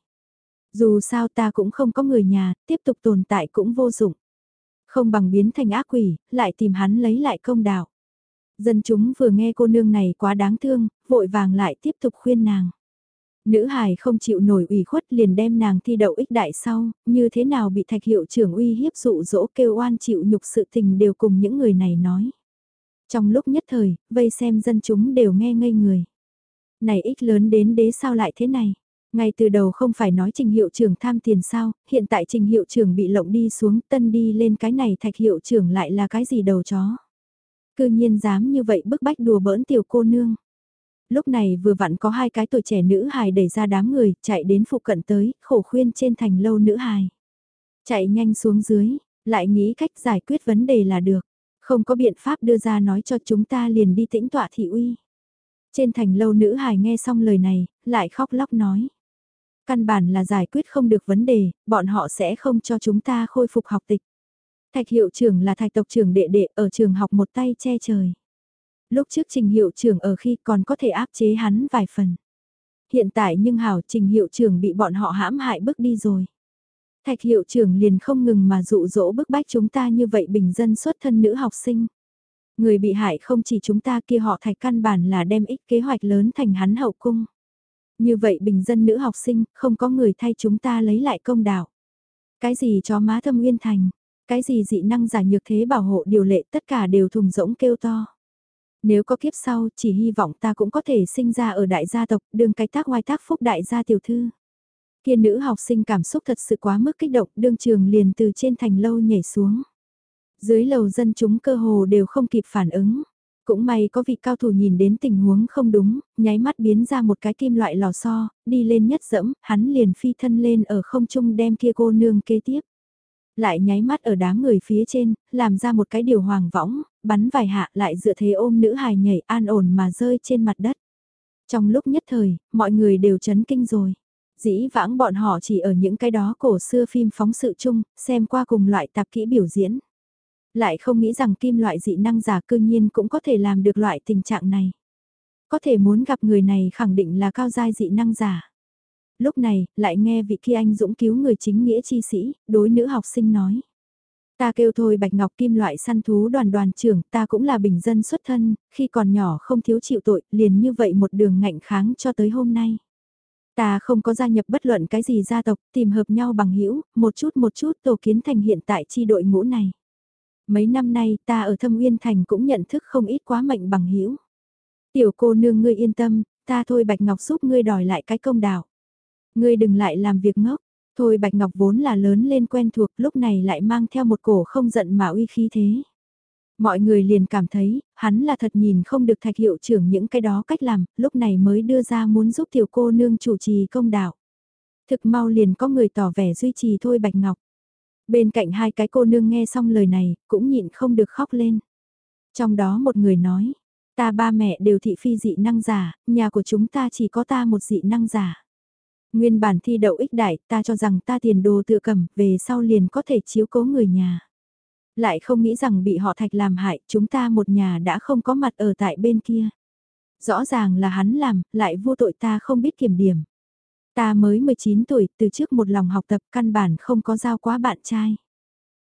Dù sao ta cũng không có người nhà, tiếp tục tồn tại cũng vô dụng. Không bằng biến thành ác quỷ, lại tìm hắn lấy lại công đạo. Dân chúng vừa nghe cô nương này quá đáng thương, vội vàng lại tiếp tục khuyên nàng. Nữ hài không chịu nổi ủy khuất liền đem nàng thi đậu ích đại sau, như thế nào bị thạch hiệu trưởng uy hiếp dụ dỗ kêu oan chịu nhục sự tình đều cùng những người này nói. Trong lúc nhất thời, vây xem dân chúng đều nghe ngây người. Này ích lớn đến đế sao lại thế này? Ngay từ đầu không phải nói trình hiệu trưởng tham tiền sao, hiện tại trình hiệu trưởng bị lộng đi xuống tân đi lên cái này thạch hiệu trưởng lại là cái gì đầu chó. Cư nhiên dám như vậy bức bách đùa bỡn tiểu cô nương. Lúc này vừa vặn có hai cái tuổi trẻ nữ hài đẩy ra đám người, chạy đến phụ cận tới, khổ khuyên trên thành lâu nữ hài. Chạy nhanh xuống dưới, lại nghĩ cách giải quyết vấn đề là được. Không có biện pháp đưa ra nói cho chúng ta liền đi tĩnh tọa thị uy. Trên thành lâu nữ hài nghe xong lời này, lại khóc lóc nói. Căn bản là giải quyết không được vấn đề, bọn họ sẽ không cho chúng ta khôi phục học tịch. Thạch hiệu trưởng là thạch tộc trưởng đệ đệ ở trường học một tay che trời. Lúc trước trình hiệu trưởng ở khi còn có thể áp chế hắn vài phần. Hiện tại nhưng hảo trình hiệu trưởng bị bọn họ hãm hại bước đi rồi. Thạch hiệu trưởng liền không ngừng mà dụ dỗ bức bách chúng ta như vậy bình dân xuất thân nữ học sinh. Người bị hại không chỉ chúng ta kia họ thạch căn bản là đem ích kế hoạch lớn thành hắn hậu cung. Như vậy bình dân nữ học sinh, không có người thay chúng ta lấy lại công đạo. Cái gì cho má thâm uyên thành, cái gì dị năng giả nhược thế bảo hộ điều lệ tất cả đều thùng rỗng kêu to. Nếu có kiếp sau, chỉ hy vọng ta cũng có thể sinh ra ở đại gia tộc, đương cái tác hoài tác phúc đại gia tiểu thư. Kia nữ học sinh cảm xúc thật sự quá mức kích động, đương trường liền từ trên thành lâu nhảy xuống. Dưới lầu dân chúng cơ hồ đều không kịp phản ứng. Cũng may có vị cao thủ nhìn đến tình huống không đúng, nháy mắt biến ra một cái kim loại lò xo, đi lên nhất dẫm, hắn liền phi thân lên ở không trung đem kia cô nương kế tiếp. Lại nháy mắt ở đám người phía trên, làm ra một cái điều hoàng võng, bắn vài hạ lại dựa thế ôm nữ hài nhảy an ổn mà rơi trên mặt đất. Trong lúc nhất thời, mọi người đều chấn kinh rồi. Dĩ vãng bọn họ chỉ ở những cái đó cổ xưa phim phóng sự chung, xem qua cùng loại tạp kỹ biểu diễn. Lại không nghĩ rằng kim loại dị năng giả cư nhiên cũng có thể làm được loại tình trạng này. Có thể muốn gặp người này khẳng định là cao giai dị năng giả. Lúc này, lại nghe vị kia anh dũng cứu người chính nghĩa chi sĩ, đối nữ học sinh nói. Ta kêu thôi Bạch Ngọc Kim loại săn thú đoàn đoàn trưởng, ta cũng là bình dân xuất thân, khi còn nhỏ không thiếu chịu tội, liền như vậy một đường ngạnh kháng cho tới hôm nay. Ta không có gia nhập bất luận cái gì gia tộc, tìm hợp nhau bằng hữu một chút một chút tổ kiến thành hiện tại chi đội ngũ này. Mấy năm nay ta ở Thâm Uyên Thành cũng nhận thức không ít quá mệnh bằng hữu Tiểu cô nương ngươi yên tâm, ta thôi Bạch Ngọc giúp ngươi đòi lại cái công đạo. Ngươi đừng lại làm việc ngốc, thôi Bạch Ngọc vốn là lớn lên quen thuộc lúc này lại mang theo một cổ không giận mà uy khí thế. Mọi người liền cảm thấy, hắn là thật nhìn không được thạch hiệu trưởng những cái đó cách làm, lúc này mới đưa ra muốn giúp tiểu cô nương chủ trì công đạo. Thực mau liền có người tỏ vẻ duy trì thôi Bạch Ngọc. Bên cạnh hai cái cô nương nghe xong lời này, cũng nhịn không được khóc lên. Trong đó một người nói, ta ba mẹ đều thị phi dị năng giả, nhà của chúng ta chỉ có ta một dị năng giả. Nguyên bản thi đậu ích đại, ta cho rằng ta tiền đồ tự cầm, về sau liền có thể chiếu cố người nhà. Lại không nghĩ rằng bị họ thạch làm hại, chúng ta một nhà đã không có mặt ở tại bên kia. Rõ ràng là hắn làm, lại vô tội ta không biết kiểm điểm. Ta mới 19 tuổi, từ trước một lòng học tập căn bản không có giao quá bạn trai.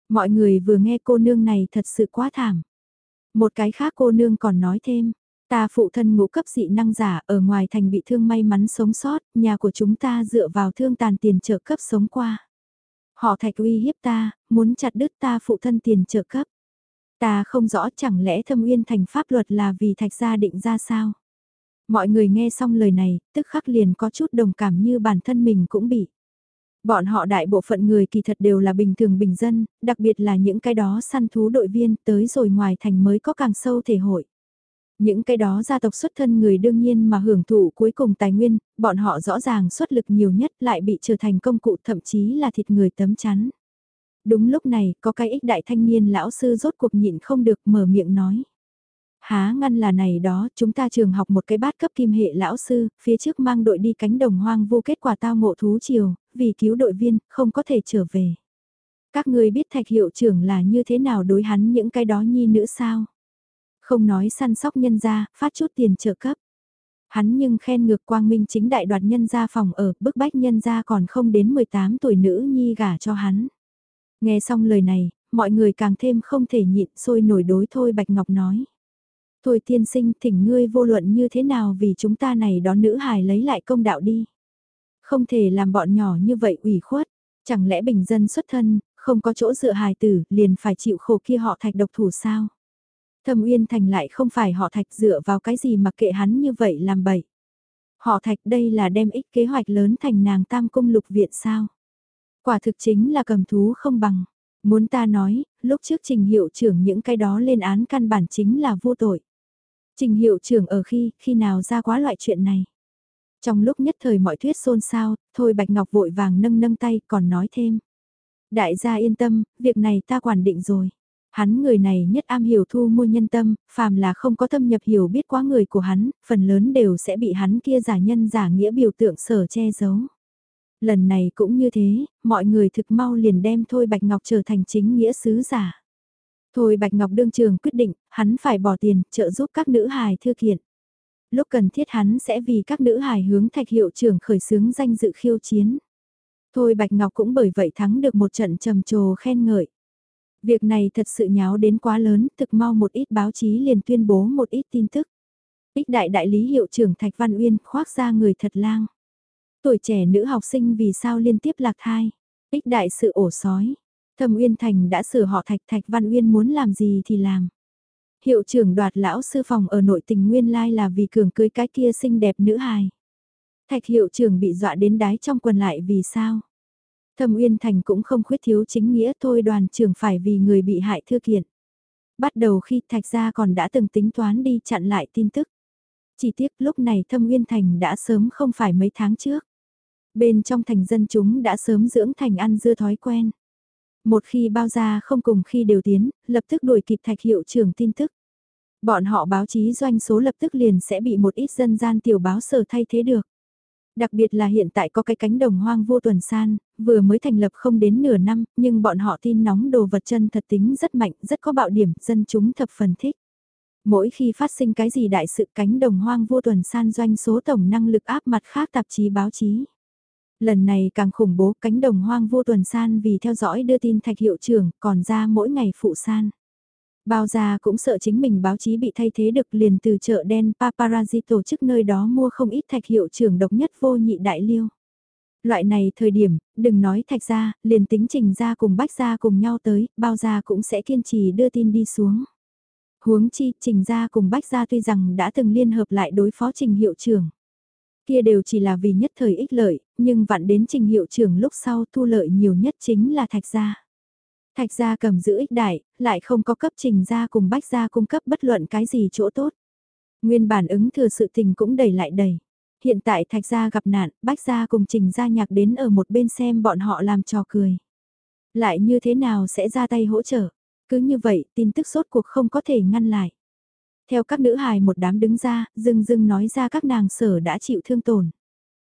Mọi người vừa nghe cô nương này thật sự quá thảm. Một cái khác cô nương còn nói thêm, ta phụ thân ngũ cấp dị năng giả ở ngoài thành bị thương may mắn sống sót, nhà của chúng ta dựa vào thương tàn tiền trợ cấp sống qua. Họ thạch uy hiếp ta, muốn chặt đứt ta phụ thân tiền trợ cấp. Ta không rõ chẳng lẽ thâm uyên thành pháp luật là vì thạch gia định ra sao? Mọi người nghe xong lời này, tức khắc liền có chút đồng cảm như bản thân mình cũng bị. Bọn họ đại bộ phận người kỳ thật đều là bình thường bình dân, đặc biệt là những cái đó săn thú đội viên tới rồi ngoài thành mới có càng sâu thể hội. Những cái đó gia tộc xuất thân người đương nhiên mà hưởng thụ cuối cùng tài nguyên, bọn họ rõ ràng xuất lực nhiều nhất lại bị trở thành công cụ thậm chí là thịt người tấm chắn. Đúng lúc này, có cái ích đại thanh niên lão sư rốt cuộc nhịn không được mở miệng nói. Há ngăn là này đó, chúng ta trường học một cái bát cấp kim hệ lão sư, phía trước mang đội đi cánh đồng hoang vô kết quả tao ngộ thú chiều, vì cứu đội viên, không có thể trở về. Các người biết thạch hiệu trưởng là như thế nào đối hắn những cái đó nhi nữ sao? Không nói săn sóc nhân gia, phát chút tiền trợ cấp. Hắn nhưng khen ngược quang minh chính đại đoạt nhân gia phòng ở, bức bách nhân gia còn không đến 18 tuổi nữ nhi gả cho hắn. Nghe xong lời này, mọi người càng thêm không thể nhịn sôi nổi đối thôi Bạch Ngọc nói. Thôi tiên sinh thỉnh ngươi vô luận như thế nào vì chúng ta này đó nữ hài lấy lại công đạo đi. Không thể làm bọn nhỏ như vậy ủy khuất, chẳng lẽ bình dân xuất thân, không có chỗ dựa hài tử, liền phải chịu khổ kia họ thạch độc thủ sao? Thâm Uyên Thành lại không phải họ thạch dựa vào cái gì mà kệ hắn như vậy làm bậy. Họ thạch đây là đem ích kế hoạch lớn thành nàng tam cung lục viện sao? Quả thực chính là cầm thú không bằng. Muốn ta nói, lúc trước trình hiệu trưởng những cái đó lên án căn bản chính là vô tội. Trình hiệu trưởng ở khi, khi nào ra quá loại chuyện này. Trong lúc nhất thời mọi thuyết xôn xao, thôi Bạch Ngọc vội vàng nâng nâng tay còn nói thêm. Đại gia yên tâm, việc này ta quản định rồi. Hắn người này nhất am hiểu thu mua nhân tâm, phàm là không có thâm nhập hiểu biết quá người của hắn, phần lớn đều sẽ bị hắn kia giả nhân giả nghĩa biểu tượng sở che giấu. Lần này cũng như thế, mọi người thực mau liền đem Thôi Bạch Ngọc trở thành chính nghĩa sứ giả. Thôi Bạch Ngọc đương trường quyết định, hắn phải bỏ tiền, trợ giúp các nữ hài thư kiện. Lúc cần thiết hắn sẽ vì các nữ hài hướng thạch hiệu trưởng khởi xướng danh dự khiêu chiến. Thôi Bạch Ngọc cũng bởi vậy thắng được một trận trầm trồ khen ngợi. Việc này thật sự nháo đến quá lớn, thực mau một ít báo chí liền tuyên bố một ít tin tức. Ích đại đại lý hiệu trưởng Thạch Văn Uyên khoác ra người thật lang. Tuổi trẻ nữ học sinh vì sao liên tiếp lạc thai. Ích đại sự ổ sói. Thâm Uyên Thành đã sửa họ Thạch Thạch Văn Uyên muốn làm gì thì làm. Hiệu trưởng đoạt lão sư phòng ở nội tình nguyên lai là vì cường cưới cái kia xinh đẹp nữ hài. Thạch hiệu trưởng bị dọa đến đái trong quần lại vì sao? Thâm Uyên Thành cũng không khuyết thiếu chính nghĩa thôi đoàn trưởng phải vì người bị hại thư kiện. Bắt đầu khi Thạch Gia còn đã từng tính toán đi chặn lại tin tức. Chỉ tiếc lúc này Thâm Uyên Thành đã sớm không phải mấy tháng trước. Bên trong thành dân chúng đã sớm dưỡng thành ăn dưa thói quen. Một khi bao gia không cùng khi đều tiến, lập tức đuổi kịp Thạch hiệu trưởng tin tức. Bọn họ báo chí doanh số lập tức liền sẽ bị một ít dân gian tiểu báo sở thay thế được. Đặc biệt là hiện tại có cái cánh đồng hoang vô tuần san, vừa mới thành lập không đến nửa năm, nhưng bọn họ tin nóng đồ vật chân thật tính rất mạnh, rất có bạo điểm, dân chúng thập phần thích. Mỗi khi phát sinh cái gì đại sự cánh đồng hoang vô tuần san doanh số tổng năng lực áp mặt khác tạp chí báo chí. Lần này càng khủng bố cánh đồng hoang vô tuần san vì theo dõi đưa tin thạch hiệu trưởng còn ra mỗi ngày phụ san. Bao gia cũng sợ chính mình báo chí bị thay thế được liền từ chợ đen paparazzi tổ chức nơi đó mua không ít thạch hiệu trưởng độc nhất vô nhị đại liêu. Loại này thời điểm, đừng nói thạch gia, liền tính trình gia cùng bách gia cùng nhau tới, bao gia cũng sẽ kiên trì đưa tin đi xuống. Huống chi, trình gia cùng bách gia tuy rằng đã từng liên hợp lại đối phó trình hiệu trưởng. Kia đều chỉ là vì nhất thời ích lợi, nhưng vặn đến trình hiệu trưởng lúc sau thu lợi nhiều nhất chính là thạch gia. Thạch gia cầm giữ ích đại, lại không có cấp trình gia cùng bách gia cung cấp bất luận cái gì chỗ tốt. Nguyên bản ứng thừa sự tình cũng đẩy lại đầy. Hiện tại thạch gia gặp nạn, bách gia cùng trình gia nhạc đến ở một bên xem bọn họ làm trò cười. Lại như thế nào sẽ ra tay hỗ trợ? Cứ như vậy, tin tức sốt cuộc không có thể ngăn lại. Theo các nữ hài một đám đứng ra, dưng dưng nói ra các nàng sở đã chịu thương tổn.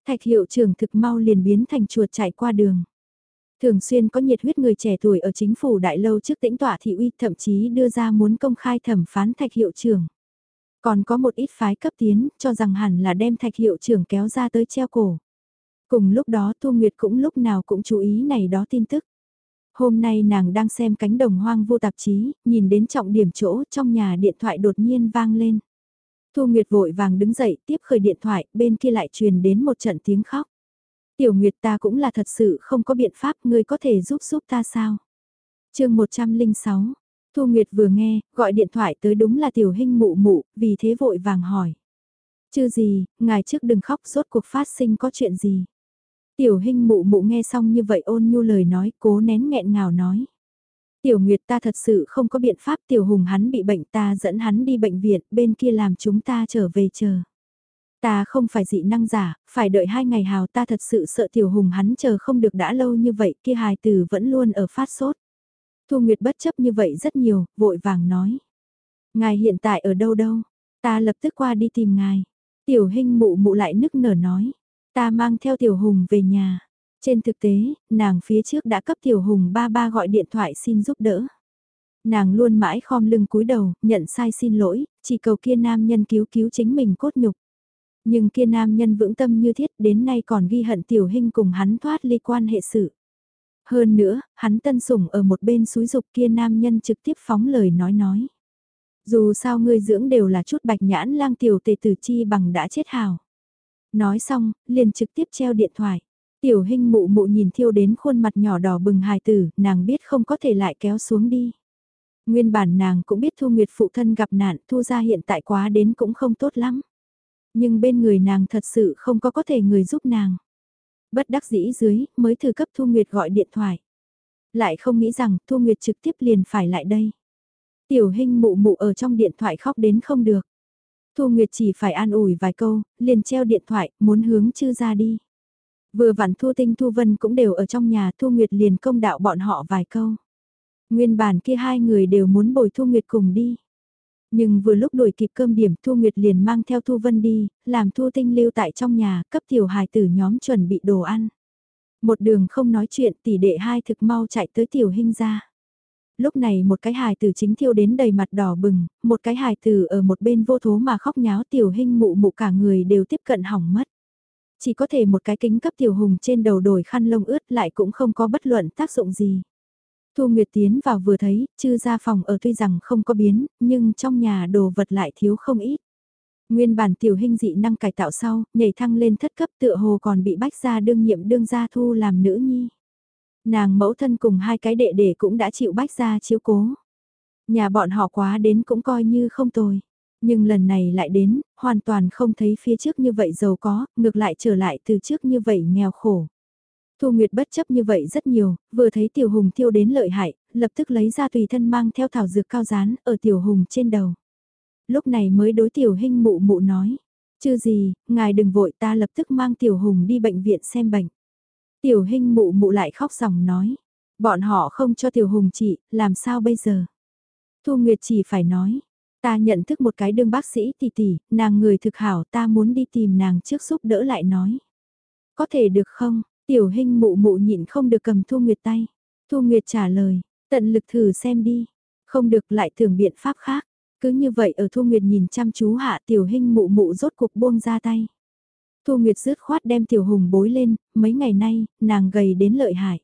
Thạch hiệu trưởng thực mau liền biến thành chuột chạy qua đường. Thường xuyên có nhiệt huyết người trẻ tuổi ở chính phủ đại lâu trước tĩnh tọa thị uy thậm chí đưa ra muốn công khai thẩm phán thạch hiệu trưởng. Còn có một ít phái cấp tiến cho rằng hẳn là đem thạch hiệu trưởng kéo ra tới treo cổ. Cùng lúc đó Thu Nguyệt cũng lúc nào cũng chú ý này đó tin tức. Hôm nay nàng đang xem cánh đồng hoang vô tạp chí, nhìn đến trọng điểm chỗ trong nhà điện thoại đột nhiên vang lên. Thu Nguyệt vội vàng đứng dậy tiếp khởi điện thoại, bên kia lại truyền đến một trận tiếng khóc. Tiểu Nguyệt ta cũng là thật sự không có biện pháp, ngươi có thể giúp giúp ta sao? chương 106, Thu Nguyệt vừa nghe, gọi điện thoại tới đúng là Tiểu Hinh mụ mụ, vì thế vội vàng hỏi. Chứ gì, ngài trước đừng khóc rốt cuộc phát sinh có chuyện gì? Tiểu Hinh mụ mụ nghe xong như vậy ôn nhu lời nói, cố nén nghẹn ngào nói. Tiểu Nguyệt ta thật sự không có biện pháp Tiểu Hùng hắn bị bệnh ta dẫn hắn đi bệnh viện, bên kia làm chúng ta trở về chờ. Ta không phải dị năng giả, phải đợi hai ngày hào ta thật sự sợ tiểu hùng hắn chờ không được đã lâu như vậy kia hài tử vẫn luôn ở phát sốt. Thu Nguyệt bất chấp như vậy rất nhiều, vội vàng nói. Ngài hiện tại ở đâu đâu? Ta lập tức qua đi tìm ngài. Tiểu hình mụ mụ lại nức nở nói. Ta mang theo tiểu hùng về nhà. Trên thực tế, nàng phía trước đã cấp tiểu hùng ba ba gọi điện thoại xin giúp đỡ. Nàng luôn mãi khom lưng cúi đầu, nhận sai xin lỗi, chỉ cầu kia nam nhân cứu cứu chính mình cốt nhục. Nhưng kia nam nhân vững tâm như thiết đến nay còn ghi hận tiểu hình cùng hắn thoát ly quan hệ sự. Hơn nữa, hắn tân sủng ở một bên suối dục kia nam nhân trực tiếp phóng lời nói nói. Dù sao ngươi dưỡng đều là chút bạch nhãn lang tiểu tề tử chi bằng đã chết hào. Nói xong, liền trực tiếp treo điện thoại. Tiểu hình mụ mụ nhìn thiêu đến khuôn mặt nhỏ đỏ bừng hài tử, nàng biết không có thể lại kéo xuống đi. Nguyên bản nàng cũng biết Thu Nguyệt phụ thân gặp nạn, Thu ra hiện tại quá đến cũng không tốt lắm. Nhưng bên người nàng thật sự không có có thể người giúp nàng. Bất đắc dĩ dưới, mới thử cấp Thu Nguyệt gọi điện thoại. Lại không nghĩ rằng Thu Nguyệt trực tiếp liền phải lại đây. Tiểu hình mụ mụ ở trong điện thoại khóc đến không được. Thu Nguyệt chỉ phải an ủi vài câu, liền treo điện thoại, muốn hướng chư ra đi. Vừa vặn Thu Tinh Thu Vân cũng đều ở trong nhà Thu Nguyệt liền công đạo bọn họ vài câu. Nguyên bản kia hai người đều muốn bồi Thu Nguyệt cùng đi. Nhưng vừa lúc đuổi kịp cơm điểm Thu Nguyệt liền mang theo Thu Vân đi, làm Thu Tinh lưu tại trong nhà, cấp tiểu hài tử nhóm chuẩn bị đồ ăn. Một đường không nói chuyện tỷ đệ hai thực mau chạy tới tiểu hình ra. Lúc này một cái hài tử chính thiêu đến đầy mặt đỏ bừng, một cái hài tử ở một bên vô thố mà khóc nháo tiểu hình mụ mụ cả người đều tiếp cận hỏng mất. Chỉ có thể một cái kính cấp tiểu hùng trên đầu đổi khăn lông ướt lại cũng không có bất luận tác dụng gì. Thu Nguyệt tiến vào vừa thấy, chư ra phòng ở tuy rằng không có biến, nhưng trong nhà đồ vật lại thiếu không ít. Nguyên bản tiểu hình dị năng cải tạo sau, nhảy thăng lên thất cấp tựa hồ còn bị bách ra đương nhiệm đương gia thu làm nữ nhi. Nàng mẫu thân cùng hai cái đệ đệ cũng đã chịu bách ra chiếu cố. Nhà bọn họ quá đến cũng coi như không tồi. Nhưng lần này lại đến, hoàn toàn không thấy phía trước như vậy giàu có, ngược lại trở lại từ trước như vậy nghèo khổ. Thu Nguyệt bất chấp như vậy rất nhiều, vừa thấy Tiểu Hùng thiêu đến lợi hại, lập tức lấy ra tùy thân mang theo thảo dược cao rán ở tiểu hùng trên đầu. Lúc này mới đối tiểu hình mụ mụ nói, chưa gì, ngài đừng vội ta lập tức mang tiểu hùng đi bệnh viện xem bệnh. Tiểu hình mụ mụ lại khóc ròng nói, bọn họ không cho tiểu hùng trị, làm sao bây giờ? Thu Nguyệt chỉ phải nói, ta nhận thức một cái đương bác sĩ tỷ tỷ, nàng người thực hảo ta muốn đi tìm nàng trước giúp đỡ lại nói. Có thể được không? Tiểu hình mụ mụ nhịn không được cầm Thu Nguyệt tay. Thu Nguyệt trả lời, tận lực thử xem đi. Không được lại thường biện pháp khác. Cứ như vậy ở Thu Nguyệt nhìn chăm chú hạ tiểu hình mụ mụ rốt cuộc buông ra tay. Thu Nguyệt rứt khoát đem tiểu hùng bối lên, mấy ngày nay, nàng gầy đến lợi hại.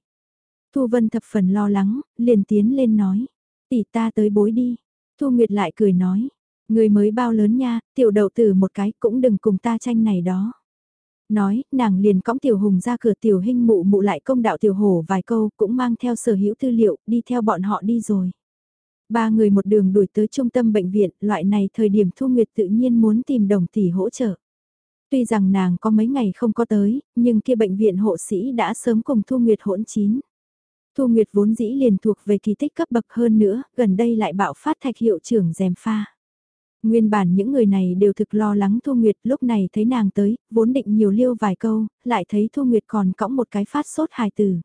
Thu Vân thập phần lo lắng, liền tiến lên nói. Tỷ ta tới bối đi. Thu Nguyệt lại cười nói. Người mới bao lớn nha, tiểu đậu tử một cái cũng đừng cùng ta tranh này đó. Nói, nàng liền cõng tiểu hùng ra cửa tiểu hình mụ mụ lại công đạo tiểu hổ vài câu cũng mang theo sở hữu tư liệu đi theo bọn họ đi rồi. Ba người một đường đuổi tới trung tâm bệnh viện, loại này thời điểm Thu Nguyệt tự nhiên muốn tìm đồng tỷ hỗ trợ. Tuy rằng nàng có mấy ngày không có tới, nhưng kia bệnh viện hộ sĩ đã sớm cùng Thu Nguyệt hỗn chín. Thu Nguyệt vốn dĩ liền thuộc về kỳ tích cấp bậc hơn nữa, gần đây lại bạo phát thạch hiệu trưởng dèm pha. Nguyên bản những người này đều thực lo lắng Thu Nguyệt lúc này thấy nàng tới, vốn định nhiều liêu vài câu, lại thấy Thu Nguyệt còn cõng một cái phát sốt hài tử.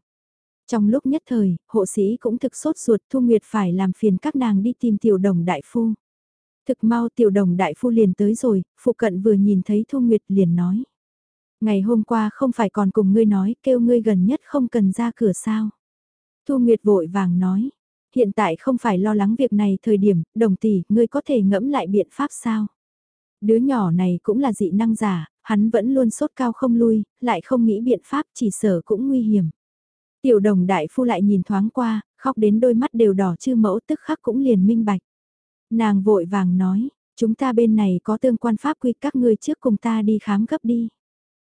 Trong lúc nhất thời, hộ sĩ cũng thực sốt ruột Thu Nguyệt phải làm phiền các nàng đi tìm tiểu đồng đại phu. Thực mau tiểu đồng đại phu liền tới rồi, phụ cận vừa nhìn thấy Thu Nguyệt liền nói. Ngày hôm qua không phải còn cùng ngươi nói, kêu ngươi gần nhất không cần ra cửa sao. Thu Nguyệt vội vàng nói, hiện tại không phải lo lắng việc này thời điểm, đồng tỷ, ngươi có thể ngẫm lại biện pháp sao? Đứa nhỏ này cũng là dị năng giả, hắn vẫn luôn sốt cao không lui, lại không nghĩ biện pháp chỉ sở cũng nguy hiểm. Tiểu đồng đại phu lại nhìn thoáng qua, khóc đến đôi mắt đều đỏ chư mẫu tức khắc cũng liền minh bạch. Nàng vội vàng nói, chúng ta bên này có tương quan pháp quy các ngươi trước cùng ta đi khám gấp đi.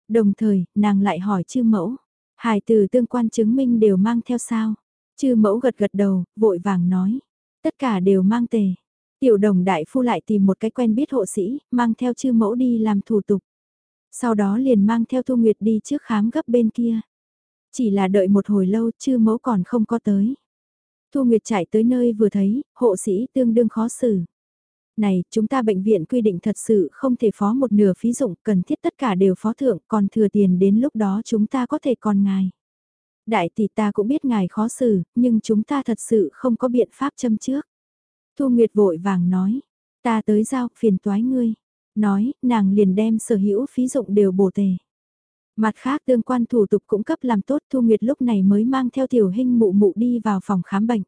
Đồng thời, nàng lại hỏi chư mẫu, hài từ tương quan chứng minh đều mang theo sao? Chư mẫu gật gật đầu, vội vàng nói. Tất cả đều mang tề. Tiểu đồng đại phu lại tìm một cái quen biết hộ sĩ, mang theo chư mẫu đi làm thủ tục. Sau đó liền mang theo Thu Nguyệt đi trước khám gấp bên kia. Chỉ là đợi một hồi lâu chư mẫu còn không có tới. Thu Nguyệt chạy tới nơi vừa thấy, hộ sĩ tương đương khó xử. Này, chúng ta bệnh viện quy định thật sự không thể phó một nửa phí dụng, cần thiết tất cả đều phó thượng, còn thừa tiền đến lúc đó chúng ta có thể còn ngài. Đại tỷ ta cũng biết ngài khó xử, nhưng chúng ta thật sự không có biện pháp châm trước. Thu Nguyệt vội vàng nói, ta tới giao phiền toái ngươi. Nói, nàng liền đem sở hữu phí dụng đều bổ tề. Mặt khác tương quan thủ tục cũng cấp làm tốt Thu Nguyệt lúc này mới mang theo tiểu hình mụ mụ đi vào phòng khám bệnh.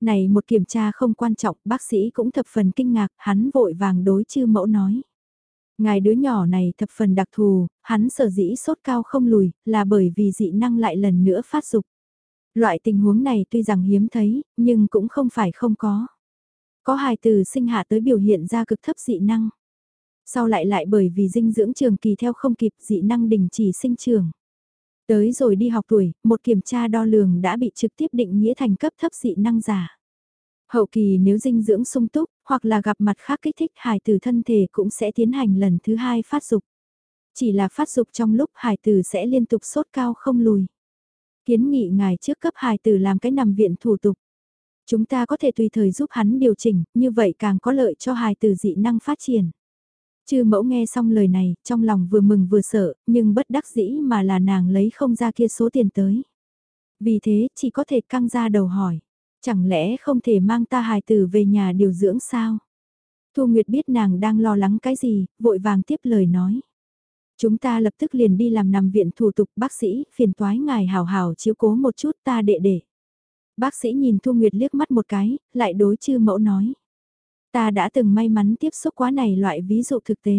Này một kiểm tra không quan trọng, bác sĩ cũng thập phần kinh ngạc, hắn vội vàng đối chư mẫu nói. Ngài đứa nhỏ này thập phần đặc thù, hắn sở dĩ sốt cao không lùi, là bởi vì dị năng lại lần nữa phát dục. Loại tình huống này tuy rằng hiếm thấy, nhưng cũng không phải không có. Có hài từ sinh hạ tới biểu hiện ra cực thấp dị năng. Sau lại lại bởi vì dinh dưỡng trường kỳ theo không kịp dị năng đình chỉ sinh trường. Tới rồi đi học tuổi, một kiểm tra đo lường đã bị trực tiếp định nghĩa thành cấp thấp dị năng giả. Hậu kỳ nếu dinh dưỡng sung túc, hoặc là gặp mặt khác kích thích hài tử thân thể cũng sẽ tiến hành lần thứ hai phát dục. Chỉ là phát dục trong lúc hài tử sẽ liên tục sốt cao không lùi. Kiến nghị ngài trước cấp hài tử làm cái nằm viện thủ tục. Chúng ta có thể tùy thời giúp hắn điều chỉnh, như vậy càng có lợi cho hài tử dị năng phát triển. Chư mẫu nghe xong lời này, trong lòng vừa mừng vừa sợ, nhưng bất đắc dĩ mà là nàng lấy không ra kia số tiền tới. Vì thế, chỉ có thể căng ra đầu hỏi. Chẳng lẽ không thể mang ta hài tử về nhà điều dưỡng sao? Thu Nguyệt biết nàng đang lo lắng cái gì, vội vàng tiếp lời nói. Chúng ta lập tức liền đi làm nằm viện thủ tục bác sĩ, phiền toái ngài hào hào chiếu cố một chút ta đệ đệ. Bác sĩ nhìn Thu Nguyệt liếc mắt một cái, lại đối chư mẫu nói. Ta đã từng may mắn tiếp xúc quá này loại ví dụ thực tế.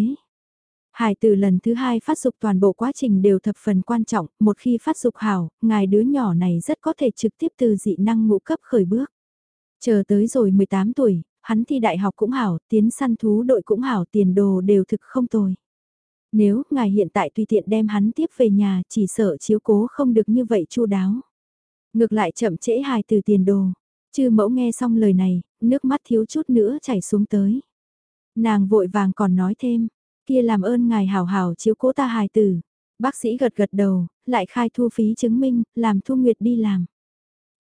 Hải từ lần thứ hai phát dục toàn bộ quá trình đều thập phần quan trọng, một khi phát dục hảo, ngài đứa nhỏ này rất có thể trực tiếp từ dị năng ngũ cấp khởi bước. Chờ tới rồi 18 tuổi, hắn thi đại học cũng hảo, tiến săn thú đội cũng hảo, tiền đồ đều thực không tồi. Nếu ngài hiện tại tùy tiện đem hắn tiếp về nhà chỉ sợ chiếu cố không được như vậy chu đáo. Ngược lại chậm trễ hài từ tiền đồ. Chư mẫu nghe xong lời này, nước mắt thiếu chút nữa chảy xuống tới. Nàng vội vàng còn nói thêm, kia làm ơn ngài hảo hảo chiếu cố ta hài tử. Bác sĩ gật gật đầu, lại khai thu phí chứng minh, làm Thu Nguyệt đi làm.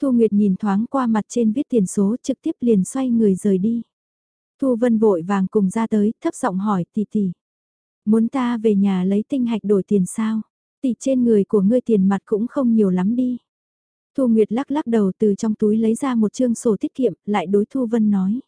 Thu Nguyệt nhìn thoáng qua mặt trên viết tiền số trực tiếp liền xoay người rời đi. Thu Vân vội vàng cùng ra tới, thấp giọng hỏi tỷ tỷ. Muốn ta về nhà lấy tinh hạch đổi tiền sao? Tỷ trên người của ngươi tiền mặt cũng không nhiều lắm đi. Thu Nguyệt lắc lắc đầu từ trong túi lấy ra một chương sổ tiết kiệm, lại đối Thu Vân nói.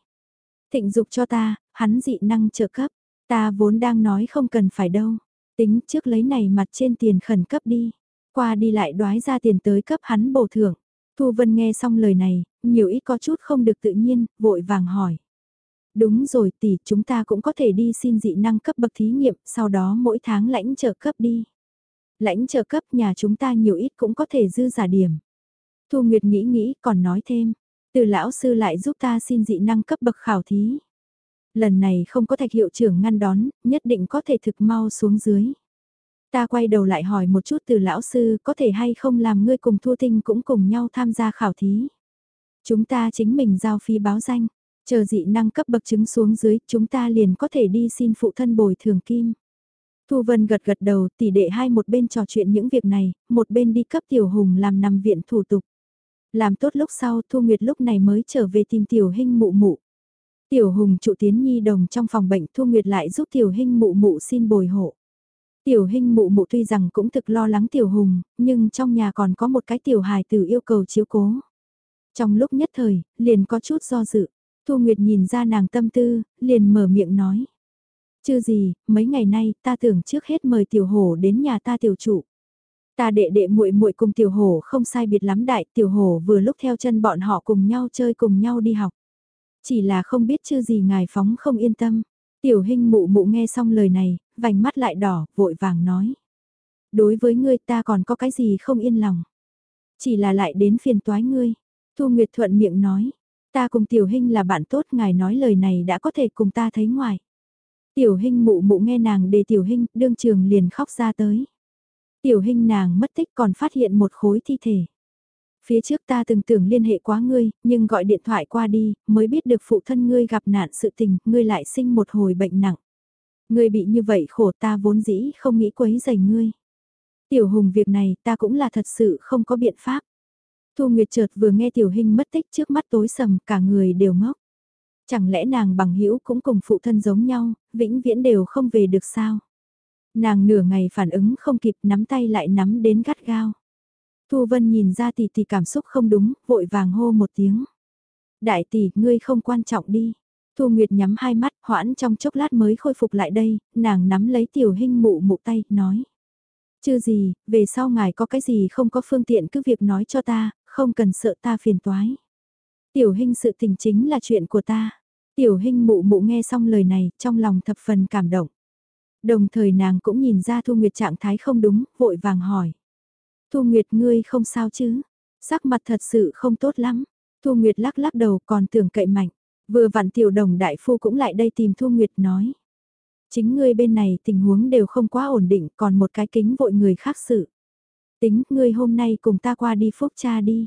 Thịnh dục cho ta, hắn dị năng trợ cấp. Ta vốn đang nói không cần phải đâu. Tính trước lấy này mặt trên tiền khẩn cấp đi. Qua đi lại đoái ra tiền tới cấp hắn bổ thưởng. Thu Vân nghe xong lời này, nhiều ít có chút không được tự nhiên, vội vàng hỏi. Đúng rồi tỷ, chúng ta cũng có thể đi xin dị năng cấp bậc thí nghiệm, sau đó mỗi tháng lãnh trợ cấp đi. Lãnh trợ cấp nhà chúng ta nhiều ít cũng có thể dư giả điểm. Thu Nguyệt nghĩ nghĩ còn nói thêm, từ lão sư lại giúp ta xin dị năng cấp bậc khảo thí. Lần này không có thạch hiệu trưởng ngăn đón, nhất định có thể thực mau xuống dưới. Ta quay đầu lại hỏi một chút từ lão sư có thể hay không làm ngươi cùng Thu Tinh cũng cùng nhau tham gia khảo thí. Chúng ta chính mình giao phí báo danh, chờ dị năng cấp bậc chứng xuống dưới chúng ta liền có thể đi xin phụ thân bồi thường kim. Thu Vân gật gật đầu tỷ đệ hai một bên trò chuyện những việc này, một bên đi cấp Tiểu Hùng làm nằm viện thủ tục. Làm tốt lúc sau Thu Nguyệt lúc này mới trở về tìm Tiểu Hinh mụ mụ. Tiểu Hùng trụ tiến nhi đồng trong phòng bệnh Thu Nguyệt lại giúp Tiểu Hinh mụ mụ xin bồi hộ. Tiểu Hinh mụ mụ tuy rằng cũng thực lo lắng Tiểu Hùng, nhưng trong nhà còn có một cái Tiểu hài tử yêu cầu chiếu cố. Trong lúc nhất thời, liền có chút do dự, Thu Nguyệt nhìn ra nàng tâm tư, liền mở miệng nói. Chứ gì, mấy ngày nay ta tưởng trước hết mời Tiểu Hổ đến nhà ta tiểu trụ. Ta đệ đệ muội muội cùng tiểu hổ không sai biệt lắm đại, tiểu hổ vừa lúc theo chân bọn họ cùng nhau chơi cùng nhau đi học. Chỉ là không biết chưa gì ngài phóng không yên tâm. Tiểu hình mụ mụ nghe xong lời này, vành mắt lại đỏ, vội vàng nói. Đối với ngươi ta còn có cái gì không yên lòng. Chỉ là lại đến phiền toái ngươi. Thu Nguyệt thuận miệng nói. Ta cùng tiểu hình là bạn tốt ngài nói lời này đã có thể cùng ta thấy ngoài. Tiểu hình mụ mụ nghe nàng đề tiểu hình, đương trường liền khóc ra tới. Tiểu hình nàng mất tích còn phát hiện một khối thi thể. Phía trước ta từng tưởng liên hệ quá ngươi, nhưng gọi điện thoại qua đi, mới biết được phụ thân ngươi gặp nạn sự tình, ngươi lại sinh một hồi bệnh nặng. Ngươi bị như vậy khổ ta vốn dĩ không nghĩ quấy rầy ngươi. Tiểu hùng việc này ta cũng là thật sự không có biện pháp. Thu Nguyệt chợt vừa nghe tiểu hình mất tích trước mắt tối sầm cả người đều ngốc. Chẳng lẽ nàng bằng hữu cũng cùng phụ thân giống nhau, vĩnh viễn đều không về được sao? Nàng nửa ngày phản ứng không kịp nắm tay lại nắm đến gắt gao. Thu Vân nhìn ra tỷ tỷ cảm xúc không đúng, vội vàng hô một tiếng. Đại tỷ, ngươi không quan trọng đi. Thu Nguyệt nhắm hai mắt, hoãn trong chốc lát mới khôi phục lại đây, nàng nắm lấy tiểu hình mụ mụ tay, nói. Chưa gì, về sau ngài có cái gì không có phương tiện cứ việc nói cho ta, không cần sợ ta phiền toái. Tiểu hình sự tình chính là chuyện của ta. Tiểu hình mụ mụ nghe xong lời này, trong lòng thập phần cảm động. Đồng thời nàng cũng nhìn ra Thu Nguyệt trạng thái không đúng, vội vàng hỏi. Thu Nguyệt ngươi không sao chứ? Sắc mặt thật sự không tốt lắm. Thu Nguyệt lắc lắc đầu còn tưởng cậy mạnh. Vừa vặn tiểu đồng đại phu cũng lại đây tìm Thu Nguyệt nói. Chính ngươi bên này tình huống đều không quá ổn định còn một cái kính vội người khác sự. Tính ngươi hôm nay cùng ta qua đi phúc cha đi.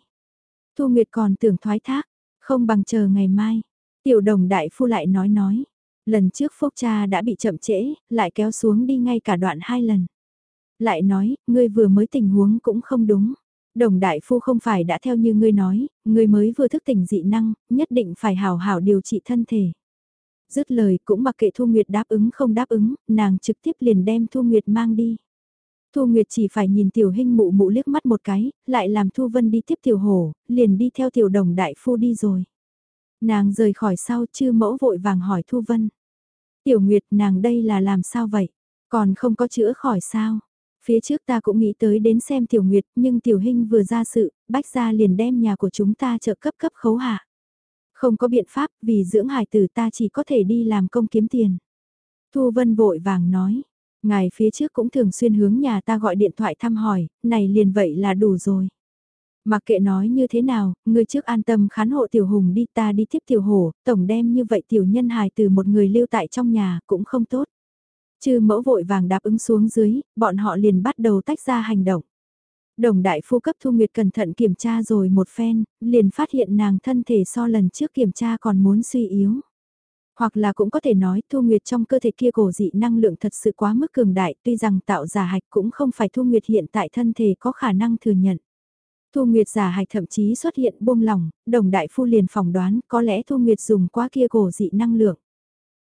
Thu Nguyệt còn tưởng thoái thác, không bằng chờ ngày mai. Tiểu đồng đại phu lại nói nói. Lần trước phúc cha đã bị chậm trễ, lại kéo xuống đi ngay cả đoạn hai lần. Lại nói, ngươi vừa mới tình huống cũng không đúng. Đồng đại phu không phải đã theo như ngươi nói, ngươi mới vừa thức tỉnh dị năng, nhất định phải hào hảo điều trị thân thể. Dứt lời cũng mặc kệ Thu Nguyệt đáp ứng không đáp ứng, nàng trực tiếp liền đem Thu Nguyệt mang đi. Thu Nguyệt chỉ phải nhìn tiểu hình mụ mụ liếc mắt một cái, lại làm Thu Vân đi tiếp tiểu hổ, liền đi theo tiểu đồng đại phu đi rồi. Nàng rời khỏi sau chư mẫu vội vàng hỏi Thu Vân. Tiểu Nguyệt nàng đây là làm sao vậy? Còn không có chữa khỏi sao? Phía trước ta cũng nghĩ tới đến xem Tiểu Nguyệt nhưng Tiểu Hinh vừa ra sự, bách ra liền đem nhà của chúng ta trợ cấp cấp khấu hạ. Không có biện pháp vì dưỡng hải tử ta chỉ có thể đi làm công kiếm tiền. Thu Vân vội vàng nói, ngài phía trước cũng thường xuyên hướng nhà ta gọi điện thoại thăm hỏi, này liền vậy là đủ rồi. Mặc kệ nói như thế nào, người trước an tâm khán hộ tiểu hùng đi ta đi tiếp tiểu hổ, tổng đem như vậy tiểu nhân hài từ một người lưu tại trong nhà cũng không tốt. Chư mẫu vội vàng đáp ứng xuống dưới, bọn họ liền bắt đầu tách ra hành động. Đồng đại phu cấp Thu Nguyệt cẩn thận kiểm tra rồi một phen, liền phát hiện nàng thân thể so lần trước kiểm tra còn muốn suy yếu. Hoặc là cũng có thể nói Thu Nguyệt trong cơ thể kia cổ dị năng lượng thật sự quá mức cường đại tuy rằng tạo giả hạch cũng không phải Thu Nguyệt hiện tại thân thể có khả năng thừa nhận. Thu Nguyệt giả hạch thậm chí xuất hiện buông lỏng, đồng đại phu liền phỏng đoán có lẽ Thu Nguyệt dùng quá kia cổ dị năng lượng.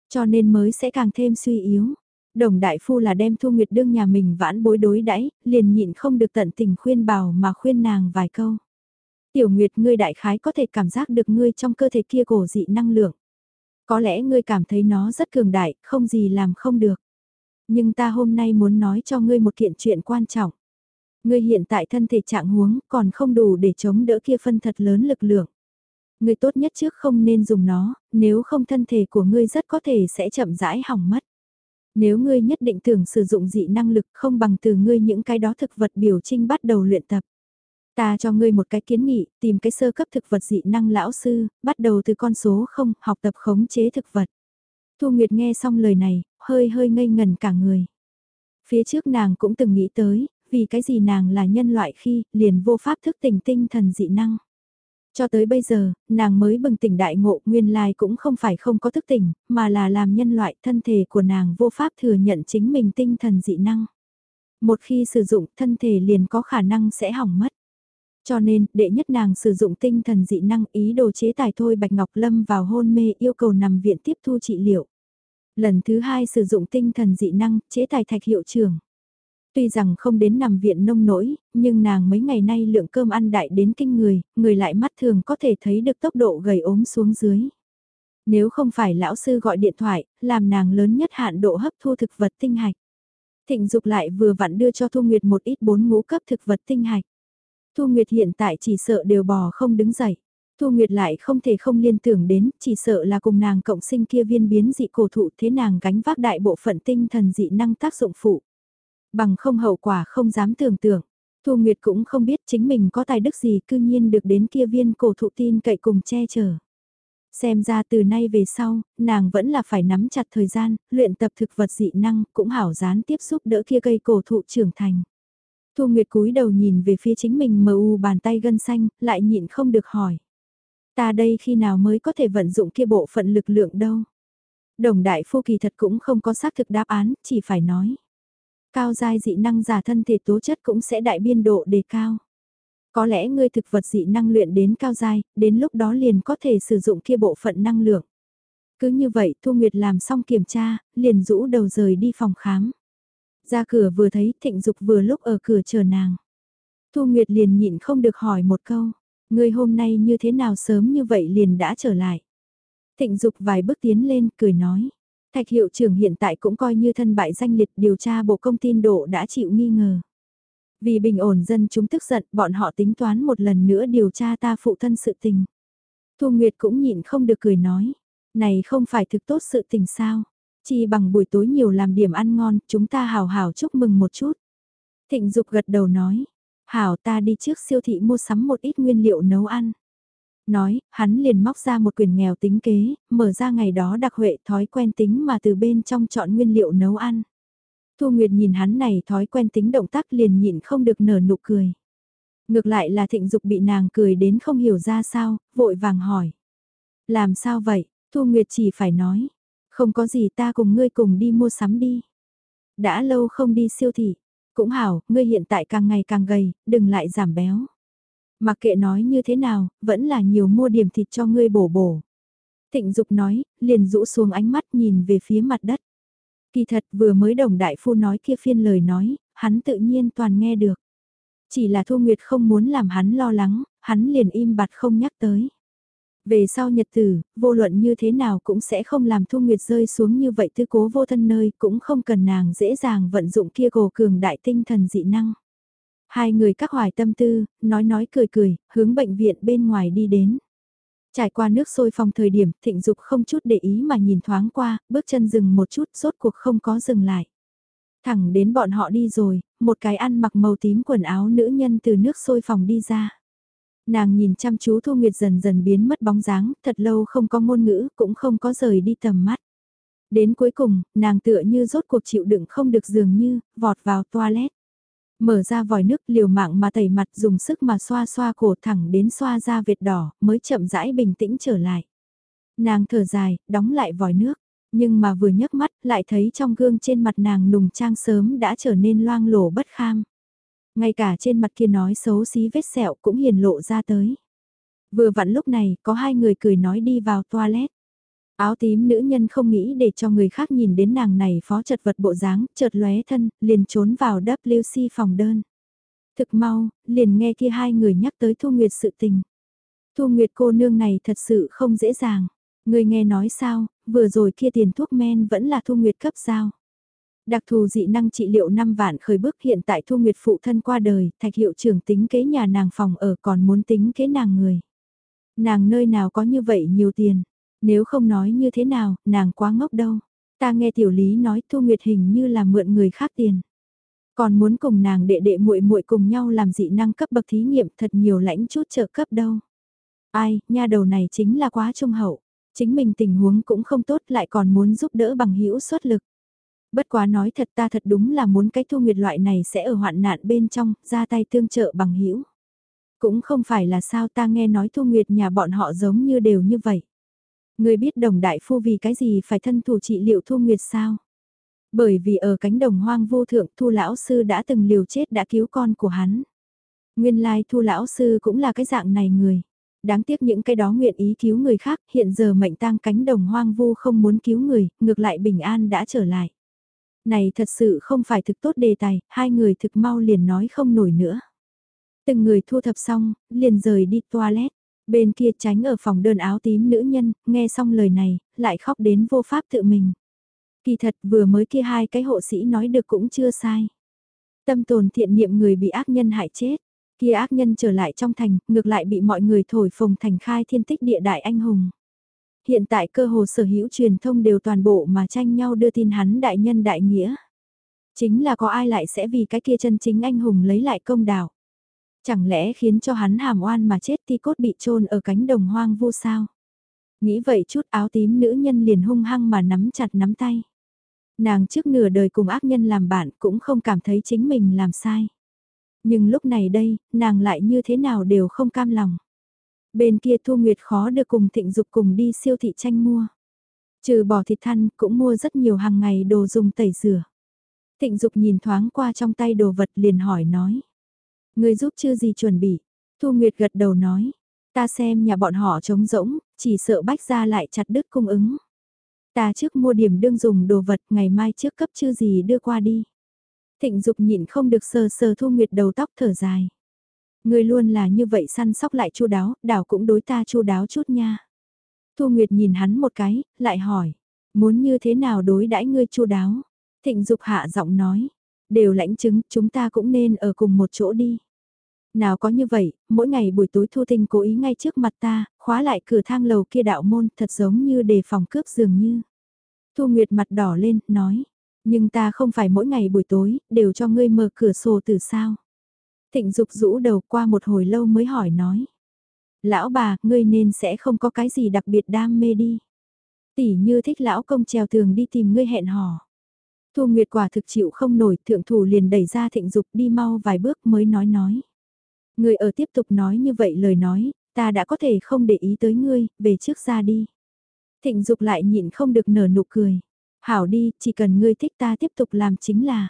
Cho nên mới sẽ càng thêm suy yếu. Đồng đại phu là đem Thu Nguyệt đương nhà mình vãn bối đối đãi liền nhịn không được tận tình khuyên bảo mà khuyên nàng vài câu. Tiểu Nguyệt ngươi đại khái có thể cảm giác được ngươi trong cơ thể kia cổ dị năng lượng. Có lẽ ngươi cảm thấy nó rất cường đại, không gì làm không được. Nhưng ta hôm nay muốn nói cho ngươi một kiện chuyện quan trọng. Ngươi hiện tại thân thể trạng huống còn không đủ để chống đỡ kia phân thật lớn lực lượng. Ngươi tốt nhất trước không nên dùng nó, nếu không thân thể của ngươi rất có thể sẽ chậm rãi hỏng mất. Nếu ngươi nhất định tưởng sử dụng dị năng lực không bằng từ ngươi những cái đó thực vật biểu trinh bắt đầu luyện tập. Ta cho ngươi một cái kiến nghị, tìm cái sơ cấp thực vật dị năng lão sư, bắt đầu từ con số không, học tập khống chế thực vật. Thu Nguyệt nghe xong lời này, hơi hơi ngây ngần cả người. Phía trước nàng cũng từng nghĩ tới, vì cái gì nàng là nhân loại khi, liền vô pháp thức tỉnh tinh thần dị năng. Cho tới bây giờ, nàng mới bừng tỉnh đại ngộ nguyên lai cũng không phải không có thức tỉnh, mà là làm nhân loại thân thể của nàng vô pháp thừa nhận chính mình tinh thần dị năng. Một khi sử dụng thân thể liền có khả năng sẽ hỏng mất. Cho nên, đệ nhất nàng sử dụng tinh thần dị năng ý đồ chế tài thôi Bạch Ngọc Lâm vào hôn mê yêu cầu nằm viện tiếp thu trị liệu. Lần thứ hai sử dụng tinh thần dị năng, chế tài thạch hiệu trưởng. Tuy rằng không đến nằm viện nông nỗi, nhưng nàng mấy ngày nay lượng cơm ăn đại đến kinh người, người lại mắt thường có thể thấy được tốc độ gầy ốm xuống dưới. Nếu không phải lão sư gọi điện thoại, làm nàng lớn nhất hạn độ hấp thu thực vật tinh hạch. Thịnh dục lại vừa vặn đưa cho Thu Nguyệt một ít bốn ngũ cấp thực vật tinh hạch. Thu Nguyệt hiện tại chỉ sợ đều bò không đứng dậy. Thu Nguyệt lại không thể không liên tưởng đến, chỉ sợ là cùng nàng cộng sinh kia viên biến dị cổ thụ thế nàng gánh vác đại bộ phận tinh thần dị năng tác dụng phụ. Bằng không hậu quả không dám tưởng tượng. Thu Nguyệt cũng không biết chính mình có tài đức gì cư nhiên được đến kia viên cổ thụ tin cậy cùng che chở. Xem ra từ nay về sau, nàng vẫn là phải nắm chặt thời gian, luyện tập thực vật dị năng, cũng hảo gián tiếp xúc đỡ kia cây cổ thụ trưởng thành. Thu Nguyệt cúi đầu nhìn về phía chính mình mờ u bàn tay gân xanh, lại nhịn không được hỏi. Ta đây khi nào mới có thể vận dụng kia bộ phận lực lượng đâu? Đồng đại phu kỳ thật cũng không có xác thực đáp án, chỉ phải nói. Cao giai dị năng giả thân thể tố chất cũng sẽ đại biên độ đề cao. Có lẽ ngươi thực vật dị năng luyện đến cao giai, đến lúc đó liền có thể sử dụng kia bộ phận năng lượng. Cứ như vậy Thu Nguyệt làm xong kiểm tra, liền rũ đầu rời đi phòng khám. Ra cửa vừa thấy thịnh dục vừa lúc ở cửa chờ nàng. Thu Nguyệt liền nhịn không được hỏi một câu, ngươi hôm nay như thế nào sớm như vậy liền đã trở lại. Thịnh dục vài bước tiến lên cười nói, thạch hiệu trưởng hiện tại cũng coi như thân bại danh liệt điều tra bộ công tin độ đã chịu nghi ngờ. Vì bình ổn dân chúng tức giận bọn họ tính toán một lần nữa điều tra ta phụ thân sự tình. Thu Nguyệt cũng nhịn không được cười nói, này không phải thực tốt sự tình sao. Chi bằng buổi tối nhiều làm điểm ăn ngon, chúng ta hào hào chúc mừng một chút. Thịnh Dục gật đầu nói, hảo ta đi trước siêu thị mua sắm một ít nguyên liệu nấu ăn. Nói, hắn liền móc ra một quyển nghèo tính kế, mở ra ngày đó đặc huệ thói quen tính mà từ bên trong chọn nguyên liệu nấu ăn. Thu Nguyệt nhìn hắn này thói quen tính động tác liền nhịn không được nở nụ cười. Ngược lại là thịnh dục bị nàng cười đến không hiểu ra sao, vội vàng hỏi. Làm sao vậy, Thu Nguyệt chỉ phải nói, không có gì ta cùng ngươi cùng đi mua sắm đi. Đã lâu không đi siêu thị. Cũng hảo, ngươi hiện tại càng ngày càng gầy, đừng lại giảm béo. Mặc kệ nói như thế nào, vẫn là nhiều mua điểm thịt cho ngươi bổ bổ. Thịnh Dục nói, liền rũ xuống ánh mắt nhìn về phía mặt đất. Kỳ thật vừa mới đồng đại phu nói kia phiên lời nói, hắn tự nhiên toàn nghe được. Chỉ là Thu Nguyệt không muốn làm hắn lo lắng, hắn liền im bặt không nhắc tới. Về sau nhật tử, vô luận như thế nào cũng sẽ không làm Thu Nguyệt rơi xuống như vậy tư cố vô thân nơi, cũng không cần nàng dễ dàng vận dụng kia gồ cường đại tinh thần dị năng. Hai người các hoài tâm tư, nói nói cười cười, hướng bệnh viện bên ngoài đi đến. Trải qua nước sôi phòng thời điểm, thịnh dục không chút để ý mà nhìn thoáng qua, bước chân dừng một chút, rốt cuộc không có dừng lại. Thẳng đến bọn họ đi rồi, một cái ăn mặc màu tím quần áo nữ nhân từ nước sôi phòng đi ra. Nàng nhìn chăm chú Thu Nguyệt dần dần biến mất bóng dáng, thật lâu không có ngôn ngữ, cũng không có rời đi tầm mắt. Đến cuối cùng, nàng tựa như rốt cuộc chịu đựng không được dường như, vọt vào toilet. Mở ra vòi nước liều mạng mà tẩy mặt dùng sức mà xoa xoa cổ thẳng đến xoa ra vệt đỏ, mới chậm rãi bình tĩnh trở lại. Nàng thở dài, đóng lại vòi nước, nhưng mà vừa nhấc mắt lại thấy trong gương trên mặt nàng nùng trang sớm đã trở nên loang lổ bất kham. Ngay cả trên mặt kia nói xấu xí vết sẹo cũng hiền lộ ra tới. Vừa vặn lúc này, có hai người cười nói đi vào toilet. Áo tím nữ nhân không nghĩ để cho người khác nhìn đến nàng này phó chật vật bộ dáng, chợt lóe thân, liền trốn vào WC phòng đơn. Thực mau, liền nghe kia hai người nhắc tới Thu Nguyệt sự tình. Thu Nguyệt cô nương này thật sự không dễ dàng. Người nghe nói sao, vừa rồi kia tiền thuốc men vẫn là Thu Nguyệt cấp sao. Đặc thù dị năng trị liệu 5 vạn khởi bước hiện tại Thu Nguyệt phụ thân qua đời, thạch hiệu trưởng tính kế nhà nàng phòng ở còn muốn tính kế nàng người. Nàng nơi nào có như vậy nhiều tiền, nếu không nói như thế nào, nàng quá ngốc đâu. Ta nghe tiểu lý nói Thu Nguyệt hình như là mượn người khác tiền. Còn muốn cùng nàng đệ đệ muội muội cùng nhau làm dị năng cấp bậc thí nghiệm thật nhiều lãnh chút trợ cấp đâu. Ai, nha đầu này chính là quá trung hậu. Chính mình tình huống cũng không tốt lại còn muốn giúp đỡ bằng hữu xuất lực. Bất quá nói thật ta thật đúng là muốn cái thu nguyệt loại này sẽ ở hoạn nạn bên trong, ra tay tương trợ bằng hữu Cũng không phải là sao ta nghe nói thu nguyệt nhà bọn họ giống như đều như vậy. Người biết đồng đại phu vì cái gì phải thân thủ trị liệu thu nguyệt sao? Bởi vì ở cánh đồng hoang vô thượng thu lão sư đã từng liều chết đã cứu con của hắn. Nguyên lai thu lão sư cũng là cái dạng này người. Đáng tiếc những cái đó nguyện ý cứu người khác hiện giờ mệnh tang cánh đồng hoang vu không muốn cứu người, ngược lại bình an đã trở lại. Này thật sự không phải thực tốt đề tài, hai người thực mau liền nói không nổi nữa. Từng người thu thập xong, liền rời đi toilet. Bên kia tránh ở phòng đơn áo tím nữ nhân, nghe xong lời này, lại khóc đến vô pháp tự mình. Kỳ thật vừa mới kia hai cái hộ sĩ nói được cũng chưa sai. Tâm tồn thiện niệm người bị ác nhân hại chết. Kia ác nhân trở lại trong thành, ngược lại bị mọi người thổi phồng thành khai thiên tích địa đại anh hùng. Hiện tại cơ hồ sở hữu truyền thông đều toàn bộ mà tranh nhau đưa tin hắn đại nhân đại nghĩa. Chính là có ai lại sẽ vì cái kia chân chính anh hùng lấy lại công đạo. Chẳng lẽ khiến cho hắn hàm oan mà chết ti cốt bị chôn ở cánh đồng hoang vu sao? Nghĩ vậy chút áo tím nữ nhân liền hung hăng mà nắm chặt nắm tay. Nàng trước nửa đời cùng ác nhân làm bạn cũng không cảm thấy chính mình làm sai. Nhưng lúc này đây, nàng lại như thế nào đều không cam lòng. Bên kia Thu Nguyệt khó được cùng thịnh dục cùng đi siêu thị tranh mua. Trừ bỏ thịt thăn cũng mua rất nhiều hàng ngày đồ dùng tẩy rửa. Thịnh dục nhìn thoáng qua trong tay đồ vật liền hỏi nói. Người giúp chưa gì chuẩn bị. Thu Nguyệt gật đầu nói. Ta xem nhà bọn họ trống rỗng, chỉ sợ bách ra lại chặt đứt cung ứng. Ta trước mua điểm đương dùng đồ vật ngày mai trước cấp chưa gì đưa qua đi. Thịnh dục nhịn không được sờ sờ Thu Nguyệt đầu tóc thở dài. Người luôn là như vậy săn sóc lại chu đáo, đảo cũng đối ta chu đáo chút nha. Thu Nguyệt nhìn hắn một cái, lại hỏi, muốn như thế nào đối đãi ngươi chu đáo? Thịnh Dục hạ giọng nói, đều lãnh chứng, chúng ta cũng nên ở cùng một chỗ đi. Nào có như vậy, mỗi ngày buổi tối Thu Tinh cố ý ngay trước mặt ta, khóa lại cửa thang lầu kia đạo môn, thật giống như đề phòng cướp dường như. Thu Nguyệt mặt đỏ lên, nói, nhưng ta không phải mỗi ngày buổi tối, đều cho ngươi mở cửa sổ từ sao. Thịnh Dục rũ đầu qua một hồi lâu mới hỏi nói. Lão bà, ngươi nên sẽ không có cái gì đặc biệt đam mê đi. Tỷ như thích lão công trèo tường đi tìm ngươi hẹn hò. Thu Nguyệt quả thực chịu không nổi, thượng thủ liền đẩy ra thịnh dục đi mau vài bước mới nói nói. Người ở tiếp tục nói như vậy lời nói, ta đã có thể không để ý tới ngươi, về trước ra đi. Thịnh dục lại nhịn không được nở nụ cười. Hảo đi, chỉ cần ngươi thích ta tiếp tục làm chính là.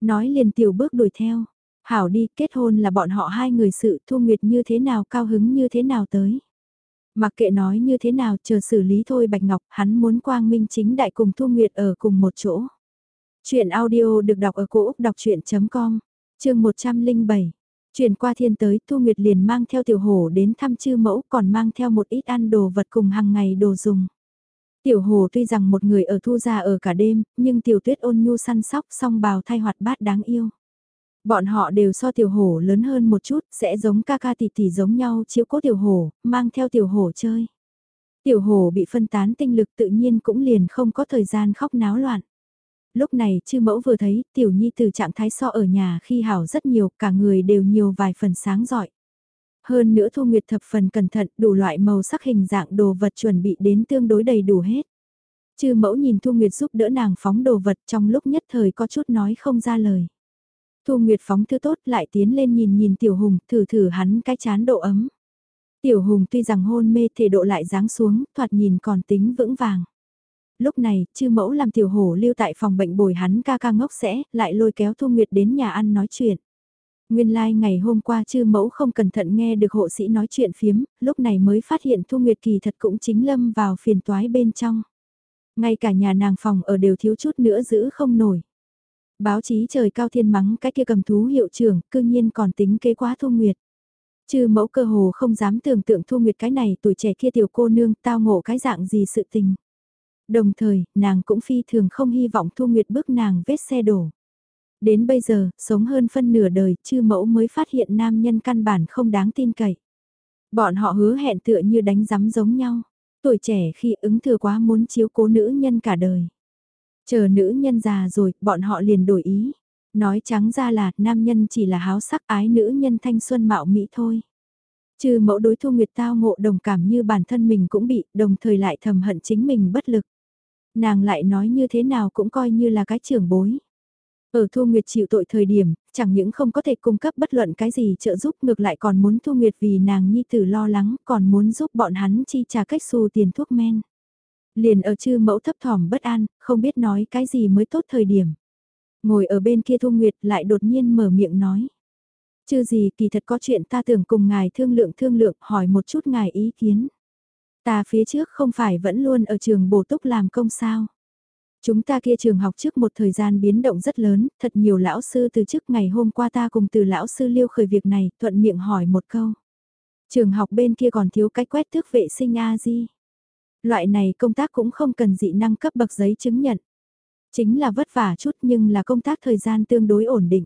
Nói liền tiểu bước đuổi theo. Hảo đi, kết hôn là bọn họ hai người sự thu nguyệt như thế nào cao hứng như thế nào tới. Mặc kệ nói như thế nào chờ xử lý thôi Bạch Ngọc, hắn muốn quang minh chính đại cùng Thu Nguyệt ở cùng một chỗ. Chuyện audio được đọc ở cổ Úc đọc chuyện.com, chương 107. Chuyển qua thiên tới Thu Nguyệt liền mang theo tiểu hổ đến thăm chư mẫu còn mang theo một ít ăn đồ vật cùng hàng ngày đồ dùng. Tiểu hồ tuy rằng một người ở thu gia ở cả đêm, nhưng tiểu tuyết ôn nhu săn sóc song bào thay hoạt bát đáng yêu. Bọn họ đều so tiểu hổ lớn hơn một chút, sẽ giống ca ca tỷ tỷ giống nhau chiếu cố tiểu hổ, mang theo tiểu hổ chơi. Tiểu hổ bị phân tán tinh lực tự nhiên cũng liền không có thời gian khóc náo loạn. Lúc này chư mẫu vừa thấy tiểu nhi từ trạng thái so ở nhà khi hảo rất nhiều, cả người đều nhiều vài phần sáng giỏi. Hơn nữa Thu Nguyệt thập phần cẩn thận, đủ loại màu sắc hình dạng đồ vật chuẩn bị đến tương đối đầy đủ hết. Chư mẫu nhìn Thu Nguyệt giúp đỡ nàng phóng đồ vật trong lúc nhất thời có chút nói không ra lời. Thu Nguyệt phóng thư tốt lại tiến lên nhìn nhìn Tiểu Hùng, thử thử hắn cái chán độ ấm. Tiểu Hùng tuy rằng hôn mê thể độ lại dáng xuống, thoạt nhìn còn tính vững vàng. Lúc này, chư mẫu làm Tiểu Hổ lưu tại phòng bệnh bồi hắn ca ca ngốc sẽ, lại lôi kéo Thu Nguyệt đến nhà ăn nói chuyện. Nguyên lai like ngày hôm qua chư mẫu không cẩn thận nghe được hộ sĩ nói chuyện phiếm, lúc này mới phát hiện Thu Nguyệt kỳ thật cũng chính lâm vào phiền toái bên trong. Ngay cả nhà nàng phòng ở đều thiếu chút nữa giữ không nổi. Báo chí trời cao thiên mắng cái kia cầm thú hiệu trưởng, cư nhiên còn tính kế quá Thu Nguyệt. Chư mẫu cơ hồ không dám tưởng tượng Thu Nguyệt cái này tuổi trẻ kia tiểu cô nương tao ngộ cái dạng gì sự tình. Đồng thời, nàng cũng phi thường không hy vọng Thu Nguyệt bước nàng vết xe đổ. Đến bây giờ, sống hơn phân nửa đời, chư mẫu mới phát hiện nam nhân căn bản không đáng tin cậy. Bọn họ hứa hẹn tựa như đánh giắm giống nhau. Tuổi trẻ khi ứng thừa quá muốn chiếu cố nữ nhân cả đời. Chờ nữ nhân già rồi, bọn họ liền đổi ý. Nói trắng ra là, nam nhân chỉ là háo sắc ái nữ nhân thanh xuân mạo mỹ thôi. Trừ mẫu đối thu nguyệt tao ngộ đồng cảm như bản thân mình cũng bị, đồng thời lại thầm hận chính mình bất lực. Nàng lại nói như thế nào cũng coi như là cái trưởng bối. Ở Thu Nguyệt chịu tội thời điểm, chẳng những không có thể cung cấp bất luận cái gì trợ giúp ngược lại còn muốn Thu Nguyệt vì nàng nhi tử lo lắng, còn muốn giúp bọn hắn chi trả cách xù tiền thuốc men. Liền ở chư mẫu thấp thỏm bất an, không biết nói cái gì mới tốt thời điểm. Ngồi ở bên kia Thu Nguyệt lại đột nhiên mở miệng nói. Chư gì kỳ thật có chuyện ta tưởng cùng ngài thương lượng thương lượng hỏi một chút ngài ý kiến. Ta phía trước không phải vẫn luôn ở trường bổ túc làm công sao. Chúng ta kia trường học trước một thời gian biến động rất lớn, thật nhiều lão sư từ trước ngày hôm qua ta cùng từ lão sư liêu khởi việc này, thuận miệng hỏi một câu. Trường học bên kia còn thiếu cách quét thước vệ sinh A-di. Loại này công tác cũng không cần dị năng cấp bậc giấy chứng nhận. Chính là vất vả chút nhưng là công tác thời gian tương đối ổn định.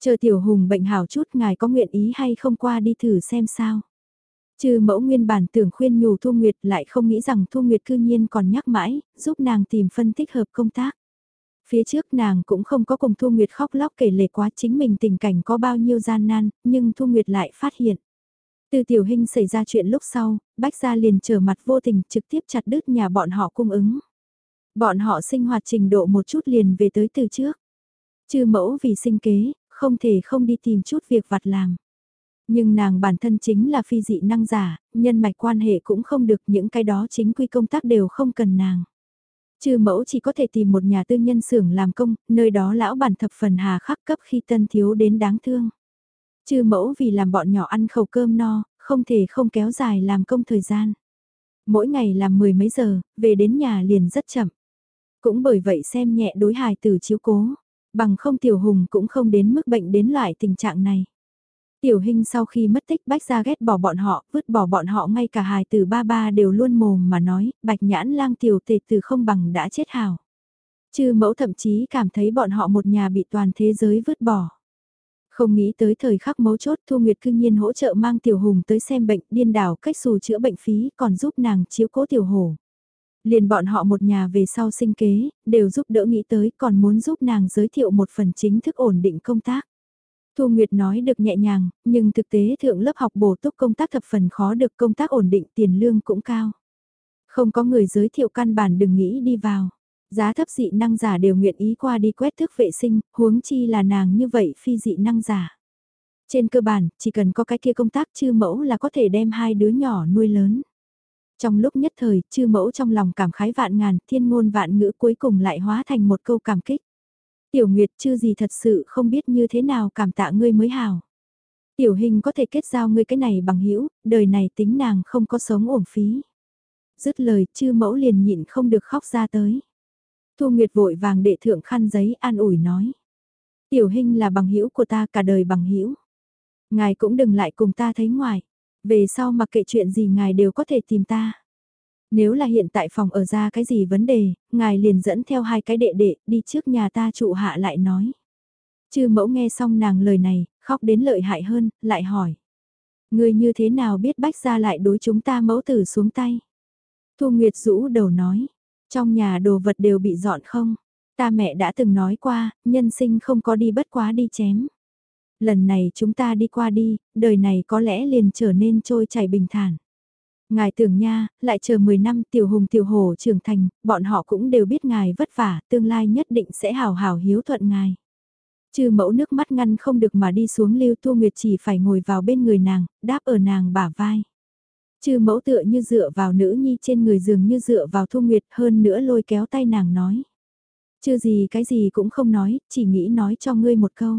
Chờ tiểu hùng bệnh hảo chút ngài có nguyện ý hay không qua đi thử xem sao. Trừ mẫu nguyên bản tưởng khuyên nhủ Thu Nguyệt lại không nghĩ rằng Thu Nguyệt cư nhiên còn nhắc mãi, giúp nàng tìm phân tích hợp công tác. Phía trước nàng cũng không có cùng Thu Nguyệt khóc lóc kể lể quá chính mình tình cảnh có bao nhiêu gian nan, nhưng Thu Nguyệt lại phát hiện. Từ tiểu hình xảy ra chuyện lúc sau, Bách Gia liền trở mặt vô tình trực tiếp chặt đứt nhà bọn họ cung ứng. Bọn họ sinh hoạt trình độ một chút liền về tới từ trước. Chư mẫu vì sinh kế, không thể không đi tìm chút việc vặt làm. Nhưng nàng bản thân chính là phi dị năng giả, nhân mạch quan hệ cũng không được những cái đó chính quy công tác đều không cần nàng. Chư mẫu chỉ có thể tìm một nhà tư nhân xưởng làm công, nơi đó lão bản thập phần hà khắc cấp khi tân thiếu đến đáng thương. Chư mẫu vì làm bọn nhỏ ăn khẩu cơm no, không thể không kéo dài làm công thời gian. Mỗi ngày làm mười mấy giờ, về đến nhà liền rất chậm. Cũng bởi vậy xem nhẹ đối hài tử chiếu cố, bằng không tiểu hùng cũng không đến mức bệnh đến loại tình trạng này. Tiểu hình sau khi mất tích bách ra ghét bỏ bọn họ, vứt bỏ bọn họ ngay cả hài từ ba ba đều luôn mồm mà nói, bạch nhãn lang tiểu tề từ không bằng đã chết hào. Chư mẫu thậm chí cảm thấy bọn họ một nhà bị toàn thế giới vứt bỏ. Không nghĩ tới thời khắc mấu chốt Thu Nguyệt cương nhiên hỗ trợ mang Tiểu Hùng tới xem bệnh điên đảo cách xù chữa bệnh phí còn giúp nàng chiếu cố Tiểu Hổ. Liền bọn họ một nhà về sau sinh kế, đều giúp đỡ nghĩ tới còn muốn giúp nàng giới thiệu một phần chính thức ổn định công tác. Thu Nguyệt nói được nhẹ nhàng, nhưng thực tế thượng lớp học bổ túc công tác thập phần khó được công tác ổn định tiền lương cũng cao. Không có người giới thiệu căn bản đừng nghĩ đi vào. Giá thấp dị năng giả đều nguyện ý qua đi quét thức vệ sinh, huống chi là nàng như vậy phi dị năng giả. Trên cơ bản, chỉ cần có cái kia công tác chư mẫu là có thể đem hai đứa nhỏ nuôi lớn. Trong lúc nhất thời, chư mẫu trong lòng cảm khái vạn ngàn, thiên ngôn vạn ngữ cuối cùng lại hóa thành một câu cảm kích. Tiểu Nguyệt, chư gì thật sự không biết như thế nào cảm tạ ngươi mới hào. Tiểu hình có thể kết giao ngươi cái này bằng hữu, đời này tính nàng không có sống uổng phí. Dứt lời, chư mẫu liền nhịn không được khóc ra tới. Thu Nguyệt vội vàng đệ thượng khăn giấy an ủi nói. Tiểu hình là bằng hữu của ta cả đời bằng hữu Ngài cũng đừng lại cùng ta thấy ngoài. Về sau mặc kệ chuyện gì ngài đều có thể tìm ta. Nếu là hiện tại phòng ở ra cái gì vấn đề, ngài liền dẫn theo hai cái đệ đệ đi trước nhà ta trụ hạ lại nói. Chư mẫu nghe xong nàng lời này, khóc đến lợi hại hơn, lại hỏi. Người như thế nào biết bách ra lại đối chúng ta mẫu tử xuống tay? Thu Nguyệt rũ đầu nói, trong nhà đồ vật đều bị dọn không? Ta mẹ đã từng nói qua, nhân sinh không có đi bất quá đi chém. Lần này chúng ta đi qua đi, đời này có lẽ liền trở nên trôi chảy bình thản. Ngài tưởng nha, lại chờ 10 năm tiểu hùng tiểu hồ trưởng thành, bọn họ cũng đều biết ngài vất vả, tương lai nhất định sẽ hào hào hiếu thuận ngài. Trừ mẫu nước mắt ngăn không được mà đi xuống lưu thu nguyệt chỉ phải ngồi vào bên người nàng, đáp ở nàng bả vai. Trừ mẫu tựa như dựa vào nữ nhi trên người giường như dựa vào thu nguyệt hơn nữa lôi kéo tay nàng nói. Chưa gì cái gì cũng không nói, chỉ nghĩ nói cho ngươi một câu.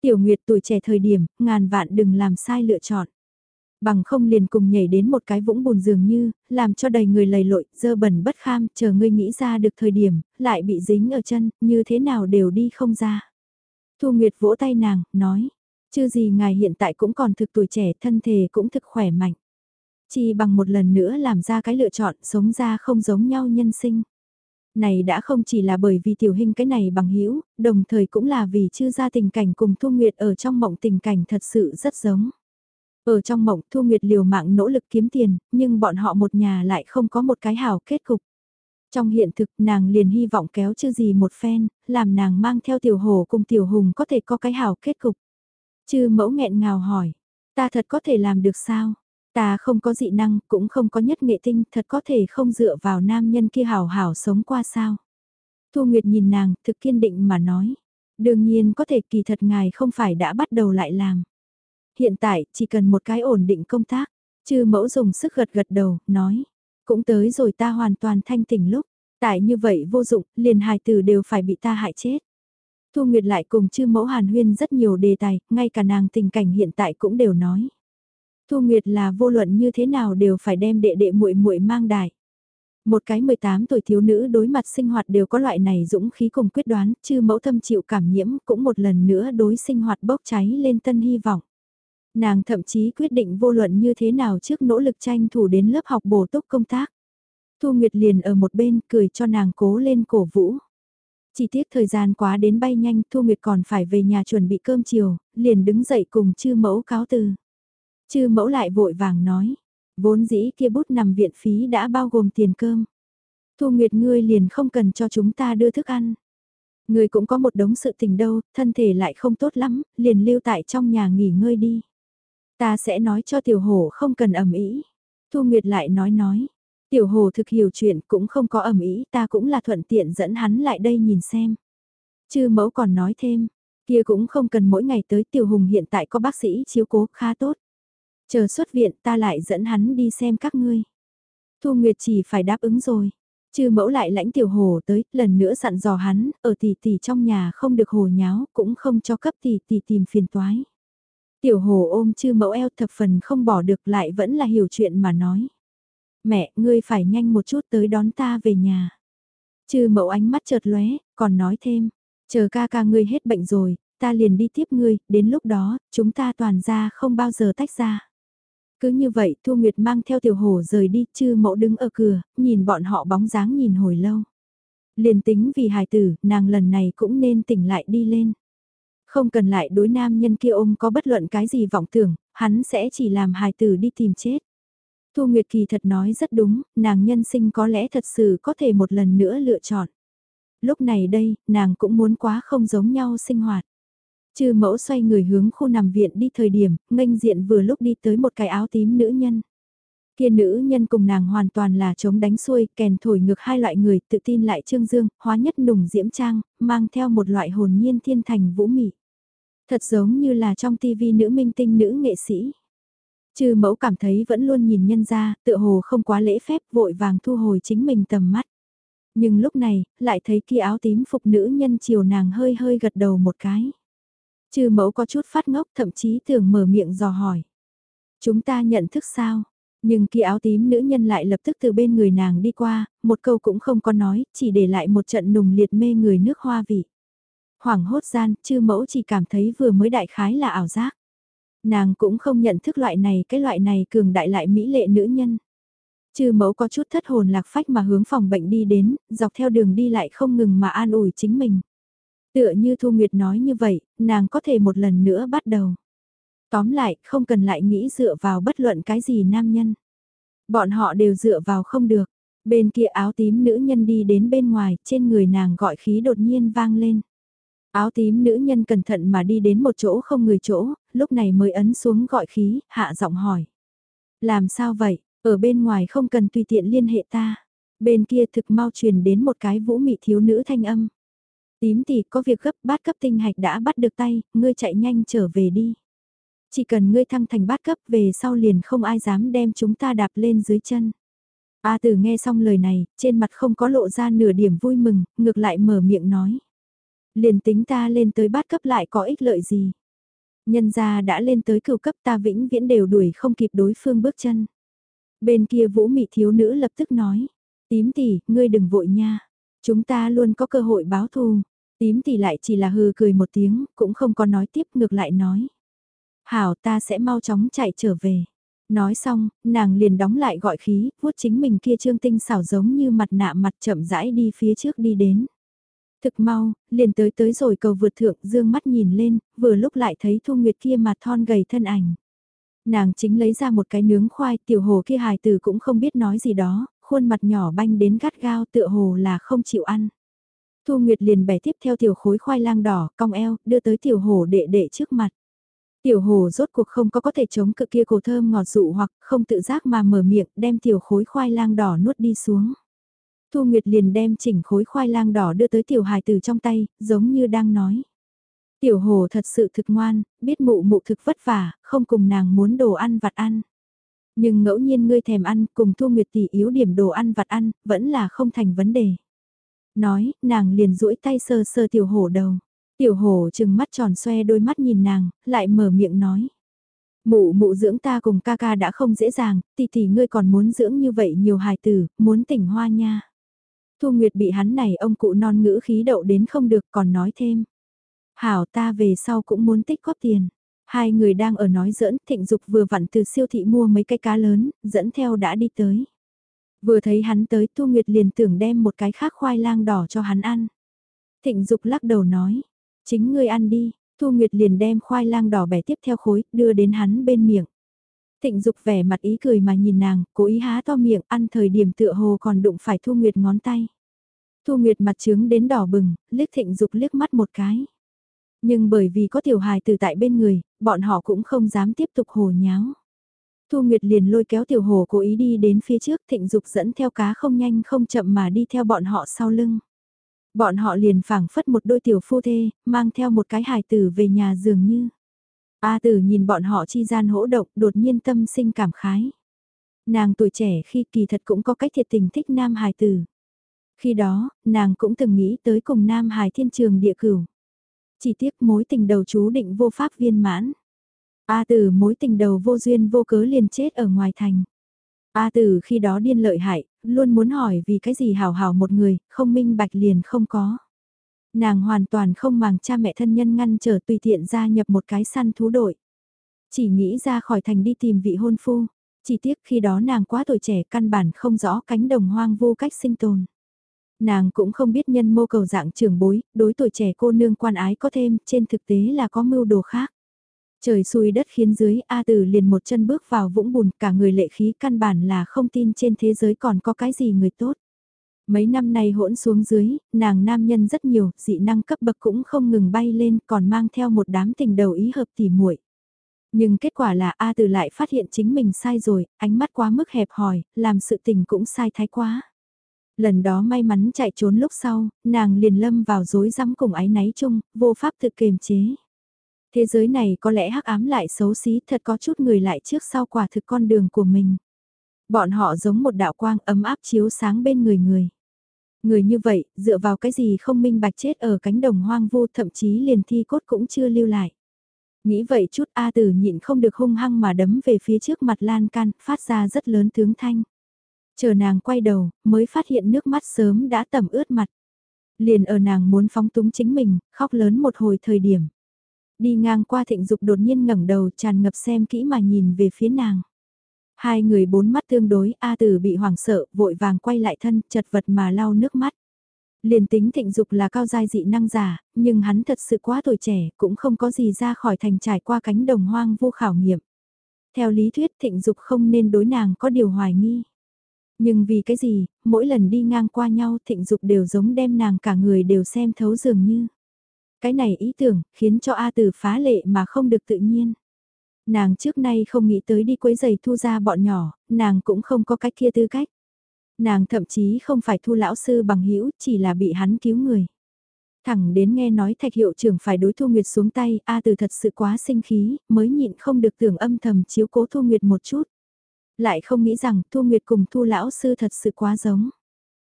Tiểu Nguyệt tuổi trẻ thời điểm, ngàn vạn đừng làm sai lựa chọn. Bằng không liền cùng nhảy đến một cái vũng bùn dường như, làm cho đầy người lầy lội, dơ bẩn bất kham, chờ ngươi nghĩ ra được thời điểm, lại bị dính ở chân, như thế nào đều đi không ra. Thu Nguyệt vỗ tay nàng, nói, chứ gì ngài hiện tại cũng còn thực tuổi trẻ, thân thể cũng thực khỏe mạnh. Chỉ bằng một lần nữa làm ra cái lựa chọn, sống ra không giống nhau nhân sinh này đã không chỉ là bởi vì tiểu hình cái này bằng hữu đồng thời cũng là vì chưa ra tình cảnh cùng Thu Nguyệt ở trong mộng tình cảnh thật sự rất giống. Ở trong mộng Thu Nguyệt liều mạng nỗ lực kiếm tiền, nhưng bọn họ một nhà lại không có một cái hảo kết cục. Trong hiện thực nàng liền hy vọng kéo chưa gì một phen, làm nàng mang theo tiểu hồ cùng tiểu hùng có thể có cái hảo kết cục. Chư mẫu nghẹn ngào hỏi, ta thật có thể làm được sao? Ta không có dị năng, cũng không có nhất nghệ tinh, thật có thể không dựa vào nam nhân kia hảo hảo sống qua sao. Thu Nguyệt nhìn nàng, thực kiên định mà nói. Đương nhiên có thể kỳ thật ngài không phải đã bắt đầu lại làm. Hiện tại, chỉ cần một cái ổn định công tác. Chư mẫu dùng sức gật gật đầu, nói. Cũng tới rồi ta hoàn toàn thanh tỉnh lúc. Tại như vậy vô dụng, liền hài tử đều phải bị ta hại chết. Thu Nguyệt lại cùng chư mẫu hàn huyên rất nhiều đề tài, ngay cả nàng tình cảnh hiện tại cũng đều nói. Thu Nguyệt là vô luận như thế nào đều phải đem đệ đệ muội muội mang đại. Một cái 18 tuổi thiếu nữ đối mặt sinh hoạt đều có loại này dũng khí cùng quyết đoán, chư mẫu thâm chịu cảm nhiễm cũng một lần nữa đối sinh hoạt bốc cháy lên tân hy vọng. Nàng thậm chí quyết định vô luận như thế nào trước nỗ lực tranh thủ đến lớp học bổ túc công tác. Thu Nguyệt liền ở một bên cười cho nàng cố lên cổ vũ. Chỉ tiếc thời gian quá đến bay nhanh Thu Nguyệt còn phải về nhà chuẩn bị cơm chiều, liền đứng dậy cùng chư mẫu cáo từ. Chư mẫu lại vội vàng nói, vốn dĩ kia bút nằm viện phí đã bao gồm tiền cơm. Thu Nguyệt ngươi liền không cần cho chúng ta đưa thức ăn. Ngươi cũng có một đống sự tình đâu, thân thể lại không tốt lắm, liền lưu tại trong nhà nghỉ ngơi đi. Ta sẽ nói cho tiểu hồ không cần ẩm ý. Thu Nguyệt lại nói nói. Tiểu hồ thực hiểu chuyện cũng không có ẩm ý, ta cũng là thuận tiện dẫn hắn lại đây nhìn xem. Chư mẫu còn nói thêm, kia cũng không cần mỗi ngày tới tiểu hùng hiện tại có bác sĩ chiếu cố khá tốt. Chờ xuất viện ta lại dẫn hắn đi xem các ngươi. Thu Nguyệt chỉ phải đáp ứng rồi. Chư mẫu lại lãnh tiểu hồ tới, lần nữa dặn dò hắn, ở tỷ tỷ trong nhà không được hồ nháo, cũng không cho cấp tỷ tỷ tìm phiền toái. Tiểu hồ ôm chư mẫu eo thập phần không bỏ được lại vẫn là hiểu chuyện mà nói. Mẹ, ngươi phải nhanh một chút tới đón ta về nhà. Chư mẫu ánh mắt chợt lóe, còn nói thêm, chờ ca ca ngươi hết bệnh rồi, ta liền đi tiếp ngươi, đến lúc đó, chúng ta toàn ra không bao giờ tách ra. Cứ như vậy Thu Nguyệt mang theo tiểu hồ rời đi, chư mẫu đứng ở cửa, nhìn bọn họ bóng dáng nhìn hồi lâu. Liền tính vì hài tử, nàng lần này cũng nên tỉnh lại đi lên. Không cần lại đối nam nhân kia ôm có bất luận cái gì vọng tưởng, hắn sẽ chỉ làm hài tử đi tìm chết. Thu Nguyệt kỳ thật nói rất đúng, nàng nhân sinh có lẽ thật sự có thể một lần nữa lựa chọn. Lúc này đây, nàng cũng muốn quá không giống nhau sinh hoạt. Chư mẫu xoay người hướng khu nằm viện đi thời điểm, nghênh diện vừa lúc đi tới một cái áo tím nữ nhân. Kia nữ nhân cùng nàng hoàn toàn là chống đánh xuôi, kèn thổi ngược hai loại người, tự tin lại trương dương, hóa nhất nùng diễm trang, mang theo một loại hồn nhiên thiên thành vũ mị. Thật giống như là trong tivi nữ minh tinh nữ nghệ sĩ. Trừ mẫu cảm thấy vẫn luôn nhìn nhân ra, tựa hồ không quá lễ phép vội vàng thu hồi chính mình tầm mắt. Nhưng lúc này, lại thấy kia áo tím phục nữ nhân chiều nàng hơi hơi gật đầu một cái. Trừ mẫu có chút phát ngốc thậm chí tưởng mở miệng dò hỏi. Chúng ta nhận thức sao? Nhưng kia áo tím nữ nhân lại lập tức từ bên người nàng đi qua, một câu cũng không có nói, chỉ để lại một trận nùng liệt mê người nước hoa vị. Hoảng hốt gian, chư mẫu chỉ cảm thấy vừa mới đại khái là ảo giác. Nàng cũng không nhận thức loại này, cái loại này cường đại lại mỹ lệ nữ nhân. Chư mẫu có chút thất hồn lạc phách mà hướng phòng bệnh đi đến, dọc theo đường đi lại không ngừng mà an ủi chính mình. Tựa như Thu Nguyệt nói như vậy, nàng có thể một lần nữa bắt đầu. Tóm lại, không cần lại nghĩ dựa vào bất luận cái gì nam nhân. Bọn họ đều dựa vào không được. Bên kia áo tím nữ nhân đi đến bên ngoài, trên người nàng gọi khí đột nhiên vang lên. Áo tím nữ nhân cẩn thận mà đi đến một chỗ không người chỗ, lúc này mới ấn xuống gọi khí, hạ giọng hỏi. Làm sao vậy, ở bên ngoài không cần tùy tiện liên hệ ta. Bên kia thực mau truyền đến một cái vũ mị thiếu nữ thanh âm. Tím thì có việc gấp bát cấp tinh hạch đã bắt được tay, ngươi chạy nhanh trở về đi. Chỉ cần ngươi thăng thành bát cấp về sau liền không ai dám đem chúng ta đạp lên dưới chân. A tử nghe xong lời này, trên mặt không có lộ ra nửa điểm vui mừng, ngược lại mở miệng nói. Liền tính ta lên tới bát cấp lại có ích lợi gì. Nhân gia đã lên tới cửu cấp ta vĩnh viễn đều đuổi không kịp đối phương bước chân. Bên kia vũ mị thiếu nữ lập tức nói, tím tỷ, ngươi đừng vội nha. Chúng ta luôn có cơ hội báo thù. Tím tỷ lại chỉ là hừ cười một tiếng, cũng không có nói tiếp ngược lại nói. Hảo ta sẽ mau chóng chạy trở về. Nói xong, nàng liền đóng lại gọi khí, vuốt chính mình kia trương tinh xảo giống như mặt nạ mặt chậm rãi đi phía trước đi đến. Thực mau, liền tới tới rồi cầu vượt thượng dương mắt nhìn lên, vừa lúc lại thấy Thu Nguyệt kia mà thon gầy thân ảnh. Nàng chính lấy ra một cái nướng khoai, tiểu hồ kia hài tử cũng không biết nói gì đó, khuôn mặt nhỏ banh đến gắt gao tựa hồ là không chịu ăn. Thu Nguyệt liền bẻ tiếp theo tiểu khối khoai lang đỏ, cong eo, đưa tới tiểu hồ đệ đệ trước mặt. Tiểu hồ rốt cuộc không có có thể chống cự kia cổ thơm ngọt dụ hoặc không tự giác mà mở miệng đem tiểu khối khoai lang đỏ nuốt đi xuống. Thu Nguyệt liền đem chỉnh khối khoai lang đỏ đưa tới tiểu hài từ trong tay, giống như đang nói. Tiểu hồ thật sự thực ngoan, biết mụ mụ thực vất vả, không cùng nàng muốn đồ ăn vặt ăn. Nhưng ngẫu nhiên ngươi thèm ăn cùng Thu Nguyệt tỷ yếu điểm đồ ăn vặt ăn, vẫn là không thành vấn đề. Nói, nàng liền duỗi tay sơ sơ tiểu hổ đầu. Tiểu hổ chừng mắt tròn xoe đôi mắt nhìn nàng, lại mở miệng nói. Mụ mụ dưỡng ta cùng ca ca đã không dễ dàng, tỷ tỷ ngươi còn muốn dưỡng như vậy nhiều hài tử, muốn tỉnh hoa nha. Thu Nguyệt bị hắn này ông cụ non ngữ khí đậu đến không được còn nói thêm. Hảo ta về sau cũng muốn tích góp tiền. Hai người đang ở nói giỡn, thịnh dục vừa vặn từ siêu thị mua mấy cái cá lớn, dẫn theo đã đi tới. Vừa thấy hắn tới Thu Nguyệt liền tưởng đem một cái khác khoai lang đỏ cho hắn ăn. Thịnh dục lắc đầu nói, chính ngươi ăn đi, Thu Nguyệt liền đem khoai lang đỏ bẻ tiếp theo khối, đưa đến hắn bên miệng. Thịnh dục vẻ mặt ý cười mà nhìn nàng, cố ý há to miệng ăn thời điểm tựa hồ còn đụng phải Thu Nguyệt ngón tay. Thu Nguyệt mặt trướng đến đỏ bừng, liếc thịnh dục liếc mắt một cái. Nhưng bởi vì có tiểu hài từ tại bên người, bọn họ cũng không dám tiếp tục hồ nháo. Thu Nguyệt liền lôi kéo tiểu hồ cố ý đi đến phía trước thịnh dục dẫn theo cá không nhanh không chậm mà đi theo bọn họ sau lưng. Bọn họ liền phảng phất một đôi tiểu phu thê, mang theo một cái hài tử về nhà dường như. A tử nhìn bọn họ chi gian hỗ động đột nhiên tâm sinh cảm khái. Nàng tuổi trẻ khi kỳ thật cũng có cách thiệt tình thích nam hài tử. Khi đó, nàng cũng từng nghĩ tới cùng nam hài thiên trường địa cửu. Chỉ tiếc mối tình đầu chú định vô pháp viên mãn. A tử mối tình đầu vô duyên vô cớ liền chết ở ngoài thành. A tử khi đó điên lợi hại, luôn muốn hỏi vì cái gì hào hào một người, không minh bạch liền không có. Nàng hoàn toàn không màng cha mẹ thân nhân ngăn trở tùy tiện gia nhập một cái săn thú đội. Chỉ nghĩ ra khỏi thành đi tìm vị hôn phu, chỉ tiếc khi đó nàng quá tuổi trẻ căn bản không rõ cánh đồng hoang vu cách sinh tồn. Nàng cũng không biết nhân mô cầu dạng trưởng bối, đối tuổi trẻ cô nương quan ái có thêm, trên thực tế là có mưu đồ khác. Trời xui đất khiến dưới A Tử liền một chân bước vào vũng bùn cả người lệ khí căn bản là không tin trên thế giới còn có cái gì người tốt. Mấy năm nay hỗn xuống dưới, nàng nam nhân rất nhiều, dị năng cấp bậc cũng không ngừng bay lên còn mang theo một đám tình đầu ý hợp tỉ muội. Nhưng kết quả là A Từ lại phát hiện chính mình sai rồi, ánh mắt quá mức hẹp hòi, làm sự tình cũng sai thái quá. Lần đó may mắn chạy trốn lúc sau, nàng liền lâm vào rối rắm cùng ái náy chung, vô pháp tự kiềm chế. Thế giới này có lẽ hắc ám lại xấu xí thật có chút người lại trước sau quả thực con đường của mình. Bọn họ giống một đạo quang ấm áp chiếu sáng bên người người. Người như vậy, dựa vào cái gì không minh bạch chết ở cánh đồng hoang vu thậm chí liền thi cốt cũng chưa lưu lại. Nghĩ vậy chút A tử nhịn không được hung hăng mà đấm về phía trước mặt lan can, phát ra rất lớn tướng thanh. Chờ nàng quay đầu, mới phát hiện nước mắt sớm đã tẩm ướt mặt. Liền ở nàng muốn phóng túng chính mình, khóc lớn một hồi thời điểm. Đi ngang qua thịnh dục đột nhiên ngẩng đầu tràn ngập xem kỹ mà nhìn về phía nàng. Hai người bốn mắt tương đối, A Tử bị hoảng sợ, vội vàng quay lại thân, chật vật mà lau nước mắt. Liền tính thịnh dục là cao giai dị năng giả, nhưng hắn thật sự quá tuổi trẻ, cũng không có gì ra khỏi thành trải qua cánh đồng hoang vô khảo nghiệm. Theo lý thuyết thịnh dục không nên đối nàng có điều hoài nghi. Nhưng vì cái gì, mỗi lần đi ngang qua nhau thịnh dục đều giống đem nàng cả người đều xem thấu dường như. Cái này ý tưởng, khiến cho A Tử phá lệ mà không được tự nhiên. Nàng trước nay không nghĩ tới đi quấy giày thu ra bọn nhỏ, nàng cũng không có cách kia tư cách. Nàng thậm chí không phải thu lão sư bằng hữu chỉ là bị hắn cứu người. Thẳng đến nghe nói thạch hiệu trưởng phải đối Thu Nguyệt xuống tay, A từ thật sự quá sinh khí, mới nhịn không được tưởng âm thầm chiếu cố Thu Nguyệt một chút. Lại không nghĩ rằng Thu Nguyệt cùng Thu lão sư thật sự quá giống.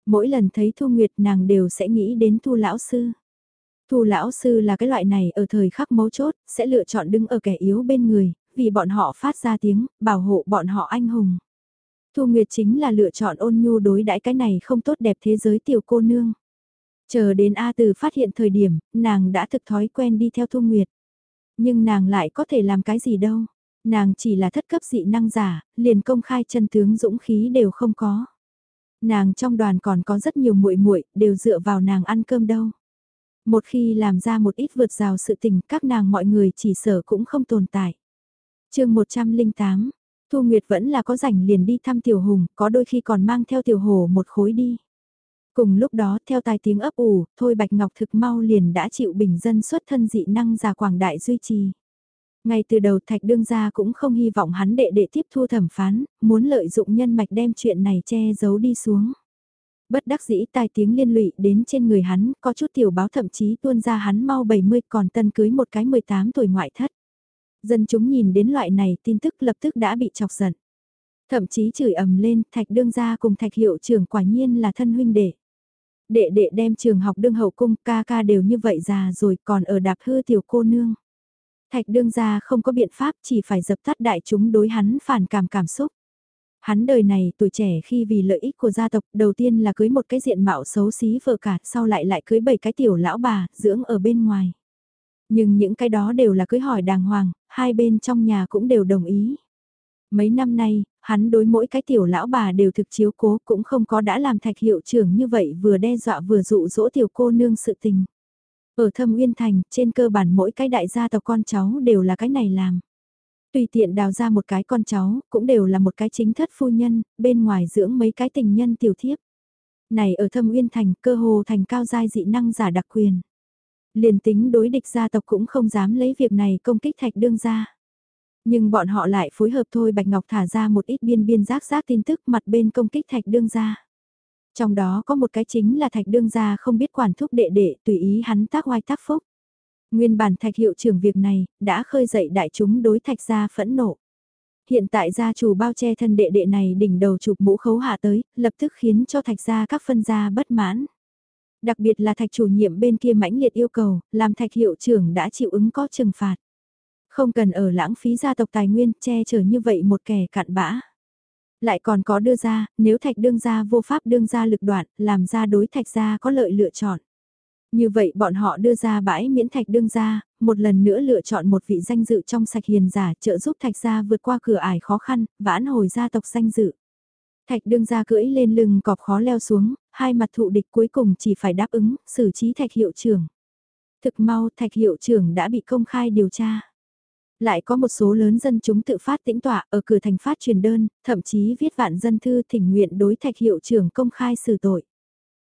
Mỗi lần thấy Thu Nguyệt nàng đều sẽ nghĩ đến Thu lão sư. Thu lão sư là cái loại này ở thời khắc mấu chốt, sẽ lựa chọn đứng ở kẻ yếu bên người, vì bọn họ phát ra tiếng, bảo hộ bọn họ anh hùng. Thu Nguyệt chính là lựa chọn ôn nhu đối đãi cái này không tốt đẹp thế giới tiểu cô nương. Chờ đến A Từ phát hiện thời điểm, nàng đã thực thói quen đi theo Thu Nguyệt. Nhưng nàng lại có thể làm cái gì đâu. Nàng chỉ là thất cấp dị năng giả, liền công khai chân tướng dũng khí đều không có. Nàng trong đoàn còn có rất nhiều muội muội đều dựa vào nàng ăn cơm đâu. Một khi làm ra một ít vượt rào sự tình, các nàng mọi người chỉ sở cũng không tồn tại. chương 108, Thu Nguyệt vẫn là có rảnh liền đi thăm Tiểu Hùng, có đôi khi còn mang theo Tiểu Hồ một khối đi. Cùng lúc đó theo tai tiếng ấp ủ, Thôi Bạch Ngọc thực mau liền đã chịu bình dân xuất thân dị năng già quảng đại duy trì. Ngay từ đầu Thạch Đương gia cũng không hy vọng hắn đệ đệ tiếp thu thẩm phán, muốn lợi dụng nhân mạch đem chuyện này che giấu đi xuống. Bất đắc dĩ tai tiếng liên lụy đến trên người hắn, có chút tiểu báo thậm chí tuôn ra hắn mau 70 còn tân cưới một cái 18 tuổi ngoại thất. Dân chúng nhìn đến loại này tin tức lập tức đã bị chọc giận. Thậm chí chửi ầm lên, Thạch Đương gia cùng Thạch Hiệu trưởng quả nhiên là thân huynh đệ. Đệ đệ đem trường học đương hậu cung ca ca đều như vậy già rồi còn ở đạp hư tiểu cô nương. Thạch đương gia không có biện pháp chỉ phải dập tắt đại chúng đối hắn phản cảm cảm xúc. Hắn đời này tuổi trẻ khi vì lợi ích của gia tộc đầu tiên là cưới một cái diện mạo xấu xí vợ cả sau lại lại cưới bảy cái tiểu lão bà dưỡng ở bên ngoài. Nhưng những cái đó đều là cưới hỏi đàng hoàng, hai bên trong nhà cũng đều đồng ý. Mấy năm nay, hắn đối mỗi cái tiểu lão bà đều thực chiếu cố cũng không có đã làm thạch hiệu trưởng như vậy vừa đe dọa vừa dụ dỗ tiểu cô nương sự tình. Ở thâm uyên thành, trên cơ bản mỗi cái đại gia tộc con cháu đều là cái này làm. Tùy tiện đào ra một cái con cháu, cũng đều là một cái chính thất phu nhân, bên ngoài dưỡng mấy cái tình nhân tiểu thiếp. Này ở thâm uyên thành, cơ hồ thành cao giai dị năng giả đặc quyền. Liền tính đối địch gia tộc cũng không dám lấy việc này công kích thạch đương gia. Nhưng bọn họ lại phối hợp thôi Bạch Ngọc thả ra một ít biên biên rác rác tin tức mặt bên công kích thạch đương gia. Trong đó có một cái chính là thạch đương gia không biết quản thúc đệ đệ tùy ý hắn tác oai tác phúc. Nguyên bản thạch hiệu trưởng việc này đã khơi dậy đại chúng đối thạch gia phẫn nộ. Hiện tại gia chủ bao che thân đệ đệ này đỉnh đầu chụp mũ khấu hạ tới, lập tức khiến cho thạch gia các phân gia bất mãn. Đặc biệt là thạch chủ nhiệm bên kia mãnh liệt yêu cầu, làm thạch hiệu trưởng đã chịu ứng có trừng phạt. Không cần ở lãng phí gia tộc tài nguyên che chở như vậy một kẻ cạn bã. Lại còn có đưa ra, nếu thạch đương gia vô pháp đương gia lực đoạn, làm ra đối thạch gia có lợi lựa chọn. Như vậy bọn họ đưa ra bãi miễn thạch đương gia, một lần nữa lựa chọn một vị danh dự trong sạch hiền giả trợ giúp thạch gia vượt qua cửa ải khó khăn, vãn hồi gia tộc danh dự. Thạch đương gia cưỡi lên lưng cọp khó leo xuống, hai mặt thụ địch cuối cùng chỉ phải đáp ứng, xử trí thạch hiệu trưởng. Thực mau thạch hiệu trưởng đã bị công khai điều tra. Lại có một số lớn dân chúng tự phát tĩnh tọa ở cửa thành phát truyền đơn, thậm chí viết vạn dân thư thỉnh nguyện đối thạch hiệu trưởng công khai xử tội.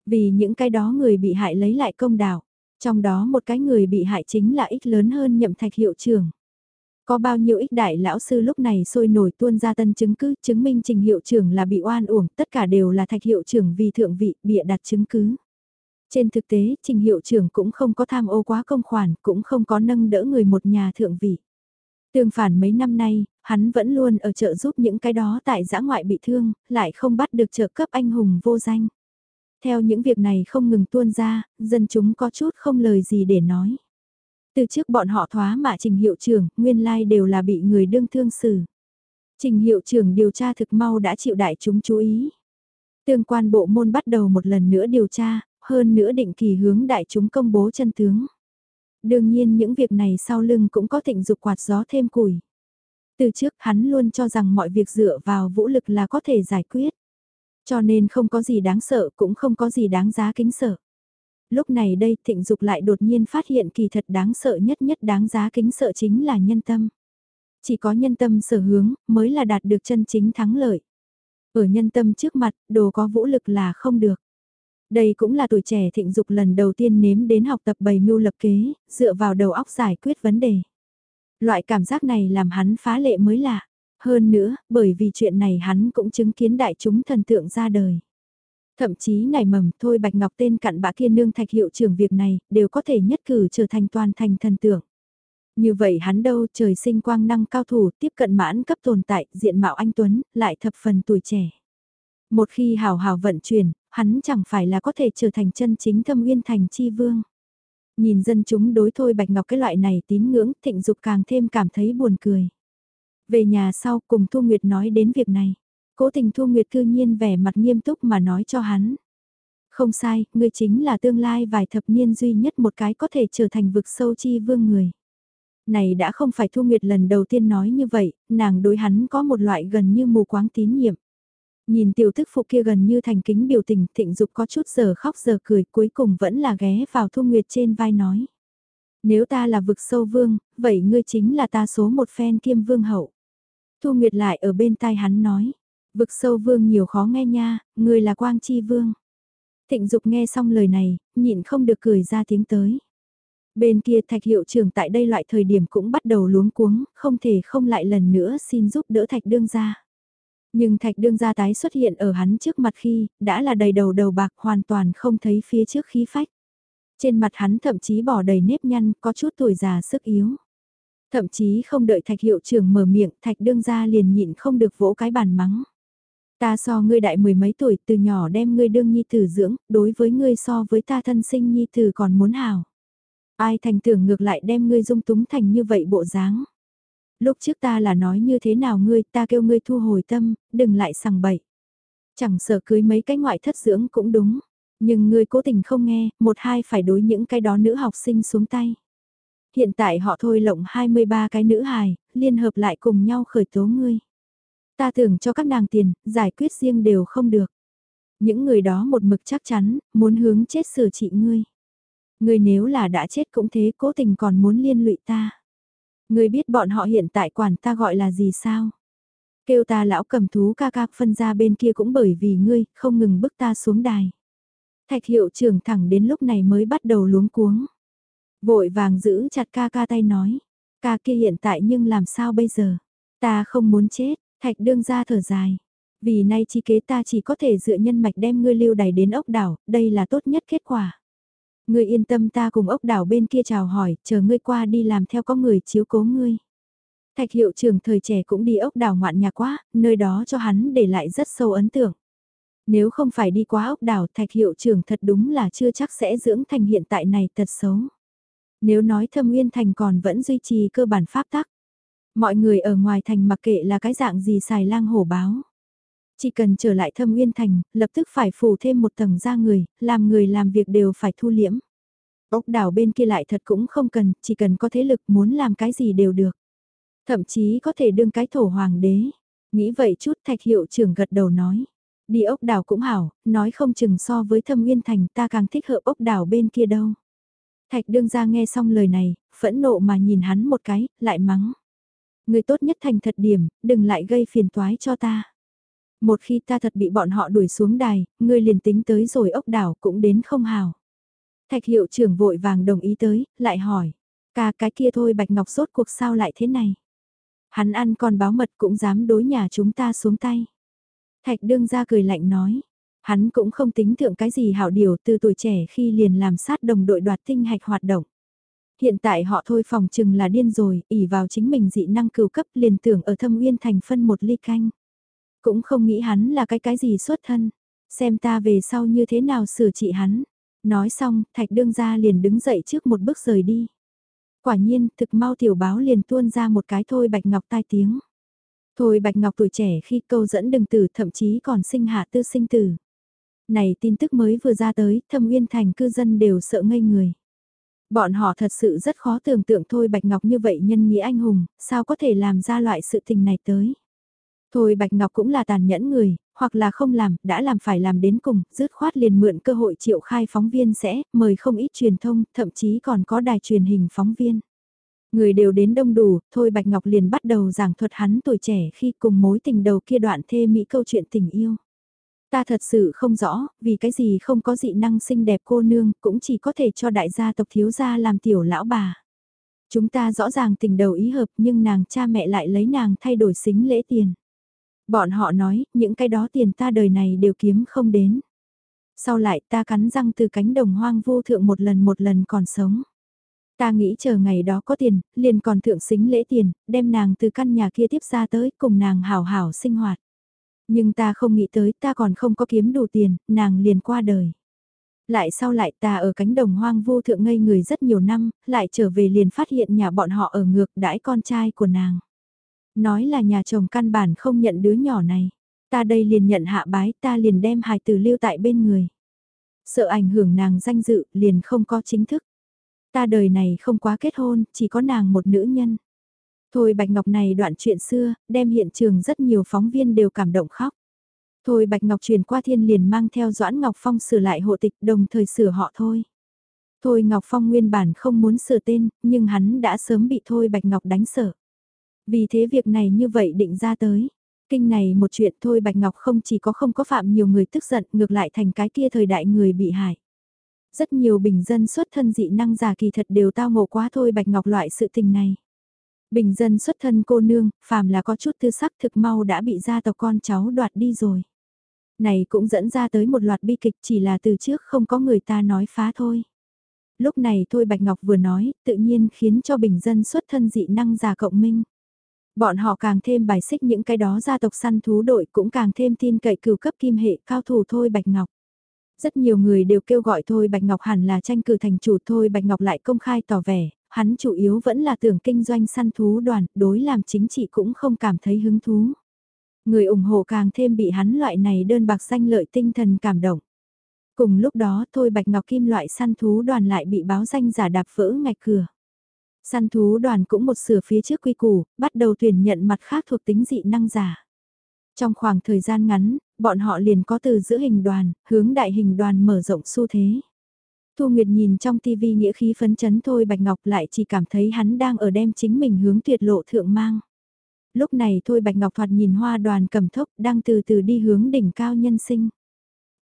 Vì những cái đó người bị hại lấy lại công đạo, trong đó một cái người bị hại chính là ích lớn hơn nhậm thạch hiệu trưởng. Có bao nhiêu ích đại lão sư lúc này sôi nổi tuôn ra tân chứng cứ chứng minh trình hiệu trưởng là bị oan uổng, tất cả đều là thạch hiệu trưởng vì thượng vị bịa đặt chứng cứ. Trên thực tế, trình hiệu trưởng cũng không có tham ô quá công khoản, cũng không có nâng đỡ người một nhà thượng vị. Tương phản mấy năm nay, hắn vẫn luôn ở chợ giúp những cái đó tại giã ngoại bị thương, lại không bắt được trợ cấp anh hùng vô danh. Theo những việc này không ngừng tuôn ra, dân chúng có chút không lời gì để nói. Từ trước bọn họ thoá mạ trình hiệu trưởng, nguyên lai đều là bị người đương thương xử. Trình hiệu trưởng điều tra thực mau đã chịu đại chúng chú ý. Tương quan bộ môn bắt đầu một lần nữa điều tra, hơn nữa định kỳ hướng đại chúng công bố chân tướng. Đương nhiên những việc này sau lưng cũng có thịnh dục quạt gió thêm củi. Từ trước hắn luôn cho rằng mọi việc dựa vào vũ lực là có thể giải quyết. Cho nên không có gì đáng sợ cũng không có gì đáng giá kính sợ. Lúc này đây thịnh dục lại đột nhiên phát hiện kỳ thật đáng sợ nhất nhất đáng giá kính sợ chính là nhân tâm. Chỉ có nhân tâm sở hướng mới là đạt được chân chính thắng lợi. Ở nhân tâm trước mặt, đồ có vũ lực là không được. Đây cũng là tuổi trẻ thịnh dục lần đầu tiên nếm đến học tập bày mưu lập kế, dựa vào đầu óc giải quyết vấn đề. Loại cảm giác này làm hắn phá lệ mới lạ. Hơn nữa, bởi vì chuyện này hắn cũng chứng kiến đại chúng thần tượng ra đời. Thậm chí nảy mầm thôi Bạch Ngọc tên cặn bã kia nương thạch hiệu trưởng việc này, đều có thể nhất cử trở thành toàn thành thần tượng. Như vậy hắn đâu trời sinh quang năng cao thủ tiếp cận mãn cấp tồn tại diện mạo anh Tuấn, lại thập phần tuổi trẻ. Một khi hào hào vận chuyển, hắn chẳng phải là có thể trở thành chân chính thâm uyên thành chi vương. Nhìn dân chúng đối thôi Bạch Ngọc cái loại này tín ngưỡng thịnh dục càng thêm cảm thấy buồn cười. Về nhà sau cùng Thu Nguyệt nói đến việc này. Cố tình Thu Nguyệt cư nhiên vẻ mặt nghiêm túc mà nói cho hắn. Không sai, ngươi chính là tương lai vài thập niên duy nhất một cái có thể trở thành vực sâu chi vương người. Này đã không phải Thu Nguyệt lần đầu tiên nói như vậy, nàng đối hắn có một loại gần như mù quáng tín nhiệm. Nhìn tiểu thức phụ kia gần như thành kính biểu tình thịnh dục có chút giờ khóc giờ cười cuối cùng vẫn là ghé vào Thu Nguyệt trên vai nói. Nếu ta là vực sâu vương, vậy ngươi chính là ta số một phen kiêm vương hậu. Thu Nguyệt lại ở bên tai hắn nói. Vực sâu vương nhiều khó nghe nha, người là quang chi vương. Thịnh Dục nghe xong lời này, nhịn không được cười ra tiếng tới. Bên kia thạch hiệu trưởng tại đây loại thời điểm cũng bắt đầu luống cuống, không thể không lại lần nữa xin giúp đỡ thạch đương gia. Nhưng thạch đương gia tái xuất hiện ở hắn trước mặt khi, đã là đầy đầu đầu bạc hoàn toàn không thấy phía trước khí phách. Trên mặt hắn thậm chí bỏ đầy nếp nhăn, có chút tuổi già sức yếu. Thậm chí không đợi thạch hiệu trưởng mở miệng, thạch đương gia liền nhịn không được vỗ cái bàn mắng. Ta so ngươi đại mười mấy tuổi từ nhỏ đem ngươi đương nhi tử dưỡng, đối với ngươi so với ta thân sinh nhi tử còn muốn hào. Ai thành tưởng ngược lại đem ngươi dung túng thành như vậy bộ dáng. Lúc trước ta là nói như thế nào ngươi ta kêu ngươi thu hồi tâm, đừng lại sằng bậy. Chẳng sợ cưới mấy cái ngoại thất dưỡng cũng đúng. Nhưng ngươi cố tình không nghe, một hai phải đối những cái đó nữ học sinh xuống tay. Hiện tại họ thôi lộng 23 cái nữ hài, liên hợp lại cùng nhau khởi tố ngươi. Ta tưởng cho các nàng tiền, giải quyết riêng đều không được. Những người đó một mực chắc chắn, muốn hướng chết xử trị ngươi. Ngươi nếu là đã chết cũng thế cố tình còn muốn liên lụy ta. Ngươi biết bọn họ hiện tại quản ta gọi là gì sao? Kêu ta lão cầm thú ca ca phân ra bên kia cũng bởi vì ngươi, không ngừng bức ta xuống đài. Thạch hiệu trưởng thẳng đến lúc này mới bắt đầu luống cuống. Vội vàng giữ chặt ca ca tay nói. Ca kia hiện tại nhưng làm sao bây giờ? Ta không muốn chết, thạch đương ra thở dài. Vì nay chi kế ta chỉ có thể dựa nhân mạch đem ngươi lưu đày đến ốc đảo, đây là tốt nhất kết quả. Ngươi yên tâm ta cùng ốc đảo bên kia chào hỏi, chờ ngươi qua đi làm theo có người chiếu cố ngươi. Thạch hiệu trưởng thời trẻ cũng đi ốc đảo ngoạn nhà quá, nơi đó cho hắn để lại rất sâu ấn tượng. Nếu không phải đi quá ốc đảo thạch hiệu trưởng thật đúng là chưa chắc sẽ dưỡng thành hiện tại này thật xấu. Nếu nói thâm uyên thành còn vẫn duy trì cơ bản pháp tắc. Mọi người ở ngoài thành mặc kệ là cái dạng gì xài lang hổ báo. Chỉ cần trở lại thâm uyên thành, lập tức phải phủ thêm một tầng ra người, làm người làm việc đều phải thu liễm. Ốc đảo bên kia lại thật cũng không cần, chỉ cần có thế lực muốn làm cái gì đều được. Thậm chí có thể đương cái thổ hoàng đế. Nghĩ vậy chút thạch hiệu trưởng gật đầu nói. Đi ốc đảo cũng hảo, nói không chừng so với thâm uyên thành ta càng thích hợp ốc đảo bên kia đâu. Thạch đương ra nghe xong lời này, phẫn nộ mà nhìn hắn một cái, lại mắng. Người tốt nhất thành thật điểm, đừng lại gây phiền toái cho ta. Một khi ta thật bị bọn họ đuổi xuống đài, ngươi liền tính tới rồi ốc đảo cũng đến không hào. Thạch hiệu trưởng vội vàng đồng ý tới, lại hỏi. Ca cái kia thôi Bạch Ngọc sốt cuộc sao lại thế này. Hắn ăn con báo mật cũng dám đối nhà chúng ta xuống tay. Thạch đương ra cười lạnh nói. Hắn cũng không tính thượng cái gì hảo điều từ tuổi trẻ khi liền làm sát đồng đội đoạt tinh hạch hoạt động. Hiện tại họ thôi phòng chừng là điên rồi, ỉ vào chính mình dị năng cừu cấp liền tưởng ở thâm uyên thành phân một ly canh. Cũng không nghĩ hắn là cái cái gì xuất thân, xem ta về sau như thế nào xử trị hắn. Nói xong, thạch đương gia liền đứng dậy trước một bước rời đi. Quả nhiên, thực mau tiểu báo liền tuôn ra một cái thôi bạch ngọc tai tiếng. Thôi bạch ngọc tuổi trẻ khi câu dẫn đừng tử thậm chí còn sinh hạ tư sinh tử. Này tin tức mới vừa ra tới, thâm uyên thành cư dân đều sợ ngây người. Bọn họ thật sự rất khó tưởng tượng thôi Bạch Ngọc như vậy nhân nghĩa anh hùng, sao có thể làm ra loại sự tình này tới. Thôi Bạch Ngọc cũng là tàn nhẫn người, hoặc là không làm, đã làm phải làm đến cùng, dứt khoát liền mượn cơ hội triệu khai phóng viên sẽ, mời không ít truyền thông, thậm chí còn có đài truyền hình phóng viên. Người đều đến đông đủ, thôi Bạch Ngọc liền bắt đầu giảng thuật hắn tuổi trẻ khi cùng mối tình đầu kia đoạn thê mỹ câu chuyện tình yêu. Ta thật sự không rõ, vì cái gì không có dị năng xinh đẹp cô nương, cũng chỉ có thể cho đại gia tộc thiếu gia làm tiểu lão bà. Chúng ta rõ ràng tình đầu ý hợp nhưng nàng cha mẹ lại lấy nàng thay đổi xính lễ tiền. Bọn họ nói, những cái đó tiền ta đời này đều kiếm không đến. Sau lại ta cắn răng từ cánh đồng hoang vô thượng một lần một lần còn sống. Ta nghĩ chờ ngày đó có tiền, liền còn thượng xính lễ tiền, đem nàng từ căn nhà kia tiếp ra tới cùng nàng hảo hảo sinh hoạt. Nhưng ta không nghĩ tới ta còn không có kiếm đủ tiền, nàng liền qua đời. Lại sau lại ta ở cánh đồng hoang vu thượng ngây người rất nhiều năm, lại trở về liền phát hiện nhà bọn họ ở ngược đãi con trai của nàng. Nói là nhà chồng căn bản không nhận đứa nhỏ này. Ta đây liền nhận hạ bái ta liền đem hài tử lưu tại bên người. Sợ ảnh hưởng nàng danh dự liền không có chính thức. Ta đời này không quá kết hôn, chỉ có nàng một nữ nhân. Thôi Bạch Ngọc này đoạn chuyện xưa, đem hiện trường rất nhiều phóng viên đều cảm động khóc. Thôi Bạch Ngọc truyền qua thiên liền mang theo Doãn Ngọc Phong sửa lại hộ tịch đồng thời sửa họ thôi. Thôi Ngọc Phong nguyên bản không muốn sửa tên, nhưng hắn đã sớm bị Thôi Bạch Ngọc đánh sợ. Vì thế việc này như vậy định ra tới. Kinh này một chuyện thôi Bạch Ngọc không chỉ có không có phạm nhiều người tức giận ngược lại thành cái kia thời đại người bị hại. Rất nhiều bình dân xuất thân dị năng giả kỳ thật đều tao ngộ quá thôi Bạch Ngọc loại sự tình này. Bình dân xuất thân cô nương, phàm là có chút tư sắc thực mau đã bị gia tộc con cháu đoạt đi rồi. Này cũng dẫn ra tới một loạt bi kịch chỉ là từ trước không có người ta nói phá thôi. Lúc này thôi Bạch Ngọc vừa nói, tự nhiên khiến cho bình dân xuất thân dị năng già cộng minh. Bọn họ càng thêm bài xích những cái đó gia tộc săn thú đội cũng càng thêm tin cậy cửu cấp kim hệ cao thủ thôi Bạch Ngọc. Rất nhiều người đều kêu gọi thôi Bạch Ngọc hẳn là tranh cử thành chủ thôi Bạch Ngọc lại công khai tỏ vẻ, hắn chủ yếu vẫn là tưởng kinh doanh săn thú đoàn, đối làm chính trị cũng không cảm thấy hứng thú. Người ủng hộ càng thêm bị hắn loại này đơn bạc danh lợi tinh thần cảm động. Cùng lúc đó thôi Bạch Ngọc Kim loại săn thú đoàn lại bị báo danh giả đạp vỡ ngạch cửa. Săn thú đoàn cũng một sửa phía trước quy củ, bắt đầu tuyển nhận mặt khác thuộc tính dị năng giả. Trong khoảng thời gian ngắn, bọn họ liền có từ giữa hình đoàn, hướng đại hình đoàn mở rộng xu thế. Thu Nguyệt nhìn trong tivi nghĩa khí phấn chấn thôi Bạch Ngọc lại chỉ cảm thấy hắn đang ở đem chính mình hướng tuyệt lộ thượng mang. Lúc này thôi Bạch Ngọc thoạt nhìn hoa đoàn cầm thốc đang từ từ đi hướng đỉnh cao nhân sinh.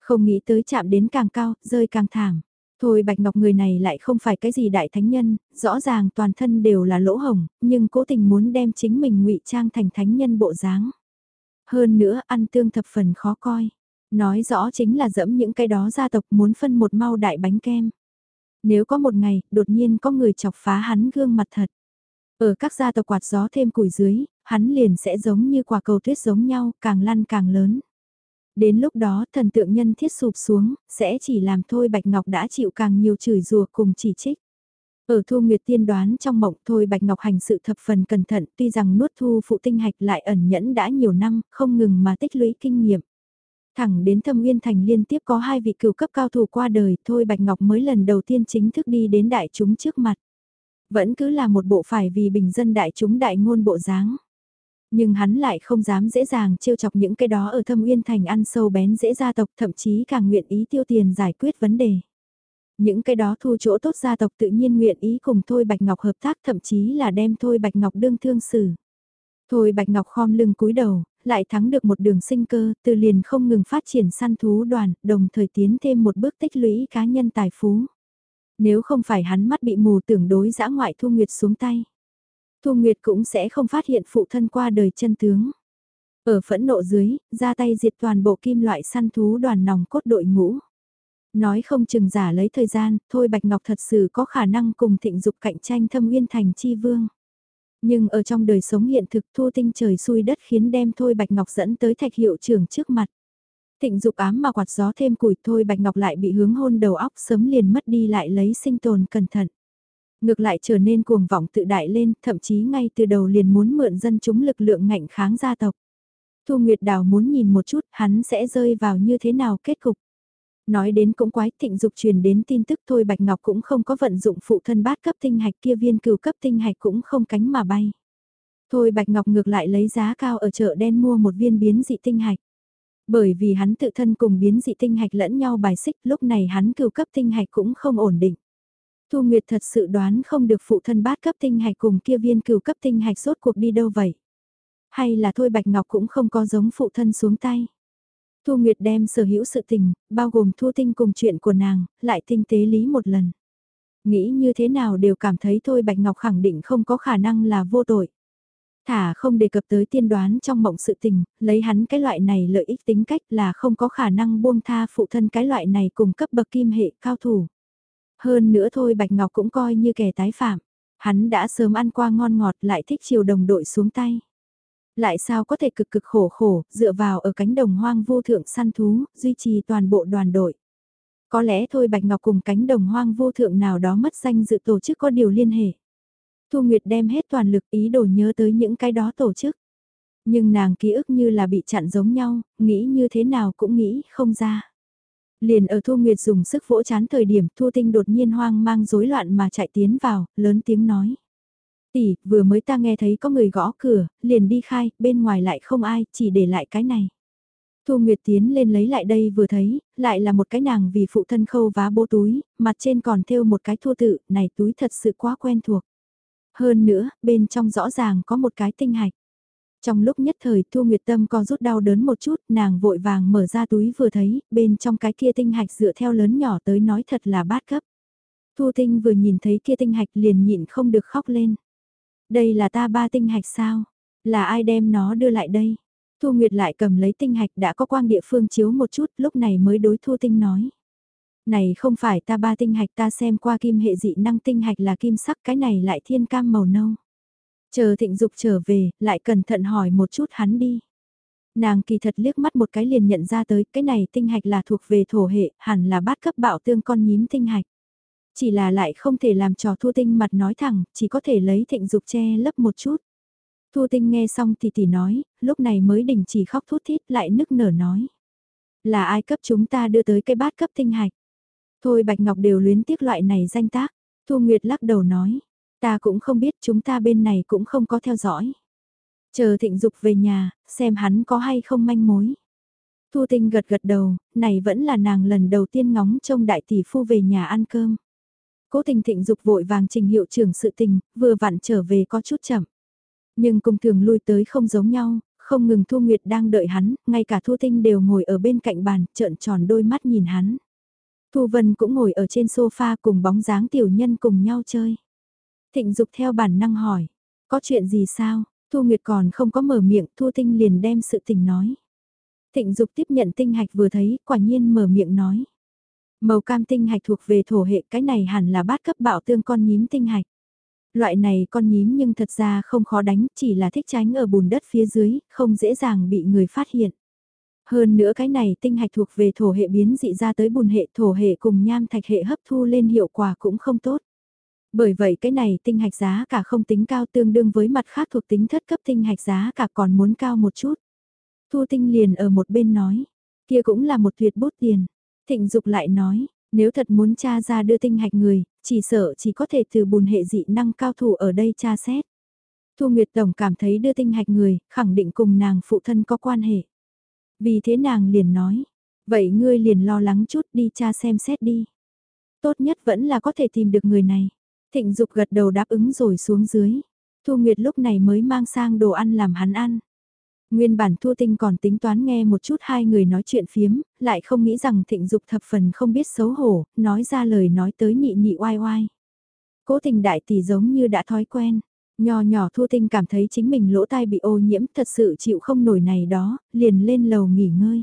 Không nghĩ tới chạm đến càng cao, rơi càng thảm. Thôi Bạch Ngọc người này lại không phải cái gì đại thánh nhân, rõ ràng toàn thân đều là lỗ hồng, nhưng cố tình muốn đem chính mình ngụy trang thành thánh nhân bộ dáng. Hơn nữa ăn tương thập phần khó coi. Nói rõ chính là dẫm những cái đó gia tộc muốn phân một mau đại bánh kem. Nếu có một ngày, đột nhiên có người chọc phá hắn gương mặt thật. Ở các gia tộc quạt gió thêm củi dưới, hắn liền sẽ giống như quả cầu tuyết giống nhau, càng lăn càng lớn. Đến lúc đó thần tượng nhân thiết sụp xuống, sẽ chỉ làm thôi Bạch Ngọc đã chịu càng nhiều chửi rùa cùng chỉ trích. Ở Thu Nguyệt tiên đoán trong mộng thôi Bạch Ngọc hành sự thập phần cẩn thận tuy rằng nuốt thu phụ tinh hạch lại ẩn nhẫn đã nhiều năm, không ngừng mà tích lũy kinh nghiệm. Thẳng đến thâm uyên thành liên tiếp có hai vị cựu cấp cao thủ qua đời thôi Bạch Ngọc mới lần đầu tiên chính thức đi đến đại chúng trước mặt. Vẫn cứ là một bộ phải vì bình dân đại chúng đại ngôn bộ dáng. Nhưng hắn lại không dám dễ dàng trêu chọc những cái đó ở thâm uyên thành ăn sâu bén dễ gia tộc thậm chí càng nguyện ý tiêu tiền giải quyết vấn đề. Những cái đó thu chỗ tốt gia tộc tự nhiên nguyện ý cùng Thôi Bạch Ngọc hợp tác thậm chí là đem Thôi Bạch Ngọc đương thương xử. Thôi Bạch Ngọc khom lưng cúi đầu, lại thắng được một đường sinh cơ, từ liền không ngừng phát triển săn thú đoàn, đồng thời tiến thêm một bước tích lũy cá nhân tài phú. Nếu không phải hắn mắt bị mù tưởng đối giã ngoại Thu Nguyệt xuống tay. Thu Nguyệt cũng sẽ không phát hiện phụ thân qua đời chân tướng. Ở phẫn nộ dưới, ra tay diệt toàn bộ kim loại săn thú đoàn nòng cốt đội ngũ. Nói không chừng giả lấy thời gian, thôi Bạch Ngọc thật sự có khả năng cùng thịnh dục cạnh tranh thâm uyên thành chi vương. Nhưng ở trong đời sống hiện thực thu tinh trời xui đất khiến đem thôi Bạch Ngọc dẫn tới thạch hiệu trưởng trước mặt. Thịnh dục ám mà quạt gió thêm củi thôi Bạch Ngọc lại bị hướng hôn đầu óc sớm liền mất đi lại lấy sinh tồn cẩn thận. Ngược lại trở nên cuồng vọng tự đại lên, thậm chí ngay từ đầu liền muốn mượn dân chúng lực lượng ngạnh kháng gia tộc. Thu Nguyệt Đào muốn nhìn một chút hắn sẽ rơi vào như thế nào kết cục. Nói đến cũng quái, thịnh dục truyền đến tin tức thôi Bạch Ngọc cũng không có vận dụng phụ thân bát cấp tinh hạch kia, viên cửu cấp tinh hạch cũng không cánh mà bay. Thôi Bạch Ngọc ngược lại lấy giá cao ở chợ đen mua một viên biến dị tinh hạch. Bởi vì hắn tự thân cùng biến dị tinh hạch lẫn nhau bài xích, lúc này hắn cửu cấp tinh hạch cũng không ổn định. Thu Nguyệt thật sự đoán không được phụ thân bát cấp tinh hạch cùng kia viên cửu cấp tinh hạch rốt cuộc đi đâu vậy. Hay là thôi Bạch Ngọc cũng không có giống phụ thân xuống tay. Thu Nguyệt đem sở hữu sự tình, bao gồm Thu Tinh cùng chuyện của nàng, lại tinh tế lý một lần. Nghĩ như thế nào đều cảm thấy thôi Bạch Ngọc khẳng định không có khả năng là vô tội. Thả không đề cập tới tiên đoán trong mộng sự tình, lấy hắn cái loại này lợi ích tính cách là không có khả năng buông tha phụ thân cái loại này cùng cấp bậc kim hệ cao thủ. Hơn nữa thôi Bạch Ngọc cũng coi như kẻ tái phạm. Hắn đã sớm ăn qua ngon ngọt lại thích chiều đồng đội xuống tay. Lại sao có thể cực cực khổ khổ, dựa vào ở cánh đồng hoang vô thượng săn thú, duy trì toàn bộ đoàn đội. Có lẽ thôi Bạch Ngọc cùng cánh đồng hoang vô thượng nào đó mất danh dự tổ chức có điều liên hệ. Thu Nguyệt đem hết toàn lực ý đồ nhớ tới những cái đó tổ chức. Nhưng nàng ký ức như là bị chặn giống nhau, nghĩ như thế nào cũng nghĩ không ra. Liền ở Thu Nguyệt dùng sức vỗ chán thời điểm Thu Tinh đột nhiên hoang mang rối loạn mà chạy tiến vào, lớn tiếng nói. Tỷ, vừa mới ta nghe thấy có người gõ cửa, liền đi khai, bên ngoài lại không ai, chỉ để lại cái này. Thu Nguyệt tiến lên lấy lại đây vừa thấy, lại là một cái nàng vì phụ thân khâu vá bố túi, mặt trên còn thêu một cái thua tự, này túi thật sự quá quen thuộc. Hơn nữa, bên trong rõ ràng có một cái tinh hạch. Trong lúc nhất thời Thu Nguyệt Tâm co rút đau đớn một chút, nàng vội vàng mở ra túi vừa thấy, bên trong cái kia tinh hạch dựa theo lớn nhỏ tới nói thật là bát cấp. Thu Tinh vừa nhìn thấy kia tinh hạch liền nhịn không được khóc lên. Đây là ta ba tinh hạch sao? Là ai đem nó đưa lại đây? Thu Nguyệt lại cầm lấy tinh hạch đã có quang địa phương chiếu một chút, lúc này mới đối Thu Tinh nói. Này không phải ta ba tinh hạch ta xem qua kim hệ dị năng tinh hạch là kim sắc cái này lại thiên cam màu nâu. Chờ thịnh dục trở về, lại cẩn thận hỏi một chút hắn đi. Nàng kỳ thật liếc mắt một cái liền nhận ra tới cái này tinh hạch là thuộc về thổ hệ, hẳn là bát cấp bạo tương con nhím tinh hạch. Chỉ là lại không thể làm trò thu tinh mặt nói thẳng, chỉ có thể lấy thịnh dục che lấp một chút. Thu tinh nghe xong thì tỷ nói, lúc này mới đình chỉ khóc thút thít lại nức nở nói. Là ai cấp chúng ta đưa tới cái bát cấp tinh hạch? Thôi Bạch Ngọc đều luyến tiếc loại này danh tác. Thu Nguyệt lắc đầu nói, ta cũng không biết chúng ta bên này cũng không có theo dõi. Chờ thịnh dục về nhà, xem hắn có hay không manh mối. Thu Tinh gật gật đầu, này vẫn là nàng lần đầu tiên ngóng trông đại tỷ phu về nhà ăn cơm. Cố tình thịnh dục vội vàng trình hiệu trưởng sự tình, vừa vặn trở về có chút chậm. Nhưng cùng thường lui tới không giống nhau, không ngừng Thu Nguyệt đang đợi hắn, ngay cả Thu Tinh đều ngồi ở bên cạnh bàn, trợn tròn đôi mắt nhìn hắn. Thu Vân cũng ngồi ở trên sofa cùng bóng dáng tiểu nhân cùng nhau chơi. Thịnh Dục theo bản năng hỏi, có chuyện gì sao? Thu Nguyệt còn không có mở miệng, Thu Tinh liền đem sự tình nói. Thịnh Dục tiếp nhận tinh hạch vừa thấy, quả nhiên mở miệng nói. Màu cam tinh hạch thuộc về thổ hệ, cái này hẳn là bát cấp bạo tương con nhím tinh hạch. Loại này con nhím nhưng thật ra không khó đánh, chỉ là thích tránh ở bùn đất phía dưới, không dễ dàng bị người phát hiện. Hơn nữa cái này tinh hạch thuộc về thổ hệ biến dị ra tới bùn hệ thổ hệ cùng nham thạch hệ hấp thu lên hiệu quả cũng không tốt. Bởi vậy cái này tinh hạch giá cả không tính cao tương đương với mặt khác thuộc tính thất cấp tinh hạch giá cả còn muốn cao một chút. Thu tinh liền ở một bên nói, kia cũng là một tuyệt bút tiền. Thịnh dục lại nói, nếu thật muốn tra ra đưa tinh hạch người, chỉ sợ chỉ có thể từ bùn hệ dị năng cao thủ ở đây tra xét. Thu Nguyệt Tổng cảm thấy đưa tinh hạch người, khẳng định cùng nàng phụ thân có quan hệ. Vì thế nàng liền nói, vậy ngươi liền lo lắng chút đi cha xem xét đi. Tốt nhất vẫn là có thể tìm được người này. Thịnh Dục gật đầu đáp ứng rồi xuống dưới. Thu Nguyệt lúc này mới mang sang đồ ăn làm hắn ăn. Nguyên bản Thu Tinh còn tính toán nghe một chút hai người nói chuyện phiếm, lại không nghĩ rằng Thịnh Dục thập phần không biết xấu hổ, nói ra lời nói tới nhị nhị oai oai. Cố tình đại tỷ giống như đã thói quen. Nho nhỏ Thu Tinh cảm thấy chính mình lỗ tai bị ô nhiễm thật sự chịu không nổi này đó, liền lên lầu nghỉ ngơi.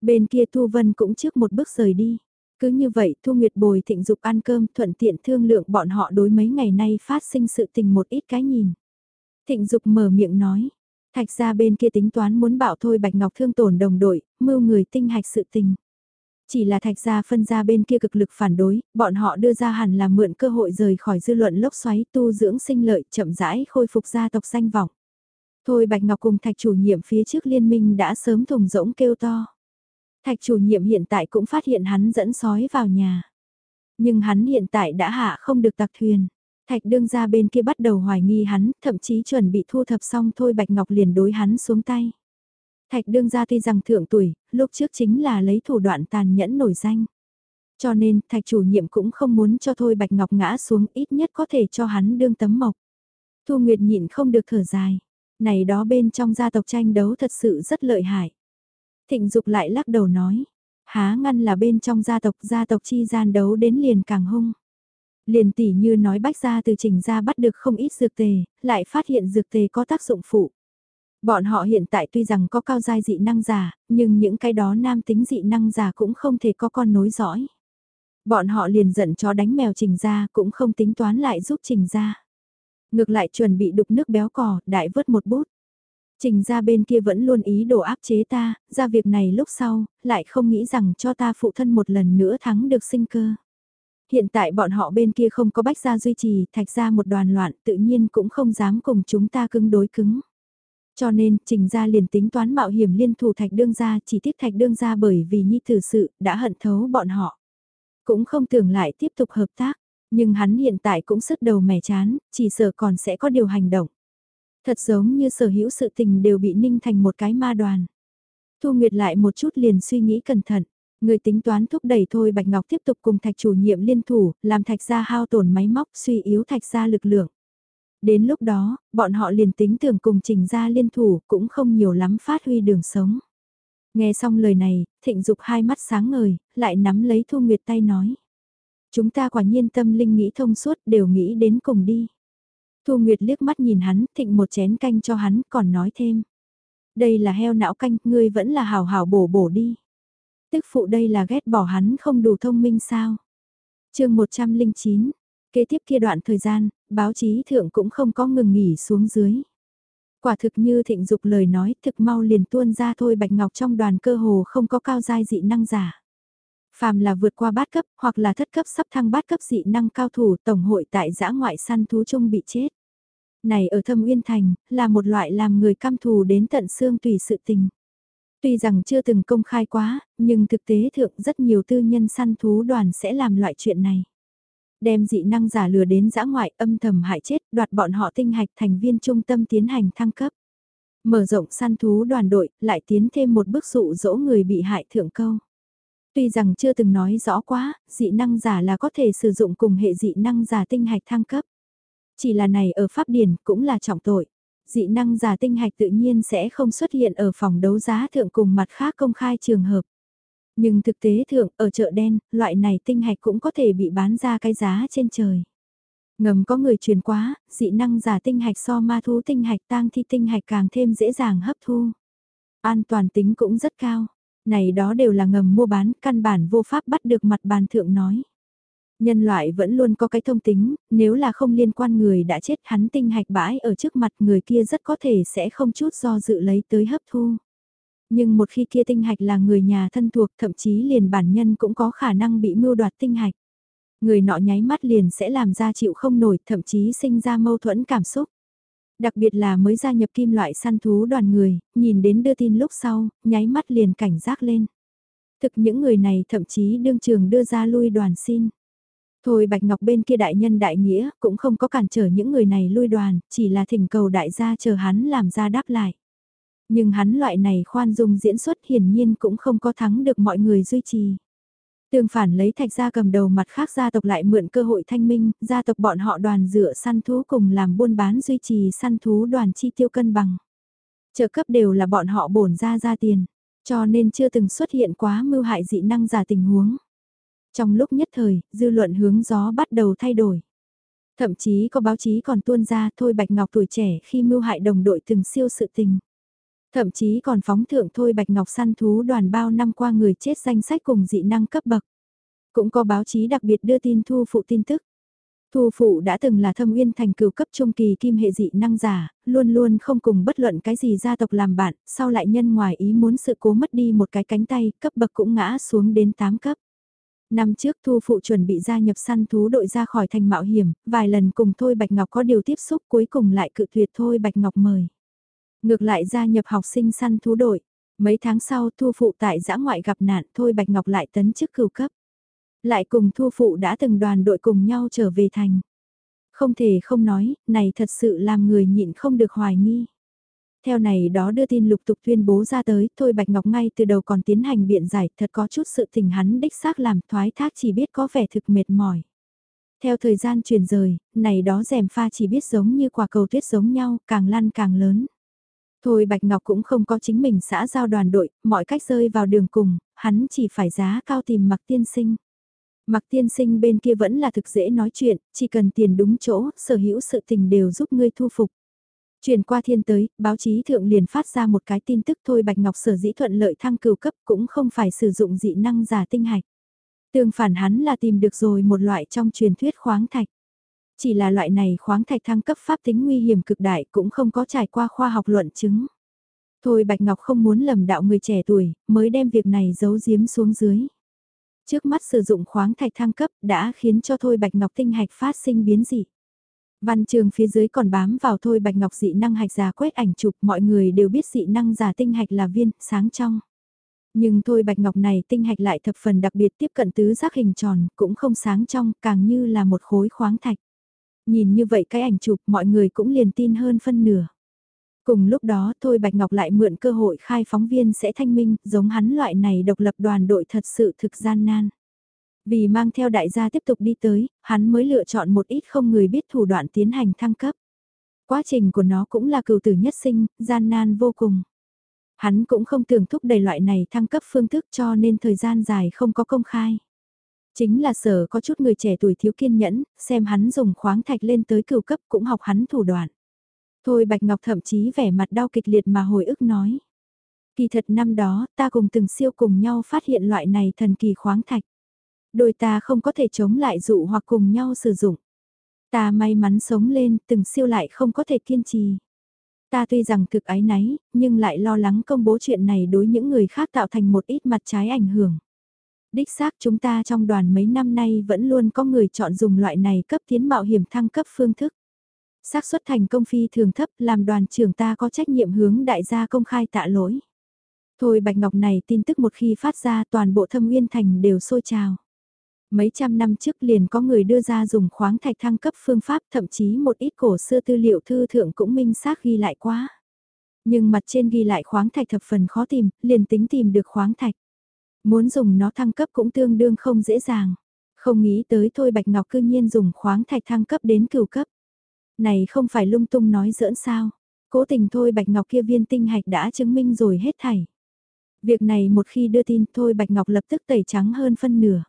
Bên kia Thu Vân cũng trước một bước rời đi. Cứ như vậy Thu Nguyệt bồi thịnh dục ăn cơm thuận tiện thương lượng bọn họ đối mấy ngày nay phát sinh sự tình một ít cái nhìn. Thịnh dục mở miệng nói, thạch ra bên kia tính toán muốn bảo thôi Bạch Ngọc thương tổn đồng đội, mưu người tinh hạch sự tình. Chỉ là thạch gia phân ra bên kia cực lực phản đối, bọn họ đưa ra hẳn là mượn cơ hội rời khỏi dư luận lốc xoáy tu dưỡng sinh lợi chậm rãi khôi phục gia tộc danh vọng. Thôi Bạch Ngọc cùng thạch chủ nhiệm phía trước liên minh đã sớm thùng rỗng kêu to. Thạch chủ nhiệm hiện tại cũng phát hiện hắn dẫn sói vào nhà. Nhưng hắn hiện tại đã hạ không được tặc thuyền. Thạch đương ra bên kia bắt đầu hoài nghi hắn, thậm chí chuẩn bị thu thập xong thôi Bạch Ngọc liền đối hắn xuống tay. Thạch đương ra tuy rằng thượng tuổi, lúc trước chính là lấy thủ đoạn tàn nhẫn nổi danh. Cho nên, thạch chủ nhiệm cũng không muốn cho thôi Bạch Ngọc ngã xuống ít nhất có thể cho hắn đương tấm mộc. Thu Nguyệt nhịn không được thở dài. Này đó bên trong gia tộc tranh đấu thật sự rất lợi hại. Thịnh Dục lại lắc đầu nói. Há ngăn là bên trong gia tộc gia tộc chi gian đấu đến liền càng hung. Liền tỉ như nói bách gia từ trình ra bắt được không ít dược tề, lại phát hiện dược tề có tác dụng phụ. Bọn họ hiện tại tuy rằng có cao giai dị năng giả, nhưng những cái đó nam tính dị năng giả cũng không thể có con nối dõi. Bọn họ liền giận chó đánh mèo trình ra cũng không tính toán lại giúp trình ra. Ngược lại chuẩn bị đục nước béo cò, đại vớt một bút. Trình ra bên kia vẫn luôn ý đồ áp chế ta, ra việc này lúc sau, lại không nghĩ rằng cho ta phụ thân một lần nữa thắng được sinh cơ. Hiện tại bọn họ bên kia không có bách gia duy trì, thạch ra một đoàn loạn tự nhiên cũng không dám cùng chúng ta cứng đối cứng. Cho nên, trình ra liền tính toán mạo hiểm liên thủ thạch đương ra chỉ tiếp thạch đương ra bởi vì nhi tử sự đã hận thấu bọn họ. Cũng không tưởng lại tiếp tục hợp tác, nhưng hắn hiện tại cũng sức đầu mẻ chán, chỉ sợ còn sẽ có điều hành động. Thật giống như sở hữu sự tình đều bị ninh thành một cái ma đoàn. Thu Nguyệt lại một chút liền suy nghĩ cẩn thận. Người tính toán thúc đẩy thôi Bạch Ngọc tiếp tục cùng thạch chủ nhiệm liên thủ, làm thạch gia hao tổn máy móc suy yếu thạch gia lực lượng. Đến lúc đó, bọn họ liền tính tưởng cùng trình gia liên thủ cũng không nhiều lắm phát huy đường sống. Nghe xong lời này, thịnh dục hai mắt sáng ngời, lại nắm lấy Thu Nguyệt tay nói. Chúng ta quả nhiên tâm linh nghĩ thông suốt đều nghĩ đến cùng đi. Thu Nguyệt liếc mắt nhìn hắn, thịnh một chén canh cho hắn, còn nói thêm. Đây là heo não canh, ngươi vẫn là hào hào bổ bổ đi. Tức phụ đây là ghét bỏ hắn không đủ thông minh sao. chương 109, kế tiếp kia đoạn thời gian, báo chí thượng cũng không có ngừng nghỉ xuống dưới. Quả thực như thịnh dục lời nói thực mau liền tuôn ra thôi Bạch Ngọc trong đoàn cơ hồ không có cao giai dị năng giả. Phàm là vượt qua bát cấp hoặc là thất cấp sắp thăng bát cấp dị năng cao thủ tổng hội tại giã ngoại săn thú chung bị chết. Này ở thâm uyên thành, là một loại làm người cam thù đến tận xương tùy sự tình. Tuy rằng chưa từng công khai quá, nhưng thực tế thượng rất nhiều tư nhân săn thú đoàn sẽ làm loại chuyện này. Đem dị năng giả lừa đến giã ngoại âm thầm hại chết, đoạt bọn họ tinh hạch thành viên trung tâm tiến hành thăng cấp. Mở rộng săn thú đoàn đội, lại tiến thêm một bước dụ dỗ người bị hại thượng câu. Tuy rằng chưa từng nói rõ quá, dị năng giả là có thể sử dụng cùng hệ dị năng giả tinh hạch thăng cấp. Chỉ là này ở Pháp Điển cũng là trọng tội. Dị năng giả tinh hạch tự nhiên sẽ không xuất hiện ở phòng đấu giá thượng cùng mặt khác công khai trường hợp. Nhưng thực tế thượng, ở chợ đen, loại này tinh hạch cũng có thể bị bán ra cái giá trên trời. Ngầm có người truyền quá, dị năng giả tinh hạch so ma thú tinh hạch tang thi tinh hạch càng thêm dễ dàng hấp thu. An toàn tính cũng rất cao. Này đó đều là ngầm mua bán, căn bản vô pháp bắt được mặt bàn thượng nói. Nhân loại vẫn luôn có cái thông tính, nếu là không liên quan người đã chết hắn tinh hạch bãi ở trước mặt người kia rất có thể sẽ không chút do dự lấy tới hấp thu. Nhưng một khi kia tinh hạch là người nhà thân thuộc thậm chí liền bản nhân cũng có khả năng bị mưu đoạt tinh hạch. Người nọ nháy mắt liền sẽ làm ra chịu không nổi thậm chí sinh ra mâu thuẫn cảm xúc. Đặc biệt là mới gia nhập kim loại săn thú đoàn người, nhìn đến đưa tin lúc sau, nháy mắt liền cảnh giác lên. Thực những người này thậm chí đương trường đưa ra lui đoàn xin. Thôi Bạch Ngọc bên kia đại nhân đại nghĩa cũng không có cản trở những người này lui đoàn, chỉ là thỉnh cầu đại gia chờ hắn làm ra đáp lại. Nhưng hắn loại này khoan dung diễn xuất hiển nhiên cũng không có thắng được mọi người duy trì. Tương phản lấy thạch gia cầm đầu mặt khác gia tộc lại mượn cơ hội thanh minh, gia tộc bọn họ đoàn dựa săn thú cùng làm buôn bán duy trì săn thú đoàn chi tiêu cân bằng. Trợ cấp đều là bọn họ bổn ra ra tiền, cho nên chưa từng xuất hiện quá mưu hại dị năng giả tình huống. Trong lúc nhất thời, dư luận hướng gió bắt đầu thay đổi. Thậm chí có báo chí còn tuôn ra thôi Bạch Ngọc tuổi trẻ khi mưu hại đồng đội từng siêu sự tình. Thậm chí còn phóng thượng thôi Bạch Ngọc săn thú đoàn bao năm qua người chết danh sách cùng dị năng cấp bậc. Cũng có báo chí đặc biệt đưa tin thu phụ tin tức. Thu phụ đã từng là thâm uyên thành cửu cấp trung kỳ kim hệ dị năng giả, luôn luôn không cùng bất luận cái gì gia tộc làm bạn, sau lại nhân ngoài ý muốn sự cố mất đi một cái cánh tay, cấp bậc cũng ngã xuống đến 8 cấp. Năm trước thu phụ chuẩn bị gia nhập săn thú đội ra khỏi thành mạo hiểm, vài lần cùng Thôi Bạch Ngọc có điều tiếp xúc cuối cùng lại cự tuyệt Thôi Bạch Ngọc mời. Ngược lại gia nhập học sinh săn thú đội. Mấy tháng sau thu phụ tại giã ngoại gặp nạn Thôi Bạch Ngọc lại tấn chức cửu cấp. Lại cùng thu phụ đã từng đoàn đội cùng nhau trở về thành. Không thể không nói, này thật sự làm người nhịn không được hoài nghi. Theo này đó đưa tin lục tục tuyên bố ra tới, thôi Bạch Ngọc ngay từ đầu còn tiến hành biện giải, thật có chút sự tình hắn đích xác làm thoái thác chỉ biết có vẻ thực mệt mỏi. Theo thời gian truyền rời, này đó rèm pha chỉ biết giống như quả cầu tuyết giống nhau, càng lăn càng lớn. Thôi Bạch Ngọc cũng không có chính mình xã giao đoàn đội, mọi cách rơi vào đường cùng, hắn chỉ phải giá cao tìm mặc tiên sinh. Mặc tiên sinh bên kia vẫn là thực dễ nói chuyện, chỉ cần tiền đúng chỗ, sở hữu sự tình đều giúp ngươi thu phục chuyển qua thiên tới, báo chí thượng liền phát ra một cái tin tức thôi Bạch Ngọc sở dĩ thuận lợi thăng cửu cấp cũng không phải sử dụng dị năng giả tinh hạch. Tương phản hắn là tìm được rồi một loại trong truyền thuyết khoáng thạch. Chỉ là loại này khoáng thạch thăng cấp pháp tính nguy hiểm cực đại cũng không có trải qua khoa học luận chứng. Thôi Bạch Ngọc không muốn lầm đạo người trẻ tuổi, mới đem việc này giấu giếm xuống dưới. Trước mắt sử dụng khoáng thạch thăng cấp đã khiến cho Thôi Bạch Ngọc tinh hạch phát sinh biến dị. Văn trường phía dưới còn bám vào Thôi Bạch Ngọc dị năng hạch giả quét ảnh chụp mọi người đều biết dị năng giả tinh hạch là viên, sáng trong. Nhưng Thôi Bạch Ngọc này tinh hạch lại thập phần đặc biệt tiếp cận tứ giác hình tròn, cũng không sáng trong, càng như là một khối khoáng thạch. Nhìn như vậy cái ảnh chụp mọi người cũng liền tin hơn phân nửa. Cùng lúc đó Thôi Bạch Ngọc lại mượn cơ hội khai phóng viên sẽ thanh minh, giống hắn loại này độc lập đoàn đội thật sự thực gian nan. Vì mang theo đại gia tiếp tục đi tới, hắn mới lựa chọn một ít không người biết thủ đoạn tiến hành thăng cấp. Quá trình của nó cũng là cựu tử nhất sinh, gian nan vô cùng. Hắn cũng không tưởng thúc đẩy loại này thăng cấp phương thức cho nên thời gian dài không có công khai. Chính là sở có chút người trẻ tuổi thiếu kiên nhẫn, xem hắn dùng khoáng thạch lên tới cựu cấp cũng học hắn thủ đoạn. Thôi Bạch Ngọc thậm chí vẻ mặt đau kịch liệt mà hồi ức nói. Kỳ thật năm đó, ta cùng từng siêu cùng nhau phát hiện loại này thần kỳ khoáng thạch. Đôi ta không có thể chống lại dụ hoặc cùng nhau sử dụng. Ta may mắn sống lên, từng siêu lại không có thể kiên trì. Ta tuy rằng thực ái náy, nhưng lại lo lắng công bố chuyện này đối những người khác tạo thành một ít mặt trái ảnh hưởng. Đích xác chúng ta trong đoàn mấy năm nay vẫn luôn có người chọn dùng loại này cấp tiến mạo hiểm thăng cấp phương thức xác suất thành công phi thường thấp làm đoàn trưởng ta có trách nhiệm hướng đại gia công khai tạ lỗi. Thôi Bạch Ngọc này tin tức một khi phát ra toàn bộ thâm nguyên thành đều sôi trào. Mấy trăm năm trước liền có người đưa ra dùng khoáng thạch thăng cấp phương pháp thậm chí một ít cổ xưa tư liệu thư thượng cũng minh xác ghi lại quá. Nhưng mặt trên ghi lại khoáng thạch thập phần khó tìm, liền tính tìm được khoáng thạch. Muốn dùng nó thăng cấp cũng tương đương không dễ dàng. Không nghĩ tới thôi Bạch Ngọc cư nhiên dùng khoáng thạch thăng cấp đến cửu cấp. Này không phải lung tung nói giỡn sao. Cố tình thôi Bạch Ngọc kia viên tinh hạch đã chứng minh rồi hết thảy. Việc này một khi đưa tin thôi Bạch Ngọc lập tức tẩy trắng hơn phân nửa.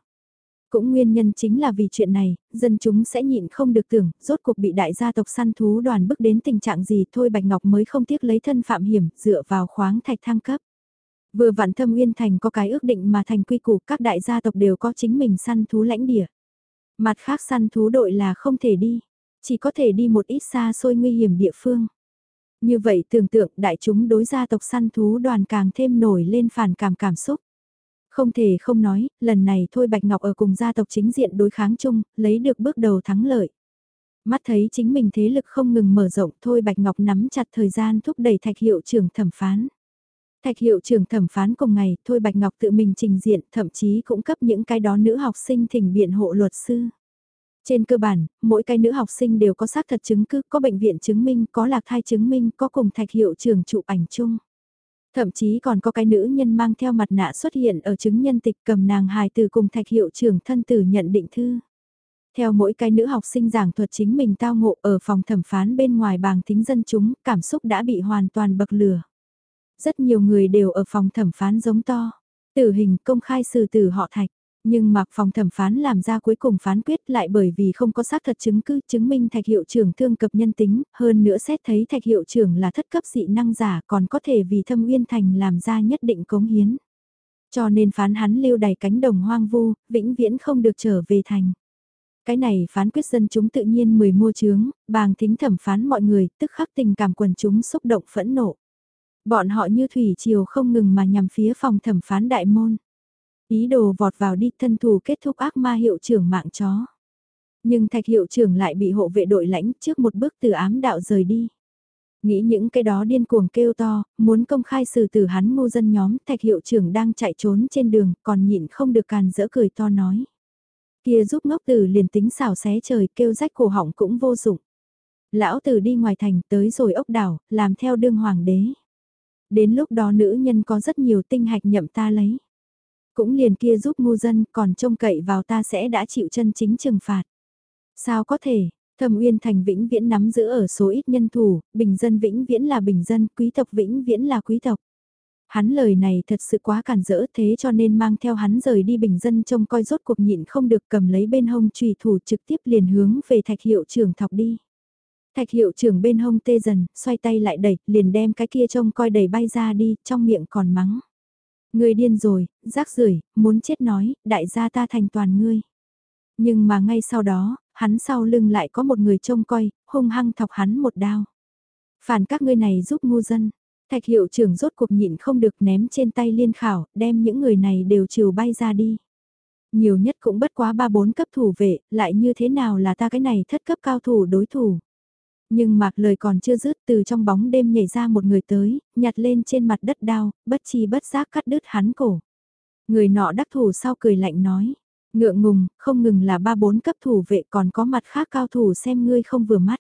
Cũng nguyên nhân chính là vì chuyện này, dân chúng sẽ nhịn không được tưởng, rốt cuộc bị đại gia tộc săn thú đoàn bức đến tình trạng gì thôi Bạch Ngọc mới không tiếc lấy thân phạm hiểm dựa vào khoáng thạch thăng cấp. Vừa vạn thâm uyên thành có cái ước định mà thành quy củ các đại gia tộc đều có chính mình săn thú lãnh địa. Mặt khác săn thú đội là không thể đi, chỉ có thể đi một ít xa xôi nguy hiểm địa phương. Như vậy tưởng tượng đại chúng đối gia tộc săn thú đoàn càng thêm nổi lên phản cảm cảm xúc. Không thể không nói, lần này thôi Bạch Ngọc ở cùng gia tộc chính diện đối kháng chung, lấy được bước đầu thắng lợi. Mắt thấy chính mình thế lực không ngừng mở rộng thôi Bạch Ngọc nắm chặt thời gian thúc đẩy thạch hiệu trưởng thẩm phán. Thạch hiệu trưởng thẩm phán cùng ngày, thôi Bạch Ngọc tự mình trình diện, thậm chí cũng cấp những cái đó nữ học sinh thỉnh biện hộ luật sư. Trên cơ bản, mỗi cái nữ học sinh đều có xác thật chứng cứ, có bệnh viện chứng minh, có lạc thai chứng minh, có cùng thạch hiệu trưởng chụp ảnh chung. Thậm chí còn có cái nữ nhân mang theo mặt nạ xuất hiện ở chứng nhân tịch cầm nàng hài từ cùng thạch hiệu trưởng thân tử nhận định thư. Theo mỗi cái nữ học sinh giảng thuật chính mình tao ngộ ở phòng thẩm phán bên ngoài bàng thính dân chúng, cảm xúc đã bị hoàn toàn bậc lửa. Rất nhiều người đều ở phòng thẩm phán giống to. Tử hình công khai xử tử họ thạch. Nhưng mặc phòng thẩm phán làm ra cuối cùng phán quyết lại bởi vì không có xác thật chứng cứ chứng minh thạch hiệu trưởng thương cập nhân tính, hơn nữa xét thấy thạch hiệu trưởng là thất cấp dị năng giả còn có thể vì thâm uyên thành làm ra nhất định cống hiến. Cho nên phán hắn lưu đầy cánh đồng hoang vu, vĩnh viễn không được trở về thành. Cái này phán quyết dân chúng tự nhiên mười mua chướng, bàng thính thẩm phán mọi người, tức khắc tình cảm quần chúng xúc động phẫn nộ. Bọn họ như thủy triều không ngừng mà nhằm phía phòng thẩm phán đại môn. Ý đồ vọt vào đi thân thù kết thúc ác ma hiệu trưởng mạng chó. Nhưng thạch hiệu trưởng lại bị hộ vệ đội lãnh trước một bước từ ám đạo rời đi. Nghĩ những cái đó điên cuồng kêu to, muốn công khai xử tử hắn ngu dân nhóm, thạch hiệu trưởng đang chạy trốn trên đường, còn nhịn không được càn dỡ cười to nói. Kia giúp ngốc tử liền tính xào xé trời kêu rách cổ họng cũng vô dụng. Lão tử đi ngoài thành tới rồi ốc đảo, làm theo đương hoàng đế. Đến lúc đó nữ nhân có rất nhiều tinh hạch nhậm ta lấy. Cũng liền kia giúp ngu dân còn trông cậy vào ta sẽ đã chịu chân chính trừng phạt. Sao có thể, Thâm Uyên Thành vĩnh viễn nắm giữ ở số ít nhân thủ, bình dân vĩnh viễn là bình dân, quý tộc vĩnh viễn là quý tộc. Hắn lời này thật sự quá cản rỡ thế cho nên mang theo hắn rời đi bình dân trông coi rốt cuộc nhịn không được cầm lấy bên hông trùy thủ trực tiếp liền hướng về thạch hiệu trưởng thọc đi. Thạch hiệu trưởng bên hông tê dần, xoay tay lại đẩy, liền đem cái kia trông coi đẩy bay ra đi, trong miệng còn mắng. Ngươi điên rồi, rác rưởi, muốn chết nói, đại gia ta thành toàn ngươi. Nhưng mà ngay sau đó, hắn sau lưng lại có một người trông coi, hung hăng thọc hắn một đao. Phản các ngươi này giúp ngu dân. Thạch hiệu trưởng rốt cuộc nhịn không được ném trên tay liên khảo, đem những người này đều chiều bay ra đi. Nhiều nhất cũng bất quá ba bốn cấp thủ vệ, lại như thế nào là ta cái này thất cấp cao thủ đối thủ. Nhưng mạc lời còn chưa dứt từ trong bóng đêm nhảy ra một người tới, nhặt lên trên mặt đất đao, bất chi bất giác cắt đứt hắn cổ. Người nọ đắc thủ sau cười lạnh nói, ngượng ngùng, không ngừng là ba bốn cấp thủ vệ còn có mặt khác cao thủ xem ngươi không vừa mắt.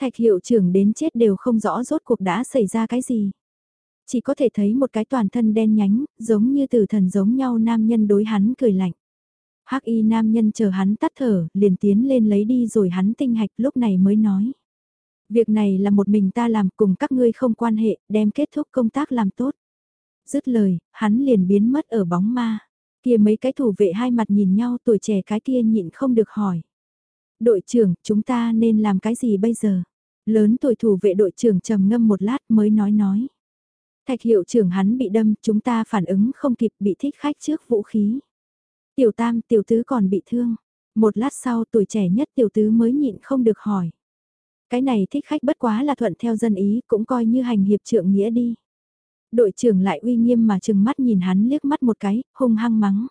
Thạch hiệu trưởng đến chết đều không rõ rốt cuộc đã xảy ra cái gì. Chỉ có thể thấy một cái toàn thân đen nhánh, giống như từ thần giống nhau nam nhân đối hắn cười lạnh. Hắc y nam nhân chờ hắn tắt thở, liền tiến lên lấy đi rồi hắn tinh hạch lúc này mới nói. Việc này là một mình ta làm cùng các ngươi không quan hệ, đem kết thúc công tác làm tốt. Dứt lời, hắn liền biến mất ở bóng ma. Kia mấy cái thủ vệ hai mặt nhìn nhau tuổi trẻ cái kia nhịn không được hỏi. Đội trưởng, chúng ta nên làm cái gì bây giờ? Lớn tuổi thủ vệ đội trưởng trầm ngâm một lát mới nói nói. Thạch hiệu trưởng hắn bị đâm, chúng ta phản ứng không kịp bị thích khách trước vũ khí. Tiểu tam, tiểu tứ còn bị thương. Một lát sau tuổi trẻ nhất tiểu tứ mới nhịn không được hỏi. Cái này thích khách bất quá là thuận theo dân ý cũng coi như hành hiệp trượng nghĩa đi. Đội trưởng lại uy nghiêm mà chừng mắt nhìn hắn liếc mắt một cái, hung hăng mắng.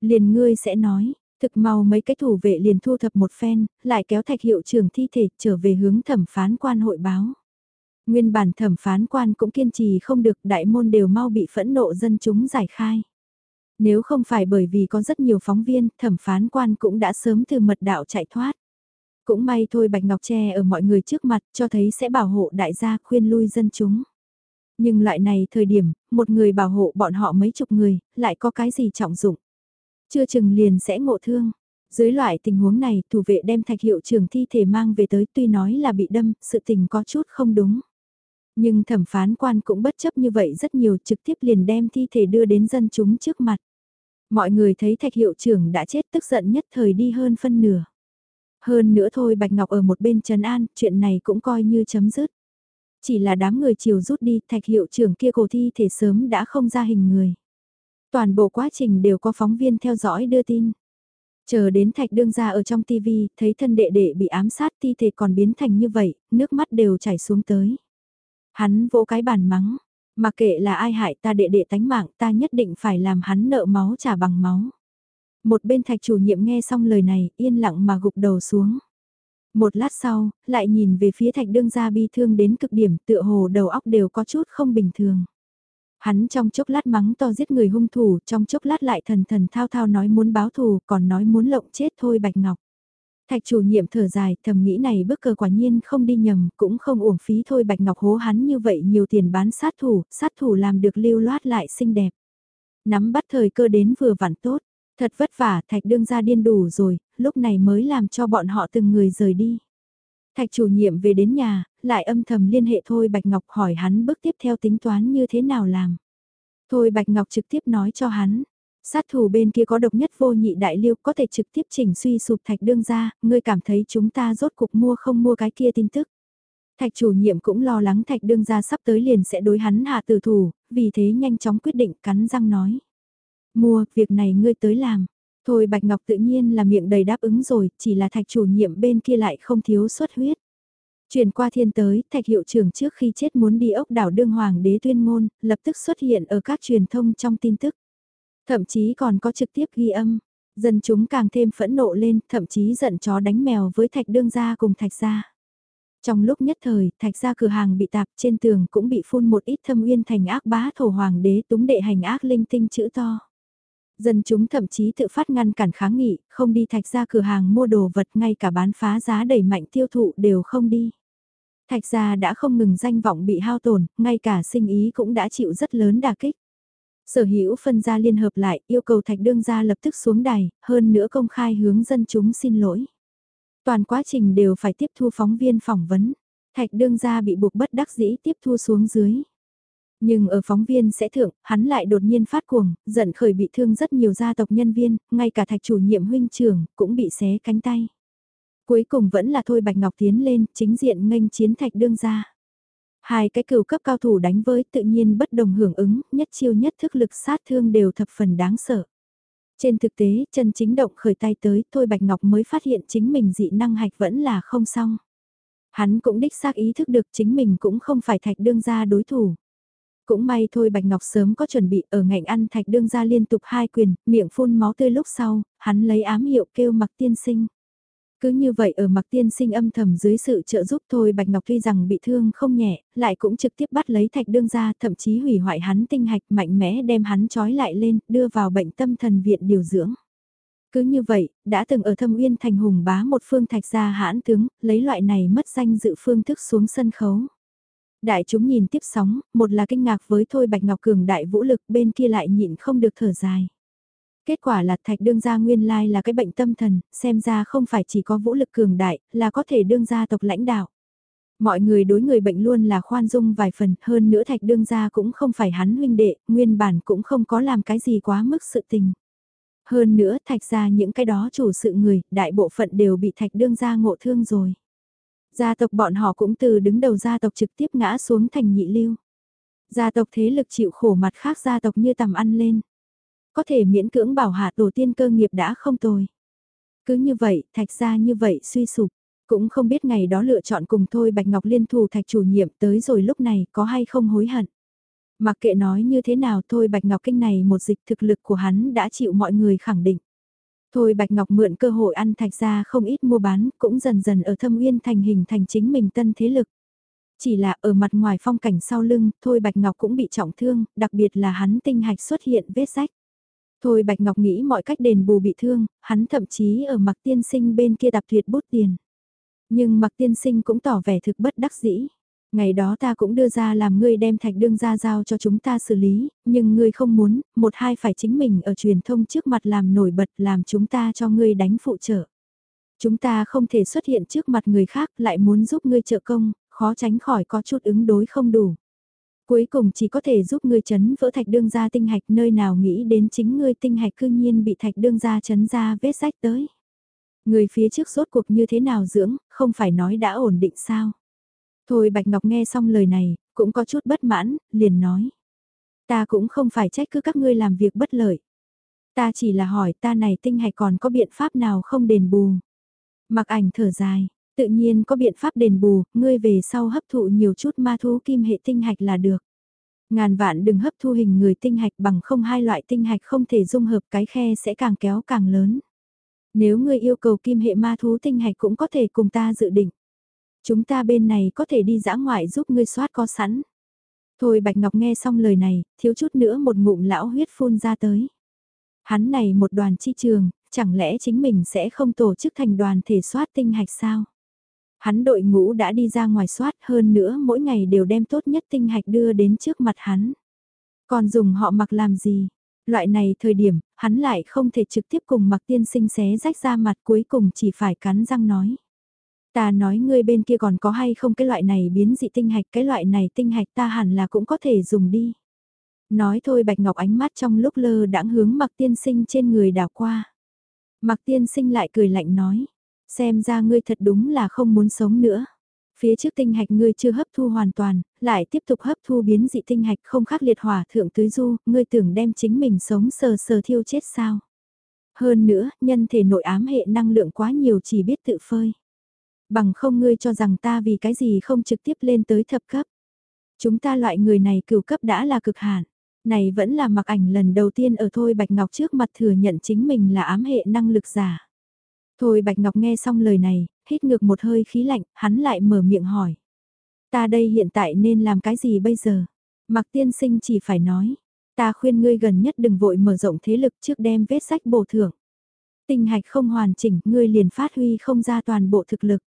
Liền ngươi sẽ nói, thực mau mấy cái thủ vệ liền thu thập một phen, lại kéo thạch hiệu trưởng thi thể trở về hướng thẩm phán quan hội báo. Nguyên bản thẩm phán quan cũng kiên trì không được đại môn đều mau bị phẫn nộ dân chúng giải khai. Nếu không phải bởi vì có rất nhiều phóng viên, thẩm phán quan cũng đã sớm từ mật đạo chạy thoát. Cũng may thôi Bạch Ngọc Tre ở mọi người trước mặt cho thấy sẽ bảo hộ đại gia khuyên lui dân chúng. Nhưng loại này thời điểm, một người bảo hộ bọn họ mấy chục người, lại có cái gì trọng dụng. Chưa chừng liền sẽ ngộ thương. Dưới loại tình huống này, thủ vệ đem thạch hiệu trưởng thi thể mang về tới tuy nói là bị đâm, sự tình có chút không đúng. Nhưng thẩm phán quan cũng bất chấp như vậy rất nhiều trực tiếp liền đem thi thể đưa đến dân chúng trước mặt. Mọi người thấy thạch hiệu trưởng đã chết tức giận nhất thời đi hơn phân nửa. Hơn nữa thôi Bạch Ngọc ở một bên trần an, chuyện này cũng coi như chấm dứt. Chỉ là đám người chiều rút đi, thạch hiệu trưởng kia cổ thi thể sớm đã không ra hình người. Toàn bộ quá trình đều có phóng viên theo dõi đưa tin. Chờ đến thạch đương ra ở trong TV, thấy thân đệ đệ bị ám sát thi thể còn biến thành như vậy, nước mắt đều chảy xuống tới. Hắn vỗ cái bàn mắng, mà kệ là ai hại ta đệ đệ tánh mạng ta nhất định phải làm hắn nợ máu trả bằng máu. Một bên thạch chủ nhiệm nghe xong lời này, yên lặng mà gục đầu xuống. Một lát sau, lại nhìn về phía thạch đương gia bi thương đến cực điểm tựa hồ đầu óc đều có chút không bình thường. Hắn trong chốc lát mắng to giết người hung thủ, trong chốc lát lại thần thần thao thao nói muốn báo thù, còn nói muốn lộng chết thôi Bạch Ngọc. Thạch chủ nhiệm thở dài, thầm nghĩ này bức cờ quả nhiên không đi nhầm, cũng không uổng phí thôi Bạch Ngọc hố hắn như vậy nhiều tiền bán sát thủ, sát thủ làm được lưu loát lại xinh đẹp. Nắm bắt thời cơ đến vừa vặn tốt, thật vất vả Thạch đương ra điên đủ rồi, lúc này mới làm cho bọn họ từng người rời đi. Thạch chủ nhiệm về đến nhà, lại âm thầm liên hệ Thôi Bạch Ngọc hỏi hắn bước tiếp theo tính toán như thế nào làm. Thôi Bạch Ngọc trực tiếp nói cho hắn, sát thủ bên kia có độc nhất vô nhị đại liêu có thể trực tiếp chỉnh suy sụp thạch đương ra, ngươi cảm thấy chúng ta rốt cục mua không mua cái kia tin tức. Thạch chủ nhiệm cũng lo lắng thạch đương ra sắp tới liền sẽ đối hắn hạ tử thủ, vì thế nhanh chóng quyết định cắn răng nói. Mua, việc này ngươi tới làm. Thôi Bạch Ngọc tự nhiên là miệng đầy đáp ứng rồi, chỉ là thạch chủ nhiệm bên kia lại không thiếu xuất huyết. Chuyển qua thiên tới, thạch hiệu trưởng trước khi chết muốn đi ốc đảo đương hoàng đế tuyên ngôn, lập tức xuất hiện ở các truyền thông trong tin tức. Thậm chí còn có trực tiếp ghi âm. Dân chúng càng thêm phẫn nộ lên, thậm chí giận chó đánh mèo với thạch đương gia cùng thạch gia. Trong lúc nhất thời, thạch gia cửa hàng bị tạp trên tường cũng bị phun một ít thâm uyên thành ác bá thổ hoàng đế túng đệ hành ác linh tinh chữ to. Dân chúng thậm chí tự phát ngăn cản kháng nghị, không đi thạch ra cửa hàng mua đồ vật ngay cả bán phá giá đẩy mạnh tiêu thụ đều không đi. Thạch gia đã không ngừng danh vọng bị hao tổn, ngay cả sinh ý cũng đã chịu rất lớn đà kích. Sở hữu phân gia liên hợp lại yêu cầu thạch đương gia lập tức xuống đài, hơn nữa công khai hướng dân chúng xin lỗi. Toàn quá trình đều phải tiếp thu phóng viên phỏng vấn. Thạch đương gia bị buộc bất đắc dĩ tiếp thu xuống dưới. Nhưng ở phóng viên sẽ thượng, hắn lại đột nhiên phát cuồng, giận khởi bị thương rất nhiều gia tộc nhân viên, ngay cả thạch chủ nhiệm huynh trưởng cũng bị xé cánh tay. Cuối cùng vẫn là thôi Bạch Ngọc tiến lên, chính diện nghênh chiến thạch đương ra. Hai cái cửu cấp cao thủ đánh với tự nhiên bất đồng hưởng ứng, nhất chiêu nhất thức lực sát thương đều thập phần đáng sợ. Trên thực tế, chân chính động khởi tay tới, thôi Bạch Ngọc mới phát hiện chính mình dị năng hạch vẫn là không xong. Hắn cũng đích xác ý thức được chính mình cũng không phải thạch đương ra đối thủ. Cũng may thôi Bạch Ngọc sớm có chuẩn bị ở ngạnh ăn thạch đương ra liên tục hai quyền, miệng phun máu tươi lúc sau, hắn lấy ám hiệu kêu mặc tiên sinh. Cứ như vậy ở mặc tiên sinh âm thầm dưới sự trợ giúp thôi Bạch Ngọc tuy rằng bị thương không nhẹ, lại cũng trực tiếp bắt lấy thạch đương ra thậm chí hủy hoại hắn tinh hạch mạnh mẽ đem hắn trói lại lên, đưa vào bệnh tâm thần viện điều dưỡng. Cứ như vậy, đã từng ở thâm uyên thành hùng bá một phương thạch gia hãn tướng, lấy loại này mất danh dự phương thức xuống sân khấu. Đại chúng nhìn tiếp sóng, một là kinh ngạc với Thôi Bạch Ngọc Cường đại vũ lực bên kia lại nhịn không được thở dài. Kết quả là thạch đương gia nguyên lai là cái bệnh tâm thần, xem ra không phải chỉ có vũ lực cường đại, là có thể đương gia tộc lãnh đạo. Mọi người đối người bệnh luôn là khoan dung vài phần, hơn nữa thạch đương gia cũng không phải hắn huynh đệ, nguyên bản cũng không có làm cái gì quá mức sự tình. Hơn nữa thạch gia những cái đó chủ sự người, đại bộ phận đều bị thạch đương gia ngộ thương rồi. Gia tộc bọn họ cũng từ đứng đầu gia tộc trực tiếp ngã xuống thành nhị lưu. Gia tộc thế lực chịu khổ mặt khác gia tộc như tầm ăn lên. Có thể miễn cưỡng bảo hạ tổ tiên cơ nghiệp đã không tồi. Cứ như vậy, thạch gia như vậy suy sụp. Cũng không biết ngày đó lựa chọn cùng thôi Bạch Ngọc Liên thủ thạch chủ nhiệm tới rồi lúc này có hay không hối hận. Mặc kệ nói như thế nào thôi Bạch Ngọc Kinh này một dịch thực lực của hắn đã chịu mọi người khẳng định. Thôi Bạch Ngọc mượn cơ hội ăn thạch ra không ít mua bán, cũng dần dần ở thâm uyên thành hình thành chính mình tân thế lực. Chỉ là ở mặt ngoài phong cảnh sau lưng, Thôi Bạch Ngọc cũng bị trọng thương, đặc biệt là hắn tinh hạch xuất hiện vết rách. Thôi Bạch Ngọc nghĩ mọi cách đền bù bị thương, hắn thậm chí ở mặt tiên sinh bên kia tập tuyệt bút tiền. Nhưng mặc tiên sinh cũng tỏ vẻ thực bất đắc dĩ. Ngày đó ta cũng đưa ra làm ngươi đem thạch đương ra giao cho chúng ta xử lý, nhưng ngươi không muốn, một hai phải chính mình ở truyền thông trước mặt làm nổi bật làm chúng ta cho ngươi đánh phụ trợ. Chúng ta không thể xuất hiện trước mặt người khác lại muốn giúp ngươi trợ công, khó tránh khỏi có chút ứng đối không đủ. Cuối cùng chỉ có thể giúp ngươi chấn vỡ thạch đương ra tinh hạch nơi nào nghĩ đến chính ngươi tinh hạch cư nhiên bị thạch đương ra chấn ra vết rách tới. Người phía trước rốt cuộc như thế nào dưỡng, không phải nói đã ổn định sao. Thôi Bạch Ngọc nghe xong lời này, cũng có chút bất mãn, liền nói. Ta cũng không phải trách cứ các ngươi làm việc bất lợi. Ta chỉ là hỏi ta này tinh hạch còn có biện pháp nào không đền bù. Mặc ảnh thở dài, tự nhiên có biện pháp đền bù, ngươi về sau hấp thụ nhiều chút ma thú kim hệ tinh hạch là được. Ngàn vạn đừng hấp thu hình người tinh hạch bằng không hai loại tinh hạch không thể dung hợp cái khe sẽ càng kéo càng lớn. Nếu ngươi yêu cầu kim hệ ma thú tinh hạch cũng có thể cùng ta dự định. Chúng ta bên này có thể đi dã ngoại giúp ngươi soát có sẵn. Thôi Bạch Ngọc nghe xong lời này, thiếu chút nữa một ngụm lão huyết phun ra tới. Hắn này một đoàn chi trường, chẳng lẽ chính mình sẽ không tổ chức thành đoàn thể soát tinh hạch sao? Hắn đội ngũ đã đi ra ngoài soát hơn nữa mỗi ngày đều đem tốt nhất tinh hạch đưa đến trước mặt hắn. Còn dùng họ mặc làm gì? Loại này thời điểm, hắn lại không thể trực tiếp cùng mặc tiên sinh xé rách ra mặt cuối cùng chỉ phải cắn răng nói. Ta nói ngươi bên kia còn có hay không cái loại này biến dị tinh hạch, cái loại này tinh hạch ta hẳn là cũng có thể dùng đi. Nói thôi Bạch Ngọc ánh mắt trong lúc lơ đãng hướng mặc tiên sinh trên người đảo qua. Mặc tiên sinh lại cười lạnh nói, xem ra ngươi thật đúng là không muốn sống nữa. Phía trước tinh hạch ngươi chưa hấp thu hoàn toàn, lại tiếp tục hấp thu biến dị tinh hạch không khác liệt hỏa thượng tưới du, ngươi tưởng đem chính mình sống sờ sờ thiêu chết sao. Hơn nữa, nhân thể nội ám hệ năng lượng quá nhiều chỉ biết tự phơi. Bằng không ngươi cho rằng ta vì cái gì không trực tiếp lên tới thập cấp. Chúng ta loại người này cửu cấp đã là cực hạn. Này vẫn là mặc ảnh lần đầu tiên ở Thôi Bạch Ngọc trước mặt thừa nhận chính mình là ám hệ năng lực giả. Thôi Bạch Ngọc nghe xong lời này, hít ngược một hơi khí lạnh, hắn lại mở miệng hỏi. Ta đây hiện tại nên làm cái gì bây giờ? Mặc tiên sinh chỉ phải nói. Ta khuyên ngươi gần nhất đừng vội mở rộng thế lực trước đem vết sách bổ thưởng. tình hạch không hoàn chỉnh, ngươi liền phát huy không ra toàn bộ thực lực.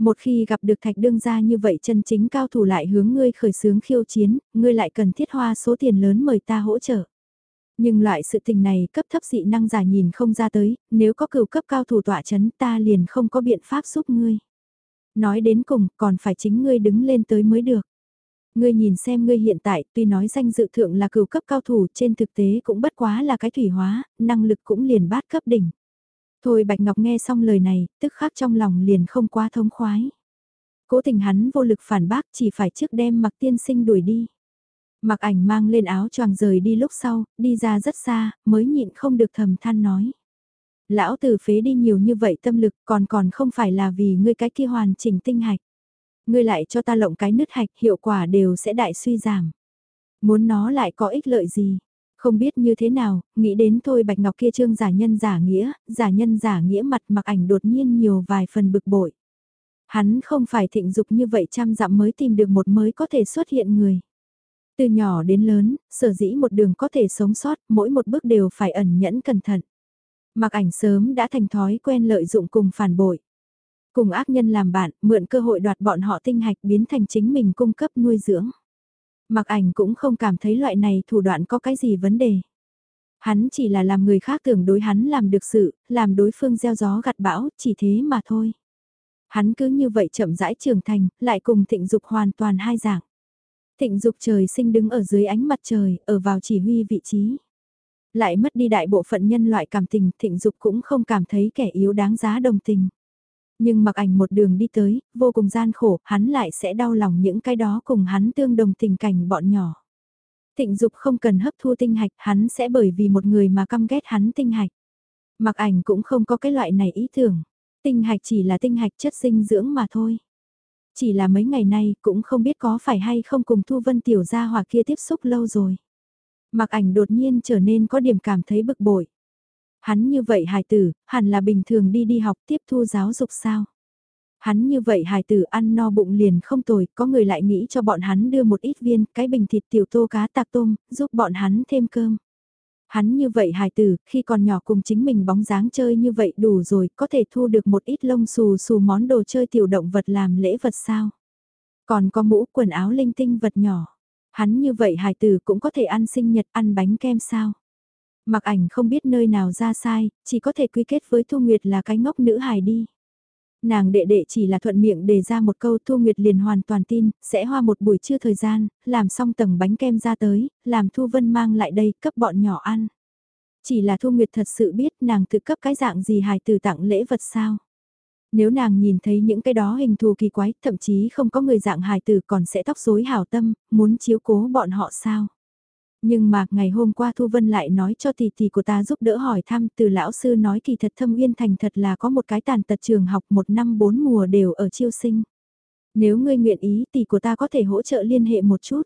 Một khi gặp được thạch đương gia như vậy chân chính cao thủ lại hướng ngươi khởi xướng khiêu chiến, ngươi lại cần thiết hoa số tiền lớn mời ta hỗ trợ. Nhưng loại sự tình này cấp thấp dị năng giả nhìn không ra tới, nếu có cửu cấp cao thủ tỏa chấn ta liền không có biện pháp giúp ngươi. Nói đến cùng còn phải chính ngươi đứng lên tới mới được. Ngươi nhìn xem ngươi hiện tại tuy nói danh dự thượng là cửu cấp cao thủ trên thực tế cũng bất quá là cái thủy hóa, năng lực cũng liền bát cấp đỉnh. Thôi Bạch Ngọc nghe xong lời này, tức khắc trong lòng liền không quá thống khoái. Cố tình hắn vô lực phản bác chỉ phải trước đem mặc tiên sinh đuổi đi. Mặc ảnh mang lên áo choàng rời đi lúc sau, đi ra rất xa, mới nhịn không được thầm than nói. Lão tử phế đi nhiều như vậy tâm lực còn còn không phải là vì ngươi cái kia hoàn chỉnh tinh hạch. Ngươi lại cho ta lộng cái nứt hạch hiệu quả đều sẽ đại suy giảm. Muốn nó lại có ích lợi gì? Không biết như thế nào, nghĩ đến thôi Bạch Ngọc kia trương giả nhân giả nghĩa, giả nhân giả nghĩa mặt mặc ảnh đột nhiên nhiều vài phần bực bội. Hắn không phải thịnh dục như vậy trăm dặm mới tìm được một mới có thể xuất hiện người. Từ nhỏ đến lớn, sở dĩ một đường có thể sống sót, mỗi một bước đều phải ẩn nhẫn cẩn thận. Mặc ảnh sớm đã thành thói quen lợi dụng cùng phản bội. Cùng ác nhân làm bạn, mượn cơ hội đoạt bọn họ tinh hạch biến thành chính mình cung cấp nuôi dưỡng. Mặc ảnh cũng không cảm thấy loại này thủ đoạn có cái gì vấn đề. Hắn chỉ là làm người khác tưởng đối hắn làm được sự, làm đối phương gieo gió gặt bão, chỉ thế mà thôi. Hắn cứ như vậy chậm rãi trưởng thành, lại cùng thịnh dục hoàn toàn hai dạng. Thịnh dục trời sinh đứng ở dưới ánh mặt trời, ở vào chỉ huy vị trí. Lại mất đi đại bộ phận nhân loại cảm tình, thịnh dục cũng không cảm thấy kẻ yếu đáng giá đồng tình. Nhưng mặc ảnh một đường đi tới, vô cùng gian khổ, hắn lại sẽ đau lòng những cái đó cùng hắn tương đồng tình cảnh bọn nhỏ. Thịnh dục không cần hấp thu tinh hạch, hắn sẽ bởi vì một người mà căm ghét hắn tinh hạch. Mặc ảnh cũng không có cái loại này ý tưởng. Tinh hạch chỉ là tinh hạch chất dinh dưỡng mà thôi. Chỉ là mấy ngày nay cũng không biết có phải hay không cùng Thu Vân Tiểu gia hoặc kia tiếp xúc lâu rồi. Mặc ảnh đột nhiên trở nên có điểm cảm thấy bực bội. Hắn như vậy hài tử, hẳn là bình thường đi đi học tiếp thu giáo dục sao. Hắn như vậy hài tử ăn no bụng liền không tồi, có người lại nghĩ cho bọn hắn đưa một ít viên cái bình thịt tiểu tô cá tạc tôm, giúp bọn hắn thêm cơm. Hắn như vậy hài tử, khi còn nhỏ cùng chính mình bóng dáng chơi như vậy đủ rồi, có thể thu được một ít lông xù xù món đồ chơi tiểu động vật làm lễ vật sao. Còn có mũ quần áo linh tinh vật nhỏ. Hắn như vậy hài tử cũng có thể ăn sinh nhật ăn bánh kem sao. Mặc ảnh không biết nơi nào ra sai, chỉ có thể quy kết với Thu Nguyệt là cái ngốc nữ hài đi. Nàng đệ đệ chỉ là thuận miệng đề ra một câu Thu Nguyệt liền hoàn toàn tin, sẽ hoa một buổi trưa thời gian, làm xong tầng bánh kem ra tới, làm Thu Vân mang lại đây cấp bọn nhỏ ăn. Chỉ là Thu Nguyệt thật sự biết nàng tự cấp cái dạng gì hài từ tặng lễ vật sao. Nếu nàng nhìn thấy những cái đó hình thù kỳ quái, thậm chí không có người dạng hài tử còn sẽ tóc rối hảo tâm, muốn chiếu cố bọn họ sao. Nhưng mà ngày hôm qua Thu Vân lại nói cho tỷ tỷ của ta giúp đỡ hỏi thăm từ lão sư nói kỳ thật thâm uyên thành thật là có một cái tàn tật trường học một năm bốn mùa đều ở chiêu sinh. Nếu ngươi nguyện ý tỷ của ta có thể hỗ trợ liên hệ một chút.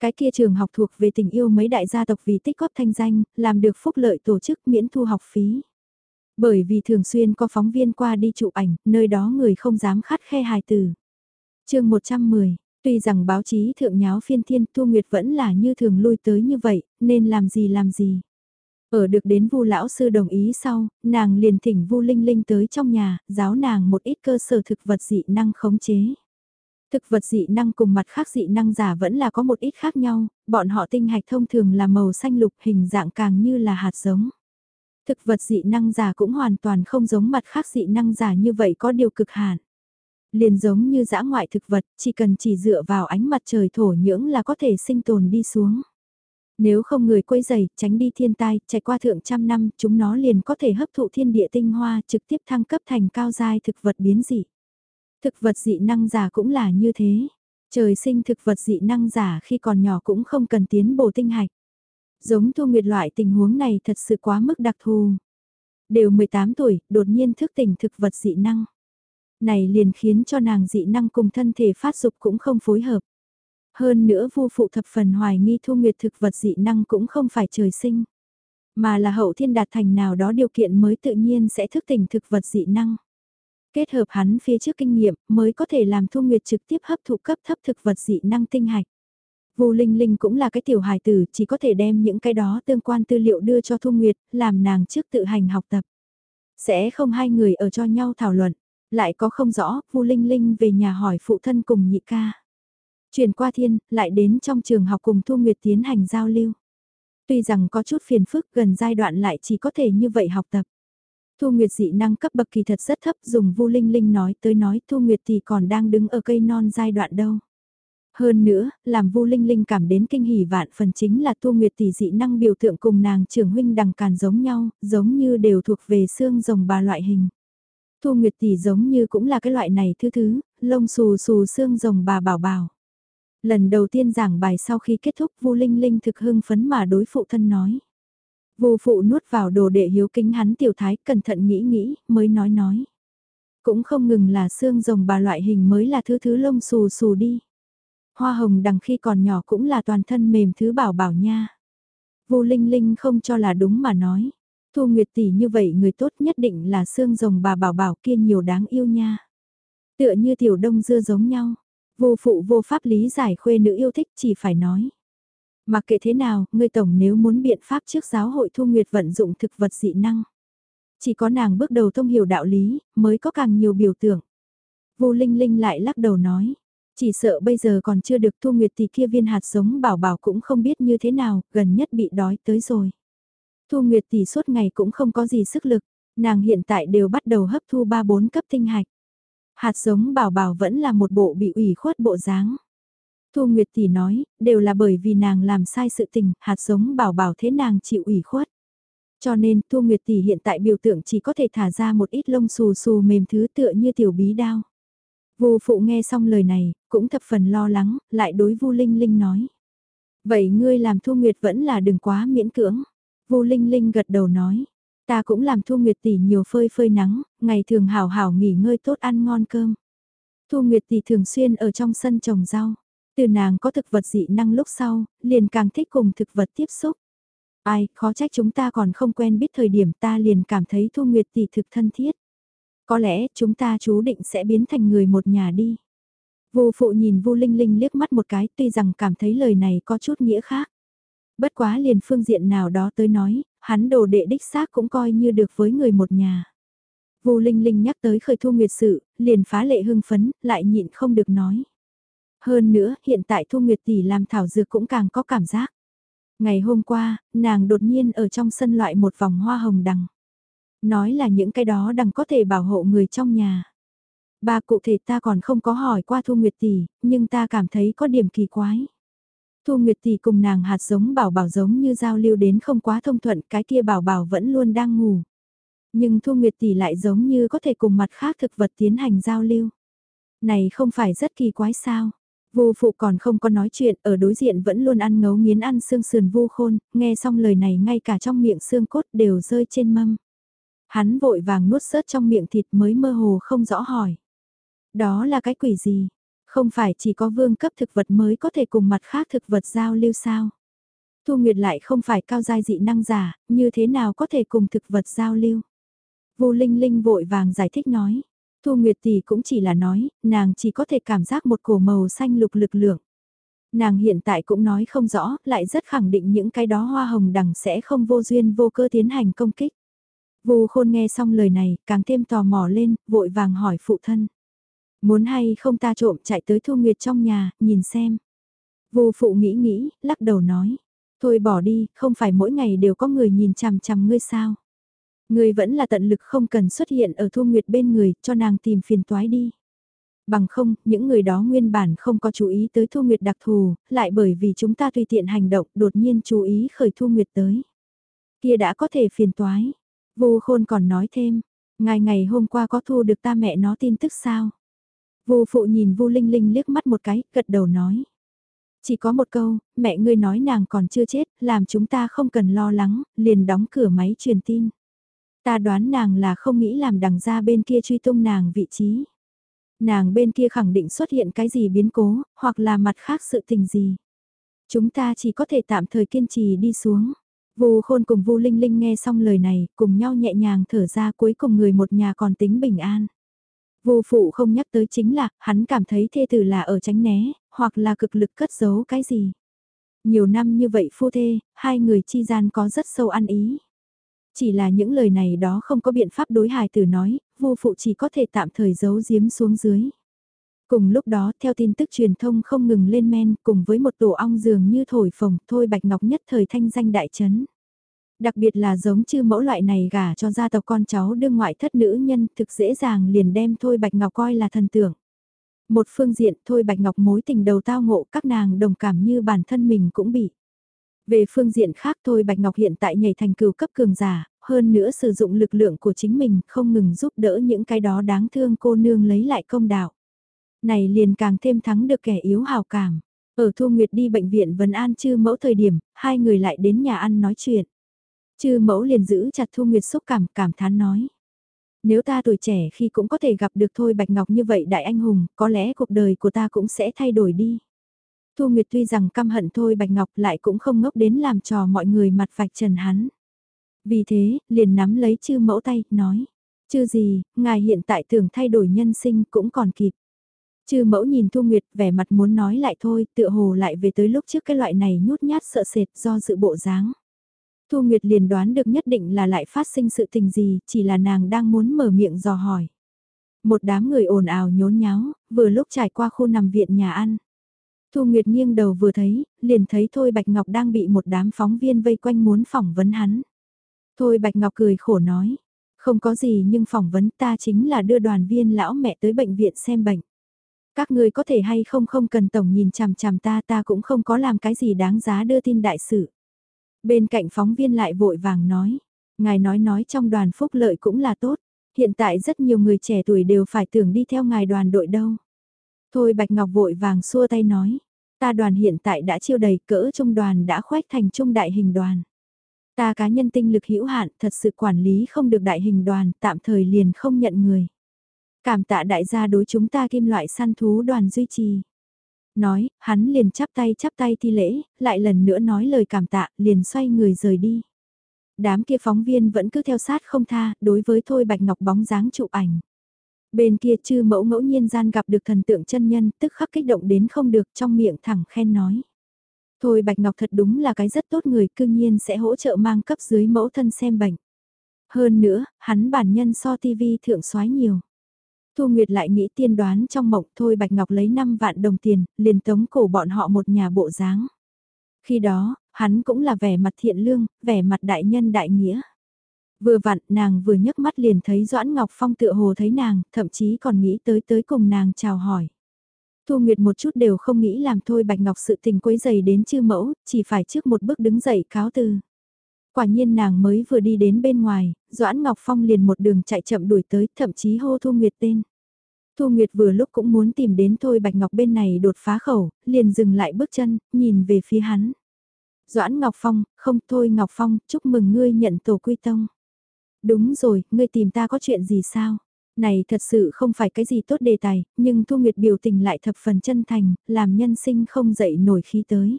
Cái kia trường học thuộc về tình yêu mấy đại gia tộc vì tích góp thanh danh, làm được phúc lợi tổ chức miễn thu học phí. Bởi vì thường xuyên có phóng viên qua đi chụp ảnh, nơi đó người không dám khắt khe hài từ. chương 110, Tuy rằng báo chí thượng nháo phiên thiên Thu Nguyệt vẫn là như thường lui tới như vậy, nên làm gì làm gì. Ở được đến Vu lão sư đồng ý sau, nàng liền thỉnh Vu Linh Linh tới trong nhà, giáo nàng một ít cơ sở thực vật dị năng khống chế. Thực vật dị năng cùng mặt khác dị năng giả vẫn là có một ít khác nhau, bọn họ tinh hạch thông thường là màu xanh lục hình dạng càng như là hạt giống. Thực vật dị năng giả cũng hoàn toàn không giống mặt khác dị năng giả như vậy có điều cực hạn liền giống như dã ngoại thực vật, chỉ cần chỉ dựa vào ánh mặt trời thổ nhưỡng là có thể sinh tồn đi xuống. Nếu không người quấy dày, tránh đi thiên tai, trải qua thượng trăm năm, chúng nó liền có thể hấp thụ thiên địa tinh hoa trực tiếp thăng cấp thành cao giai thực vật biến dị. Thực vật dị năng giả cũng là như thế. Trời sinh thực vật dị năng giả khi còn nhỏ cũng không cần tiến bổ tinh hạch. Giống thu nguyệt loại tình huống này thật sự quá mức đặc thù. Đều 18 tuổi, đột nhiên thức tỉnh thực vật dị năng này liền khiến cho nàng dị năng cùng thân thể phát dục cũng không phối hợp. Hơn nữa vu phụ thập phần hoài nghi thu nguyệt thực vật dị năng cũng không phải trời sinh, mà là hậu thiên đạt thành nào đó điều kiện mới tự nhiên sẽ thức tỉnh thực vật dị năng. Kết hợp hắn phía trước kinh nghiệm mới có thể làm thu nguyệt trực tiếp hấp thụ cấp thấp thực vật dị năng tinh hạch. Vu Linh Linh cũng là cái tiểu hài tử, chỉ có thể đem những cái đó tương quan tư liệu đưa cho Thu Nguyệt, làm nàng trước tự hành học tập. Sẽ không hai người ở cho nhau thảo luận. Lại có không rõ, Vu Linh Linh về nhà hỏi phụ thân cùng nhị ca. Chuyển qua thiên, lại đến trong trường học cùng Thu Nguyệt tiến hành giao lưu. Tuy rằng có chút phiền phức gần giai đoạn lại chỉ có thể như vậy học tập. Thu Nguyệt dị năng cấp bậc kỳ thật rất thấp dùng Vu Linh Linh nói tới nói Thu Nguyệt thì còn đang đứng ở cây non giai đoạn đâu. Hơn nữa, làm Vu Linh Linh cảm đến kinh hỉ vạn phần chính là Thu Nguyệt tỷ dị năng biểu tượng cùng nàng trưởng huynh đằng càn giống nhau, giống như đều thuộc về xương rồng bà loại hình. Thu Nguyệt tỷ giống như cũng là cái loại này thứ thứ, lông xù xù xương rồng bà bảo bảo. Lần đầu tiên giảng bài sau khi kết thúc Vu Linh Linh thực hưng phấn mà đối phụ thân nói. Vu phụ nuốt vào đồ đệ hiếu kính hắn tiểu thái cẩn thận nghĩ nghĩ mới nói nói. Cũng không ngừng là xương rồng bà loại hình mới là thứ thứ lông xù xù đi. Hoa hồng đằng khi còn nhỏ cũng là toàn thân mềm thứ bảo bảo nha. Vu Linh Linh không cho là đúng mà nói. Thu Nguyệt tỷ như vậy người tốt nhất định là xương rồng bà bảo bảo kia nhiều đáng yêu nha. Tựa như tiểu đông dưa giống nhau. Vô phụ vô pháp lý giải khuê nữ yêu thích chỉ phải nói. Mà kệ thế nào, người tổng nếu muốn biện pháp trước giáo hội Thu Nguyệt vận dụng thực vật dị năng. Chỉ có nàng bước đầu thông hiểu đạo lý, mới có càng nhiều biểu tượng. Vô Linh Linh lại lắc đầu nói. Chỉ sợ bây giờ còn chưa được Thu Nguyệt thì kia viên hạt giống bảo bảo cũng không biết như thế nào, gần nhất bị đói tới rồi. Thu Nguyệt tỷ suốt ngày cũng không có gì sức lực, nàng hiện tại đều bắt đầu hấp thu 3-4 cấp tinh hạch. Hạt giống bảo bảo vẫn là một bộ bị ủy khuất bộ dáng. Thu Nguyệt tỷ nói, đều là bởi vì nàng làm sai sự tình, hạt giống bảo bảo thế nàng chịu ủy khuất. Cho nên Thu Nguyệt tỷ hiện tại biểu tượng chỉ có thể thả ra một ít lông xù xù mềm thứ tựa như tiểu bí đao. Vu phụ nghe xong lời này, cũng thập phần lo lắng, lại đối Vu Linh Linh nói. Vậy ngươi làm Thu Nguyệt vẫn là đừng quá miễn cưỡng. Vu Linh Linh gật đầu nói. Ta cũng làm Thu Nguyệt tỷ nhiều phơi phơi nắng, ngày thường hảo hảo nghỉ ngơi tốt ăn ngon cơm. Thu Nguyệt tỷ thường xuyên ở trong sân trồng rau. Từ nàng có thực vật dị năng lúc sau, liền càng thích cùng thực vật tiếp xúc. Ai, khó trách chúng ta còn không quen biết thời điểm ta liền cảm thấy Thu Nguyệt tỷ thực thân thiết. Có lẽ chúng ta chú định sẽ biến thành người một nhà đi. Vô phụ nhìn Vu Linh Linh liếc mắt một cái tuy rằng cảm thấy lời này có chút nghĩa khác. Bất quá liền phương diện nào đó tới nói, hắn đồ đệ đích xác cũng coi như được với người một nhà. Vu Linh Linh nhắc tới khởi thu nguyệt sự, liền phá lệ hưng phấn, lại nhịn không được nói. Hơn nữa, hiện tại Thu Nguyệt tỷ làm thảo dược cũng càng có cảm giác. Ngày hôm qua, nàng đột nhiên ở trong sân loại một vòng hoa hồng đằng. Nói là những cái đó đằng có thể bảo hộ người trong nhà. Ba cụ thể ta còn không có hỏi qua Thu Nguyệt tỷ, nhưng ta cảm thấy có điểm kỳ quái. Thu Nguyệt tỷ cùng nàng hạt giống bảo bảo giống như giao lưu đến không quá thông thuận, cái kia bảo bảo vẫn luôn đang ngủ. Nhưng Thu Nguyệt tỷ lại giống như có thể cùng mặt khác thực vật tiến hành giao lưu. Này không phải rất kỳ quái sao? Vu phụ còn không có nói chuyện, ở đối diện vẫn luôn ăn ngấu nghiến ăn xương sườn vu khôn, nghe xong lời này ngay cả trong miệng xương cốt đều rơi trên mâm. Hắn vội vàng nuốt sớt trong miệng thịt mới mơ hồ không rõ hỏi. Đó là cái quỷ gì? Không phải chỉ có vương cấp thực vật mới có thể cùng mặt khác thực vật giao lưu sao? Thu Nguyệt lại không phải cao giai dị năng giả, như thế nào có thể cùng thực vật giao lưu? Vu Linh Linh vội vàng giải thích nói. Thu Nguyệt tỷ cũng chỉ là nói, nàng chỉ có thể cảm giác một cổ màu xanh lục lực lượng. Nàng hiện tại cũng nói không rõ, lại rất khẳng định những cái đó hoa hồng đằng sẽ không vô duyên vô cơ tiến hành công kích. Vu khôn nghe xong lời này, càng thêm tò mò lên, vội vàng hỏi phụ thân. Muốn hay không ta trộm chạy tới Thu Nguyệt trong nhà, nhìn xem. Vô phụ nghĩ nghĩ, lắc đầu nói. Thôi bỏ đi, không phải mỗi ngày đều có người nhìn chằm chằm ngươi sao. Ngươi vẫn là tận lực không cần xuất hiện ở Thu Nguyệt bên người, cho nàng tìm phiền toái đi. Bằng không, những người đó nguyên bản không có chú ý tới Thu Nguyệt đặc thù, lại bởi vì chúng ta tùy tiện hành động đột nhiên chú ý khởi Thu Nguyệt tới. Kia đã có thể phiền toái. Vô khôn còn nói thêm, ngày ngày hôm qua có thu được ta mẹ nó tin tức sao? Vô phụ nhìn Vu Linh Linh liếc mắt một cái, gật đầu nói. Chỉ có một câu, mẹ ngươi nói nàng còn chưa chết, làm chúng ta không cần lo lắng, liền đóng cửa máy truyền tin. Ta đoán nàng là không nghĩ làm đằng ra bên kia truy tung nàng vị trí. Nàng bên kia khẳng định xuất hiện cái gì biến cố, hoặc là mặt khác sự tình gì. Chúng ta chỉ có thể tạm thời kiên trì đi xuống. Vu Khôn cùng Vu Linh Linh nghe xong lời này, cùng nhau nhẹ nhàng thở ra cuối cùng người một nhà còn tính bình an. Vu phụ không nhắc tới chính là, hắn cảm thấy thê tử là ở tránh né, hoặc là cực lực cất giấu cái gì. Nhiều năm như vậy phu thê, hai người chi gian có rất sâu ăn ý. Chỉ là những lời này đó không có biện pháp đối hài tử nói, Vu phụ chỉ có thể tạm thời giấu giếm xuống dưới. Cùng lúc đó, theo tin tức truyền thông không ngừng lên men, cùng với một tổ ong dường như thổi phồng, thôi Bạch Ngọc nhất thời thanh danh đại chấn. Đặc biệt là giống chư mẫu loại này gả cho gia tộc con cháu đương ngoại thất nữ nhân thực dễ dàng liền đem Thôi Bạch Ngọc coi là thần tượng. Một phương diện Thôi Bạch Ngọc mối tình đầu tao ngộ các nàng đồng cảm như bản thân mình cũng bị. Về phương diện khác Thôi Bạch Ngọc hiện tại nhảy thành cừu cấp cường giả, hơn nữa sử dụng lực lượng của chính mình không ngừng giúp đỡ những cái đó đáng thương cô nương lấy lại công đạo. Này liền càng thêm thắng được kẻ yếu hào cảm. Ở Thu Nguyệt đi bệnh viện Vân An chư mẫu thời điểm, hai người lại đến nhà ăn nói chuyện. Chư mẫu liền giữ chặt Thu Nguyệt xúc cảm, cảm thán nói. Nếu ta tuổi trẻ khi cũng có thể gặp được Thôi Bạch Ngọc như vậy đại anh hùng, có lẽ cuộc đời của ta cũng sẽ thay đổi đi. Thu Nguyệt tuy rằng căm hận thôi Bạch Ngọc lại cũng không ngốc đến làm trò mọi người mặt vạch trần hắn. Vì thế, liền nắm lấy chư mẫu tay, nói. Chư gì, ngài hiện tại tưởng thay đổi nhân sinh cũng còn kịp. Chư mẫu nhìn Thu Nguyệt vẻ mặt muốn nói lại thôi, tựa hồ lại về tới lúc trước cái loại này nhút nhát sợ sệt do dự bộ dáng. Thu Nguyệt liền đoán được nhất định là lại phát sinh sự tình gì, chỉ là nàng đang muốn mở miệng dò hỏi. Một đám người ồn ào nhốn nháo, vừa lúc trải qua khu nằm viện nhà ăn. Thu Nguyệt nghiêng đầu vừa thấy, liền thấy Thôi Bạch Ngọc đang bị một đám phóng viên vây quanh muốn phỏng vấn hắn. Thôi Bạch Ngọc cười khổ nói, không có gì nhưng phỏng vấn ta chính là đưa đoàn viên lão mẹ tới bệnh viện xem bệnh. Các người có thể hay không không cần tổng nhìn chằm chằm ta ta cũng không có làm cái gì đáng giá đưa tin đại sự. Bên cạnh phóng viên lại vội vàng nói, ngài nói nói trong đoàn phúc lợi cũng là tốt, hiện tại rất nhiều người trẻ tuổi đều phải tưởng đi theo ngài đoàn đội đâu. Thôi Bạch Ngọc vội vàng xua tay nói, ta đoàn hiện tại đã chiêu đầy cỡ trung đoàn đã khoét thành trung đại hình đoàn. Ta cá nhân tinh lực hữu hạn thật sự quản lý không được đại hình đoàn tạm thời liền không nhận người. Cảm tạ đại gia đối chúng ta kim loại săn thú đoàn duy trì. Nói, hắn liền chắp tay chắp tay thi lễ, lại lần nữa nói lời cảm tạ, liền xoay người rời đi. Đám kia phóng viên vẫn cứ theo sát không tha, đối với Thôi Bạch Ngọc bóng dáng chụp ảnh. Bên kia chư mẫu ngẫu nhiên gian gặp được thần tượng chân nhân, tức khắc kích động đến không được trong miệng thẳng khen nói. Thôi Bạch Ngọc thật đúng là cái rất tốt người, cương nhiên sẽ hỗ trợ mang cấp dưới mẫu thân xem bệnh. Hơn nữa, hắn bản nhân so TV thượng soái nhiều. Thu Nguyệt lại nghĩ tiên đoán trong mộng thôi Bạch Ngọc lấy 5 vạn đồng tiền, liền tống cổ bọn họ một nhà bộ dáng. Khi đó, hắn cũng là vẻ mặt thiện lương, vẻ mặt đại nhân đại nghĩa. Vừa vặn, nàng vừa nhấc mắt liền thấy Doãn Ngọc Phong tựa hồ thấy nàng, thậm chí còn nghĩ tới tới cùng nàng chào hỏi. Thu Nguyệt một chút đều không nghĩ làm thôi Bạch Ngọc sự tình quấy dày đến chư mẫu, chỉ phải trước một bước đứng dậy cáo từ. Quả nhiên nàng mới vừa đi đến bên ngoài, Doãn Ngọc Phong liền một đường chạy chậm đuổi tới, thậm chí hô Thu Nguyệt tên. Thu Nguyệt vừa lúc cũng muốn tìm đến Thôi Bạch Ngọc bên này đột phá khẩu, liền dừng lại bước chân, nhìn về phía hắn. Doãn Ngọc Phong, không thôi Ngọc Phong, chúc mừng ngươi nhận tổ quy tông. Đúng rồi, ngươi tìm ta có chuyện gì sao? Này thật sự không phải cái gì tốt đề tài, nhưng Thu Nguyệt biểu tình lại thập phần chân thành, làm nhân sinh không dậy nổi khí tới.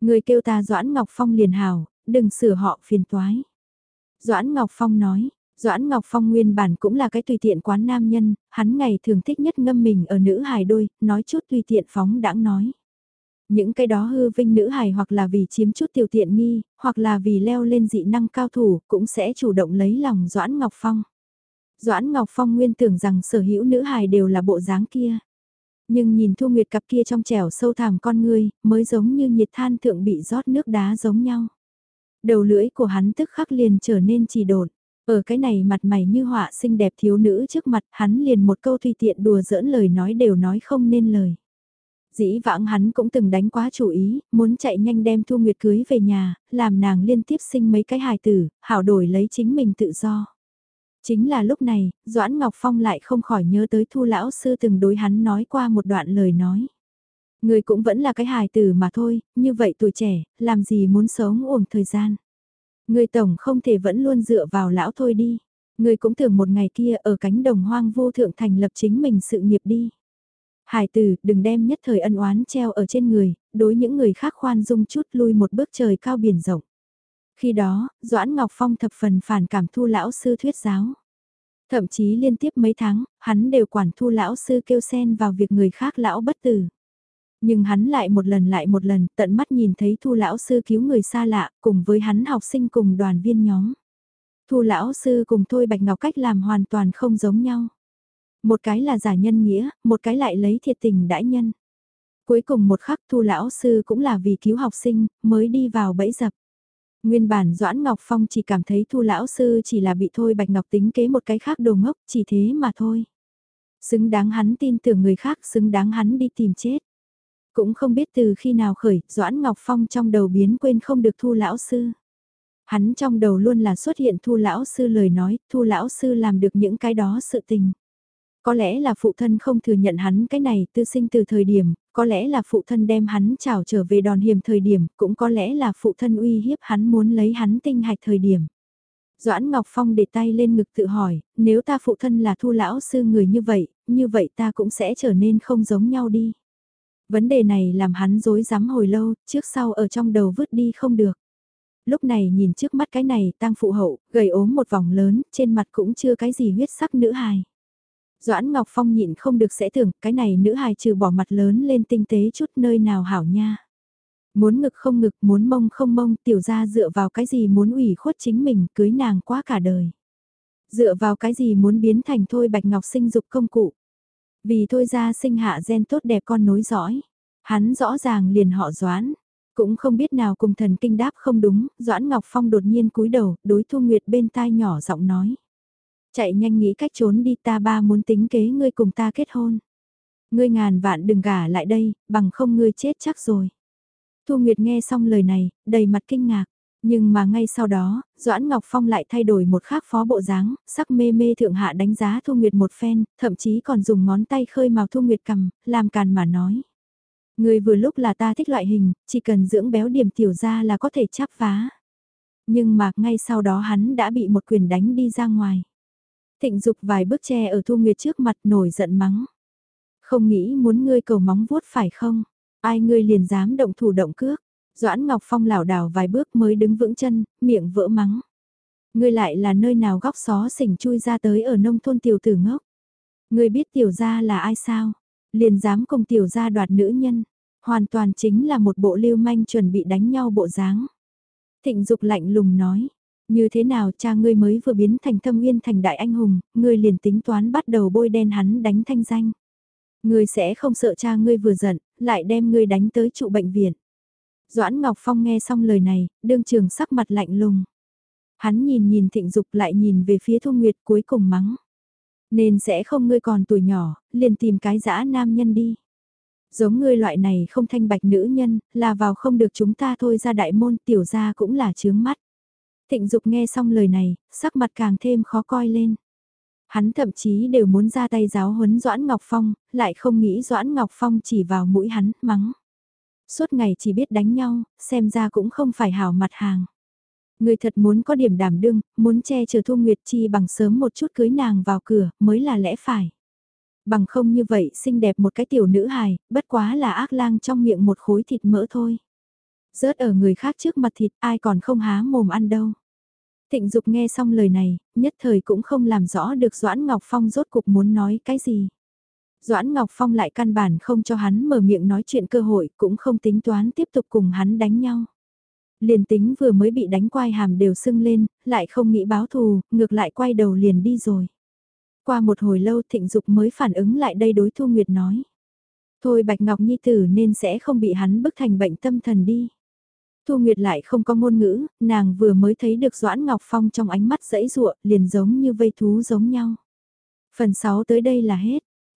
Người kêu ta Doãn Ngọc Phong liền hào, đừng sửa họ phiền toái. Doãn Ngọc Phong nói, Doãn Ngọc Phong nguyên bản cũng là cái tùy tiện quán nam nhân, hắn ngày thường thích nhất ngâm mình ở nữ hài đôi, nói chút tùy tiện phóng đãng nói. Những cái đó hư vinh nữ hài hoặc là vì chiếm chút tiểu tiện nghi, hoặc là vì leo lên dị năng cao thủ, cũng sẽ chủ động lấy lòng Doãn Ngọc Phong. Doãn Ngọc Phong nguyên tưởng rằng sở hữu nữ hài đều là bộ dáng kia. Nhưng nhìn Thu Nguyệt cặp kia trong trẻo sâu thẳm con người mới giống như nhiệt than thượng bị rót nước đá giống nhau. Đầu lưỡi của hắn tức khắc liền trở nên trì đột. Ở cái này mặt mày như họa xinh đẹp thiếu nữ trước mặt hắn liền một câu tùy tiện đùa giỡn lời nói đều nói không nên lời. Dĩ vãng hắn cũng từng đánh quá chủ ý, muốn chạy nhanh đem Thu Nguyệt cưới về nhà, làm nàng liên tiếp sinh mấy cái hài tử, hảo đổi lấy chính mình tự do. Chính là lúc này, Doãn Ngọc Phong lại không khỏi nhớ tới Thu Lão Sư từng đối hắn nói qua một đoạn lời nói. Người cũng vẫn là cái hài tử mà thôi, như vậy tuổi trẻ, làm gì muốn sống uổng thời gian. Người tổng không thể vẫn luôn dựa vào lão thôi đi. Người cũng tưởng một ngày kia ở cánh đồng hoang vô thượng thành lập chính mình sự nghiệp đi. Hải tử, đừng đem nhất thời ân oán treo ở trên người, đối những người khác khoan dung chút lui một bước trời cao biển rộng. Khi đó, Doãn Ngọc Phong thập phần phản cảm thu lão sư thuyết giáo. Thậm chí liên tiếp mấy tháng, hắn đều quản thu lão sư kêu sen vào việc người khác lão bất tử. Nhưng hắn lại một lần lại một lần tận mắt nhìn thấy thu lão sư cứu người xa lạ cùng với hắn học sinh cùng đoàn viên nhóm. Thu lão sư cùng Thôi Bạch Ngọc cách làm hoàn toàn không giống nhau. Một cái là giả nhân nghĩa, một cái lại lấy thiệt tình đãi nhân. Cuối cùng một khắc thu lão sư cũng là vì cứu học sinh, mới đi vào bẫy dập. Nguyên bản Doãn Ngọc Phong chỉ cảm thấy thu lão sư chỉ là bị Thôi Bạch Ngọc tính kế một cái khác đồ ngốc, chỉ thế mà thôi. Xứng đáng hắn tin tưởng người khác, xứng đáng hắn đi tìm chết. Cũng không biết từ khi nào khởi, Doãn Ngọc Phong trong đầu biến quên không được thu lão sư. Hắn trong đầu luôn là xuất hiện thu lão sư lời nói, thu lão sư làm được những cái đó sự tình. Có lẽ là phụ thân không thừa nhận hắn cái này tư sinh từ thời điểm, có lẽ là phụ thân đem hắn trảo trở về đòn hiểm thời điểm, cũng có lẽ là phụ thân uy hiếp hắn muốn lấy hắn tinh hạch thời điểm. Doãn Ngọc Phong để tay lên ngực tự hỏi, nếu ta phụ thân là thu lão sư người như vậy, như vậy ta cũng sẽ trở nên không giống nhau đi. Vấn đề này làm hắn dối rắm hồi lâu, trước sau ở trong đầu vứt đi không được. Lúc này nhìn trước mắt cái này tăng phụ hậu, gầy ốm một vòng lớn, trên mặt cũng chưa cái gì huyết sắc nữ hài. Doãn Ngọc Phong nhịn không được sẽ tưởng, cái này nữ hài trừ bỏ mặt lớn lên tinh tế chút nơi nào hảo nha. Muốn ngực không ngực, muốn mông không mông, tiểu ra dựa vào cái gì muốn ủy khuất chính mình, cưới nàng quá cả đời. Dựa vào cái gì muốn biến thành thôi bạch ngọc sinh dục công cụ. Vì thôi ra sinh hạ gen tốt đẹp con nối dõi. Hắn rõ ràng liền họ doãn. Cũng không biết nào cùng thần kinh đáp không đúng, Doãn Ngọc Phong đột nhiên cúi đầu, đối Thu Nguyệt bên tai nhỏ giọng nói. Chạy nhanh nghĩ cách trốn đi ta ba muốn tính kế ngươi cùng ta kết hôn. Ngươi ngàn vạn đừng gả lại đây, bằng không ngươi chết chắc rồi. Thu Nguyệt nghe xong lời này, đầy mặt kinh ngạc. Nhưng mà ngay sau đó, Doãn Ngọc Phong lại thay đổi một khác phó bộ dáng, sắc mê mê thượng hạ đánh giá Thu Nguyệt một phen, thậm chí còn dùng ngón tay khơi màu Thu Nguyệt cầm, làm càn mà nói. Người vừa lúc là ta thích loại hình, chỉ cần dưỡng béo điểm tiểu ra là có thể chắp phá. Nhưng mà ngay sau đó hắn đã bị một quyền đánh đi ra ngoài. Thịnh dục vài bước che ở Thu Nguyệt trước mặt nổi giận mắng. Không nghĩ muốn ngươi cầu móng vuốt phải không? Ai ngươi liền dám động thủ động cước? Doãn Ngọc Phong lảo đảo vài bước mới đứng vững chân, miệng vỡ mắng. Ngươi lại là nơi nào góc xó xỉnh chui ra tới ở nông thôn tiểu tử ngốc. Ngươi biết tiểu gia là ai sao? Liền dám cùng tiểu gia đoạt nữ nhân. Hoàn toàn chính là một bộ lưu manh chuẩn bị đánh nhau bộ dáng. Thịnh dục lạnh lùng nói. Như thế nào cha ngươi mới vừa biến thành thâm uyên thành đại anh hùng, ngươi liền tính toán bắt đầu bôi đen hắn đánh thanh danh. Ngươi sẽ không sợ cha ngươi vừa giận, lại đem ngươi đánh tới trụ bệnh viện. Doãn Ngọc Phong nghe xong lời này, đương trường sắc mặt lạnh lùng. Hắn nhìn nhìn thịnh dục lại nhìn về phía Thu Nguyệt cuối cùng mắng. Nên sẽ không ngươi còn tuổi nhỏ, liền tìm cái dã nam nhân đi. Giống ngươi loại này không thanh bạch nữ nhân, là vào không được chúng ta thôi ra đại môn tiểu ra cũng là chướng mắt. Thịnh Dục nghe xong lời này, sắc mặt càng thêm khó coi lên. Hắn thậm chí đều muốn ra tay giáo huấn Doãn Ngọc Phong, lại không nghĩ Doãn Ngọc Phong chỉ vào mũi hắn, mắng. Suốt ngày chỉ biết đánh nhau, xem ra cũng không phải hảo mặt hàng. Người thật muốn có điểm đảm đương, muốn che chở Thu Nguyệt Chi bằng sớm một chút cưới nàng vào cửa, mới là lẽ phải. Bằng không như vậy xinh đẹp một cái tiểu nữ hài, bất quá là ác lang trong miệng một khối thịt mỡ thôi. Rớt ở người khác trước mặt thịt ai còn không há mồm ăn đâu. Thịnh Dục nghe xong lời này, nhất thời cũng không làm rõ được Doãn Ngọc Phong rốt cục muốn nói cái gì. Doãn Ngọc Phong lại căn bản không cho hắn mở miệng nói chuyện cơ hội, cũng không tính toán tiếp tục cùng hắn đánh nhau. Liền tính vừa mới bị đánh quai hàm đều sưng lên, lại không nghĩ báo thù, ngược lại quay đầu liền đi rồi. Qua một hồi lâu thịnh dục mới phản ứng lại đây đối Thu Nguyệt nói. Thôi Bạch Ngọc Nhi Tử nên sẽ không bị hắn bức thành bệnh tâm thần đi. Thu Nguyệt lại không có ngôn ngữ, nàng vừa mới thấy được Doãn Ngọc Phong trong ánh mắt dẫy dụa, liền giống như vây thú giống nhau. Phần 6 tới đây là hết.